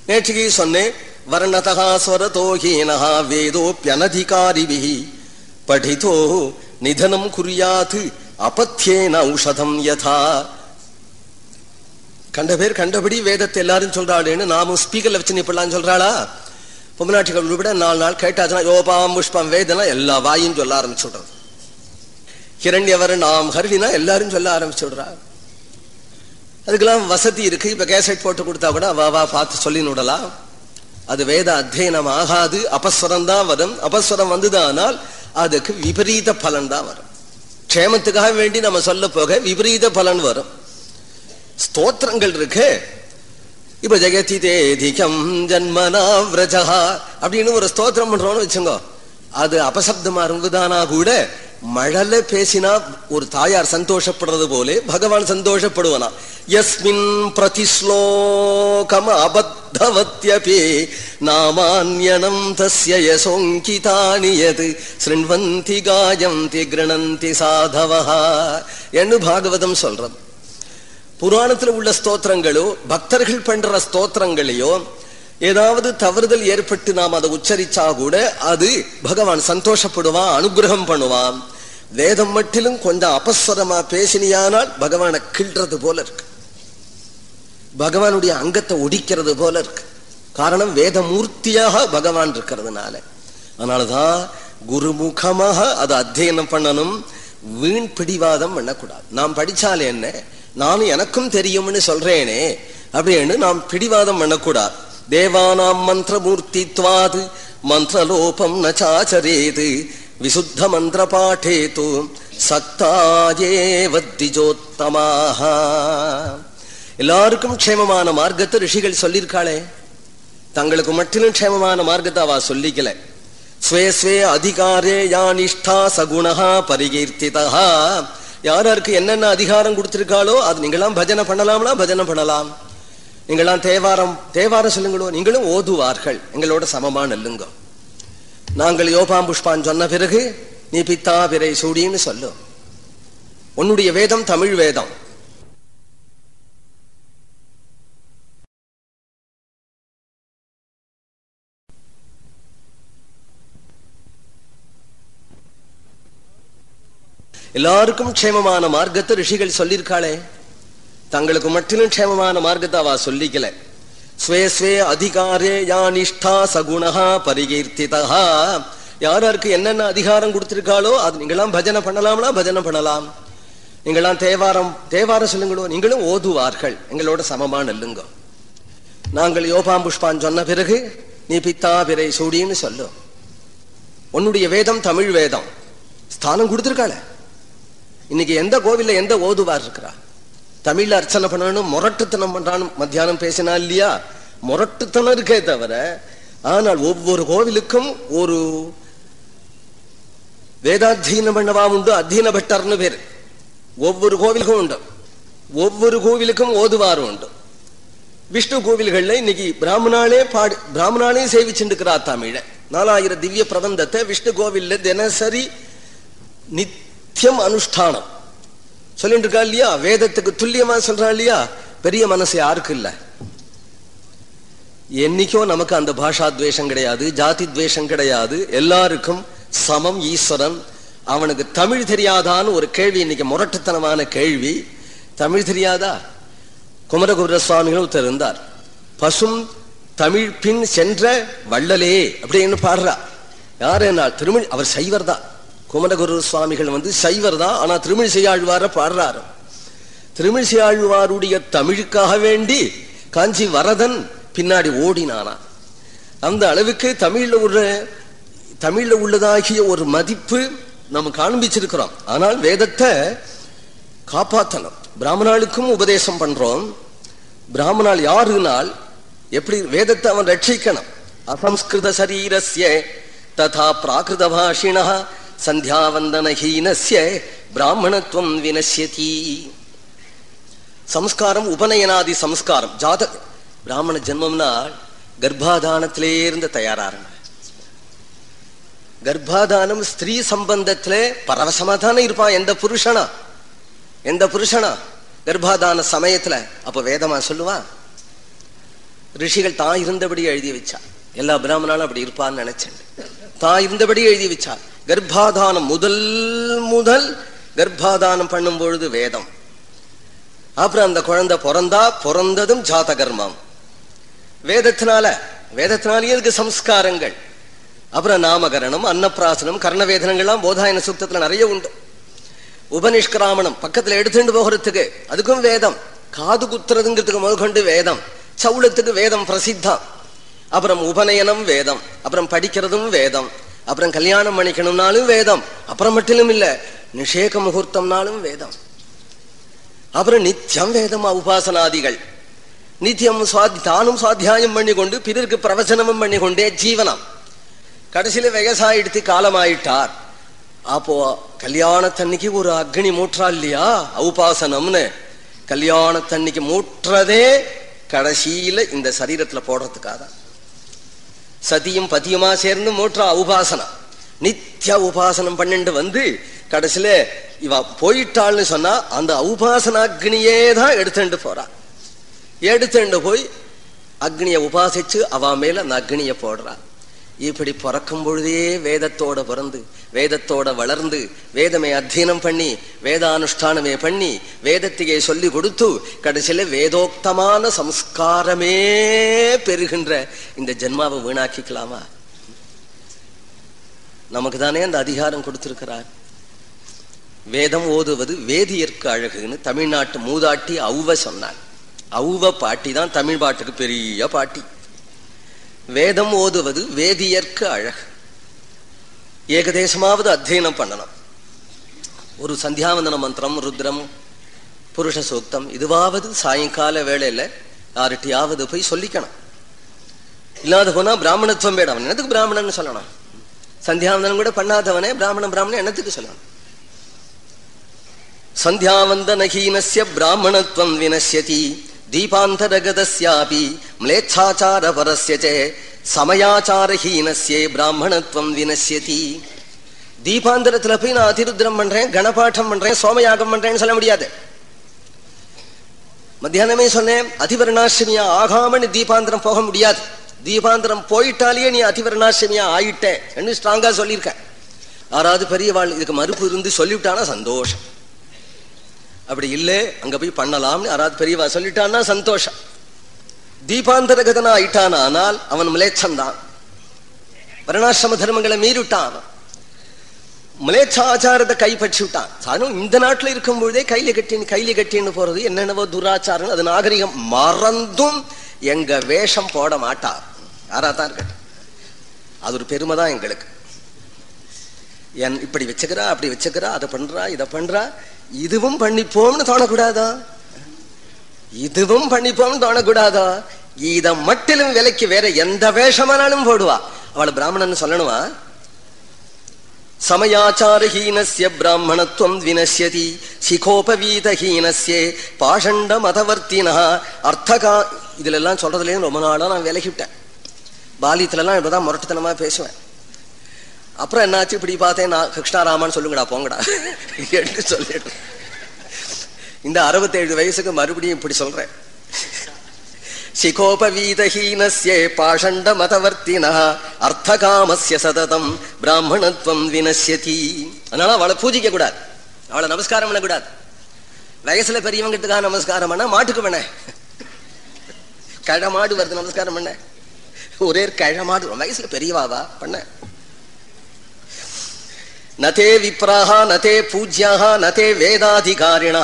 நேற்றுக்கு சொன்னேன் வர்ணதா ஸ்வரதோஹீனஹா வேதோப்பியனதிகாரிபிஹி படிதோ நிதனம் குறியாது அபத்தியேன ஔஷதம் யதா. கண்ட பேர் கண்டபடி வேதத்தை எல்லாரும் சொல்றாளேன்னு நாமும் ஸ்பீக்கர்ல வச்சு இப்படிலாம் சொல்றாளா? பொம்மநாட்டிகள் விட நாலு நாள் கேட்டாச்சுன்னா யோபாம் புஷ்பம் வேதனா எல்லா வாயும் சொல்ல ஆரம்பிச்சு விடுறது ஹிரண்யவர் நாம் ஹரினா எல்லாரும் சொல்ல ஆரம்பிச்சு ஆரம்பிச்சுடுறா அதுக்கெல்லாம் வசதி இருக்கு. இப்ப கேசட் போட்டு கொடுத்தா கூட வா வா பார்த்து சொல்லி நுடலாம். அது வேத அத்தியனம் ஆகாது. அபஸ்வரம் தான் வரும். அபஸ்வரம் வந்ததானால் அதுக்கு விபரீத பலன் தான் வரும். க்ஷேமத்துக்காக வேண்டி நம்ம சொல்ல போக விபரீத பலன் வரும். ஸ்தோத்திரங்கள் இருக்கு. இப்ப ஜெகதி தேதிகம் ஜன்மனா விரஜா அப்படின்னு ஒரு ஸ்தோத்திரம் பண்றோம்னு வச்சுங்கோ. அது அபசப்தமா இருந்ததானா கூட மழல பேசினா ஒரு தாயார் சந்தோஷப்படுறது போலே பகவான் சந்தோஷப்படுவனா. எஸ்மின் பிரதிஸ்லோகம் அபத்தவத்யபி நாமான்யனம் தஸ்ய யசோங்கிதானி ஸ்ருண்வந்தி காயந்தி கிருணந்தி சாதவஹா என்று பாகவதம் சொல்றது. புராணத்தில் உள்ள ஸ்தோத்திரங்களோ பக்தர்கள் பண்ற ஸ்தோத்திரங்களையோ ஏதாவது தவறுதல் ஏற்பட்டு நாம் அதை உச்சரிச்சா கூட அது பகவான் சந்தோஷப்படுவான் அனுகிரகம் பண்ணுவான். வேதம் மட்டிலும் கொஞ்சம் அபஸ்வரமா பேசினியானால் பகவானை கிள்றது போல இருக்கு. பகவானுடைய அங்கத்தை ஒடிக்கிறது போல இருக்கு. காரணம் வேதமூர்த்தியாக பகவான் இருக்கிறதுனால. அதனாலதான் குருமுகமாக அதை அத்தியனம் பண்ணணும். வீண் பிடிவாதம் பண்ணக்கூடாது. நாம் படிச்சாலே என்ன? நான் எனக்கும் தெரியும்னு சொல்றேனே அப்படின்னு நாம் பிடிவாதம் பண்ணக்கூடாது. தேவானாம் மந்திரமூர்த்தித்வாது மந்திரலோபம் நச்சாச்சரேது விசுத்த மந்திர பாட்டேது சக்தாஜேவத்திஜோத்தமாக எல்லாருக்கும் க்ஷேமமான மார்க்கத்தை ரிஷிகள் சொல்லியிருக்காளே. தங்களுக்கு மட்டிலும் க்ஷேமமான மார்க்கத்தை அவ சொல்லிக்கல. ஸ்வே ஸ்வே அதிகாரே யானிஷ்டா சகுணா பரிகீர்த்திதா யார் யாருக்கு என்னென்ன அதிகாரம் கொடுத்துருக்காளோ அது நீங்களாம் பஜனை பண்ணலாம்னா பஜனை பண்ணலாம். நீங்களாம் தேவாரம் தேவாரம் சொல்லுங்களோ நீங்களும் ஓதுவார்கள். எங்களோட சமமா நெல்லுங்க. நாங்கள் யோபாம் புஷ்பான் சொன்ன பிறகு நீ பித்தா பிறை சூடின்னு சொல்லும் உன்னுடைய வேதம் தமிழ் வேதம். எல்லாருக்கும் க்ஷேமமான மார்க்கத்தை ரிஷிகள் சொல்லியிருக்காளே. தங்களுக்கு மட்டிலும் க்ஷேமமான மார்க்கத்தை அவ சொல்லிக்கல. Sway sway அதிகாரே யானிஷ்டா சகுணா பரிகீர்த்திதா. யாராருக்கு என்னென்ன அதிகாரம் கொடுத்திருக்காளோ அது நீங்களாம் பஜனை பண்ணலாம்னா பஜனை பண்ணலாம். நீங்களாம் தேவாரம் தேவாரம் சொல்லுங்களோ நீங்களும் ஓதுவார்கள். எங்களோட சமமான இல்லுங்க நாங்கள் யோபாம் புஷ்பான் சொன்ன பிறகு நீ பித்தா பிறை சூடின்னு சொல்லும் உன்னுடைய வேதம் தமிழ் வேதம். ஸ்தானம் கொடுத்துருக்காளே. இன்னைக்கு எந்த கோவில்ல எந்த ஓதுவார் இருக்கிறா? தமிழ்ல அர்ச்சனை பண்ணணும் முரட்டுத்தனம் பண்றான்னு மத்தியானம் பேசினா இல்லையா? முரட்டுத்தனம் இருக்கே தவிர ஆனால் ஒவ்வொரு கோவிலுக்கும் ஒரு வேதாத்தீனம் பண்ணவா உண்டு அத்தீன பட்டர்னு பேரு. ஒவ்வொரு கோவிலுக்கும் உண்டு. ஒவ்வொரு கோவிலுக்கும் ஓதுவாரும் உண்டு. விஷ்ணு கோவில்கள்ல இன்னைக்கு பிராமணாலே பாடி பிராமணாலே சேவிச்சுருக்கிறா தமிழ. நாலாயிரம் திவ்ய பிரபந்தத்தை விஷ்ணு கோவில்ல தினசரி நித்தியம் அனுஷ்டானம். சொல்லிட்டு இருக்கா இல்லையா? வேதத்துக்கு துல்லியமா சொல்றா இல்லையா? பெரிய மனசு யாருக்கு இல்ல. என்னைக்கோ நமக்கு அந்த பாஷா துவேஷம் கிடையாது ஜாதி துவேஷம் கிடையாது. எல்லாருக்கும் சமம் ஈஸ்வரன். அவனுக்கு தமிழ் தெரியாதான்னு ஒரு கேள்வி இன்னைக்கு முரட்டுத்தனமான கேள்வி. தமிழ் தெரியாதா? குமரகுர சுவாமிகள் ஒருத்தர் இருந்தார். பசும் தமிழ் பின் சென்ற வள்ளலே அப்படின்னு பாடுறா. யார் என்னால்? திருமணி அவர் சைவர் தான் குமரகுரு சுவாமிகள் வந்து சைவர் தான் ஆனா திருமிழிசை ஆழ்வார பாடுறாரு. திருமிழிசை ஆழ்வாருடைய தமிழுக்காக வேண்டி காஞ்சி வரதன் பின்னாடி ஓடினானா. அந்த அளவுக்கு தமிழ்ல உள்ள தமிழ்ல உள்ளதாகிய ஒரு மதிப்பு நம்ம காண்பிச்சிருக்கிறோம். ஆனால் வேதத்தை காப்பாத்தணும். பிராமணாளுக்கும் உபதேசம் பண்றோம். பிராமணால் யாருனால் எப்படி வேதத்தை அவன் ரட்சிக்கணும்? அசம்ஸ்கிருத சரீரஸ்ய ததா பிராகிருத பாஷிண சந்தியாவந்தனஹீனஸ்ய பிராமணத்துவம் வினசியதி சம்ஸ்காரம் உபநயனாதி சம்ஸ்காரம். ஜாத பிராமண ஜென்மம்னா கர்ப்பாதானத்திலே இருந்து தயாராருங்க கர்ப்பாதானம் ஸ்திரீ சம்பந்தத்துல பரவசமா தானே இருப்பான் எந்த புருஷனா? எந்த புருஷனா? கர்ப்பாதான சமயத்துல. அப்ப வேதமா சொல்லுவா ரிஷிகள் தான் இருந்தபடி எழுதி வச்சா. எல்லா பிராமணாலும் அப்படி இருப்பான்னு நினைச்சேன். தான் இருந்தபடி எழுதி வச்சா. கர்ப்பாதானம் முதல் முதல் கர்ப்பாதானம் பண்ணும் பொழுது வேதம். அப்புறம் அந்த குழந்தை பிறந்தா பிறந்ததும் ஜாத கர்மம் வேதத்தினால வேதத்தினாலேயே இருக்கு சம்ஸ்காரங்கள். அப்புறம் நாமகரணம் அன்னப்பிராசனம் கர்ணவேதனங்கள்லாம் போதாயன சூக்தத்துல நிறைய உண்டு. உபனிஷ்கிராமணம் பக்கத்துல எடுத்துட்டு போகிறதுக்கு அதுக்கும் வேதம். காது குத்துறதுங்கிறதுக்கு முதற்கொண்டு வேதம். சவுளத்துக்கு வேதம் பிரசித்தம். அப்புறம் உபநயனம் வேதம். அப்புறம் படிக்கிறதும் வேதம். அப்புறம் கல்யாணம் பண்ணிக்கணும்னாலும் வேதம். அப்புறம் மட்டும் இல்ல நிஷேக முகூர்த்தம்னாலும் வேதம். அப்புறம் நித்தியம் வேதமா உபாசனாதிகள். நித்தியம் தானும் சுவாத்தியாயம் பண்ணிக்கொண்டு பிறருக்கு பிரவச்சனமும் பண்ணிக்கொண்டே ஜீவனம். கடைசியில விவசாயிடுத்து காலமாயிட்டார். அப்போ கல்யாணத்தன்னைக்கு ஒரு அக்னி மூற்றா இல்லையா? உபாசனம்னு. கல்யாணத்தன்னைக்கு மூற்றதே கடைசியில இந்த சரீரத்துல போடுறதுக்காக தான். சதியும் பதியுமா சேர்ந்து மூற்றா உபாசனம். நித்திய உபாசனம் பண்ணிட்டு வந்து கடைசியில இவ போயிட்டாள்னு சொன்னா அந்த உபாசன அக்னியே தான் எடுத்துட்டு போறா. எடுத்துட்டு போய் அக்னியை உபாசிச்சு அவ மேல அந்த அக்னியை போடுறா. இப்படி பிறக்கும் பொழுதே வேதத்தோட பிறந்து வேதத்தோட வளர்ந்து வேதமே அத்தியனம் பண்ணி வேதானுஷ்டானமே பண்ணி வேதத்தையே சொல்லி கொடுத்து கடைசியில வேதோக்தமான சம்ஸ்காரமே பெறுகின்ற இந்த ஜென்மாவை வீணாக்கிக்கலாமா? நமக்கு தானே அந்த அதிகாரம் கொடுத்திருக்கிறார். வேதம் ஓதுவது வேதியற்கு அழகுன்னு தமிழ்நாட்டு மூதாட்டி அவுவ சொன்னார். அவுவ பாட்டி தான் தமிழ் பாட்டுக்கு பெரிய பாட்டி. வேதம் ஓதுவது வேதியற்கு அழகு. ஏகதேசமாவது அத்தியனம் பண்ணணும். ஒரு சந்தியாவந்தன மந்திரம் ருத்ரம் புருஷ சூக்தம் இதுவாவது சாயங்கால வேளையில யார்கிட்டயாவது போய் சொல்லிக்கணும். இல்லாத போனா பிராமணத்துவம் வேணும் அவன் என்னத்துக்கு பிராமணன் சொல்லணும்? சந்தியாவந்தனம் கூட பண்ணாதவனே பிராமணன் பிராமணன் என்னத்துக்கு சொல்லணும்? சந்தியாவந்தனஹீனஸ்ய பிராமணத்துவம் வினசியதி தீபாந்தரகதஸ்யாபி மிளேச்சாச்சார சமயாச்சாரஹீனசே ச சமயாச்சாரஹீனஸ்யே பிராமணத்துவம் வினஷ்யதி தீபாந்தரத்துல போய் நான் அதிருத்திரம் பண்றேன் கணபாட்டம் பண்றேன் சோமயாகம் பண்றேன்னு சொல்ல முடியாது மத்தியானமே சொன்னேன் அதிவர்ணாசிரமியா ஆகாம தீபாந்திரம் போக முடியாது தீபாந்திரம் போயிட்டாலேயே நீ அதிவர்ணாசிரமியா ஆயிட்ட என்று ஸ்ட்ராங்கா சொல்லியிருக்க। யாராவது பெரியவாள் இதுக்கு மறுப்பு இருந்து சொல்லிவிட்டானா சந்தோஷம்। அப்படி இல்லை அங்க போய் பண்ணலாம்னு யாராவது பெரியவா சொல்லிட்டான்னா சந்தோஷம். தீபாந்தரகதனா ஆயிட்டான் ஆனால் அவன் மிலேச்சந்தான். வர்ணாசிரம தர்மங்களை மீறிவிட்டான் மிலேச்சாச்சாரத்தை கைப்பற்றி விட்டான். சாரும் இந்த நாட்டுல இருக்கும் பொழுதே கையில கட்டின்னு கையில கட்டின்னு போறது என்னென்னவோ துராச்சாரம். அது நாகரிகம். மறந்தும் எங்க வேஷம் போட மாட்டார். யாரா தான் இருக்கட்டும். அது ஒரு பெருமை தான் எங்களுக்கு. என் இப்படி வச்சுக்கிறா அப்படி வச்சுக்கிறா அதை பண்றா இதை பண்றா இதுவும் பண்ணிப்போம்னு தோணக்கூடாதா இதுவும் பண்ணிப்போம்னு தோணக்கூடாதா இத மட்டிலும் விலைக்கு வேற எந்த வேஷமானாலும் போடுவா. அவள் பிராமணன் சொல்லணுமா? சமயாச்சாரஹீனசிய பிராமணத்துவம் வினசியதி சிகோபவீதஹீனசே பாஷண்ட மதவர்த்தினா அர்த்தகா இதுல எல்லாம் சொல்றதுலேயும் ரொம்ப நாளா நான் விலகிவிட்டேன். பாலியத்துலலாம் இப்பதான் முரட்டுத்தனமா பேசுவேன். அப்புறம் என்னாச்சு? இப்படி பார்த்தேன். நான் கிருஷ்ணாராமான்னு சொல்லுங்கடா போங்கடா. என்று சொல்லிட்டு. இந்த அறுபத்தேழு வயசுக்கு மறுபடியும் இப்படி சொல்றேன். சிகோபவீதஹீனஸ்யே பாஷண்ட மதவர்த்தினா அர்த்தகாமஸ்ய சததம் பிராமணத்துவம் வினஷ்யதி. அதனால அவளை பூஜிக்க கூடாது. அவளை நமஸ்காரம் பண்ணக்கூடாது. வயசுல பெரியவங்கிட்டுக்காக நமஸ்காரம் பண்ண மாட்டுக்கு பண்ண. கழமாடு வருது நமஸ்காரம் பண்ண. ஒரே கழமாடு. வயசுல பெரியவாவா? பண்ண. நதே விப்ராக நதே பூஜ்யாக நதே வேதாதிகாரிண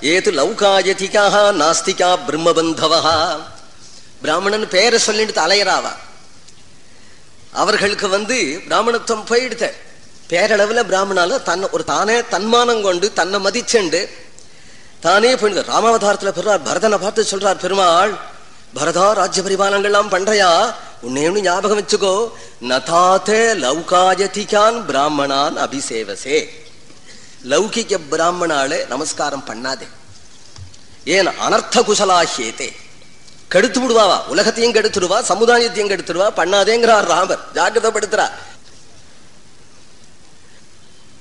ஏது லௌகாயதிகாக நாஸ்திகா பிரம்மபந்தவா பிராமணன் பேரை சொல்லிட்டு அலையறாவா அவர்களுக்கு வந்து பிராமணத்துவம் போயிடுத்த. பேரளவுல பிராமணால தன்னை ஒரு தானே தன்மானம் கொண்டு தன்னை மதிச்செண்டு தானே போயிடுது. ராமாவதாரத்துல பெறார் பரதனை பார்த்து சொல்றார் பெருமாள் பரதா ராஜ்ய பரிபாலங்கள்லாம் பண்றையா? உன்னையும் ஞாபகம் வச்சுக்கோ. நதாத்தே லௌகாயதிகான் பிராமணான் அபிசேவசே. லௌகிக பிராமணாலே நமஸ்காரம் பண்ணாதே. ஏன் அனர்த்த குசலாகியதே கெடுத்து விடுவாவா? உலகத்தையும் கெடுத்துடுவா சமுதாயத்தையும் கெடுத்துடுவா பண்ணாதேங்கிறார் ராமர். ஜாக்கிரதப்படுத்துறார்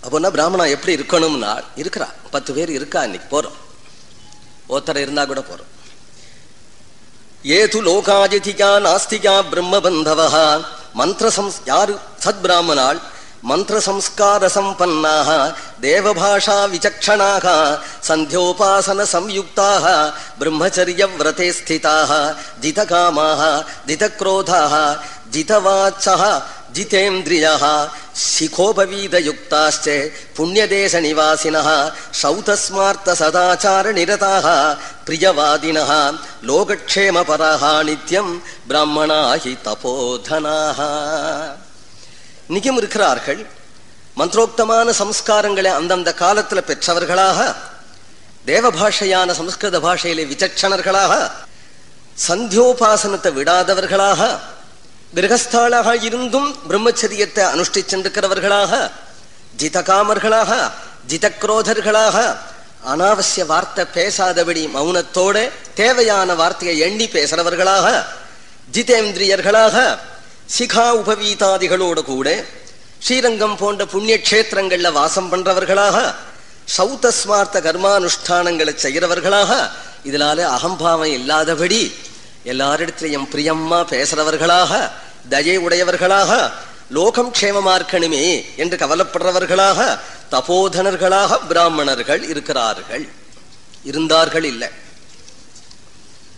அப்போனா பிராமணா எப்படி இருக்கணும்னா இருக்கிறா. பத்து பேர் இருக்கா இன்னைக்கு? போறோம். ஒருத்தர் இருந்தா கூட போறோம். ये तु लोकातिथिका नास्ति या ब्रह्मबन्धवः। मन्त्रसं यार् सद्ब्राह्मणाळ् मन्त्रसंस्कारसम्पन्नाः देवभाषाविचक्षणाः सन्ध्योपासनसंयुक्ताः ब्रह्मचर्यव्रते स्थिताः जितकामाः जितक्रोधाः जितवाचः ஜிதேந்திரியா சிகோபவீதயுக்தாச்ச புண்ணியதேச நிவாசினா சௌதஸ்மார்த்த சதாச்சார நிரதாக பிரியவாதினா லோகக்ஷேமபராக நித்தியம் பிராமணாஹி தபோதனாக நிகம் இருக்கிறார்கள் மந்திரோக்தமான சம்ஸ்காரங்களை அந்தந்த காலத்தில் பெற்றவர்களாக தேவபாஷையான சம்ஸ்கிருத பாஷையிலே விசட்சணர்களாக சந்தியோபாசனத்தை விடாதவர்களாக கிரகஸ்தாளாக இருந்தும் பிரம்மச்சரியத்தை அனுஷ்டிச்சென்றிருக்கிறவர்களாக ஜிதகாமர்களாக ஜிதக்ரோதர்களாக அனாவசிய வார்த்தை பேசாதபடி மௌனத்தோட தேவையான வார்த்தையை எண்ணி பேசுறவர்களாக ஜிதேந்திரியர்களாக சிகா உபவீதாதிகளோடு கூட ஸ்ரீரங்கம் போன்ற புண்ணிய கஷேத்திரங்கள்ல வாசம் பண்றவர்களாக சௌத்தஸ்மார்த்த கர்மானுஷ்டானங்களை செய்கிறவர்களாக இதனால அகம்பாவம் இல்லாதபடி எல்லாரிடத்திலையும் பிரியம்மா பேசுறவர்களாக தயை உடையவர்களாக லோகம் க்ஷேமமா இருக்கணுமே என்று கவலைப்படுறவர்களாக தபோதனர்களாக பிராமணர்கள் இருக்கிறார்கள். இருந்தார்கள் இல்லை.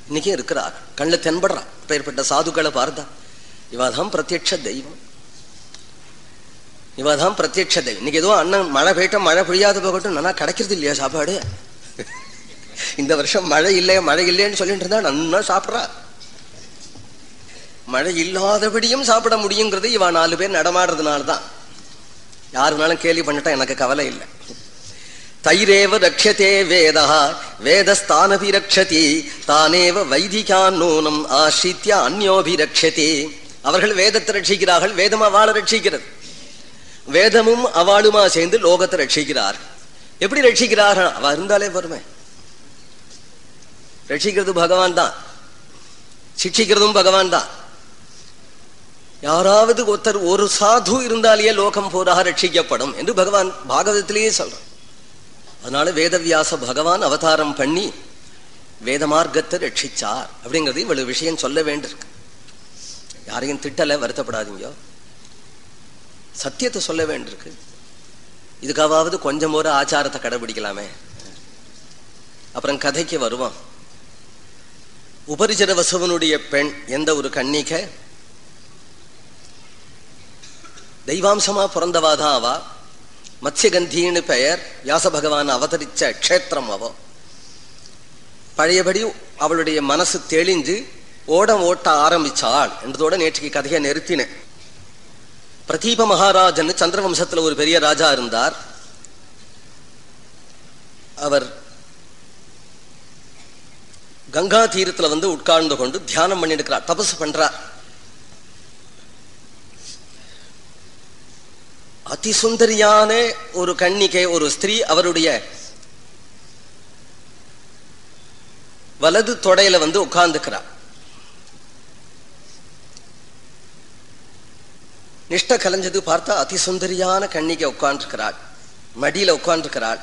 இன்னைக்கு இருக்கிறார். கண்ணில் தென்படுறான். பெயர்பட்ட சாதுக்களை பார்த்தா இவாதான் பிரத்யட்ச தெய்வம். இவாதான் பிரத்யட்ச தெய்வம். இன்னைக்கு ஏதோ அண்ணன் மழை போயிட்டோம் மழை பொழியாத போகட்டும் நல்லா கிடைக்கிறது இல்லையா சாப்பாடு? இந்த வருஷம் மழை இல்லை மழை இல்லைன்னு சொல்லிட்டு இருந்தா நன்னா சாப்பிட்றா. மழை இல்லாதபடியும் சாப்பிட முடியுங்கிறது இவன் நாலு பேர் நடமாடுறதுனால தான் யாருனாலும் கேள்வி பண்ணிட்டா எனக்கு கவலை இல்லை. தைரேவ ரக்ஷதே வேதா வேதஸ்தானபி ரக்ஷதி தானேவ வைதிகான் நூனம் ஆசித்ய அந்யோபி ரக்ஷதி அவர்கள் வேதத்தை ரட்சிக்கிறார்கள் வேதம் அவளை ரட்சிக்கிறது. வேதமும் அவளுமா சேர்ந்து லோகத்தை ரட்சிக்கிறார் எப்படி ரட்சிக்கிறார்கள்? அவ இருந்தாலே பொறுமை. ரட்சிக்கிறது பகவான் தான். சிக்ஷிக்கிறதும் பகவான் தான். யாராவது ஒருத்தர் ஒரு சாது இருந்தாலேயே லோகம் போராக ரட்சிக்கப்படும் என்று பகவான் பாகவதத்திலேயே சொல்றான். அதனால வேதவியாச பகவான் அவதாரம் பண்ணி வேத மார்க்கத்தை ரட்சிச்சார் அப்படிங்கிறது இவ்வளவு விஷயம் சொல்ல வேண்டியிருக்கு. யாரையும் திட்டல வருத்தப்படாதீங்க. சத்தியத்தை சொல்ல வேண்டியிருக்கு. இதுக்காவது கொஞ்சம் ஒரு ஆச்சாரத்தை கடைபிடிக்கலாமே. அப்புறம் கதைக்கு வருவான் உபரிஜர வசுவனுடைய பெண் எந்த ஒரு கன்னிக? தெய்வாம்சமா பிறந்தவாதான் அவா? மத்ஸ்யகந்தின்னு பெயர் வியாச பகவான் அவதரிச்ச க்ஷேத்திரம் அவோ. பழையபடி அவளுடைய மனசு தெளிஞ்சு ஓடம் ஓட்ட ஆரம்பிச்சாள் என்றதோட நேற்றுக்கு கதையை நிறுத்தினேன். பிரதீப மகாராஜன் சந்திரவம்சத்துல ஒரு பெரிய ராஜா இருந்தார். அவர் கங்கா தீரத்துல வந்து உட்கார்ந்து கொண்டு தியானம் பண்ணிருக்கிறார் தபசு பண்றார். அதிசுந்தரியான ஒரு கண்ணிக்கை ஒரு ஸ்திரீ அவருடைய வலது தொடையில வந்து உட்கார்ந்துக்கிறார். நிஷ்ட கலைஞ்சது பார்த்தா அதிசுந்தரியான கன்னிகை உட்கார்ந்துருக்கிறாள் மடியில உட்கார்ந்துருக்கிறாள்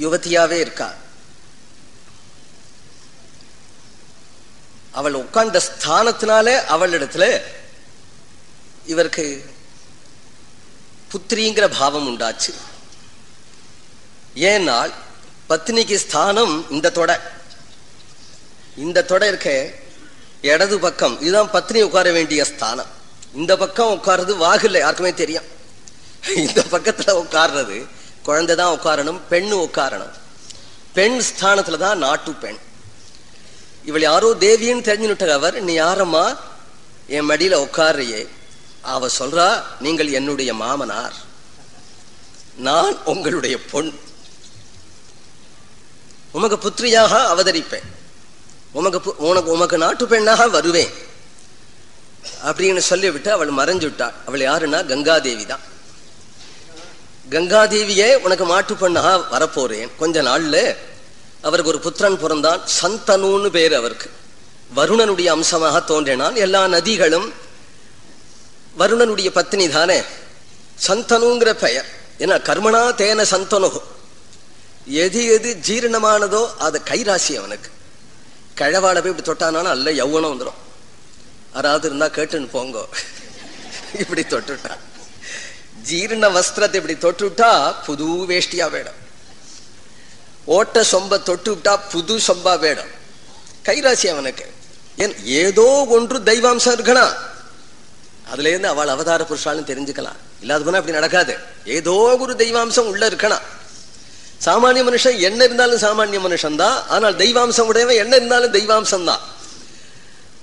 யுவதியாவே இருக்கா அவள் உட்கார்ந்த ஸ்தானத்தினாலே அவளிடத்துல இவருக்கு புத்திரிங்கிற பாவம் உண்டாச்சு. ஏனால் பத்னிக்கு ஸ்தானம் இந்த தொடை. இந்த தொடை இருக்க இடது பக்கம். இதுதான் பத்னி உட்கார வேண்டிய ஸ்தானம். இந்த பக்கம் உட்கார்றது வாகுல யாருக்குமே தெரியும். இந்த பக்கத்துல உட்கார்றது குழந்தை தான் உட்காரணும் பெண்ணு உட்காரணும். பெண் ஸ்தானத்துல தான் நாட்டு பெண். இவள் யாரோ தேவின்னு தெரிஞ்சுனுட்ட அவர் நீ யாரம்மா? என் மடியில உட்கார்றியே. அவ சொல்றா நீங்கள் என்னுடைய மாமனார். நான் உங்களுடைய பொன். உமக்கு புத்திரியாக அவதரிப்பேன். உமக்கு உனக்கு உமக்கு நாட்டு பெண்ணாக வருவேன். அப்படின்னு சொல்லிவிட்டு அவள் மறைஞ்சு அவள் யாருன்னா? கங்காதேவி தான். கங்காதேவியே உனக்கு மாட்டு பெண்ணாக வரப்போறேன். கொஞ்ச நாள்ல அவருக்கு ஒரு புத்திரன் பிறந்தான். சந்தனுன்னு பேர் அவருக்கு. வருணனுடைய அம்சமாக தோன்றினான். எல்லா நதிகளும் வருணனுடைய பத்னி தானே. சந்தனுங்கிற பெயர். ஏன்னா கர்மனா தேன சந்தனு எது எது ஜீரணமானதோ அது கைராசி அவனுக்கு. கழவாட போய் இப்படி தொட்டானாலும் அல்ல யௌவனம் வந்துடும் யாராவது இருந்தா கேட்டுன்னு போங்க. இப்படி தொட்டுட்டான். ஜீரண வஸ்திரத்தை இப்படி தொட்டுட்டா புது வேஷ்டியா வேணும். ஓட்ட சொம்ப தொட்டு விட்டா புது சொம்பா வேடம் கைராசி அவனுக்கு. ஏன் ஏதோ ஒன்று தெய்வாம்சம் இருக்கணும் அதுல இருந்து அவள் அவதார புருஷாலும் தெரிஞ்சுக்கலாம். இல்லாத போனா அப்படி நடக்காது. ஏதோ ஒரு தெய்வாம்சம் உள்ள இருக்கணும் சாமானிய மனுஷன் என்ன இருந்தாலும் சாமானிய மனுஷன் தான் ஆனால் தெய்வாம்சம் உடையவன் என்ன இருந்தாலும் தெய்வாம்சம் தான்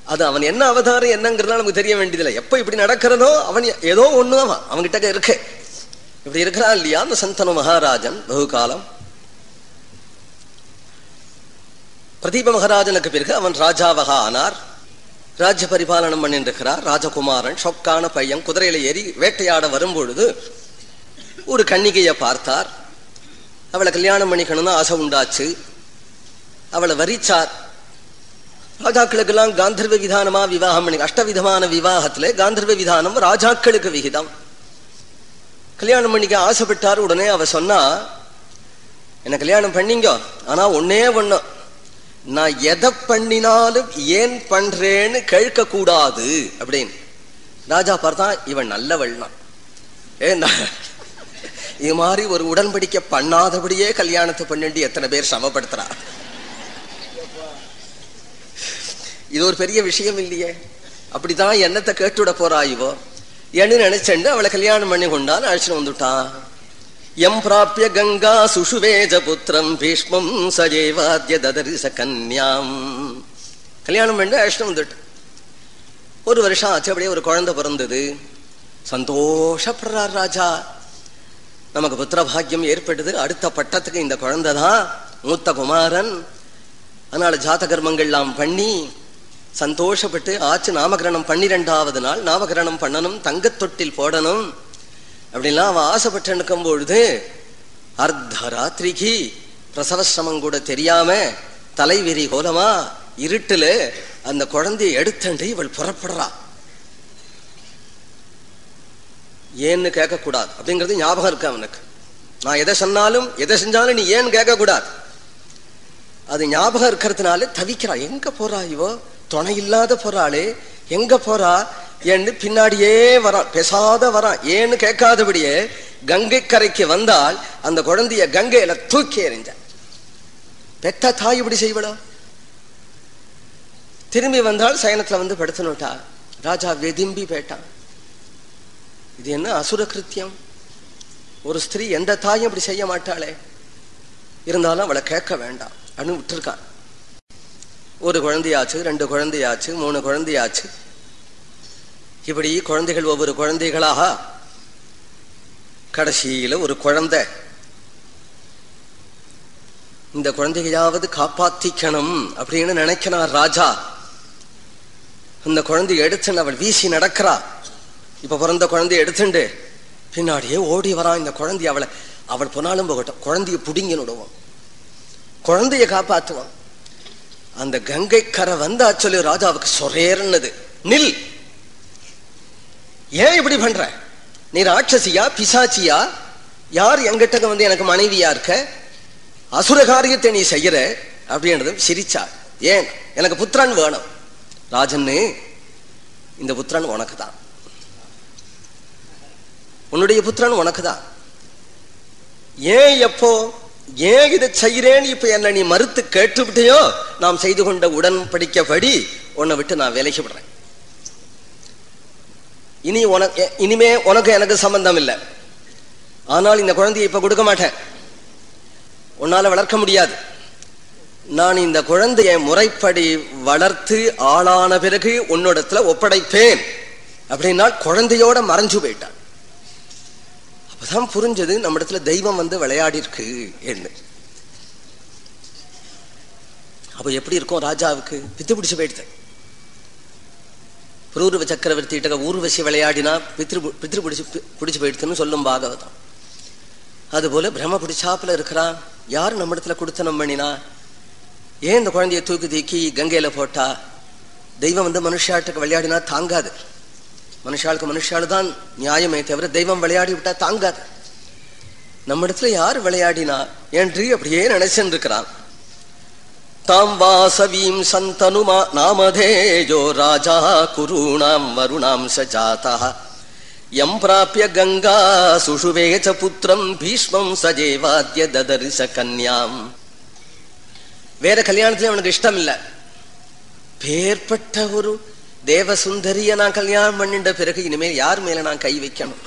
அது அவன் என்ன அவதாரம் என்னங்கிறதுனால நமக்கு தெரிய வேண்டியதில்லை. எப்ப இப்படி நடக்கிறதோ அவன் ஏதோ ஒண்ணுதான். அவன்கிட்ட இருக்கு. இப்படி இருக்கிறான் இல்லையா? அந்த சந்தன மகாராஜன் பகுகாலம் காலம் பிரதீப மகராஜனுக்கு பிறகு அவன் ராஜாவாக ஆனார். ராஜ்ய பரிபாலனம் பண்ணின்றிருக்கிறார் ராஜகுமாரன் சொக்கான பையன் குதிரையில ஏறி வேட்டையாட வரும்பொழுது ஒரு கன்னிகையை பார்த்தார். அவளை கல்யாணம் பண்ணிக்கணும்னு ஆசை உண்டாச்சு. அவளை வரிச்சார். ராஜாக்களுக்கெல்லாம் காந்தர்வ விதானமா விவாகம் பண்ணி அஷ்டவிதமான விவாகத்துல காந்தர்வ விதானம் ராஜாக்களுக்கு விகிதம். கல்யாணம் பண்ணிக்க ஆசைப்பட்டார். உடனே அவ சொன்னா என்ன கல்யாணம் பண்ணிங்க? ஆனா ஒன்னே ஒண்ணு. நான் எதை பண்ணினாலும் ஏன் பண்றேன்னு கேட்க கூடாது அப்படின்னு. ராஜா பார்த்தா இவன் நல்லவள்னா ஏன்னா இது மாதிரி ஒரு உடன்படிக்கை பண்ணாதபடியே கல்யாணத்தை பண்ணிட்டு எத்தனை பேர் சமப்படுத்துறா இது ஒரு பெரிய விஷயம் இல்லையே. அப்படிதான் என்னத்தை கேட்டுவிட போறா இவோ? என்ன நினைச்சண்டு அவளை கல்யாணம் பண்ணி கொண்டான்னு அழைச்சிட்டு வந்துட்டான். எம் பிராபிய கங்கா சுஷுவேஜ புத்திரம் பீஷ்மம் சஜேவாத்ய ததரிச கன்யாம் கல்யாணம் பண்ணி அஷ்டம் வந்துட்டு ஒரு வருஷம் ஆச்சு அப்படியே ஒரு குழந்தை பிறந்தது சந்தோஷப்படுறார் ராஜா நமக்கு புத்திர பாக்கியம் ஏற்பட்டது அடுத்த பட்டத்துக்கு இந்த குழந்தை தான் மூத்த குமாரன் அதனால ஜாத கர்மங்கள்லாம் பண்ணி சந்தோஷப்பட்டு ஆச்சு நாமகரணம் பன்னிரெண்டாவது நாள் நாமகரணம் பண்ணணும் தங்கத் தொட்டில் போடணும் அப்படின்லாம் அவன் ஆசைப்பட்டு நிற்கும் பொழுது அர்த்தராத்திரிக்கு பிரசவசிரமம் கூட தெரியாம தலைவிரி கோலமா இருட்டுல அந்த குழந்தையை எடுத்துண்டு இவள் புறப்படுறா. ஏன்னு கேட்கக்கூடாது. அப்படிங்கிறது ஞாபகம் இருக்கு அவனுக்கு. நான் எதை சொன்னாலும் எதை செஞ்சாலும் நீ ஏன்னு கேட்கக்கூடாது. அது ஞாபகம் இருக்கிறதுனால தவிக்கிறா. எங்க போறா இவோ? துணை இல்லாத போறாளே. எங்க போறா? என்று பின்னாடியே வரான் பேசாத வரான் ஏன்னு கேட்காதபடியே கங்கை கரைக்கு வந்தால் அந்த குழந்தைய கங்கையில தூக்கி எறிஞ்ச. பெத்த தாய் இப்படி செய்வளோ? திரும்பி வந்தால் சயனத்துல வந்து படுத்தணுட்டா ராஜா வெதிம்பி போயிட்டான். இது என்ன அசுர கிருத்தியம்? ஒரு ஸ்திரீ எந்த தாயும் இப்படி செய்ய மாட்டாளே. இருந்தாலும் அவளை கேட்க வேண்டாம். அனு விட்டுருக்கான் ஒரு குழந்தையாச்சு ரெண்டு குழந்தையாச்சு மூணு குழந்தையாச்சு. இப்படி குழந்தைகள் ஒவ்வொரு குழந்தைகளாக கடைசியில ஒரு குழந்தை. இந்த குழந்தையாவது காப்பாத்திக்கணும் அப்படின்னு நினைக்கிறார் ராஜா. அந்த குழந்தைய எடுத்துன்னு அவள் வீசி நடக்கிறா. இப்ப பிறந்த குழந்தைய எடுத்துண்டு. பின்னாடியே ஓடி வரான் இந்த குழந்தைய அவளை. அவள் போனாலும் போகட்டும். குழந்தைய புடிங்கி விடுவான் குழந்தைய காப்பாத்துவான் அந்த கங்கை கரை வந்தா சொல்லி ராஜாவுக்கு சொரேர்னது நில். ஏன் இப்படி பண்ற? நீ ராட்சசியா பிசாச்சியா? யார் எங்கிட்ட வந்து எனக்கு மனைவியா இருக்க? அசுர காரியத்தை நீ செய்யற அப்படின்றது சிரிச்சா. ஏன்? எனக்கு புத்திரன் வேணும். ராஜன்னு இந்த புத்திரன் உனக்கு தான் உன்னுடைய புத்திரன் உனக்கு தான் ஏன் எப்போ ஏன் இதை செய்கிறேன்னு இப்ப என்ன நீ மறுத்து கேட்டுவிட்டையோ நாம் செய்து கொண்ட உடன்படிக்கைப்படி உன்னை விட்டு நான் விலகி விடுறேன் இனி உனக்கு இனிமே உனக்கு எனக்கு சம்பந்தம் இல்லை ஆனால் இந்த குழந்தையை இப்ப கொடுக்க மாட்டேன். உன்னால வளர்க்க முடியாது. நான் இந்த குழந்தையை முறைப்படி வளர்த்து ஆளான பிறகு உன்னிடத்துல ஒப்படைப்பேன். அப்படின்னா குழந்தையோட மறைஞ்சு போயிட்டான். அப்பதான் புரிஞ்சது நம்ம இடத்துல தெய்வம் வந்து விளையாடி இருக்கு என்று. அப்ப எப்படி இருக்கும் ராஜாவுக்கு? பித்து பிடிச்சு போயிடுது. புரூர்வ சக்கரவர்த்திகிட்ட ஊர்வசி விளையாடினா பித்ரு பித்ரு பிடிச்சு பிடிச்சு போயிடுதுன்னு சொல்லும் பாகவதம். அதுபோல பிரம்ம பிடிச்சாப்புல இருக்கிறான் யார் நம்ம இடத்துல கொடுத்தனம் பண்ணினா? ஏன் இந்த குழந்தைய தூக்கி தூக்கி கங்கையில போட்டா? தெய்வம் வந்து மனுஷாட்டுக்கு விளையாடினா தாங்காது. மனுஷாளுக்கு மனுஷாலு தான் நியாயமே தவிர தெய்வம் விளையாடி விட்டா தாங்காது. நம்ம இடத்துல யார் விளையாடினா? என்று அப்படியே நினைச்சுட்டு இருக்கிறான். தாம் வாசவீம் சந்தனுமா நாமதேஜோ ராஜா குருணாம் வருணாம் சஜாதா எம் பிராபிய கங்கா சுஷுவேச்ச புத்திரம் பீஷ்மம் சஜேவாத்ய ததரிச கன்யாம். வேற கல்யாணத்துல அவனுக்கு இஷ்டம் இல்ல பேர்பட்ட ஒரு தேவசுந்தரிய நான் கல்யாணம் பண்ணிட்ட பிறகு இனிமேல் யார் மேல நான் கை வைக்கணும்?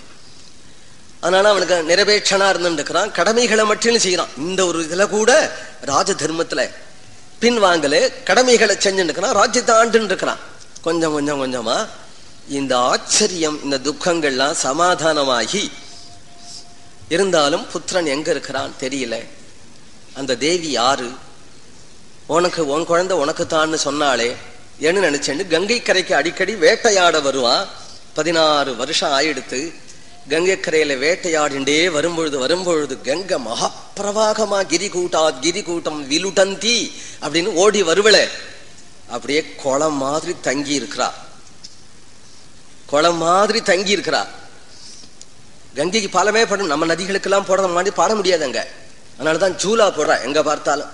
அதனால அவனுக்கு நிறவேற்றனா இருந்துருக்கிறான் கடமைகளை மட்டும் செய்யறான். இந்த ஒரு இதுல கூட ராஜ தர்மத்துல பின்வாங்கல கடமைகளை செஞ்சுருக்கிறான் ராஜ்யத்தை ஆண்டுன்னு இருக்கிறான் கொஞ்சம் கொஞ்சம் கொஞ்சமா இந்த ஆச்சரியம் இந்த துக்கங்கள்லாம் சமாதானமாகி இருந்தாலும் புத்திரன் எங்க இருக்கிறான் தெரியல. அந்த தேவி யாரு? உனக்கு உன் குழந்தை உனக்குத்தான்னு சொன்னாலே என்னன்னு நினைச்சேன்னு கங்கை கரைக்கு அடிக்கடி வேட்டையாட வருவான். பதினாறு வருஷம் ஆயிடுத்து கங்கைக்கரையில வேட்டையாடிண்டே வரும்பொழுது வரும்பொழுது கங்கை மகாப்பிரவாகமா கிரி கூட்டா கிரி கூட்டம் விலுடந்தி அப்படின்னு ஓடி வருவளே. அப்படியே குளம் மாதிரி தங்கி இருக்கிறா. குளம் மாதிரி தங்கி இருக்கிறா. கங்கைக்கு பாலமே படும் நம்ம நதிகளுக்கெல்லாம் போடுற மாதிரி பாட முடியாது அங்க. அதனாலதான் ஜூலா போடுறா எங்க பார்த்தாலும்.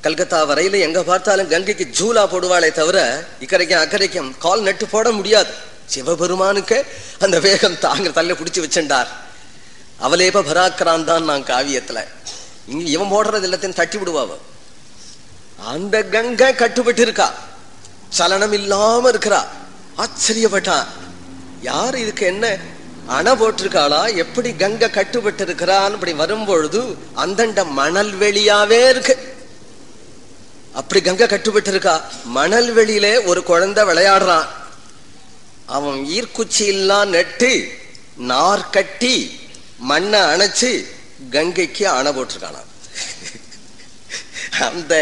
கல்கத்தா வரையில எங்க பார்த்தாலும் கங்கைக்கு ஜூலா போடுவாளே தவிர இக்கரைக்கும் அக்கறைக்கும் கால் நட்டு போட முடியாது. சிவபெருமானுக்கு அந்த வேகம் தாங்க தள்ள குடிச்சு வச்சுட்டார் அவலேப பராக்கிரான் தான் நான் காவியத்துல. இங்க இவன் போடுறது எல்லாத்தையும் தட்டி விடுவாவ அந்த கங்கை கட்டுப்பட்டு இருக்கா சலனம் இல்லாம இருக்கிறா. ஆச்சரியப்பட்டான். யார் இதுக்கு என்ன அணை போட்டிருக்காளா? எப்படி கங்கை கட்டுப்பட்டு இருக்கிறான்னு இப்படி வரும்பொழுது அந்தண்ட மணல் வெளியாவே இருக்கு. அப்படி கங்கை கட்டுப்பட்டு இருக்கா மணல் வெளியில ஒரு குழந்தை விளையாடுறான். அவன் ஈர்க்குச்சி எல்லாம் நட்டு நார் கட்டி மண்ணை அணைச்சு கங்கைக்கு அணை போட்டிருக்கானாம். அந்த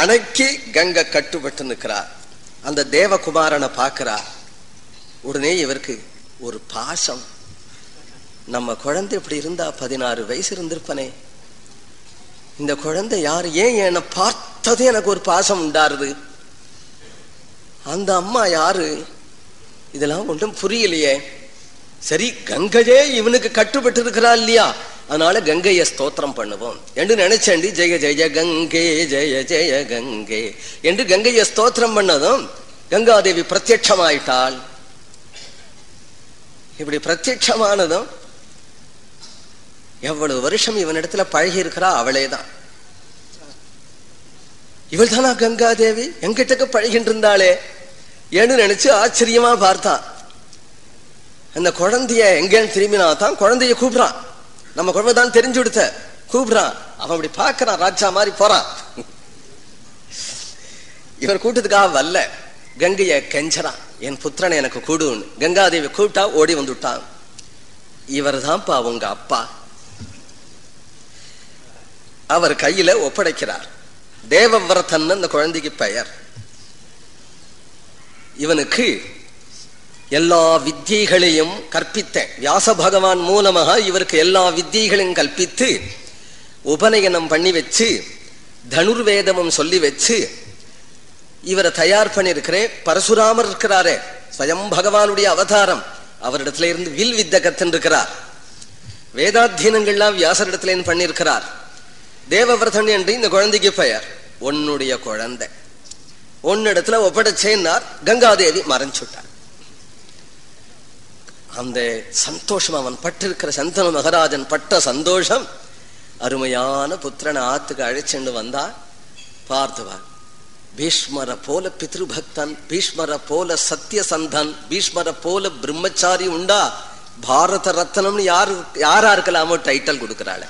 அணைக்கு கங்கை கட்டுப்பட்டு நிற்கிறார் அந்த தேவகுமாரனை பார்க்கிறா. உடனே இவருக்கு ஒரு பாசம். நம்ம குழந்தை இப்படி இருந்தா பதினாறு வயசு இருந்திருப்பனே. இந்த குழந்தை யார்? ஏன் என்னை பார்த்தது எனக்கு ஒரு பாசம் உண்டாருது. அந்த அம்மா யாரு? இதெல்லாம் ஒன்றும் புரியலையே. சரி கங்கையே இவனுக்கு கட்டுப்பட்டு இருக்கிறா இல்லையா? அதனால கங்கைய ஸ்தோத்திரம் பண்ணுவோம். என்று நினைச்சேண்டி ஜெய ஜெய கங்கே ஜெய ஜெய கங்கே. என்று கங்கைய ஸ்தோத்திரம் பண்ணதும் கங்காதேவி பிரத்யட்சமாயிட்டாள். இப்படி பிரத்யட்சமானதும் எவ்வளவு வருஷம் இவனிடத்துல பழகி இருக்கிறா அவளே தான் இவள் தானா கங்காதேவி? எங்கிட்டக்க பழகின்றிருந்தாளே. ஏன்னு நினைச்சு ஆச்சரியமா பார்த்தா. அந்த குழந்தைய எங்கேன்னு திரும்பினா தான் குழந்தைய கூப்பிடுறான் நம்ம குழந்தை தான் தெரிஞ்சு கொடுத்த கூப்பிடுறான் அவன் அப்படி பார்க்கறான். ராஜா மாதிரி போறான். இவர் கூட்டத்துக்காக வரல. கங்கைய கெஞ்சறான். என் புத்திரனை எனக்கு கூடுன்னு. கங்காதேவி கூப்பிட்டா ஓடி வந்துட்டான். இவர் தான்ப்பா உங்க அப்பா. அவர் கையில ஒப்படைக்கிறார். தேவவிரதன் அந்த குழந்தைக்கு பெயர். இவனுக்கு எல்லா வித்தியைகளையும் கற்பித்தேன் வியாச பகவான் மூலமாக இவருக்கு எல்லா வித்தியைகளையும் கற்பித்து உபநயனம் பண்ணி வச்சு தனுர்வேதமும் சொல்லி வச்சு இவரை தயார் பண்ணிருக்கிறேன் பரசுராமர் இருக்கிறாரே ஸ்வயம் பகவானுடைய அவதாரம். அவரிடத்துல இருந்து வில் வித்த கத்துருக்கிறார் வேதாத்தியனங்கள்லாம் வியாசரிடத்துல பண்ணியிருக்கிறார். தேவவர்தன் என்று இந்த குழந்தைக்கு பெயர். உன்னுடைய குழந்தை. உன்னிடத்துல ஒப்படைச்சேன்னார். கங்காதேவி மறைஞ்சுட்டார் அந்த சந்தோஷம் அவன் பட்டிருக்கிற சந்தன மகராஜன் பட்ட சந்தோஷம் அருமையான புத்திரனை ஆத்துக்கு அழைச்சுண்டு வந்தா பார்த்துவார். பீஷ்மரை போல பித்ருபக்தன் பீஷ்மரை போல சத்தியசந்தன் பீஷ்மரை போல பிரம்மச்சாரி உண்டா? பாரத ரத்னம்னு யாரு யாரா இருக்கலாமோ டைட்டில் கொடுக்கிறாள்.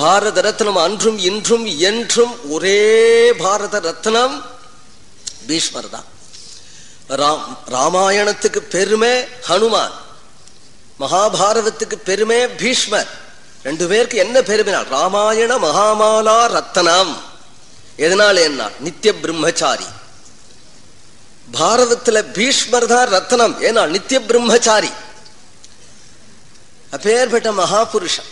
பாரத ரத்னம் அன்றும் இன்றும் என்றும் ஒரே பாரத ரத்னம் பீஷ்மர் தான். ராம் ராமாயணத்துக்கு பெருமை ஹனுமான் மகாபாரதத்துக்கு பெருமை பீஷ்மர். ரெண்டு பேருக்கு என்ன பெருமைனா ராமாயண மகாமாலா ரத்தனம். எதனால என்ன நித்திய பிரம்மச்சாரி. பாரதத்துல பீஷ்மர் தான் ரத்தனம் ஏன்னா நித்திய பிரம்மச்சாரி. அப்பேற்பட்ட மகாபுருஷன்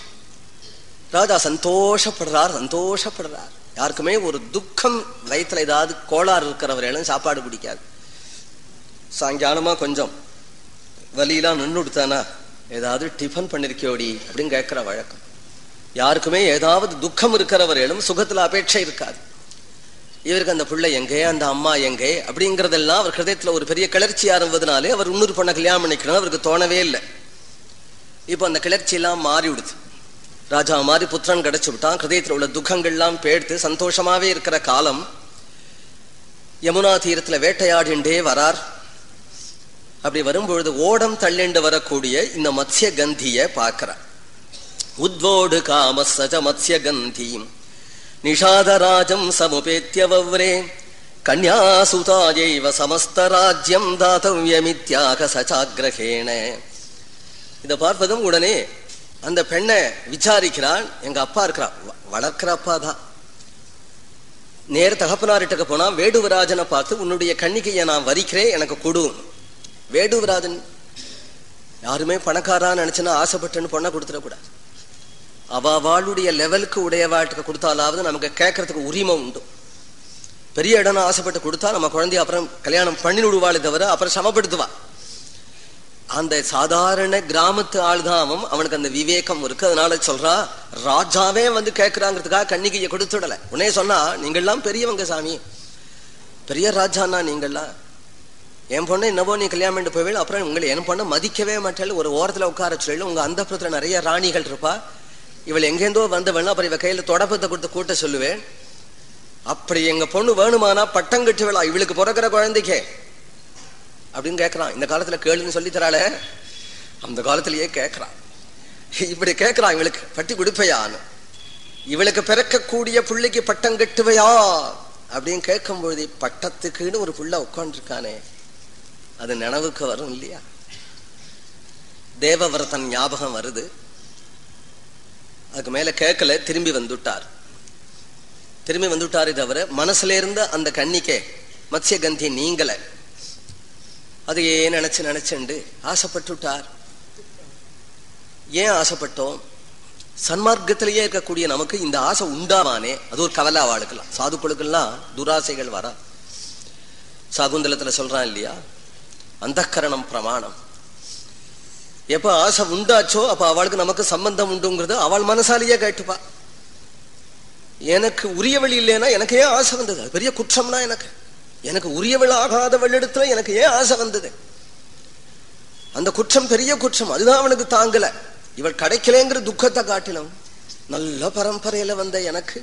ராஜா சந்தோஷப்படுறார் சந்தோஷப்படுறார். யாருக்குமே ஒரு துக்கம் வயிற்றுல ஏதாவது கோளாறு இருக்கிறவரையெல்லாம் சாப்பாடு பிடிக்காது சாயங்காலமா கொஞ்சம் வலியெல்லாம் நின்று கொடுத்தானா ஏதாவது டிஃபன் பண்ணிருக்கியோடி அப்படின்னு கேட்கிற வழக்கம். யாருக்குமே ஏதாவது துக்கம் இருக்கிறவரையிலும் சுகத்துல அபேட்சை இருக்காது. இவருக்கு அந்த பிள்ளை எங்கே அந்த அம்மா எங்கே அப்படிங்கறதெல்லாம் அவர் ஹிருதயத்துல ஒரு பெரிய கிளர்ச்சி ஆரம்பதுனாலே அவர் இன்னொரு பொண்ணை கல்யாணம் பண்ணிக்கணும் அவருக்கு தோணவே இல்லை. இப்போ அந்த கிளர்ச்சி எல்லாம் மாறி விடுது ராஜா மாதிரி புத்திரன் கிடைச்சு விட்டான். ஹிருதயத்தில் உள்ள துக்கங்கள்லாம் பேடுத்து சந்தோஷமாவே இருக்கிற காலம் யமுனா தீரத்துல வேட்டையாடிண்டே வரார். அப்படி வரும்பொழுது ஓடம் தள்ளிண்டு வரக்கூடிய இந்த மத்ய கந்திய பார்க்கிறார். உத்வோடு காம சஜ மத்ய கந்தியும். நிஷாதராஜம் சமுபேத்திய வவ்ரே கன்யாசுதாயைவ சமஸ்தராஜ்யம் தாத்தவியமித்யாக சச்சாகிரகேண இதை பார்ப்பதும் உடனே அந்த பெண்ணை விசாரிக்கிறான் எங்க அப்பா இருக்கிறான் வளர்க்கிற அப்பா தான். நேர தகப்பனார்கிட்ட போனா வேடுவராஜனை பார்த்து உன்னுடைய கண்ணிக்கையை நான் வரிக்கிறேன் எனக்கு கொடு. வேடுவராஜன் யாருமே பணக்காரான்னு நினைச்சுன்னா ஆசைப்பட்டுன்னு பொண்ணை கொடுத்துடக்கூடாது. அவ அவளுடைய லெவலுக்கு உடையவாட்டுக்கு கொடுத்தாலாவது நமக்கு கேட்கறதுக்கு உரிமை உண்டு. பெரிய இடம்னு ஆசைப்பட்டு கொடுத்தா நம்ம குழந்தைய அப்புறம் கல்யாணம் பண்ணி விடுவாளே தவிர அப்புறம் சமப்படுத்துவா. அந்த சாதாரண கிராமத்து ஆள்தான் அவன் அவனுக்கு அந்த விவேகம் இருக்கு. அதனால சொல்றா ராஜாவே வந்து கேட்கிறாங்கிறதுக்காக கண்ணிக்கையை கொடுத்துடல உன்னே சொன்னா நீங்கள்லாம் பெரியவங்க சாமி. பெரிய ராஜானா நீங்கள்லாம் என் பொண்ணு என்னவோ நீ கல்யாணம் பண்ணிட்டு போவேன் அப்புறம் உங்களை என் பொண்ணை மதிக்கவே மாட்டேன் ஒரு ஓரத்துல உட்கார சொல்லி உங்க அந்த நிறைய ராணிகள் இருப்பா. இவள் எங்கேருந்தோ வந்தவள் அப்புறம் இவ கையில தொடப்பத்தை கொடுத்து கூட்ட சொல்லுவேன். அப்படி எங்க பொண்ணு வேணுமானா பட்டம் கட்டு இவளுக்கு பிறக்கிற குழந்தைக்கே. அப்படின்னு கேட்கறான் இந்த காலத்துல கேளுன்னு சொல்லி தராள. அந்த காலத்திலேயே கேட்கறான் இப்படி கேட்கறான் இவளுக்கு. பட்டி கொடுப்பையான்னு. இவளுக்கு பிறக்கக்கூடிய பிள்ளைக்கு பட்டம் கட்டுவையா? அப்படின்னு கேட்கும்பொழுது பட்டத்துக்குன்னு ஒரு புள்ள உட்காந்துருக்கானே அது நினைவுக்கு வரும் இல்லையா? தேவவிரதன் ஞாபகம் வருது. அதுக்கு மேல கேட்கல திரும்பி வந்துட்டார். திரும்பி வந்துட்டாரே தவிர மனசுல இருந்த அந்த கண்ணிக்கே மத்ய கந்தி நீங்கள அதையே நினைச்சு நினைச்சுண்டு ஆசைப்பட்டுட்டார். ஏன் ஆசைப்பட்டோம்? சன்மார்க்கத்திலேயே இருக்கக்கூடிய நமக்கு இந்த ஆசை உண்டாவானே? அது ஒரு கவலை அவளுக்கெல்லாம் சாதுக்களுக்கெல்லாம் துராசைகள் வரா. சாகுந்தலத்துல சொல்றான் இல்லையா? அந்த கரணம் பிரமாணம். எப்ப ஆசை உண்டாச்சோ அப்ப அவளுக்கு நமக்கு சம்பந்தம் உண்டுங்கிறது அவள் மனசாலேயே கேட்டுப்பா. எனக்கு உரிய வழி இல்லைன்னா எனக்கு ஏன் ஆசை வந்தது. அது பெரிய குற்றம்னா எனக்கு. எனக்கு உரியவளாகாதவளிடத்துல எனக்கு ஏன் ஆசை வந்தது? அந்த குற்றம் பெரிய குற்றம் அதுதான் அவனுக்கு தாங்கல. இவள் கிடைக்கலங்கிற துக்கத்தை காட்டிலும் நல்ல பரம்பரையில வந்த எனக்கு.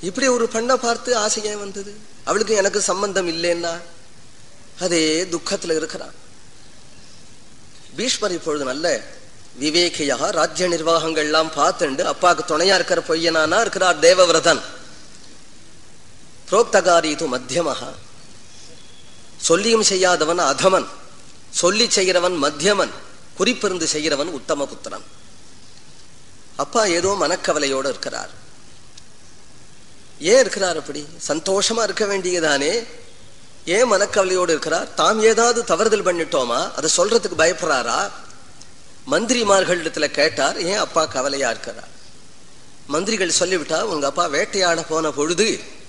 இப்படி ஒரு பெண்ணை பார்த்து ஆசையே வந்தது? அவளுக்கு எனக்கு சம்பந்தம் இல்லைன்னா அதே துக்கத்துல இருக்கிறான் பீஷ்மர் இப்பொழுது நல்ல விவேகியாக ராஜ்ய நிர்வாகங்கள்லாம் பார்த்துண்டு அப்பாவுக்கு துணையா இருக்கிற பொய்யனானா இருக்கிறார் தேவவிரதன். புரோக்தகாரீது மத்தியமஹா. சொல்லியும் செய்யாதவன் அதமன். சொல்லி செய்கிறவன் மத்தியமன். குறிப்பிருந்து செய்கிறவன் உத்தம புத்திரன். அப்பா ஏதோ மனக்கவலையோடு இருக்கிறார். ஏன் இருக்கிறார் அப்படி? சந்தோஷமா இருக்க வேண்டியதானே ஏன் மனக்கவலையோடு இருக்கிறார்? தாம் ஏதாவது தவறுதல் பண்ணிட்டோமா? அதை சொல்றதுக்கு பயப்படுறாரா? மந்திரிமார்களிடத்துல கேட்டார் ஏன் அப்பா கவலையா இருக்கிறார்? மந்திரிகள் சொல்லிவிட்டா உங்க அப்பா வேட்டையாட போன பொழுது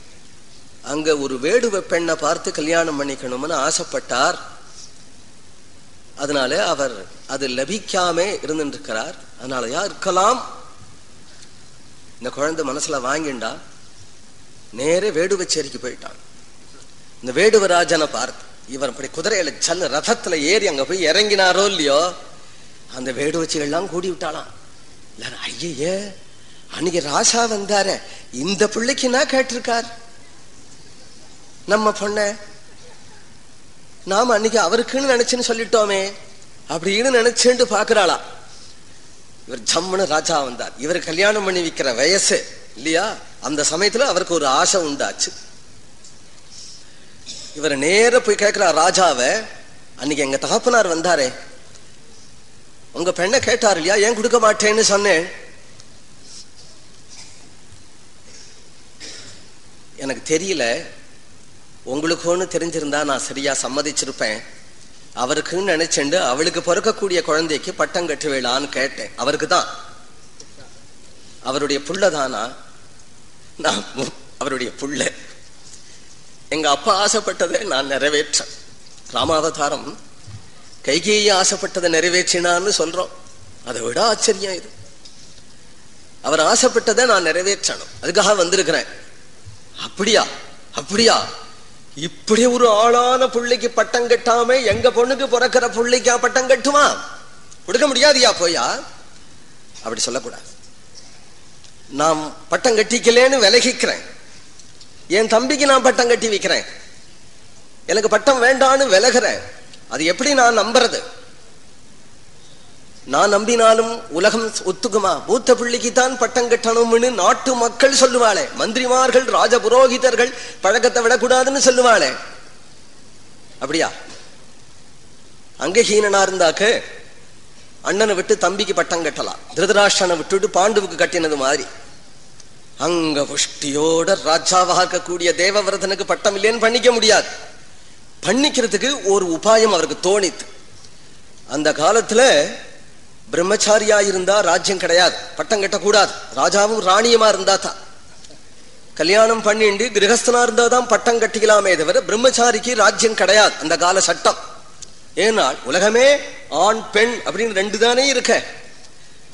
அங்க ஒரு வேடுவ பெண்ணை பார்த்து கல்யாணம் பண்ணிக்கணும்னு ஆசைப்பட்டார். அதனால அவர் அது லபிக்காம இருந்துருக்கிறார் அதனாலயா இருக்கலாம். இந்த குழந்தை மனசுல வாங்கிண்டா. நேரே வேடுவச்சேரிக்கு போயிட்டான். இந்த வேடுவராஜனை பார்த்து இவர் அப்படி குதிரையில சல்ல ரதத்துல ஏறி அங்க போய் இறங்கினாரோ இல்லையோ? அந்த வேடுவச்சிகள்லாம் கூடி விட்டாளாம். இல்ல ஐயே அன்னைக்கு ராசா வந்தார. இந்த பிள்ளைக்கு என்ன கேட்டிருக்கார்? நம்ம பொண்ண நாம அன்னைக்கு அவருக்குன்னு நினைச்சுன்னு சொல்லிட்டோமே அப்படின்னு நினைச்சுட்டு பாக்குறாளா. இவர் ஜம்முன்னு ராஜா வந்தார். இவர் கல்யாணம் பண்ணி விற்கிற வயசு இல்லையா? அந்த சமயத்துல அவருக்கு ஒரு ஆசை உண்டாச்சு. இவர் நேர போய் கேட்கிறார் ராஜாவை அன்னைக்கு எங்க தகப்பனார் வந்தாரே. உங்க பெண்ணை கேட்டார் இல்லையா? ஏன் கொடுக்க மாட்டேன்னு சொன்னேன். எனக்கு தெரியல உங்களுக்குன்னு தெரிஞ்சிருந்தா நான் சரியா சம்மதிச்சிருப்பேன். அவருக்குன்னு நினைச்சுண்டு அவளுக்கு பிறக்கக்கூடிய குழந்தைக்கு பட்டம் கட்டுவேளான்னு கேட்டேன். அவருக்கு தான். அவருடைய புள்ளதானா நான் அவருடைய புள்ள. எங்க அப்பா ஆசைப்பட்டதை நான் நிறைவேற்றேன். ராமாவதாரம் கைகேயி ஆசைப்பட்டதை நிறைவேற்றினான்னு சொல்றோம். அதை விட ஆச்சரியம் இது. அவர் ஆசைப்பட்டதை நான் நிறைவேற்றணும். அதுக்காக வந்திருக்கிறேன். அப்படியா? அப்படியா? இப்படி ஒரு ஆளான பிள்ளைக்கு பட்டம் கட்டாம எங்க பொண்ணுக்கு பிறக்கிற பிள்ளைக்கா பட்டம் கட்டுமா? கொடுக்க முடியாதியா போயா? அப்படி சொல்லக்கூடாது. நாம் பட்டம் கட்டிக்கலேன்னு விலகிக்கிறேன். என் தம்பிக்கு நான் பட்டம் கட்டி வைக்கிறேன். எனக்கு பட்டம் வேண்டான்னு விலகிறேன். அது எப்படி நான் நம்புறது? நான் நம்பினாலும் உலகம் ஒத்துக்குமா? மூத்த பிள்ளைக்கு தான் பட்டம் கட்டணும்னு நாட்டு மக்கள் சொல்லுவாளே. மந்திரிமார்கள் ராஜ புரோகிதர்கள் பழக்கத்தை விடக்கூடாதுன்னு சொல்லுவாளே. அப்படியா? அங்கஹீனனா இருந்தாக்க அண்ணனை விட்டு தம்பிக்கு பட்டம் கட்டலாம். திருதராஷ்டனை விட்டுட்டு பாண்டுவுக்கு கட்டினது மாதிரி. அங்க புஷ்டியோட ராஜாவாக இருக்கக்கூடிய தேவவிரதனுக்கு பட்டம் இல்லைன்னு பண்ணிக்க முடியாது. பண்ணிக்கிறதுக்கு ஒரு உபாயம் அவருக்கு தோணித்து. அந்த காலத்துல பிரம்மச்சாரியா இருந்தா ராஜ்யம் கிடையாது. பட்டம் கட்டக்கூடாது. ராஜாவும் ராணியமா இருந்தா தான். கல்யாணம் பண்ணிண்டு கிரகஸ்தனா இருந்தா தான் பட்டம் கட்டிக்கலாமே தவிர பிரம்மச்சாரிக்கு ராஜ்யம் கிடையாது. அந்த கால சட்டம். ஏனால் உலகமே ஆண் பெண் அப்படின்னு ரெண்டு தானே இருக்க.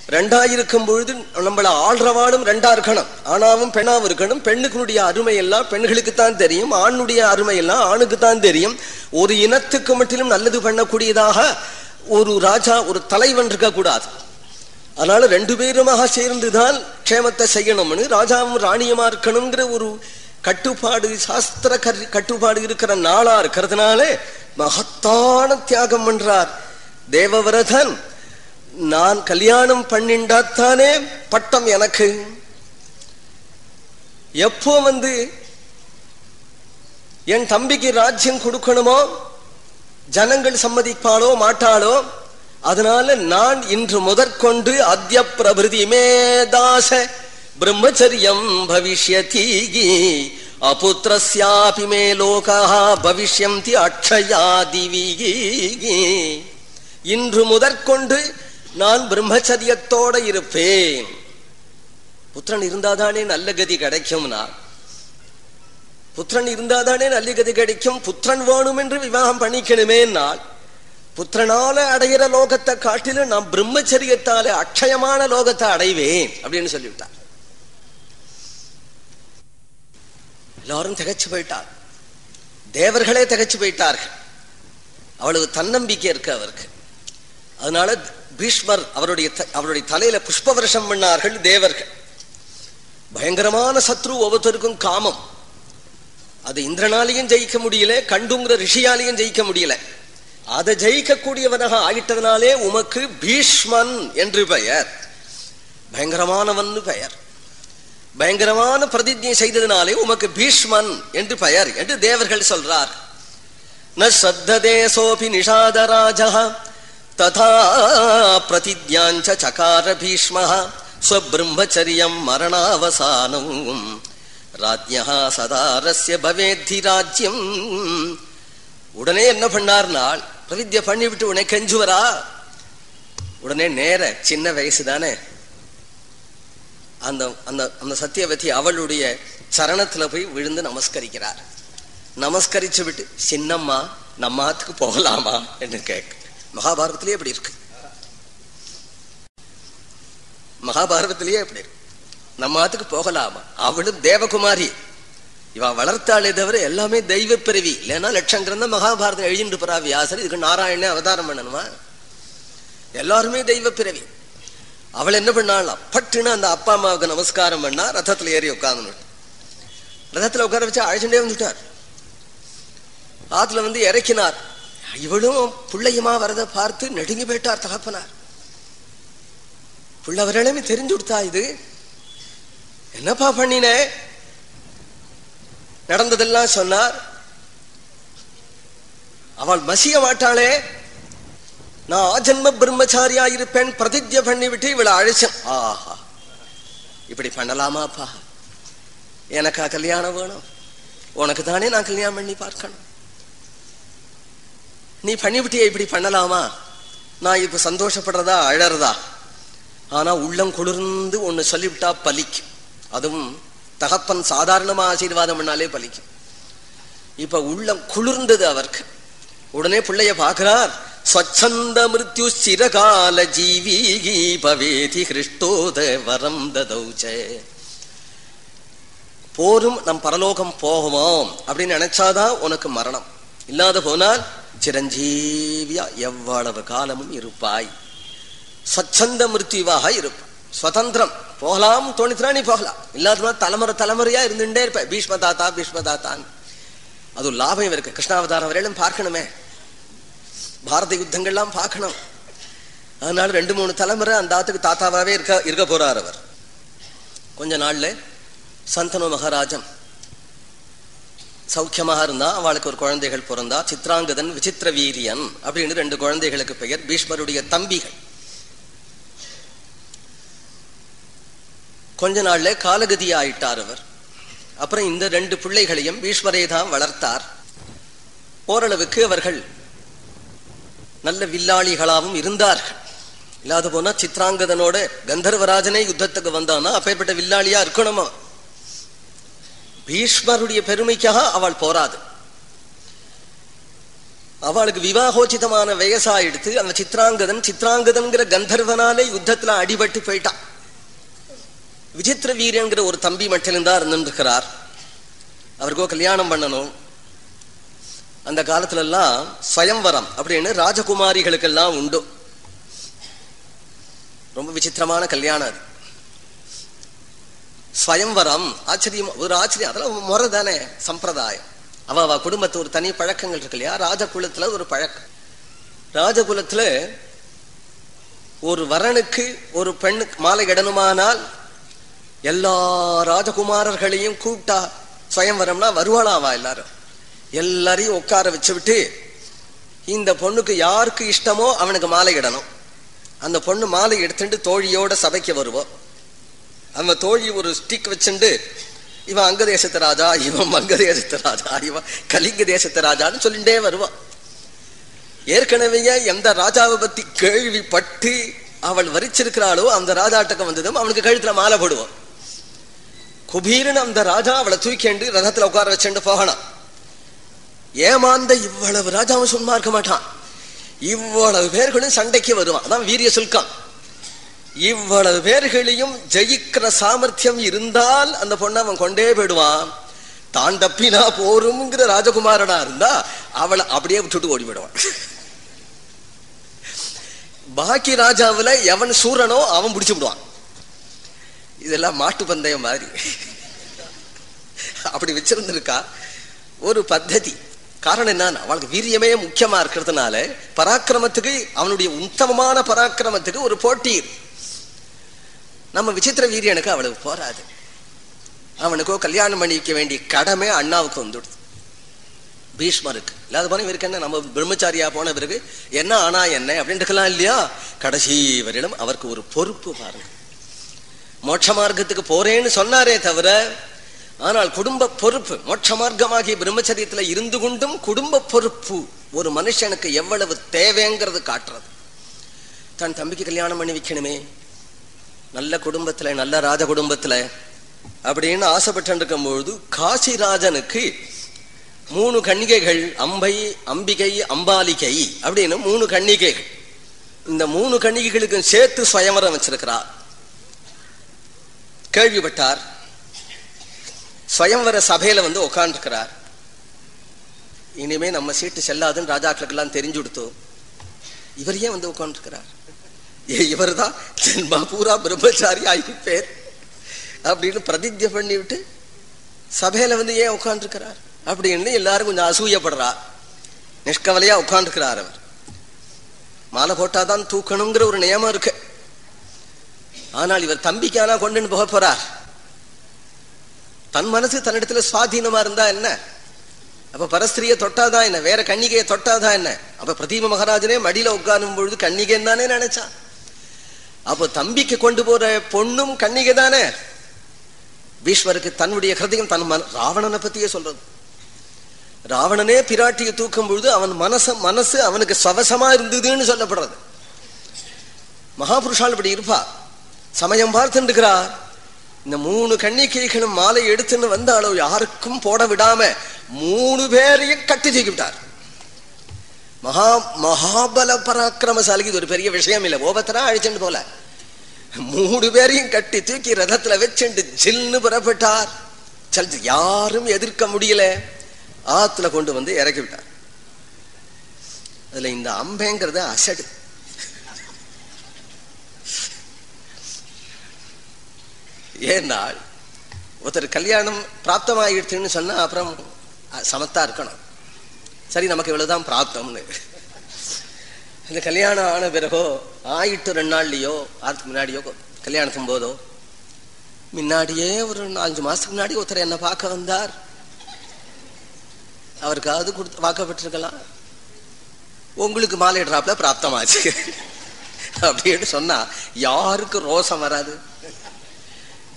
ரெண்டா இருக்கும் பொழுது நம்மள ஆள்றவாடும் ரெண்டா இருக்கணும். ஆணாவும் பெண்ணாவும் இருக்கணும். பெண்ணுக்குடைய அருமை எல்லாம் பெண்களுக்கு தான் தெரியும். ஆணுடைய அருமை எல்லாம் ஆணுக்கு தான் தெரியும். ஒரு இனத்துக்கு மட்டிலும் நல்லது பண்ணக்கூடியதாக ஒரு ராஜா ஒரு தலைவன் இருக்கக்கூடாது. அதனால ரெண்டு பேருமாக சேர்ந்துதான் க்ஷேமத்தை செய்யணும்னு ராஜாவும் ராணியமா இருக்கணுங்கிற ஒரு கட்டுப்பாடு சாஸ்திர கட்டுப்பாடு இருக்கிற நாளா இருக்கிறதுனால மகத்தான தியாகம் பண்றார் தேவவிரதன். நான் கல்யாணம் பண்ணிண்டாத்தானே பட்டம் எனக்கு. எப்போ வந்து என் தம்பிக்கு ராஜ்யம் கொடுக்கணுமோ ஜனங்கள் சம்மதிப்பாளோ மாட்டாளோ அதனால நான் இன்று முதற்கொண்டு அத்திய பிரபிருதி மேதாச பிரம்மச்சரியம் பவிஷ்யதி அபுத்திரஸ்யாபி மே லோகா பவிஷ்யந்தி அக்ஷயா திவி. இன்று முதற்கொண்டு நான் பிரம்மச்சரியத்தோட இருப்பேன். புத்திரன் இருந்தாதானே நல்ல கதி கிடைக்கும்னா? புத்திரன் இருந்தாதானே நல்ல கதி கிடைக்கும். புத்திரன் வேணும் என்று விவாகம் பண்ணிக்கணுமே நாள் புத்திரனால அடையிற லோகத்தை காட்டிலும் நான் பிரம்மச்சரியத்தால அக்ஷயமான லோகத்தை அடைவேன் அப்படின்னு சொல்லிவிட்டார். எல்லாரும் திகச்சு போயிட்டார். தேவர்களே திகச்சு போயிட்டார்கள். அவ்வளவு தன்னம்பிக்கை இருக்கு அவருக்கு. அதனால பீஷ்மர் அவருடைய அவருடைய தலையில புஷ்ப வருஷம் பண்ணார்கள் தேவர்கள். பயங்கரமான சத்ரு ஒவ்வொருத்தருக்கும் காமம். அது இந்திரனாலையும் ஜெயிக்க முடியல கண்டுங்கிற ரிஷியாலையும் ஜெயிக்க முடியல. அதை ஜெயிக்கக்கூடியவனாக ஆகிட்டதனாலே உமக்கு பீஷ்மன் என்று பெயர். பயங்கரமானவன் பெயர். பயங்கரமான பிரதிஜை செய்ததினாலே உமக்கு பீஷ்மன் என்று பெயர் என்று தேவர்கள் சொல்றார். ந சத்ததேசோபி நிஷாதராஜ ததா பிரதிஜாஞ்ச சகார பீஷ்மஹா ஸ்வபிரம்மச்சரியம் மரணாவசானம். ராஜ்யா சதாரஸ்ய பவேத்தி ராஜ்யம் உடனே என்ன பண்ணார்னால் பிரவித்ய பண்ணிவிட்டு உடனே கெஞ்சுவரா உடனே நேர சின்ன வயசு தானே. அந்த அந்த அந்த சத்தியவதி அவளுடைய சரணத்துல போய் விழுந்து நமஸ்கரிக்கிறார். நமஸ்கரிச்சு விட்டு சின்னம்மா நம்மாத்துக்கு போகலாமா? என்று கேட்க மகாபாரதத்திலேயே எப்படி இருக்கு. மகாபாரதத்திலேயே எப்படி இருக்கு. நம்ம ஆத்துக்கு போகலாமா? அவளும் தேவகுமாரி. இவ வளர்த்தாளே தவிர எல்லாமே தெய்வ பிறவி. இல்லைன்னா லட்சம் கிரந்த மகாபாரதம் எழுதிட்டு போறா வியாசர். இதுக்கு நாராயண அவதாரம் பண்ணணுமா? எல்லாருமே தெய்வ பிறவி. அவள் என்ன பண்ணாலாம் பட்டுன்னு அந்த அப்பா அம்மாவுக்கு நமஸ்காரம் பண்ணா ரதத்துல ஏறி உட்காந்து ரதத்துல உட்கார வச்சு அழைச்சுட்டே வந்துட்டார். ஆத்துல வந்து இறக்கினார். இவளும் பிள்ளையுமா வரத பார்த்து நெடுங்கி போயிட்டார் தகப்பனார். பிள்ளவர்களுமே தெரிஞ்சு கொடுத்தா இது. என்னப்பா பண்ணின? நடந்ததெல்லாம் சொன்னார். அவள் மசிய மாட்டாளே. நான் ஆஜன்ம பிரம்மச்சாரியா இருப்பேன் பிரதிஜ பண்ணிவிட்டு இவளை அழைச்சேன். ஆஹா. இப்படி பண்ணலாமாப்பா? எனக்கா கல்யாணம் வேணும்? உனக்கு தானே நான் கல்யாணம் பண்ணி பார்க்கணும். நீ பண்ணிவிட்டிய இப்படி பண்ணலாமா? நான் இப்ப சந்தோஷப்படுறதா அழறதா? ஆனா உள்ளம் குளிர்ந்து ஒன்னு சொல்லிவிட்டா பலிக்கும். அதுவும் தகப்பன் சாதாரணமா ஆசீர்வாதம் பண்ணாலே பலிக்கும். இப்ப உள்ளம் குளிர்ந்தது அவருக்கு. உடனே பிள்ளைய பார்க்கிறார். ஸ்வச்சந்த மிருத்யு சிரகால ஜீவி பவேதி கிறிஸ்டோத வரம் ததௌச்ச. போரும் நம் பரலோகம் போகுவோம் அப்படின்னு நினைச்சாதான் உனக்கு மரணம். இல்லாத போனால் சிரஞ்சீவியா எவ்வளவு காலமும் இருப்பாய். ஸ்வச்சந்த மிருத்யுவாக இருப்பாய். சுதந்திரம் போகலாம் தோணித்துனா நீ போகலாம். இல்லாத தலைமுறை தலைமுறையா இருந்துட்டே இருப்ப. பீஷ்ம தாத்தா பீஷ்ம தாத்தான் அது லாபம் இருக்கு கிருஷ்ணாவதாரம் வரையிலும் பார்க்கணுமே. பாரத யுத்தங்கள்லாம் பார்க்கணும். அதனால ரெண்டு மூணு தலைமுறை அந்த ஆத்துக்கு தாத்தாவே இருக்க இருக்க போறார் அவர். கொஞ்ச நாள்ல சந்தனு மகாராஜன் சௌக்கியமாக இருந்தா அவளுக்கு ஒரு குழந்தைகள் பிறந்தா சித்ராங்கதன் விசித்திர வீரியன் அப்படின்னு ரெண்டு குழந்தைகளுக்கு பெயர். பீஷ்மருடைய தம்பிகள். கொஞ்ச நாள்ல காலகதி ஆயிட்டார் அவர் அப்புறம் இந்த ரெண்டு பிள்ளைகளையும் பீஷ்மரே தான் வளர்த்தார். ஓரளவுக்கு அவர்கள் நல்ல வில்லாளிகளாகவும் இருந்தார்கள். இல்லாத போனா சித்ராங்கதனோட கந்தர்வராஜனே யுத்தத்துக்கு வந்தானா? அப்பேற்பட்ட வில்லாளியா இருக்கணுமா? பீஷ்மருடைய பெருமைக்காக அவள் போராது. அவளுக்கு விவாகோச்சிதமான வயசாயிடுத்து அந்த சித்ராங்கதன் சித்ராங்கதன்கிற கந்தர்வனாலே யுத்தத்துல அடிபட்டு போயிட்டான். விசித்திர வீரங்கிற ஒரு தம்பி மட்டும் தான் இருந்திருக்கிறார் அவருக்கோ கல்யாணம் பண்ணணும். அந்த காலத்துல எல்லாம் ஸ்வயம்வரம் அப்படின்னு ராஜகுமாரிகளுக்கெல்லாம் உண்டு. ரொம்ப விசித்திரமான கல்யாணம் அது. ஸ்வயம்வரம் ஆச்சரியம் ஒரு ஆச்சரியம். அதெல்லாம் முறை தானே சம்பிரதாயம். அவ அவ குடும்பத்து ஒரு தனி பழக்கங்கள் இருக்கு இல்லையா? ராஜகுலத்துல ஒரு பழக்கம். ராஜகுலத்துல ஒரு வரனுக்கு ஒரு பெண்ணுக்கு மாலை இடணுமானால் எல்லா ராஜகுமாரர்களையும் கூப்பிட்டா சுயம்வரம்னா வருவாளாவா எல்லாரும். எல்லாரையும் உட்கார வச்சு விட்டு இந்த பொண்ணுக்கு யாருக்கு இஷ்டமோ அவனுக்கு மாலை இடணும். அந்த பொண்ணு மாலை எடுத்துட்டு தோழியோட சபைக்கு வருவோம் அவன் தோழி ஒரு ஸ்டிக் வச்சுண்டு இவன் அங்க தேசத்து ராஜா இவன் மங்க தேசத்து ராஜா இவன் கலிங்க தேசத்து ராஜான்னு சொல்லிட்டே வருவான் ஏற்கனவே எந்த ராஜாவை பத்தி கேள்விப்பட்டு அவள் வரிச்சிருக்கிறாளோ அந்த ராஜாட்டக்கம் வந்ததும் அவனுக்கு கழுத்துல மாலை போடுவான் குபீரன் அந்த ராஜா அவளை தூக்கிண்டு ரதத்துல உட்கார வச்சுட்டு போகணும். ஏமாந்த இவ்வளவு ராஜாவும் சும்மா இருக்க மாட்டான். இவ்வளவு பேர்களும் சண்டைக்கு வருவான். அதான் வீரிய சுல்கான் இவ்வளவு பேர்களையும் ஜெயிக்கிற சாமர்த்தியம் இருந்தால் அந்த பொண்ணை அவன் கொண்டே போயிடுவான். தான் தப்பினா போரும்ங்கிற ராஜகுமாரனா இருந்தா அவளை அப்படியே விட்டுட்டு ஓடி விடுவான் பாக்கி ராஜாவில் எவன் சூரனோ அவன் பிடிச்சு விடுவான். இதெல்லாம் மாட்டு பந்தயம் மாதிரி. அப்படி வச்சிருந்திருக்கா? ஒரு பத்ததி. காரணம் என்ன அவளுக்கு வீரியமே முக்கியமா இருக்கிறதுனால பராக்கிரமத்துக்கு அவனுடைய உத்தமமான பராக்கிரமத்துக்கு ஒரு போட்டி. நம்ம விசித்திர வீரியனுக்கு அவளுக்கு போராது. அவனுக்கோ கல்யாணம் பண்ணி வைக்க வேண்டிய கடமை அண்ணாவுக்கு வந்துடுது. பீஷ்மருக்கு. இல்லாத போன இவருக்கு என்ன? நம்ம பிரம்மச்சாரியா போன பிறகு என்ன ஆனா என்ன? அப்படின்ட்டுக்கலாம் இல்லையா? கடைசி வரையிலும் அவருக்கு ஒரு பொறுப்பு பாருங்க. மோட்ச மார்க்கத்துக்கு போறேன்னு சொன்னாரே தவிர ஆனால் குடும்ப பொறுப்பு மோட்ச மார்க்கமாகிய பிரம்மச்சரியத்துல இருந்து கொண்டும் குடும்ப பொறுப்பு ஒரு மனுஷனுக்கு எவ்வளவு தேவைங்கிறது காட்டுறது. தன் தம்பிக்கு கல்யாணம் பண்ணி வைக்கணுமே. நல்ல குடும்பத்துல நல்ல ராஜ குடும்பத்துல அப்படின்னு ஆசைப்பட்டு இருக்கும் பொழுது காசிராஜனுக்கு மூணு கன்னிகைகள் அம்பை அம்பிகை அம்பாலிகை அப்படின்னு மூணு கன்னிகைகள். இந்த மூணு கன்னிகைகளுக்கும் சேர்த்து சுயவரம் வச்சிருக்கிறார். கேள்விப்பட்டார். சுயம்வர சபையில வந்து உட்காந்துருக்கிறார் இனிமே நம்ம சீட்டு செல்லாதுன்னு ராஜாக்களுக்கெல்லாம் தெரிஞ்சு கொடுத்தோம் இவர் ஏன் வந்து உட்காந்துருக்கிறார் இவர் தான் ஜென்மா பூரா பிரம்மச்சாரி ஆகிப்பேர் அப்படின்னு பிரதிஜை பண்ணிவிட்டு சபையில வந்து ஏன் உட்காந்துருக்கிறார் அப்படின்னு எல்லாரும் கொஞ்சம் அசூயப்படுறா. நிஷ்கவலையா உட்காந்துருக்கிறார் அவர். மாலை போட்டாதான் தூக்கணுங்கிற ஒரு நியமம் இருக்கு. ஆனால் இவர் தம்பிக்கானா கொண்டுன்னு போக போறார். தன் மனசு தன்னிடத்துல சுவாதீனமா இருந்தா என்ன? அப்ப பரஸ்திரிய தொட்டாதான் என்ன? வேற கன்னிகையை தொட்டாதான் என்ன? அப்ப பிரதீப மகாராஜனே மடியில உட்காரும் பொழுது கன்னிகைன்னு தானே நினைச்சான். அப்போ தம்பிக்கு கொண்டு போற பொண்ணும் கன்னிகை தானே? பீஷ்மருக்கு தன்னுடைய ஹிருதயம் தன் மன ராவணனை பத்தியே சொல்றது. ராவணனே பிராட்டியை தூக்கும் பொழுது அவன் மனச மனசு அவனுக்கு சவசமா இருந்ததுன்னு சொல்லப்படுறது. மகாபுருஷால் இப்படி இருப்பா. சமயம் பார்த்துருக்கிறார். இந்த மூணு கண்ணிக்கைகளும் மாலை எடுத்துன்னு வந்தாலும் யாருக்கும் போட விடாம மூணு பேரையும் கட்டி தூக்கி விட்டார். மகா மகாபல பராக்கிரமசாலிக்கு இது ஒரு பெரிய விஷயம் இல்லை. ஓபத்தரா அழிச்சுட்டு போல. மூணு பேரையும் கட்டி தூக்கி ரதத்துல வச்சுண்டு ஜில்னு புறப்பட்டார். சல் யாரும் எதிர்க்க முடியல. ஆத்துல கொண்டு வந்து இறக்கி விட்டார். அதுல இந்த அம்பேங்கிறது அசடு. ஏன்னால் ஒருத்தர் கல்யாணம் பிராப்தமாயிடுச்சுன்னு சொன்னா அப்புறம் சமத்தா இருக்கணும். சரி நமக்கு இவ்வளவுதான் பிராப்தம்னு. இந்த கல்யாணம் ஆன பிறகோ ஆயிட்டு ரெண்டு நாள்லயோ ஆறுக்கு முன்னாடியோ கல்யாணத்தும் போதோ முன்னாடியே ஒரு நாலஞ்சு மாசத்துக்கு முன்னாடி ஒருத்தர் என்னை பார்க்க வந்தார். அவருக்காவது கொடுத்து வாக்கப்பட்டிருக்கலாம் உங்களுக்கு மாலை ட்ராப்ல பிராப்தமாச்சு. அப்படின்னு சொன்னா யாருக்கு ரோசம் வராது?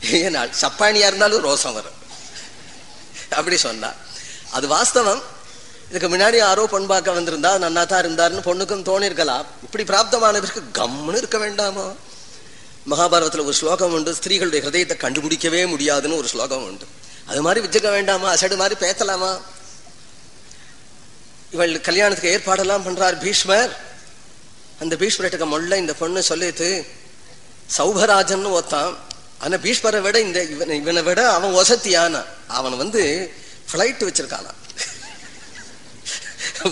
ஏனால் சப்பானியா இருந்தாலும் ரோசம் வரும். அப்படி சொன்னா. அது வாஸ்தவம். இதுக்கு முன்னாடி யாரோ பொன் பார்க்க வந்திருந்தா நன்னா தான் இருந்தாருன்னு பொண்ணுக்கும் தோணிருக்கலாம். இப்படி பிராப்தமானவருக்கு கம்னு இருக்க வேண்டாமோ? மகாபாரதத்துல ஒரு ஸ்லோகம் உண்டு ஸ்திரீகளுடைய ஹிரதயத்தை கண்டுபிடிக்கவே முடியாதுன்னு ஒரு ஸ்லோகம் உண்டு. அது மாதிரி வச்சுக்க வேண்டாமா? அசடு மாதிரி பேசலாமா இவள் கல்யாணத்துக்கு ஏற்பாடெல்லாம் பண்றார் பீஷ்மர். அந்த பீஷ்மர்கிட்ட முள்ள இந்த பொண்ணு சொல்லிட்டு சௌபராஜன் ஒத்தான் ஆனா பீஷ்மரை விட இந்த இவனை இவனை விட அவன் வசத்தியான அவன் வந்து பிளைட் வச்சிருக்கானா?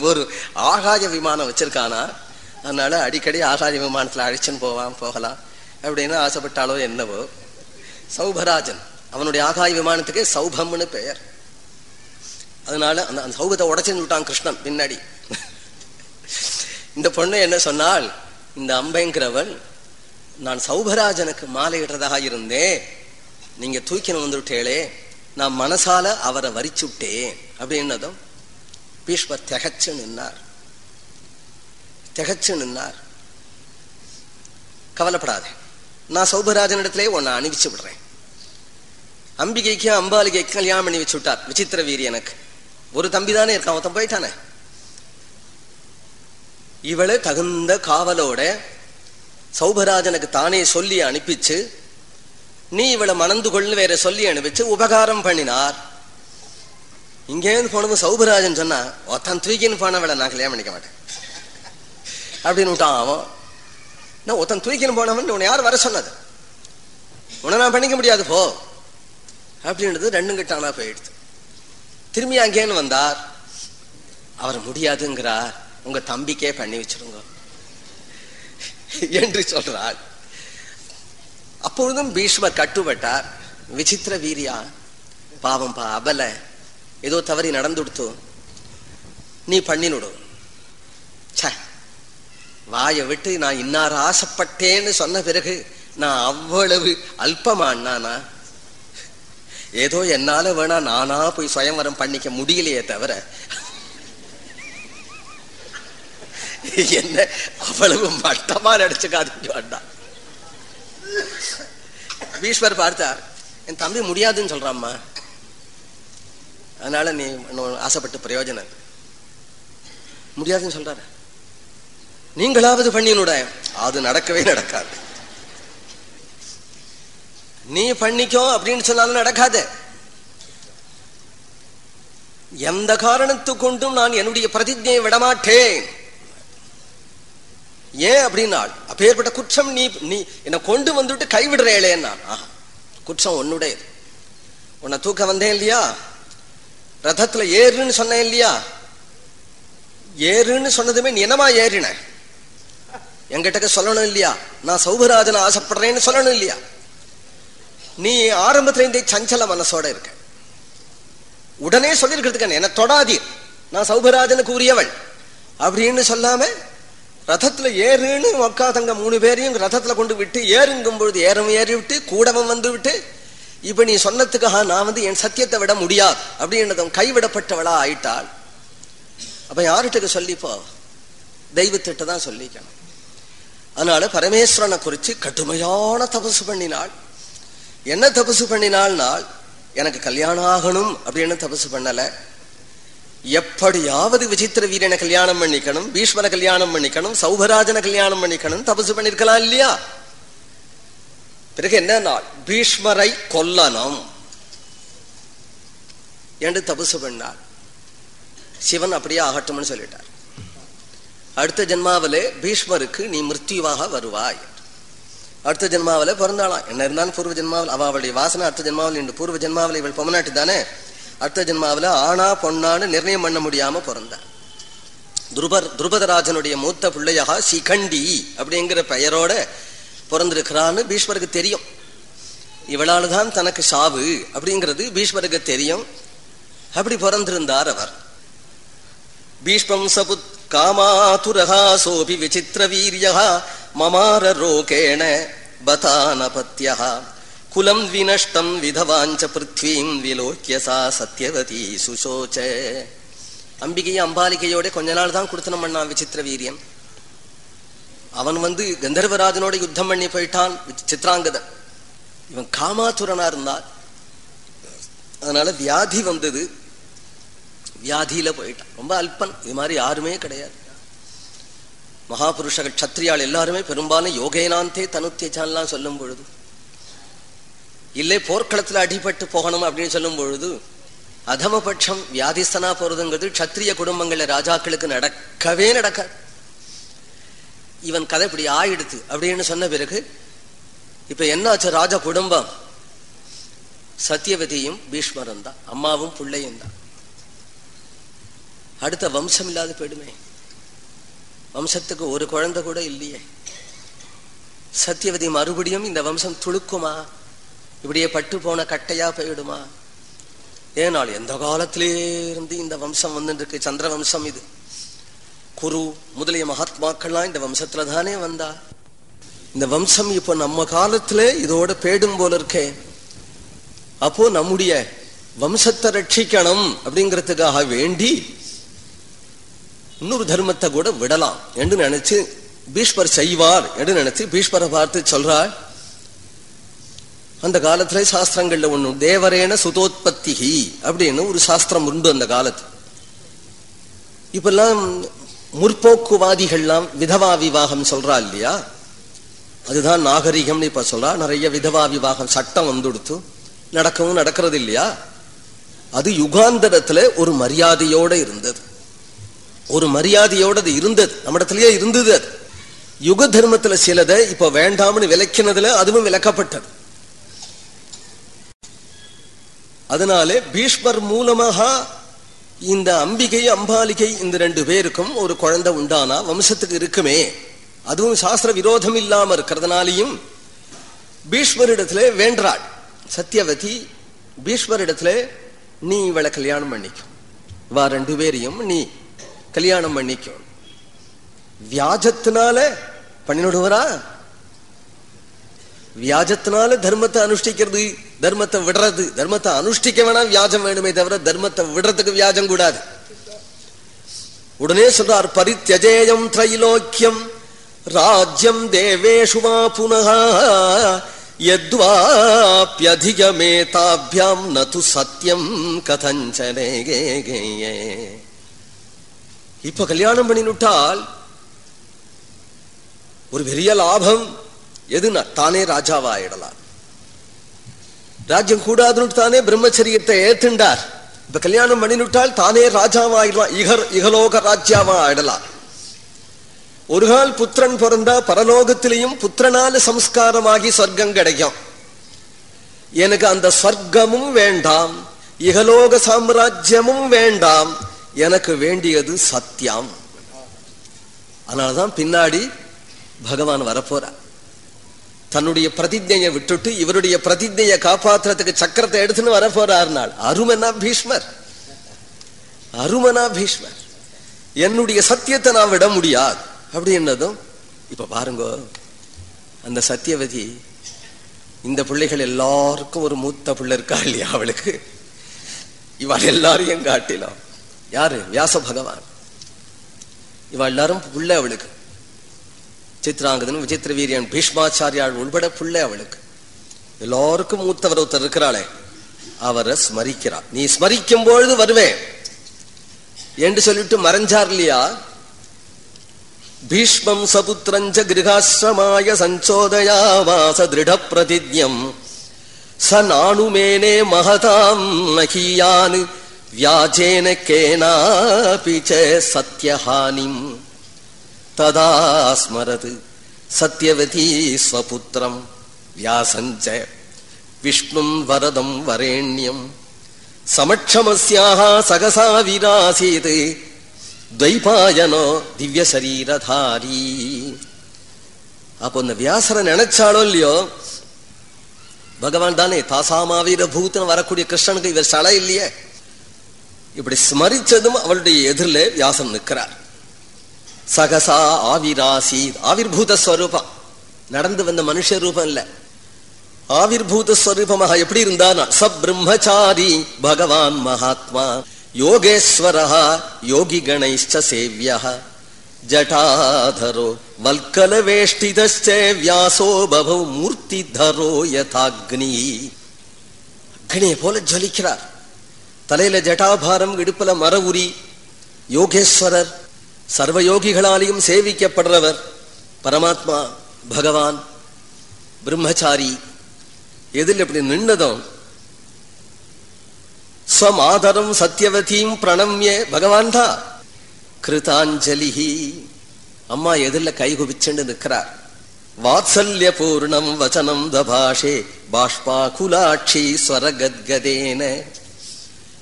ஒரு ஆகாய விமானம் வச்சிருக்கானா? அதனால அடிக்கடி ஆகாய விமானத்துல அழிச்சுன்னு போவான் போகலாம். அப்படின்னு ஆசைப்பட்டாலோ என்னவோ. சௌபராஜன் அவனுடைய ஆகாய விமானத்துக்கு சௌபம்னு பெயர். அதனால அந்த அந்த சௌபத்தை உடைச்சுன்னு விட்டான் கிருஷ்ணன் பின்னாடி. இந்த பொண்ணு என்ன சொன்னால் இந்த அம்பைங்கிறவன் நான் சௌபராஜனுக்கு மாலையிடுறதாக இருந்தேன். நீங்க தூக்கின வந்துட்டேளே நான் மனசால அவரை வரிச்சுட்டேன் அப்படின்னதும் பீஷ்மர் திகச்சு நின்னார். திகச்சு நின்னார். கவலைப்படாதே. நான் சௌபராஜனிடத்திலே உன்னை அணிவிச்சு விடுறேன். அம்பிகைக்கு அம்பாலிகைக்கும் கல்யாணம் பண்ணி வச்சு விட்டார். விசித்திர வீரி எனக்கு. ஒரு தம்பி தானே இருக்கான் ஒருத்தன் போயிட்டானே. இவளை தகுந்த காவலோட சௌபராஜனுக்கு தானே சொல்லி அனுப்பிச்சு நீ இவளை மணந்து கொள்ளு வேற சொல்லி அனுப்பிச்சு உபகாரம் பண்ணினார். இங்கேருந்து போனது சௌபராஜன் சொன்னா ஒத்தன் தூக்கின்னு போனவளை நான் கல்யாணம் பண்ணிக்க மாட்டேன். அப்படின்னு விட்டான் அவன். நான் ஒருத்தன் தூக்கின்னு போனவன் உன்னை யார் வர சொன்னது? உன்னை நான் பண்ணிக்க முடியாது போ. அப்படின்றது ரெண்டும் கிட்டானா போயிடுது திரும்பி அங்கேன்னு வந்தார். அவர் முடியாதுங்கிறார். உங்க தம்பிக்கே பண்ணி வச்சிருங்க. என்று சொல்றார். அப்பொழுதும் பீஷ்மர் கட்டுப்பட்டார். விசித்திர வீரியா பாவம் பா அபல ஏதோ தவறி நடந்துடுத்து. நீ பண்ணினுடு. ச்சே வாயை விட்டு நான் இன்னார் ஆசைப்பட்டேன்னு சொன்ன பிறகு நான் அவ்வளவு அல்பமானானா ஏதோ என்னால வேணா நானா போய் சுயம்வரம் பண்ணிக்க முடியலையே தவிர என்ன அவ்வளவு மட்டமா நடிச்சுக்காது வேண்டாம் பீஷ்மர் பார்த்தார் என் தம்பி முடியாதுன்னு சொல்றாம்மா அதனால நீ இன்னும் ஆசைப்பட்டு பிரயோஜனம் முடியாதுன்னு சொல்றாரு நீங்களாவது பண்ணினுட அது நடக்கவே நடக்காது நீ பண்ணிக்கோ அப்படின்னு சொன்னாலும் நடக்காது எந்த காரணத்து கொண்டும் நான் என்னுடைய பிரதிஜையை விடமாட்டேன் ஏன் அப்படின்னாள் அப்பேற்பட்ட குற்றம் நீ நீ என்னை கொண்டு வந்துட்டு நான் ஆஹா, குற்றம் உன்னுடையது. உன்னை தூக்க வந்தேன் இல்லையா? ரதத்துல ஏறுன்னு சொன்னேன் இல்லையா? ஏறுன்னு சொன்னதுமே நீ என்னமா ஏறின? என்கிட்ட சொல்லணும் இல்லையா? நான் சௌபராஜனை ஆசைப்படுறேன்னு சொல்லணும் இல்லையா? நீ ஆரம்பத்துல இருந்தே சஞ்சல மனசோட இருக்க. உடனே சொல்லிருக்கிறதுக்கு என்ன? தொடாதீர். நான் சௌபராஜனுக்கு உரியவள் அப்படின்னு சொல்லாம ரதத்துல ஏறுன்னு மக்காதங்க மூணு பேரையும் ரதத்துல கொண்டு விட்டு ஏறுங்கும் பொழுது ஏறம் ஏறி விட்டு கூடவன் வந்து விட்டு இப்ப நீ சொன்னதுக்காக நான் வந்து என் சத்தியத்தை விட முடியாது அப்படின்றத கைவிடப்பட்டவளா ஆயிட்டாள். அப்ப யார்கிட்ட சொல்லிப்போ? தெய்வத்திட்ட தான் சொல்லிக்கணும். அதனால பரமேஸ்வரனை குறிச்சு கடுமையான தபசு பண்ணினாள். என்ன தபசு பண்ணினாள்னால் எனக்கு கல்யாணம் ஆகணும் அப்படின்னு தபசு பண்ணலை. எப்படியாவது விசித்திர வீரனை கல்யாணம் பண்ணிக்கணும் பீஷ்மரை கல்யாணம் பண்ணிக்கணும் சௌபராஜனை கல்யாணம் பண்ணிக்கணும் தபசு பண்ணிருக்கலாம் இல்லையா? பிறகு என்ன பீஷ்மரை கொல்லணும். என்று தபசு பண்ணார். சிவன் அப்படியே ஆகட்டும்னு சொல்லிட்டார். அடுத்த ஜென்மாவிலே பீஷ்மருக்கு நீ மிருத்யுவாக வருவாய். அடுத்த ஜென்மாவில பிறந்தாளாம். என்ன இருந்தாலும் பூர்வ ஜென்மாவில் அவளுடைய வாசனை அடுத்த ஜென்மாவில் என்று பூர்வ ஜென்மாவில் இவள் பொம்மநாட்டு தானே? அடுத்த ஜென்மாவில் ஆனா பொன்னான்னு நிர்ணயம் பண்ண முடியாம பிறந்தார் துருபர் துருபதராஜனுடைய மூத்த பிள்ளையாக சிகண்டி அப்படிங்கிற பெயரோட பிறந்திருக்கிறான்னு பீஷ்மருக்கு தெரியும். இவளால் தான் தனக்கு சாவு அப்படிங்கிறது பீஷ்மருக்கு தெரியும். அப்படி பிறந்திருந்தார் அவர். பீஷ்மம் சபுத் காமாதுரகா சோபி விசித்திர வீரியா மமார ரோகேண பதானபத்யா குலம் வினஷ்டம் விதவாஞ்ச பிருத்வீம் விலோக்கிய சா சத்யவதி சுசோச்ச. அம்பிகை அம்பாலிகையோட கொஞ்ச நாள் தான் கொடுத்தனம் பண்ணான் விசித்திர வீரியம். அவன் வந்து கந்தர்வராஜனோட யுத்தம் பண்ணி போயிட்டான் சித்ராங்கதன் இவன் காமாத்துரனா இருந்தால் அதனால வியாதி வந்தது. வியாதியில போயிட்டான். ரொம்ப அல்பன். இது மாதிரி யாருமே கிடையாது. மகாபுருஷர்கள் சத்திரியால் எல்லாருமே பெரும்பாலும் யோகேனாந்தே தனுத்தியச்சான்லாம் சொல்லும் பொழுது இல்லை போர்க்களத்துல அடிபட்டு போகணும் அப்படின்னு சொல்லும் பொழுது அதமபட்சம் வியாதிஸ்தனா போறதுங்கிறது சத்திரிய குடும்பங்கள்ல ராஜாக்களுக்கு நடக்கவே நடக்காது. இவன் கதை இப்படி ஆயிடுத்து அப்படின்னு சொன்ன பிறகு இப்ப என்னாச்சு? ராஜ குடும்பம். சத்தியவதியும் பீஷ்மரும் தான். அம்மாவும் பிள்ளையும் தான். அடுத்த வம்சம் இல்லாத போயிடுமே வம்சத்துக்கு ஒரு குழந்தை கூட இல்லையே. சத்தியவதி மறுபடியும் இந்த வம்சம் துளுக்குமா? இப்படியே பட்டு போன கட்டையா போயிடுமா? ஏனால் எந்த காலத்திலே இருந்து இந்த வம்சம் வந்துட்டு இருக்கு சந்திர வம்சம் இது. குரு முதலிய மகாத்மாக்கள்லாம் இந்த வம்சத்துல தானே வந்தா. இந்த வம்சம் இப்போ நம்ம காலத்துல இதோட பேடும் போல இருக்கே. அப்போ நம்முடைய வம்சத்தை ரட்சிக்கணும் அப்படிங்கிறதுக்காக வேண்டி இன்னொரு தர்மத்தை கூட விடலாம் என்று நினைச்சு பீஷ்மர் செய்வார் என்று நினைச்சு பீஷ்மரை பார்த்து சொல்றாள் அந்த காலத்துல சாஸ்திரங்கள்ல ஒண்ணு தேவரேன சுதோத்பத்தி அப்படின்னு ஒரு சாஸ்திரம் உண்டு அந்த காலத்து. இப்பெல்லாம் முற்போக்குவாதிகள்லாம் விதவா விவாகம் சொல்றா இல்லையா? அதுதான் நாகரிகம்னு இப்ப சொல்றா. நிறைய விதவா விவாகம் சட்டம் வந்துடுத்து நடக்கவும் நடக்கிறது இல்லையா? அது யுகாந்தரத்துல ஒரு மரியாதையோட இருந்தது. ஒரு மரியாதையோட அது இருந்தது. நம்ம இடத்துலயே இருந்தது அது. யுக தர்மத்துல சிலதை இப்ப வேண்டாம்னு விளக்கினதுல அதுவும் விளக்கப்பட்டது. அதனாலே பீஷ்மர் மூலமாக இந்த அம்பிகை அம்பாலிகை இந்த ரெண்டு பேருக்கும் ஒரு குழந்தை உண்டானா? வம்சத்துக்கு இருக்குமே. அதுவும் சாஸ்திர விரோதம் இல்லாம இருக்கிறதுனாலையும் பீஷ்மரிடத்துல வேண்டாள். சத்தியவதி பீஷ்மரிடத்துல நீ இவளை கல்யாணம் பண்ணிக்கும் வா ரெண்டு பேரையும் நீ கல்யாணம் பண்ணிக்கும் வியாஜத்தினால பண்ணிடுவரா வியாஜத்தினால தர்மத்தை அனுஷ்டிக்கிறது தர்மத்தை விடுறது. தர்மத்தை அனுஷ்டிக்க வேணா வியாஜம் வேணுமே தவிர தர்மத்தை விடுறதுக்கு வியாஜம் கூடாது. உடனே சொல்றார் பரித்தியஜேயம் திரைலோக்கியம் ராஜ்யம் தேவேஷு வா புனः யத்வாப்யதிகமேதாபியாம் நது சத்தியம் கதஞ்சனே இப்ப கல்யாணம் பண்ணினுட்டால் ஒரு பெரிய லாபம் எதுனா தானே ராஜாவாயிடலாம் ராஜ்யம் கூடாதுன்னு தானே பிரம்மச்சரியத்தை ஏத்துண்டார். இப்ப கல்யாணம் பண்ணினுட்டால் தானே ராஜாவாயிடலாம் இகர் இகலோக ராஜ்யாவா ஆயிடலாம். ஒரு கால் புத்திரன் பிறந்தா பரலோகத்திலையும் புத்திரனால சம்ஸ்காரமாகி சொர்க்கம் கிடைக்கும். எனக்கு அந்த சொர்க்கமும் வேண்டாம் இகலோக சாம்ராஜ்யமும் வேண்டாம் எனக்கு வேண்டியது சத்தியம். அதனாலதான் பின்னாடி பகவான் வரப்போறார். தன்னுடைய பிரதிஜையை விட்டுட்டு இவருடைய பிரதிஜையை காப்பாத்துறதுக்கு சக்கரத்தை எடுத்துன்னு வரப்போறார் நாள். அருமனா பீஷ்மர். அருமனா பீஷ்மர். என்னுடைய சத்தியத்தை நான் விட முடியாது. அப்படி என்னதும் இப்ப பாருங்க அந்த சத்தியவதி இந்த பிள்ளைகள் எல்லாருக்கும் ஒரு மூத்த பிள்ளை இருக்கா இல்லையா அவளுக்கு? இவள் எல்லாரையும் காட்டிலாம். யாரு? வியாச பகவான். இவள் எல்லாரும் பிள்ளை அவளுக்கு. சித்ராங்கதன் விசித்திர வீரியன் பீஷ்மாச்சாரியாள் உள்பட புள்ள அவளுக்கு. எல்லாருக்கும் மூத்தவர் ஒருத்தர் இருக்கிறாளே அவரை ஸ்மரிக்கிறார். நீ ஸ்மரிக்கும் பொழுது வருவேன் என்று சொல்லிட்டு மறைஞ்சார் இல்லையா? பீஷ்மம் சபுத்திரஞ்ச கிரகாசிரமாய சஞ்சோதயாவாச திருட பிரதிஜம் ச நாணுமேனே மகதாம் மகியான் வியாஜேன கேனாபி சத்யஹானிம். ததா ஸ்மரது. சத்யவதி ஸ்வபுத்திரம். வியாசஞ்ச. விஷ்ணும் வரதம் வரேண்யம். சமட்சமஸ்யாக சகசா விராசீத் துவைபாயனோ திவ்யசரீரதாரி. அப்போ இந்த வியாசரை நினைச்சாலோ இல்லையோ பகவான் தானே தாசாமாவீர பூத்தன் வரக்கூடிய கிருஷ்ணனுக்கு இவர் சலை இல்லையே. இப்படி ஸ்மரிச்சதும் அவளுடைய எதிரில் வியாசன் நிற்கிறார். சகசா ஆவிராசி ஆவிர்பூத ஸ்வரூபம். நடந்து வந்த மனுஷ ரூபம் இல்ல. ஆவிர்பூத ஸ்வரூபமாக எப்படி இருந்தானா? ச பகவான் மகாத்மா யோகேஸ்வரா யோகி கணைஷ்ட சேவியா ஜட்டாதரோ வேஷ்டிதே வியாசோ பவ மூர்த்திதரோ யதாக்னி. அக்னியை போல ஜலிக்கிறார். தலையில ஜட்டாபாரம் இடுப்புல மர உரி யோகேஸ்வரர் சர்வயோகிகளாலையும் சேவிக்கப்படுறவர் பரமாத்மா பகவான் பிரம்மச்சாரி. எதில் இப்படி நின்னதும் ஸ்வமாதரம் சத்தியவதியும் பிரணம்ய பகவான் தான் கிருதாஞ்சலிஹி. அம்மா எதிரில் கைகுபிச்சுண்டு நிற்கிறார். வாத்சல்ய பூர்ணம் வச்சனம் தபாஷே பாஷ்பா குலாட்சி ஸ்வரகத்கதேன.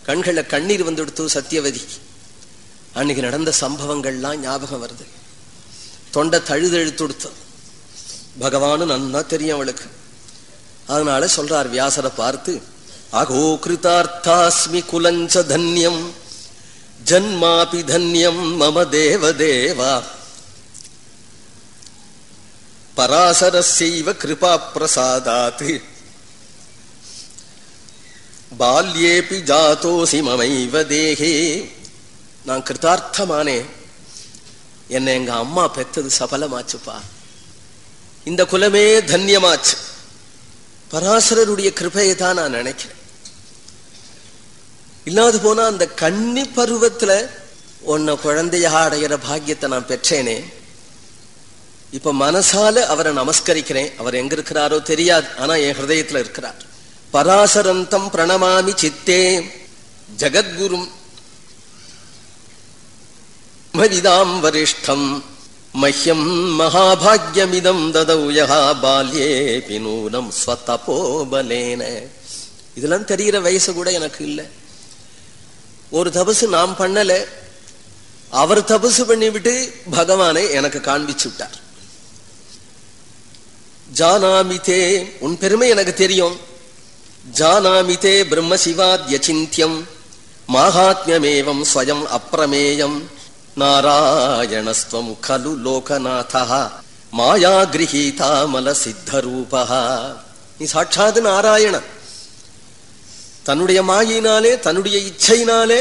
கண்களை கண்ணீர் வந்துடுத்து சத்தியவதி அன்னைக்கு நடந்த சம்பவங்கள்லாம் ஞாபகம் வருது. தொண்டை தழுதெழுத்துடுத்து. பகவானு நன்னா தெரியும் அவளுக்கு. அதனால சொல்றார் வியாசரை பார்த்து அகோ கிருதார்த்தாஸ்மி குலஞ்ச தன்யம் ஜன்மாபி தன்யம் மம தேவ தேவா. பராசரஸ்யைவ கிருபா பிரசாதாத் பால்யேபி ஜாத்தோசி மமைவ தேகே. நான் கிருதார்த்தமானே. என்னை எங்க அம்மா பெத்தது சபலமாச்சுப்பா. இந்த குலமே தன்யமாச்சு. பராசரருடைய கிருபையை தான் நான் நினைக்கிறேன். இல்லாது போனா அந்த கன்னி பருவத்துல உன்னை குழந்தையா அடையிற பாக்கியத்தை நான் பெற்றேனே. இப்ப மனசால அவரை நமஸ்கரிக்கிறேன். அவர் எங்க இருக்கிறாரோ தெரியாது. ஆனா என் ஹிருதயத்துல இருக்கிறார். பராசரந்தம் பிரணமாமி சித்தே. ஜகத்குரும் மதிதாம் வரிஷ்டம். மஹ்யம் மகாபாகியமிதம் ததௌ யஹா பால்யே பினூனம் ஸ்வதபோபலேன. இதெல்லாம் தெரிகிற வயசு கூட எனக்கு இல்லை. ஒரு தபசு நாம் பண்ணல. அவர் தபசு பண்ணிவிட்டு பகவானை எனக்கு காண்பிச்சு விட்டார். ஜானாமிதே உன் பெருமை எனக்கு தெரியும். ஜானாமிதே பிரம்ம சிவாத்ய சிந்தியம் மாகாத்மியமேவம் ஸ்வயம் அப்பிரமேயம் நாராயணஸ்வம் கலு லோகநாதா மாயா கிரகீதாமல சித்தரூபா நீ சாட்சாத் நாராயணன். தன்னுடைய மாயினாலே தன்னுடைய இச்சையினாலே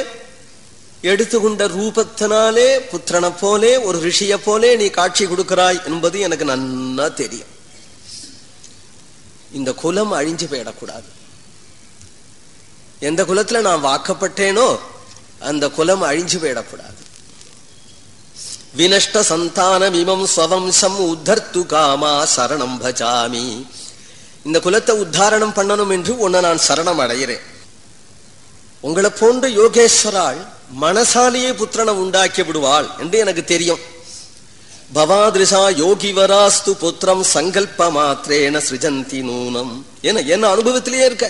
எடுத்துக்கொண்ட ரூபத்தினாலே புத்திரனை போலே ஒரு ரிஷிய போலே நீ காட்சி கொடுக்கிறாய் என்பது எனக்கு நன்னா தெரியும். இந்த குலம் அழிஞ்சு போயிடக்கூடாது. எந்த குலத்துல நான் வாக்கப்பட்டேனோ அந்த குலம் அழிஞ்சு போயிடக்கூடாது. வினஷ்ட சந்தானமிமம் இமம் உத்தர்த்து காமா சரணம் பஜாமி. இந்த குலத்தை உத்தாரணம் பண்ணணும் என்று உன்னை நான் சரணம் அடைகிறேன் உங்களை போன்ற யோகேஸ்வராள் மனசாலேயே புத்திரனை உண்டாக்கி விடுவாள் என்று எனக்கு தெரியும். பவாதிருஷா யோகிவராஸ்து புத்திரம் சங்கல்ப மாத்திரேன சிருஜந்தி நூனம் என என்ன அனுபவத்திலேயே இருக்க.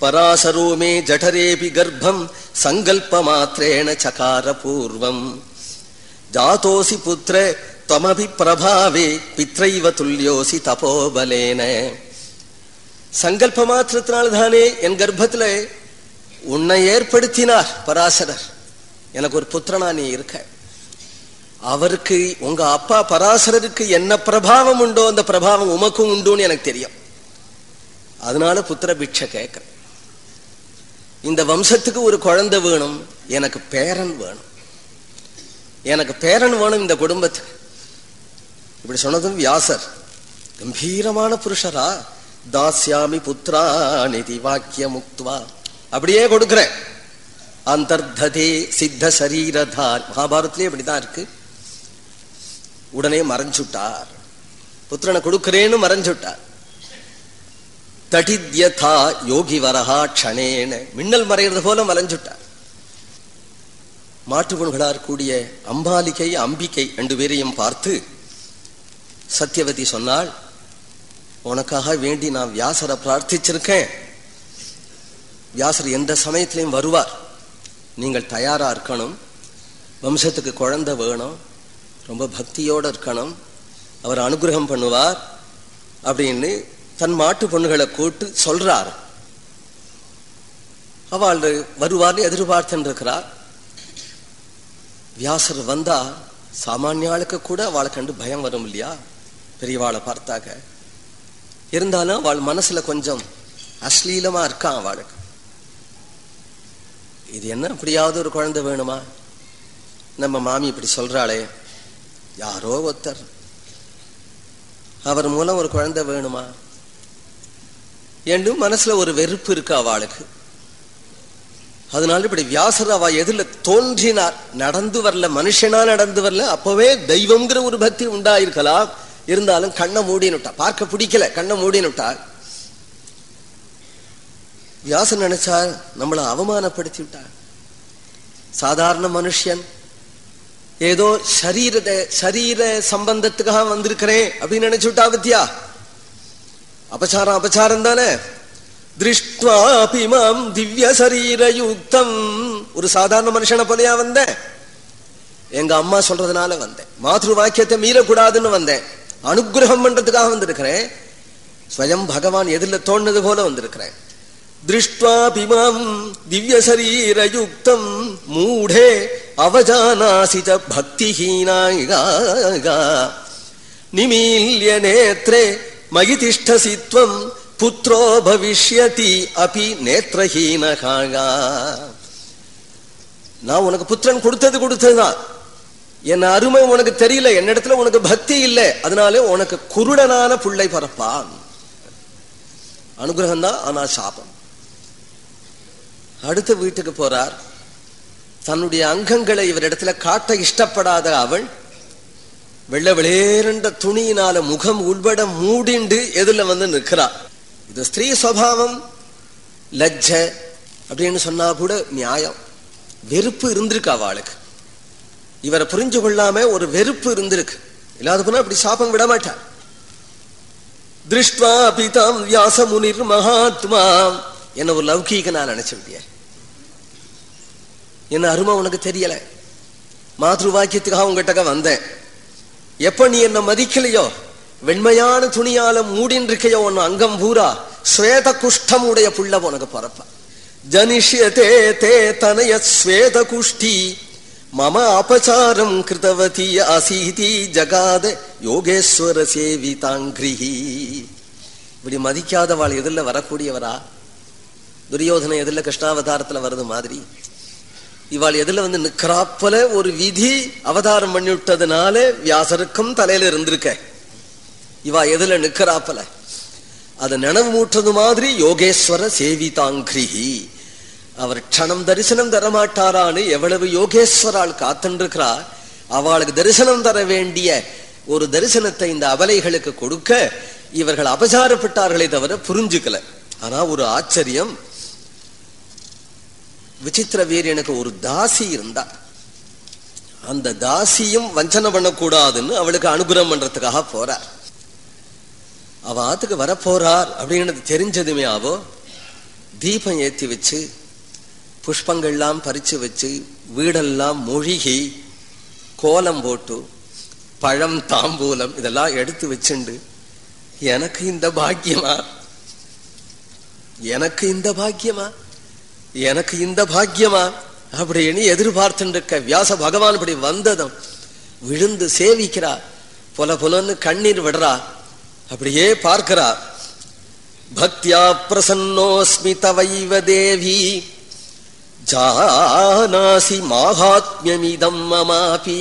பராசரோமே ஜடரேபி கர்ப்பம் சங்கல்ப மாத்திரேன சகார பூர்வம் ஜாதோசி புத்திர தமபி பிரபாவே பித்ரைவ துல்யோசி தபோபலேன. சங்கல்ப மாத்திரத்தினால்தானே என் கர்ப்பத்துல உன்னை ஏற்படுத்தினார் பராசரர். எனக்கு ஒரு புத்திரனா நீ இருக்க. அவருக்கு உங்க அப்பா பராசரருக்கு என்ன பிரபாவம் உண்டோ அந்த பிரபாவம் உமக்கும் உண்டுன்னு எனக்கு தெரியும். அதனால புத்திர பிட்சை கேட்கிறேன். இந்த வம்சத்துக்கு ஒரு குழந்தை வேணும் எனக்கு பேரன் வேணும். எனக்கு பேரன் வேணும் இந்த குடும்பத்துக்கு இப்படி சொன்னதும் வியாசர் கம்பீரமான புருஷரா தாசியாமி புத்திரா நிதி வாக்கிய முக்துவா அப்படியே கொடுக்கிறேன். அந்தர்ததே சித்த சரீரதார். மகாபாரத்திலே இப்படிதான் இருக்கு. உடனே மறைஞ்சுட்டார். புத்திரனை கொடுக்கிறேன்னு மறைஞ்சுட்டார். தடித்யதா யோகி வரஹா க்ஷணேன்னு மின்னல் மறைகிறது போல மறைஞ்சுட்டார். மாட்டுப்பொன்களார் கூடிய அம்பாலிகை அம்பிகை ரெண்டு பேரையும் பார்த்து சத்தியவதி சொன்னால் உனக்காக வேண்டி நான் வியாசரை பிரார்த்திச்சிருக்கேன். வியாசர் எந்த சமயத்திலையும் வருவார். நீங்கள் தயாரா இருக்கணும். வம்சத்துக்கு குழந்தை வேணும். ரொம்ப பக்தியோடு இருக்கணும். அவர் அனுகிரகம் பண்ணுவார். அப்படின்னு தன் மாட்டு பொண்ணுகளை கூட்டு சொல்றார். அவள் வருவார்னு எதிர்பார்த்துன்னு இருக்கிறார். வியாசர் வந்தா சாமானியாளுக்கு கூட அவளை கண்டு பயம் வரும் இல்லையா? பெரியவாளை பார்த்தாக்க இருந்தாலும் அவள் மனசுல கொஞ்சம் அஸ்லீலமா இருக்கான் அவளுக்கு. இது என்ன? அப்படியாவது ஒரு குழந்தை வேணுமா? நம்ம மாமி இப்படி சொல்றாளே யாரோ ஒருத்தர். அவர் மூலம் ஒரு குழந்தை வேணுமா? என்றும் மனசுல ஒரு வெறுப்பு இருக்கு அவளுக்கு. அதனால இப்படி வியாசர் அவ எதுல தோன்றினார். நடந்து வரல மனுஷனா நடந்து வரல அப்பவே தெய்வம்ங்கிற ஒரு பக்தி உண்டாயிருக்கலாம். இருந்தாலும் கண்ணை மூடினுட்டா பார்க்க பிடிக்கல கண்ணை மூடினுட்டா வியாசன் நினைச்சா நம்மளை அவமானப்படுத்தி விட்டார். சாதாரண மனுஷன் ஏதோ சரீரத சரீர சம்பந்தத்துக்காக வந்திருக்கிறேன் அப்படின்னு நினைச்சு விட்டா பத்தியா? அபச்சாரம் அபச்சாரம் தானே? திருஷ்டுவாபிமாம் திவ்ய சரீரயுக்தம் ஒரு சாதாரண மனுஷனை போலையா வந்தேன் எங்க அம்மா சொல்றதுனால வந்தேன். மாத்ரு வாக்கியத்தை மீறக்கூடாதுன்னு வந்தேன். அனுகிரகம் பண்றதுக்காக வந்திருக்கிறேன். ஸ்வயம் பகவான் எதிரில் தோணுது போல வந்திருக்கிறேன். திருஷ்டுவாபிமாம் திவ்ய சரீரயுக்தம் மூடே அவஜானாசித ச பக்திஹீனாயிகா நிமீல்ய நேத்ரே மகிதிஷ்டசித்வம். புத்திரோ பவிஷ்யதி அபி நேத்ரஹீனகாகா நான் உனக்கு புத்திரன் கொடுத்தது கொடுத்ததுதான். என் அருமை உனக்கு தெரியல என்னிடத்துல உனக்கு பக்தி இல்லை அதனாலே உனக்கு குருடனான புள்ளை பரப்பான் அனுகிரகம் தான் ஆனா சாபம். அடுத்த வீட்டுக்கு போறார். தன்னுடைய அங்கங்களை இவரிடத்துல காட்ட இஷ்டப்படாத அவள் வெள்ள வெளியேறண்ட துணியினால முகம் உள்பட மூடிண்டு எதுல வந்து நிற்கிறா. இது ஸ்திரீ சுவாவம் லஜ்ஜ அப்படின்னு சொன்னா கூட நியாயம். வெறுப்பு இருந்திருக்கு அவளுக்கு. இவரை புரிஞ்சு கொள்ளாம ஒரு வெறுப்பு இருந்திருக்கு. இல்லாத போனா அப்படி சாபம் விட மாட்டார் திருஷ்டுவா பிதாம் வியாச முனிர் மகாத்மா. என்ன ஒரு லௌகீக நான் நினைச்சுட்டிய என்ன அருமை உனக்கு தெரியல. மாத்ரு வாக்கியத்துக்காக உங்ககிட்ட வந்தேன். எப்ப நீ என்ன மதிக்கலையோ? வெண்மையான துணியால மூடின் இருக்கையோ உன் அங்கம் பூரா ஸ்வேத குஷ்டம் உடைய புள்ள உனக்கு பரப்ப. ஜனிஷ்யதே தே தனய ஸ்வேத குஷ்டி மம அபசாரம் கிருதவதி அசீதி ஜகாத யோகேஸ்வர சேவிதாங்கிரிஹி. இப்படி மதிக்காதவாள் எதில் வரக்கூடியவரா? துரியோதனை எதில் கிருஷ்ணாவதாரத்துல வருது மாதிரி. இவாள் எதுல வந்து நிக்கிறாப்பல ஒரு விதி அவதாரம் பண்ணி விட்டதுனால வியாசருக்கும் தலையில இருந்திருக்க. இவா எதுல நிக்கிறாப்பல அதை நினைவு மூட்டது மாதிரி யோகேஸ்வர சேவிதாங்கிரிஹி. அவர் க்ஷணம் தரிசனம் தரமாட்டாரான்னு எவ்வளவு யோகேஸ்வரால் காத்துருக்கிறா அவளுக்கு தரிசனம் தர வேண்டிய ஒரு தரிசனத்தை இந்த அபலைகளுக்கு கொடுக்க இவர்கள் அபசாரப்பட்டார்களே தவிர புரிஞ்சுக்கல. ஆனா ஒரு ஆச்சரியம். விசித்திர வீரியனுக்கு ஒரு தாசி இருந்தா. அந்த தாசியும் வஞ்சனை பண்ணக்கூடாதுன்னு அவளுக்கு அனுகிரகம் பண்றதுக்காக போறார் அவ ஆத்துக்கு வரப்போறார் அப்படிங்கிறது தெரிஞ்சதுமே ஆவோ தீபம் ஏத்தி வச்சு புஷ்பங்கள்லாம் பறிச்சு வச்சு வீடெல்லாம் மொழிகி கோலம் போட்டு பழம் தாம்பூலம் இதெல்லாம் எடுத்து வச்சுண்டு எனக்கு இந்த பாக்கியமா? எனக்கு இந்த பாக்கியமா? எனக்கு இந்த பாக்கியமா? அப்படின்னு எதிர்பார்த்துருக்க வியாச பகவான் இப்படி வந்ததும் விழுந்து சேவிக்கிறா புல புலன்னு கண்ணீர் விடுறா. அப்படியே பார்க்கிறார். பக்தியா பிரசன்னோஸ்மி தவைவ தேவி. ஜானாசி மாகாத்மியமிதம் மமாபி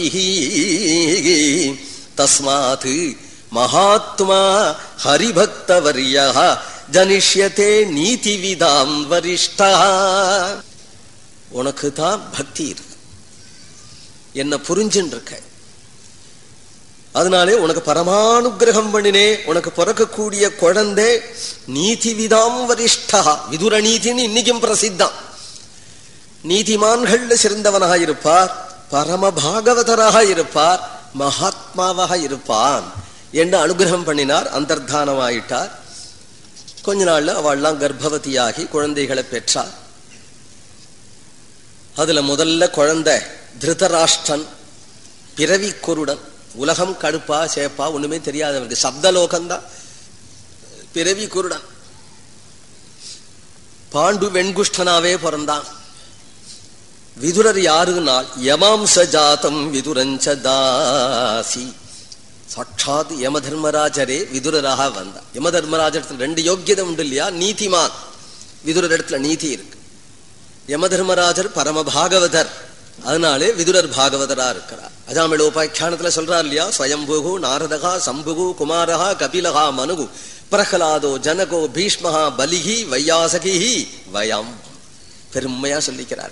தஸ்மாத் மகாத்மா ஹரிபக்தவர்யா ஜனிஷ்யத்தே நீதி விதாம் வரிஷ்டா. உனக்கு தான் பக்தி இருக்கு. என்ன புரிஞ்சுன்னு இருக்க. அதனாலே உனக்கு பரமானுகிரகம் பண்ணினே உனக்கு பிறக்கக்கூடிய குழந்தை நீதி விதாம் வரிஷ்டா. விதுர நீதின்னு இன்னைக்கும் பிரசித்தம். நீதிமான்கள்ல சிறந்தவனாக இருப்பார் பரம பாகவதராக இருப்பார் மகாத்மாவாக இருப்பான் என்று அனுகிரகம் பண்ணினார் அந்தர்தானமாயிட்டார். கொஞ்ச நாள்ல அவள்லாம் கர்ப்பவதியாகி குழந்தைகளை பெற்றார் அதுல முதல்ல குழந்தை திருதராஷ்டன் பிறவி குருடன். உலகம் கடுப்பா சேப்பா ஒண்ணுமே தெரியாதவனுக்கு சப்தலோகம்தான். பிறவி குருடன். பாண்டு வெண்குஷ்டனாவே பிறந்தான். விதுரர் யாருனால்? யமாம்ச ஜாதம் விதுரஞ்ச தாசி சாட்சாத் யம தர்மராஜரே விதுரராக வந்தான். யம தர்மராஜர் ரெண்டு யோக்கியதை உண்டு இல்லையா? நீதிமான். விதுரர் இடத்துல நீதி இருக்கு. யம தர்மராஜர் பரமபாகவதர். அதனாலே விதுரர் பாகவதரா இருக்கிறார். அஜாமிளோபாக்கியானத்துல சொல்றார் இல்லையா? ஸ்வயம்புகு நாரதகா சம்புகு குமாரகா கபிலகா மனுகு பிரகலாதோ ஜனகோ பீஷ்மஹா பலிகி வையாசகிஹி வயம். பெருமையா சொல்லிக்கிறார்.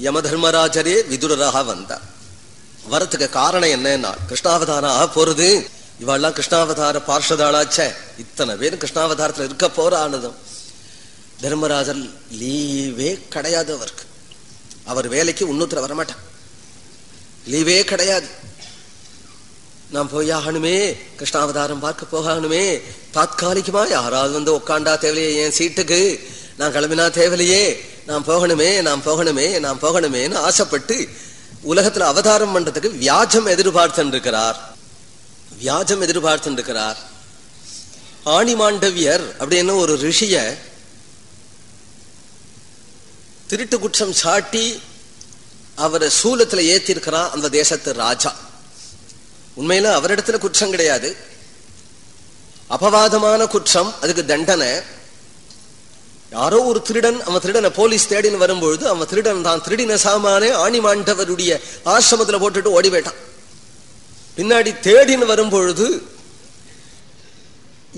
யம தர்மராஜரே விதுரராக வந்தார். வரத்துக்கு காரணம் என்னன்னா கிருஷ்ணாவதாரம் ஆக போறது. இவாள்லாம் கிருஷ்ணாவதார பார்ஷதாளாச்சே. இத்தனை பேர் கிருஷ்ணாவதாரத்துல இருக்க போறானதும். தர்மராஜர் லீவே கிடையாது அவருக்கு. அவர் வேலைக்கு இன்னொருத்தர வரமாட்டான். லீவே கிடையாது. நான் போய் ஆகணுமே கிருஷ்ணாவதாரம் பார்க்க போகணுமே தாத்காலிகமா யாராவது வந்து உட்காண்டா தேவையே என் சீட்டுக்கு? நான் கிளம்பினா தேவையிலையே நான் போகணுமே நான் போகணுமே நான் போகணுமேன்னு ஆசைப்பட்டு உலகத்துல அவதாரம் பண்றதுக்கு வியாஜம் எதிர்பார்த்துருக்கிறார் வியாஜம் எதிர்பார்த்துருக்கிறார் ஆணிமாண்டவியர் அப்படின்னு ஒரு ரிஷிய திருட்டு குற்றம் சாட்டி அவரை சூலத்துல ஏத்திருக்கிறான் அந்த தேசத்து ராஜா. உண்மையில அவரிடத்துல குற்றம் கிடையாது. அபவாதமான குற்றம் அதுக்கு தண்டனை. யாரோ ஒரு திருடன் அவன் திருடனை போலீஸ் தேடின்னு வரும்பொழுது அவன் திருடன் தான். திருடின சாமானே ஆணிமாண்டவருடைய ஆசிரமத்துல போட்டுட்டு ஓடி போயிட்டான். பின்னாடி தேடின்னு வரும்பொழுது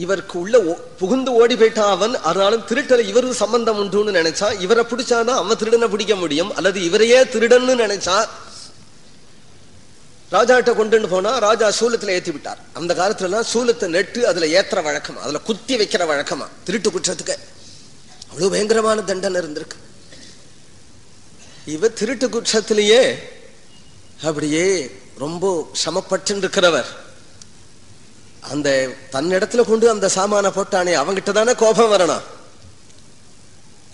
இவருக்கு உள்ள புகுந்து ஓடி போயிட்டான் அவன். அதனாலும் திருட்டல இவரு சம்பந்தம் உண்டுன்னு நினைச்சா இவரை பிடிச்சாதான் அவன் திருடனை பிடிக்க முடியும். அல்லது இவரையே திருடன்னு நினைச்சா ராஜாட்ட கொண்டு போனா ராஜா சூலத்துல ஏத்தி விட்டார். அந்த காலத்துல எல்லாம் சூலத்தை நெட்டு அதுல ஏத்துற வழக்கமா அதுல குத்தி வைக்கிற வழக்கமா திருட்டு குற்றத்துக்கு. அவ்வளவு பயங்கரமான தண்டனை இருந்திருக்கு. இவ திருட்டு குற்றத்திலேயே அப்படியே ரொம்ப சமப்பட்டு இருக்கிறவர் அந்த தன்னிடத்துல கொண்டு அந்த சாமான போட்டானே அவங்கிட்ட தானே கோபம் வரணும்.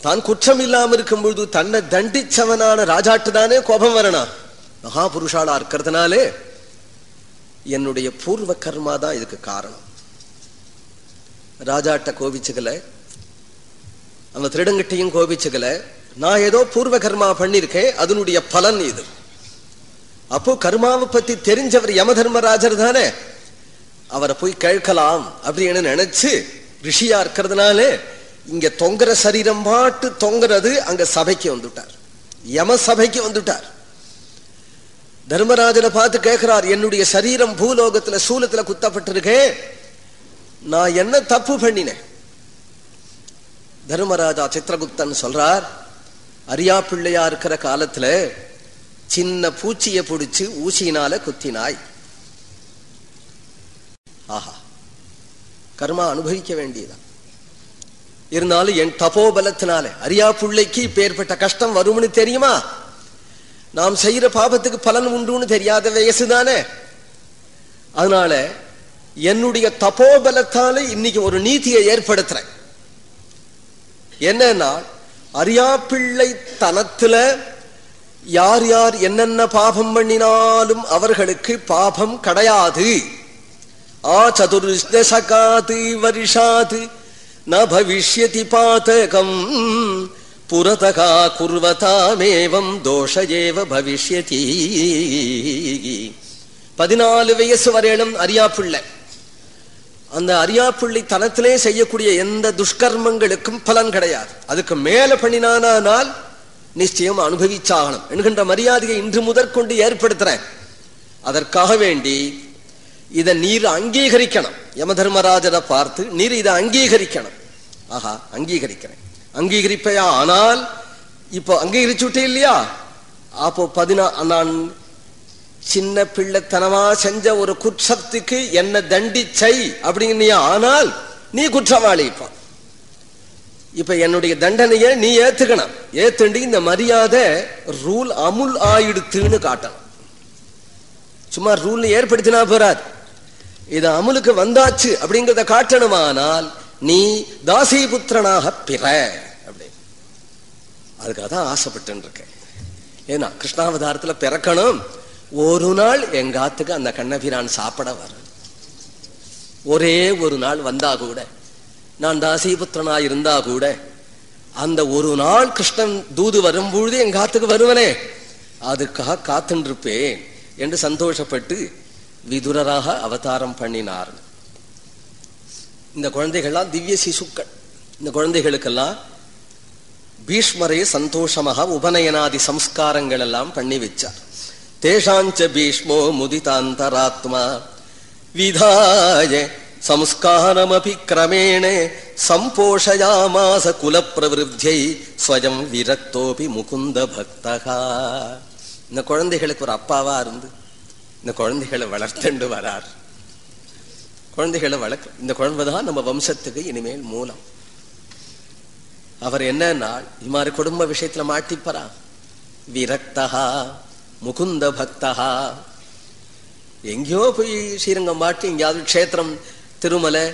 தான் குற்றம் இல்லாம இருக்கும் பொழுது தன்னை தண்டிச்சவனான ராஜாட்டு தானே கோபம் வரணும். மகாபுருஷாலா இருக்கிறதுனாலே என்னுடைய பூர்வ கர்மா தான் இதுக்கு காரணம். ராஜாட்ட கோபிச்சுக்கல அந்த திருடங்கிட்டையும் கோபிச்சுக்கல நான் ஏதோ பூர்வ கர்மா பண்ணிருக்கேன் அதனுடைய பலன் இது. அப்போ கர்மாவை பத்தி தெரிஞ்சவர் யம தர்மராஜர் தானே? அவரை போய் கேட்கலாம் அப்படின்னு நினைச்சு ரிஷியா இருக்கிறதுனால இங்க தொங்குற சரீரம் பாட்டு தொங்குறது அங்க சபைக்கு வந்துட்டார். யம சபைக்கு வந்துட்டார். தர்மராஜனை பார்த்து கேட்கிறார் என்னுடைய சரீரம் பூலோகத்துல சூலத்துல குத்தப்பட்டிருக்கேன் நான் என்ன தப்பு பண்ணினேன்? தர்மராஜா சித்திரகுப்தன் சொல்றார் அரியா பிள்ளையா இருக்கிற காலத்துல சின்ன பூச்சியை பிடிச்சு ஊசியினால குத்தினாய். ஆஹா. கர்மா அனுபவிக்க வேண்டியதான் இருந்தாலும் என் தபோபலத்தினால அரியா பிள்ளைக்கு இப்பேற்பட்ட கஷ்டம் வரும்னு தெரியுமா? நாம் செய்யற பாபத்துக்கு பலன் உண்டுன்னு தெரியாத வயசுதானே அதனால என்னுடைய தபோபலத்தால இன்னைக்கு ஒரு நீதியை ஏற்படுத்துறேன். என்னன்னா அரியாப்பிள்ளை தனத்துல யார் யார் என்னென்ன பாபம் பண்ணினாலும் அவர்களுக்கு பாபம் கிடையாது. ஆ சதுர்தசகாது வருஷாது ந பவிஷ்யதி பாதகம் புரதகா குர்வதாமேவம் தோஷ ஏவ பவிஷ்யதி பதினாலு வயசு வரையிலும் அரியாப்பிள்ளை. அந்த அரியாப்புள்ளி தனத்திலே செய்யக்கூடிய எந்த துஷ்கர்மங்களுக்கும் பலன் கிடையாது. அதுக்கு மேல பண்ணினானால் நிச்சயம் அனுபவிச்சாகணும். என்கின்ற மரியாதையை இன்று முதற்கொண்டு ஏற்படுத்துறேன். அதற்காக வேண்டி இதை நீர் அங்கீகரிக்கணும். யம தர்மராஜரை பார்த்து நீர் இதை அங்கீகரிக்கணும். ஆஹா அங்கீகரிக்கிறேன். அங்கீகரிப்பையா? ஆனால் இப்போ அங்கீகரிச்சு விட்டே இல்லையா? அப்போ பதினா நான் சின்ன பிள்ளைத்தனமா செஞ்ச ஒரு குற்றத்துக்கு என்ன தண்டிச்சை அப்படின்னு ஆனால் நீ குற்றவாளி இப்ப. என்னுடைய தண்டனையை நீ ஏத்துக்கணும். ஏத்துண்டு இந்த மரியாதை ரூல் அமுல் ஆயிடுத்துன்னு காட்டணும். சும்மா ரூல் ஏற்படுத்தினா போறாது. இது அமுலுக்கு வந்தாச்சு அப்படிங்கிறத காட்டணுமானால் நீ தாசிபுத்திரனாக பிற. அப்படி. அதுக்காக தான் ஆசைப்பட்டு இருக்கேன். ஏன்னா கிருஷ்ணாவதாரத்துல பிறக்கணும். ஒரு நாள் எங்காத்துக்கு அந்த கண்ணபிரான் சாப்பிட வரும். ஒரே ஒரு நாள் வந்தா கூட நான் தாசிபுத்திரனா இருந்தா கூட அந்த ஒரு நாள் கிருஷ்ணன் தூது வரும்பொழுது எங்காத்துக்கு வருவனே. அதுக்காக காத்துருப்பேன் என்று சந்தோஷப்பட்டு விதுரராக அவதாரம் பண்ணினார். இந்த குழந்தைகள்லாம் திவ்ய சிசுக்கள். இந்த குழந்தைகளுக்கெல்லாம் பீஷ்மரே சந்தோஷமாக உபநயனாதி சம்ஸ்காரங்கள் எல்லாம் பண்ணி வச்சார். தேஷாஞ்ச பீஷ்மோ முதிதாந்தராத்மா விதாய சம்ஸ்காரமபி கிரமேணே சம்போஷயாமாச குலப்பிரவிருத்தியை ஸ்வயம் விரக்தோபி முகுந்த பக்தகா. இந்த குழந்தைகளுக்கு ஒரு அப்பாவா இருந்து இந்த குழந்தைகளை வளர்த்துண்டு வரார். குழந்தைகளை வளர்க்க இந்த குழந்தை தான் நம்ம வம்சத்துக்கு இனிமேல் மூலம். அவர் என்னன்னா இது மாதிரி குடும்ப விஷயத்துல மாட்டிப்பறா விரக்தகா முகுந்த பக்தகா எங்கேயோ போய் ஸ்ரீரங்கம் மாட்டி எங்கேயாவது க்ஷேத்திரம் திருமலை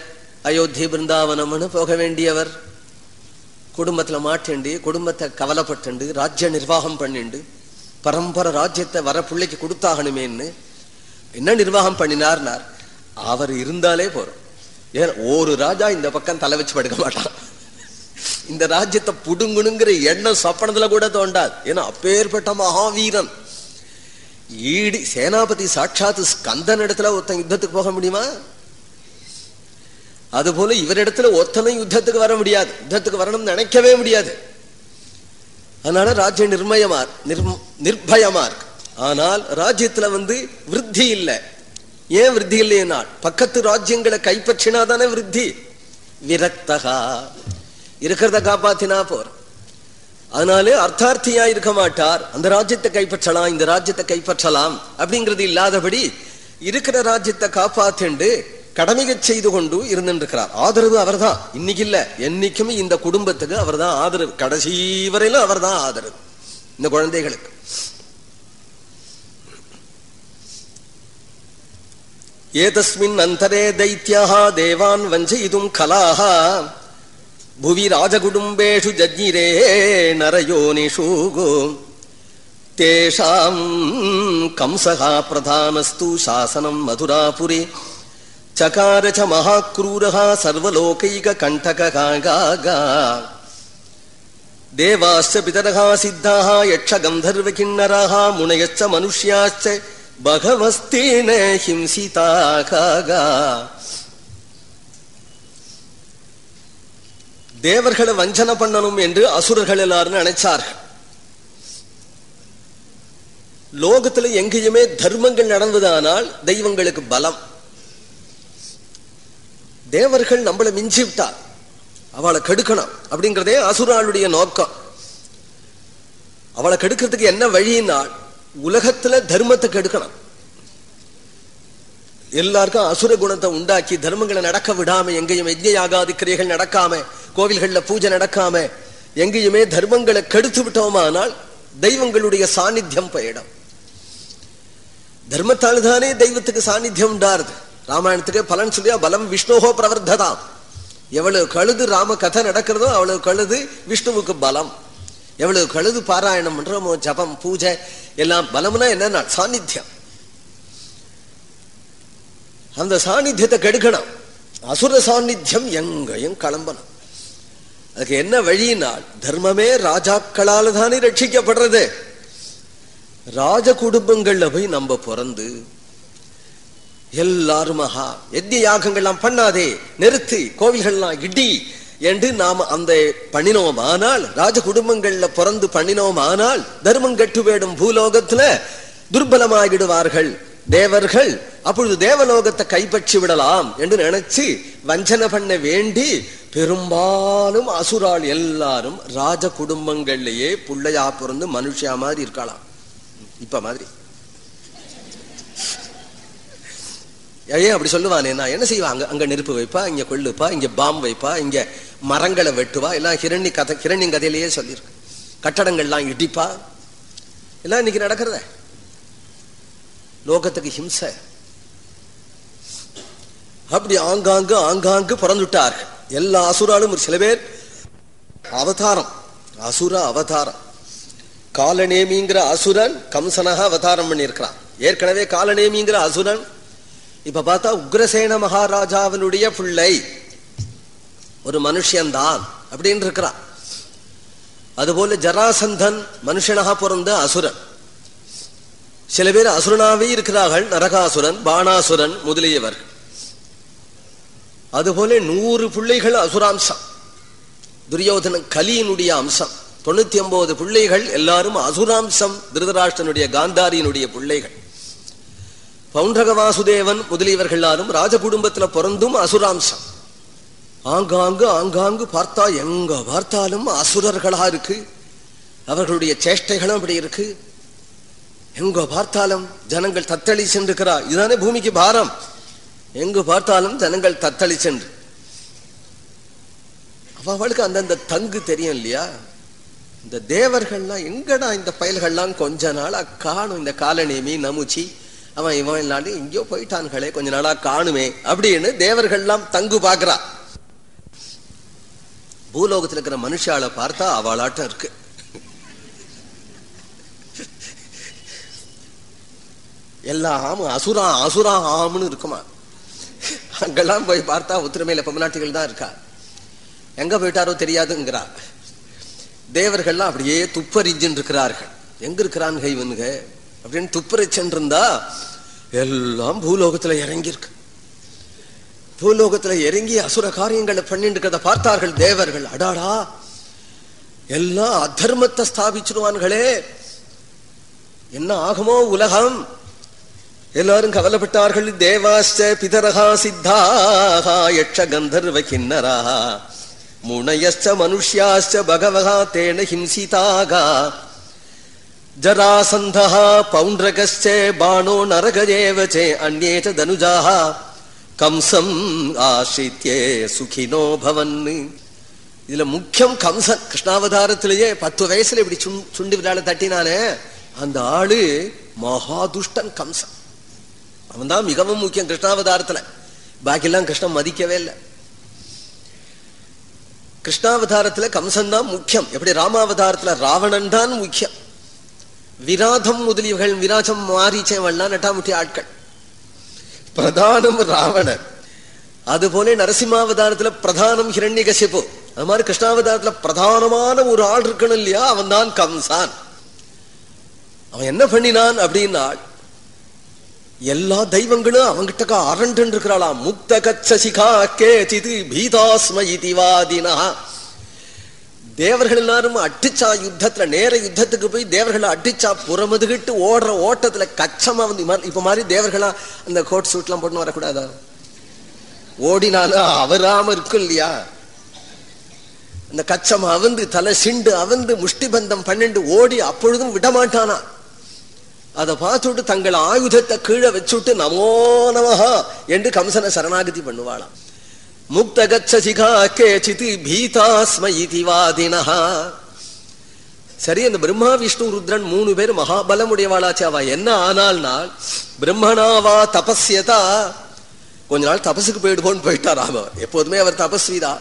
அயோத்தி பிருந்தாவனம்னு போக வேண்டியவர். குடும்பத்துல மாட்டிண்டு குடும்பத்தை கவலைப்பட்டுண்டு ராஜ்ய நிர்வாகம் பண்ணிண்டு பரம்பரை ராஜ்யத்தை வர பிள்ளைக்கு கொடுத்தாகணுமேன்னு என்ன நிர்வாகம் பண்ணினார்னார்? அவர் இருந்தாலே போறோம். ஏன் ஒரு ராஜா இந்த பக்கம் தலை வச்சு படுக்க மாட்டான். இந்த ராஜ்யத்தை புடுங்குணுங்கிற எண்ணம் சொப்பனத்துல கூட தோண்டாது ஏன்னா அப்பேற்பட்ட மகாவீரன். ஈடு சேனாபதி சாட்சாத்து ஸ்கந்தன் இடத்துல ஒருத்தன் யுத்தத்துக்கு போக முடியுமா? அதுபோல இவரிடத்துல ஒத்தனும் யுத்தத்துக்கு வர முடியாது. யுத்தத்துக்கு வரணும்னு நினைக்கவே முடியாது. அதனால ராஜ்யம் நிர்மயமா நிர்பயமா இருக்கு. ஆனால் ராஜ்யத்துல வந்து விருத்தி இல்லை. ஏன் விருத்தி இல்லையா பக்கத்து ராஜ்யங்களை கைப்பற்றினா தானே விருத்தி. விரக்தகா. இருக்கிறத காப்பாத்தினா போற அதனாலே அர்த்தார்த்தியா இருக்க மாட்டார். அந்த ராஜ்யத்தை கைப்பற்றலாம் இந்த ராஜ்யத்தை கைப்பற்றலாம் அப்படிங்கிறது இல்லாதபடி இருக்கிற ராஜ்யத்தை காப்பாத்திண்டு கடமைக செய்து கொண்டு இருந்துருக்கிறார் ஆதரவு அவர்தான். இன்னைக்கு இல்ல. என்னைக்குமே இந்த குடும்பத்துக்கு அவர்தான் ஆதரவு. கடைசி வரையிலும் அவர்தான் ஆதரவு. இந்த குழந்தைகளுக்கு. एतस्मिन्नन्तरे दैत्याः देवान् वञ्चयितुम् खलाः। भुवि राजकुटुम्बेषु जज्ञिरे नरयोनिषु गो। तेषाम् कंसः प्रधानस्तु शासनम् मधुरापुरे। चकार च महाक्रूरः सर्वलोकैककण्टकगागा देवाश्च पितरः सिद्धाः यक्षगन्धर्वकिन्नराः मुनयश्च मनुष्याश्च பகவஸ்தேன ஹிம்சிதாகா தேவர்களை வஞ்சனை பண்ணணும் என்று அசுரர்கள் எல்லாரும் நினைச்சார்கள். லோகத்துல எங்கேயுமே தர்மங்கள் நடந்ததானால் தெய்வங்களுக்கு பலம். தேவர்கள் நம்மளை மிஞ்சி விட்டா அவளை கெடுக்கணும் அப்படிங்கிறதே அசுராளுடைய நோக்கம். அவளை கெடுக்கிறதுக்கு என்ன வழியினால் உலகத்துல தர்மத்தை கெடுக்கணும். எல்லாருக்கும் அசுர குணத்தை உண்டாக்கி தர்மங்களை நடக்க விடாம எங்கேயும் யஜ்யாகாதி கிரியைகள் நடக்காம கோவில்கள்ல பூஜை நடக்காம எங்கேயுமே தர்மங்களை கெடுத்து விட்டோமானால் தெய்வங்களுடைய சாநித்தியம் போயிடும். தர்மத்தால் தானே தெய்வத்துக்கு சாநித்தியம் உண்டாருது. ராமாயணத்துக்கு பலன் சொல்லியா பலம் விஷ்ணுஹோ பிரவர்த்ததாம். எவ்வளவு கழுது ராம கதை நடக்கிறதோ அவ்வளவு கழுது விஷ்ணுவுக்கு பலம். எவ்வளவு கழுது பாராயணம் பண்றோமோ ஜபம் பூஜை எல்லாம் பலம்னா என்னன்னா சாநித்தியம். அந்த சாநித்தியத்தை கெடுக்கணும். அசுர சாநித்தியம் எங்கேயும் கிளம்பணும். அதுக்கு என்ன வழியினால் தர்மமே ராஜாக்களால் தானே ரட்சிக்கப்படுறது. ராஜ குடும்பங்கள்ல போய் நம்ம பிறந்து எல்லாரும் மகா எத்திய யாகங்கள்லாம் பண்ணாதே நிறுத்து கோவில்கள்லாம் இடி என்று நாம் அந்த பண்ணினோம். ஆனால் ராஜ குடும்பங்கள்ல பிறந்து பண்ணினோம். ஆனால் தர்மம் கெட்டு வேடும் பூலோகத்துல துர்பலமாகிடுவார்கள் தேவர்கள். அப்பொழுது தேவலோகத்தை கைப்பற்றி விடலாம் என்று நினைச்சு வஞ்சனை பண்ண வேண்டி பெரும்பாலும் அசுரால் எல்லாரும் ராஜ குடும்பங்கள்லயே புள்ளையா பிறந்து மனுஷியா மாதிரி இருக்கலாம் இப்ப மாதிரி. ஏன் அப்படி சொல்லுவானே நான் என்ன செய்வாங்க அங்க நெருப்பு வைப்பா இங்க கொள்ளுப்பா இங்க பாம் வைப்பா இங்க மரங்களை வெட்டுவா எல்லாம் ஹிரண்ய கதை ஹிரண்யம் கதையிலேயே சொல்லியிருக்கு. கட்டடங்கள்லாம் இடிப்பா. எல்லாம் இன்னைக்கு நடக்கிறத. லோகத்துக்கு ஹிம்சை. அப்படி ஆங்காங்கு ஆங்காங்கு பிறந்துட்டார் எல்லா அசுராலும் ஒரு சில பேர் அவதாரம். அசுர அவதாரம். காலநேமிங்கிற அசுரன் கம்சனாக அவதாரம் பண்ணியிருக்கிறான். ஏற்கனவே காலநேமிங்கிற அசுரன் இப்ப பார்த்தா உக்ரசேன மகாராஜாவினுடைய பிள்ளை. ஒரு மனுஷன்தான் அப்படின்னு இருக்கிறான். அதுபோல ஜராசந்தன் மனுஷனாக பிறந்த அசுரன். சில பேர் அசுரனாவே இருக்கிறார்கள். நரகாசுரன் பாணாசுரன் முதலியவர். அதுபோல நூறு பிள்ளைகள் அசுராம்சம். துரியோதன கலியினுடைய அம்சம். தொண்ணூத்தி ஒன்பது பிள்ளைகள் எல்லாரும் அசுராம்சம் திருதராஷ்டனுடைய காந்தாரியினுடைய பிள்ளைகள். பௌண்டக வாசுதேவன் முதலியவர்கள் எல்லாரும் ராஜ குடும்பத்துல பிறந்தும் அசுராம்சம். ஆங்காங்கு ஆங்காங்கு பார்த்தா எங்க பார்த்தாலும் அசுரர்களா இருக்கு. அவர்களுடைய சேஷ்டைகளும் அப்படி இருக்கு. எங்க பார்த்தாலும் ஜனங்கள் தத்தளி சென்றிருக்கிறா. இதுதானே பூமிக்கு பாரம். எங்கு பார்த்தாலும் ஜனங்கள் தத்தளி சென்று. அவளுக்கு அந்தந்த தங்கு தெரியும் இல்லையா? இந்த தேவர்கள்லாம் எங்கடா இந்த பயல்கள்லாம் கொஞ்ச நாளா காணும் இந்த காலநேமி நமுச்சி? அவன் இவன் இல்லாண்டு எங்கேயோ போயிட்டான்களே கொஞ்ச நாளா காணுமே அப்படின்னு தேவர்கள்லாம் தங்கு பாக்குறா பூலோகத்தில் இருக்கிற மனுஷால பார்த்தா அவளாட்டம் இருக்கு. எல்லாம் அசுரா அசுரா ஆம்னு இருக்குமா? அங்கெல்லாம் போய் பார்த்தா உத்திரமையில பொம்மநாட்டிகள் தான் இருக்கா? எங்க போயிட்டாரோ தெரியாதுங்கிறா. தேவர்கள்லாம் அப்படியே துப்பறிஞ்சுன்னு இருக்கிறார்கள். எங்க இருக்கிறான்க இவனுங்க? அப்படின்னு துப்பறிச்சென்று இருந்தா எல்லாம் பூலோகத்துல இறங்கியிருக்கு. பூலோகத்துல இறங்கி அசுர காரியங்களை பண்ணிட்டு இருக்கிறத பார்த்தார்கள் தேவர்கள். அடாடா! எல்லாம் அதர்மத்தை ஸ்தாபிச்சிருவான்களே! என்ன ஆகுமோ உலகம்? எல்லாரும் கவலைப்பட்டார்கள். தேவாஸ்ட பிதரகா சித்தாக யட்ச கந்தர்வ கிண்ணரா. முனையஸ்ச மனுஷ்யாஸ்ச பகவகா தேன ஹிம்சிதாக. ஜராசந்தா பௌண்டரகஸ்ச பானோ நரகஜேவச்சே அந்நே ச தனுஜாக கம்சம் ஆசித்யே சுகினோ பவன் இதுல முக்கியம் கம்சன் கிருஷ்ணாவதாரத்திலேயே பத்து வயசுல இப்படி சுண் சுண்டு விழால தட்டினானே அந்த ஆளு மகாதுஷ்டன் கம்சன். அவன் தான் மிகவும் முக்கியம் கிருஷ்ணாவதாரத்துல. பாக்கியெல்லாம் கிருஷ்ணன் மதிக்கவே இல்லை. கிருஷ்ணாவதாரத்துல கம்சன் தான் முக்கியம். எப்படி ராமாவதாரத்துல ராவணன் தான் முக்கியம். விராதம் முதலியவர்கள் விராஜம் மாரீச்சவன்லாம் நட்டாமுட்டி ஆட்கள். பிரதானம் ராவண அது போல நரசிம்மாவதாரத்துல பிரதானம் ஹிரண்யகசிப்பு. அது மாதிரி கிருஷ்ணாவதாரத்துல பிரதானமான ஒரு ஆள் இருக்கணும் இல்லையா? அவன் தான் கம்சான். அவன் என்ன பண்ணினான் அப்படின்னா எல்லா தெய்வங்களும் அவங்கிட்ட அரண்டு இருக்கிறாளா முக்த கச்சசிகா கேச்சிது பீதாஸ்ம இதிவாதினா. தேவர்கள் எல்லாரும் அடிச்சா யுத்தத்துல நேர யுத்தத்துக்கு போய் தேவர்களை அடிச்சா புறமுதுகிட்டு ஓடுற ஓட்டத்துல கச்சமா வந்து இப்ப மாதிரி தேவர்களா அந்த கோட் சூட் எல்லாம் போட்டு வரக்கூடாதா? ஓடினாலும் அவராம இருக்கும் இல்லையா? அந்த கச்சம் அவந்து தலை சிண்டு அவந்து முஷ்டிபந்தம் பன்னெண்டு ஓடி அப்பொழுதும் விடமாட்டானா? அதை பார்த்துட்டு தங்கள் ஆயுதத்தை கீழே வச்சுட்டு நமோ நமஹா என்று கம்சனை சரணாகதி பண்ணுவாளாம். முக்தகச்சிகா கேச்சித் பீதாஸ்ம இதிவாதினஹா சரி அந்த பிரம்மா விஷ்ணு ருத்ரன் மூணு பேர் மகாபலமுடையவாளாச்சு. அவ என்ன ஆனால்னா பிரம்மனாவா தபஸ்யதா. கொஞ்ச நாள் தபசுக்கு போயிடுவோன்னு போயிட்டார் அவன் எப்போதுமே அவர் தபஸ்விதா.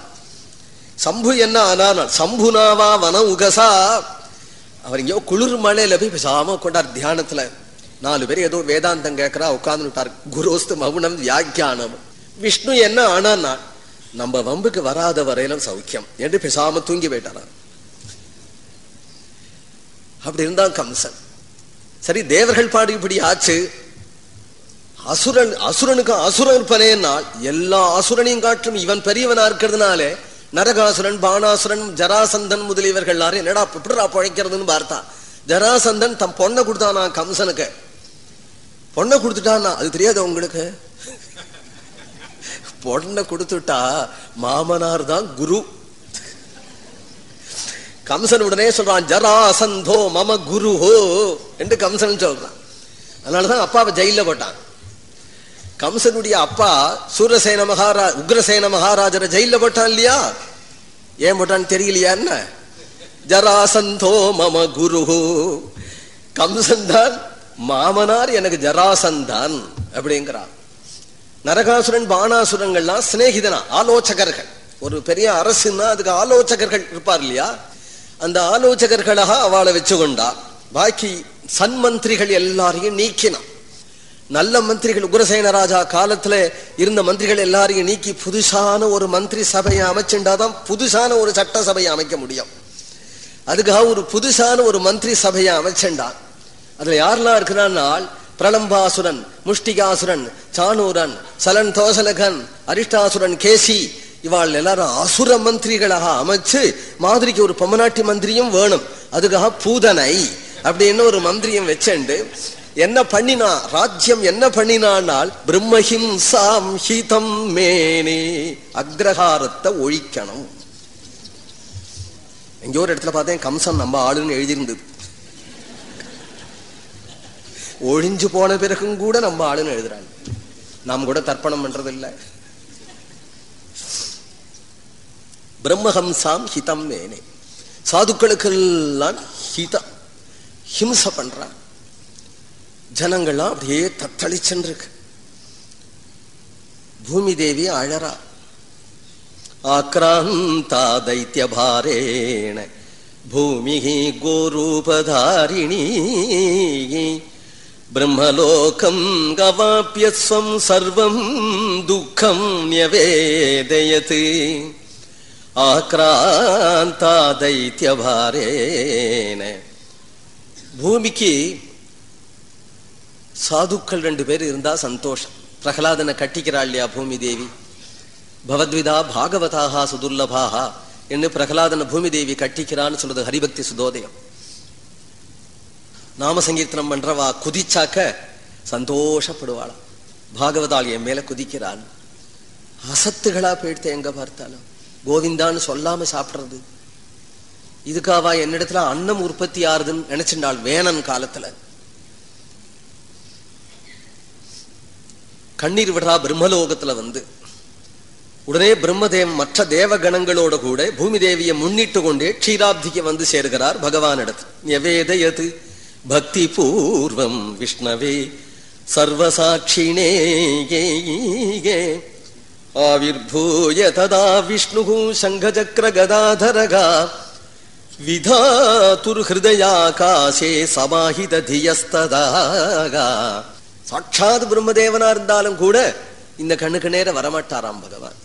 சம்பு என்ன ஆனானால் சம்புனாவா வன உகசா. அவர் எங்கேயோ குளிர் மலையில போய் பேசாம கொண்டார் தியானத்துல. நாலு பேர் ஏதோ வேதாந்தம் கேட்கிறா உட்கார்ந்துட்டார். குரோஸ்து மௌனம் வியாக்கியானம். விஷ்ணு என்ன ஆனான்னா நம்ம வம்புக்கு வராத வரையிலும் சௌக்கியம். என்று பேசாம தூங்கி போயிட்டாராம் அப்படி இருந்தான் கம்சன். சரி தேவர்கள் பாடு இப்படி ஆச்சு. அசுரன் அசுரனுக்கு அசுரன் பலேனால் எல்லா அசுரனையும் காட்டும் இவன் பெரியவனா இருக்கிறதுனாலே நரகாசுரன் பானாசுரன் ஜராசந்தன் முதலியவர்கள் எல்லாரும் என்னடா எப்படிடா பழைக்கிறதுன்னு பார்த்தா. ஜராசந்தன் தம் பொண்ணை கொடுத்தானா கம்சனுக்கு? பொண்ணை கொடுத்துட்டானா அது தெரியாது உங்களுக்கு? பொண்ணை கொடுத்துட்டா மாமனார் தான் குரு. கம்சன் உடனே சொல்றான் ஜராசந்தோ மம குரு ஹோ என்று கம்சன் சொல்றான். அதனாலதான் அப்பாவை ஜெயில போட்டான் கம்சனுடைய அப்பா சூரசேன மகாரா உக்ரசேன மகாராஜரை ஜெயில போட்டான் இல்லையா? ஏன் போட்டான்னு தெரியலையா என்ன? ஜராசந்தோ மம குரு கம்சன் தான் மாமனார் எனக்கு ஜராசந்தான் அப்படிங்கிறான். நரகாசுரன் பானாசுரங்கள்லாம் சிநேகிதனா? ஆலோசகர்கள். ஒரு பெரிய அரசுன்னா அதுக்கு ஆலோசகர்கள் இருப்பார் இல்லையா? அந்த ஆலோசகர்களாக அவளை வச்சு கொண்டா பாக்கி சன்மந்திரிகள் எல்லாரையும் நீக்கினான் நல்ல மந்திரிகள் உக்ரசேன ராஜா காலத்துல இருந்த மந்திரிகள் எல்லாரையும் நீக்கி புதுசான ஒரு மந்திரி சபையை அமைச்சுண்டாதான் புதுசான ஒரு சட்ட சபையை அமைக்க முடியும். அதுக்காக ஒரு புதுசான ஒரு மந்திரி சபையை அமைச்சண்டான் அதுல யாரெல்லாம் இருக்கிறான்னால் பிரளம்பாசுரன் முஷ்டிகாசுரன் சானூரன் சலன் தோசலகன் அரிஷ்டாசுரன் கேசி இவாள் எல்லாரும் அசுர மந்திரிகளாக அமைச்சு மாதிரிக்கு ஒரு பொம்மநாட்டி மந்திரியும் வேணும். அதுக்காக பூதனை அப்படின்னு ஒரு மந்திரியும் வச்சுண்டு என்ன பண்ணினா ராஜ்யம் என்ன பண்ணினானால் பிரம்மஹிம்சாம் ஹிதம் மேனே அக்ரஹாரத்தை ஒழிக்கணும். எங்கேயோ ஒரு இடத்துல பார்த்தேன் கம்சன் நம்ம ஆளுன்னு எழுதியிருந்தது. ஒழிஞ்சு போன பிறகும் கூட நம்ம ஆளுன்னு எழுதுறாங்க. நாம் கூட தர்ப்பணம் பண்றதில்லை. பிரம்மஹம்சாம் ஹிதம் மேனே. சாதுக்களுக்கெல்லாம் ஹிதம் ஹிம்ச பண்றான். ஜனங்கள்லாம் அப்படியே தத்தளிச்சுருக்கு பூமி தேவி அழறா. ஆக்ராந்தா தைத்தியபாரேண பூமி கோரூபதாரிணி. பிரம்மலோகம் கவாப்பியஸ்வம் சர்வம் துக்கம் ன்யவேதயது ஆக்ராந்தா தைத்தியபாரேன பூமிக்கு சாதுக்கள் ரெண்டு பேர் இருந்தா சந்தோஷம் பிரகலாதனை கட்டிக்கிறாள் இல்லையா பூமி தேவி பகவத்விதா பாகவதாக சுதுர்லபாக என்று பிரகலாதன பூமி தேவி கட்டிக்கிறான்னு சொல்றது ஹரிபக்தி சுதோதயம் நாம சங்கீர்த்தனம் பண்றவா குதிச்சாக்க சந்தோஷப்படுவாளாம். பாகவதால் என் மேல குதிக்கிறான் அசத்துகளா போயிடுத்த எங்க பார்த்தாலும். கோவிந்தான்னு சொல்லாம சாப்பிடுறது. இதுக்காவா என்னிடத்துல அன்னம் உற்பத்தி ஆறுதுன்னு நினைச்சிருந்தாள் வேணன் காலத்துல. கண்ணீர் விடா பிரம்மலோகத்துல வந்து. உடனே பிரம்மதேவ் மற்ற தேவ கணங்களோட கூட பூமி தேவியை முன்னிட்டு கொண்டே க்ஷீராப்திக்கு வந்து சேர்கிறார் பகவான் இடத்து எவேதயது பக்தி பூர்வம் விஷ்ணவே சர்வசாட்சிணே ஆவிர்பூய ததா விஷ்ணு சங்கச்சக்கர கதாதரகா. விதாதுர்ஹிருதயாகாசே சமாஹித தியஸ்ததாகா. சாட்சாத் பிரம்மதேவனா இருந்தாலும் கூட இந்த கண்ணுக்கு நேர வரமாட்டாராம் பகவான்.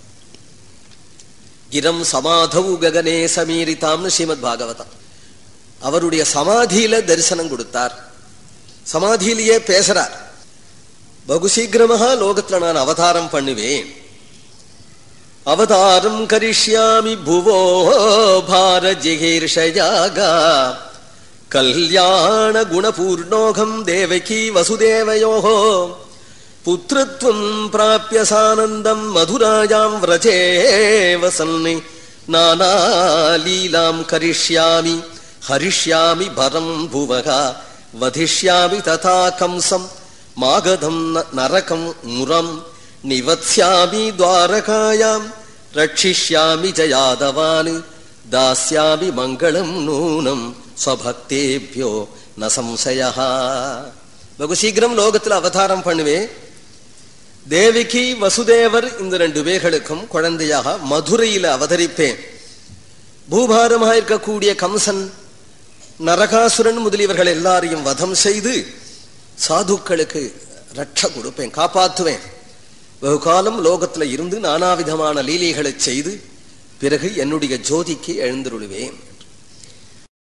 கிரம் சமாதவு ககனே சமீரிதாம்னு ஸ்ரீமத் பாகவதம். அவருடைய சமாதியில தரிசனம் கொடுத்தார். சமாதியிலேயே பேசுறார். பகு சீக்கிரமாக லோகத்துல நான் அவதாரம் பண்ணுவேன். அவதாரம் கரிஷ்யாமி புவோ பார கல்யாண குணபூர்ணோகம் தேவகி வசுதேவயோகோ. புத்திருவம் பிராபிய சானந்தம் மதுராஜாம் விரஜே வசன்னி நானாலீலாம் கரிஷ்யாமி. ஹரிஷ்யாமி பரம் புவகா வதிஷ்யாமி ததா கம்சம் மாகதம் நரகம் முரம் நிவத்ஸ்யாமி துவாரகாயாம் ரட்சிஷ்யாமி ஜயாதவான் தாஸ்யாமி மங்களம் நூனம் ஸ்வபக்தேபியோ நசம்சயா சம்சயா வெகு சீக்கிரம் லோகத்தில் அவதாரம் பண்ணுவேன் தேவிக்கு வசுதேவர் இந்த ரெண்டு பேர்களுக்கும் குழந்தையாக மதுரையில் அவதரிப்பேன் பூபாரமாக இருக்கக்கூடிய கம்சன் நரகாசுரன் முதலியவர்கள் எல்லாரையும் வதம் செய்து சாதுக்களுக்கு ரட்ச கொடுப்பேன் காப்பாற்றுவேன். வெகு காலம் லோகத்துல இருந்து நானாவிதமான லீலைகளை செய்து பிறகு என்னுடைய ஜோதிக்கு எழுந்துருளுவேன்.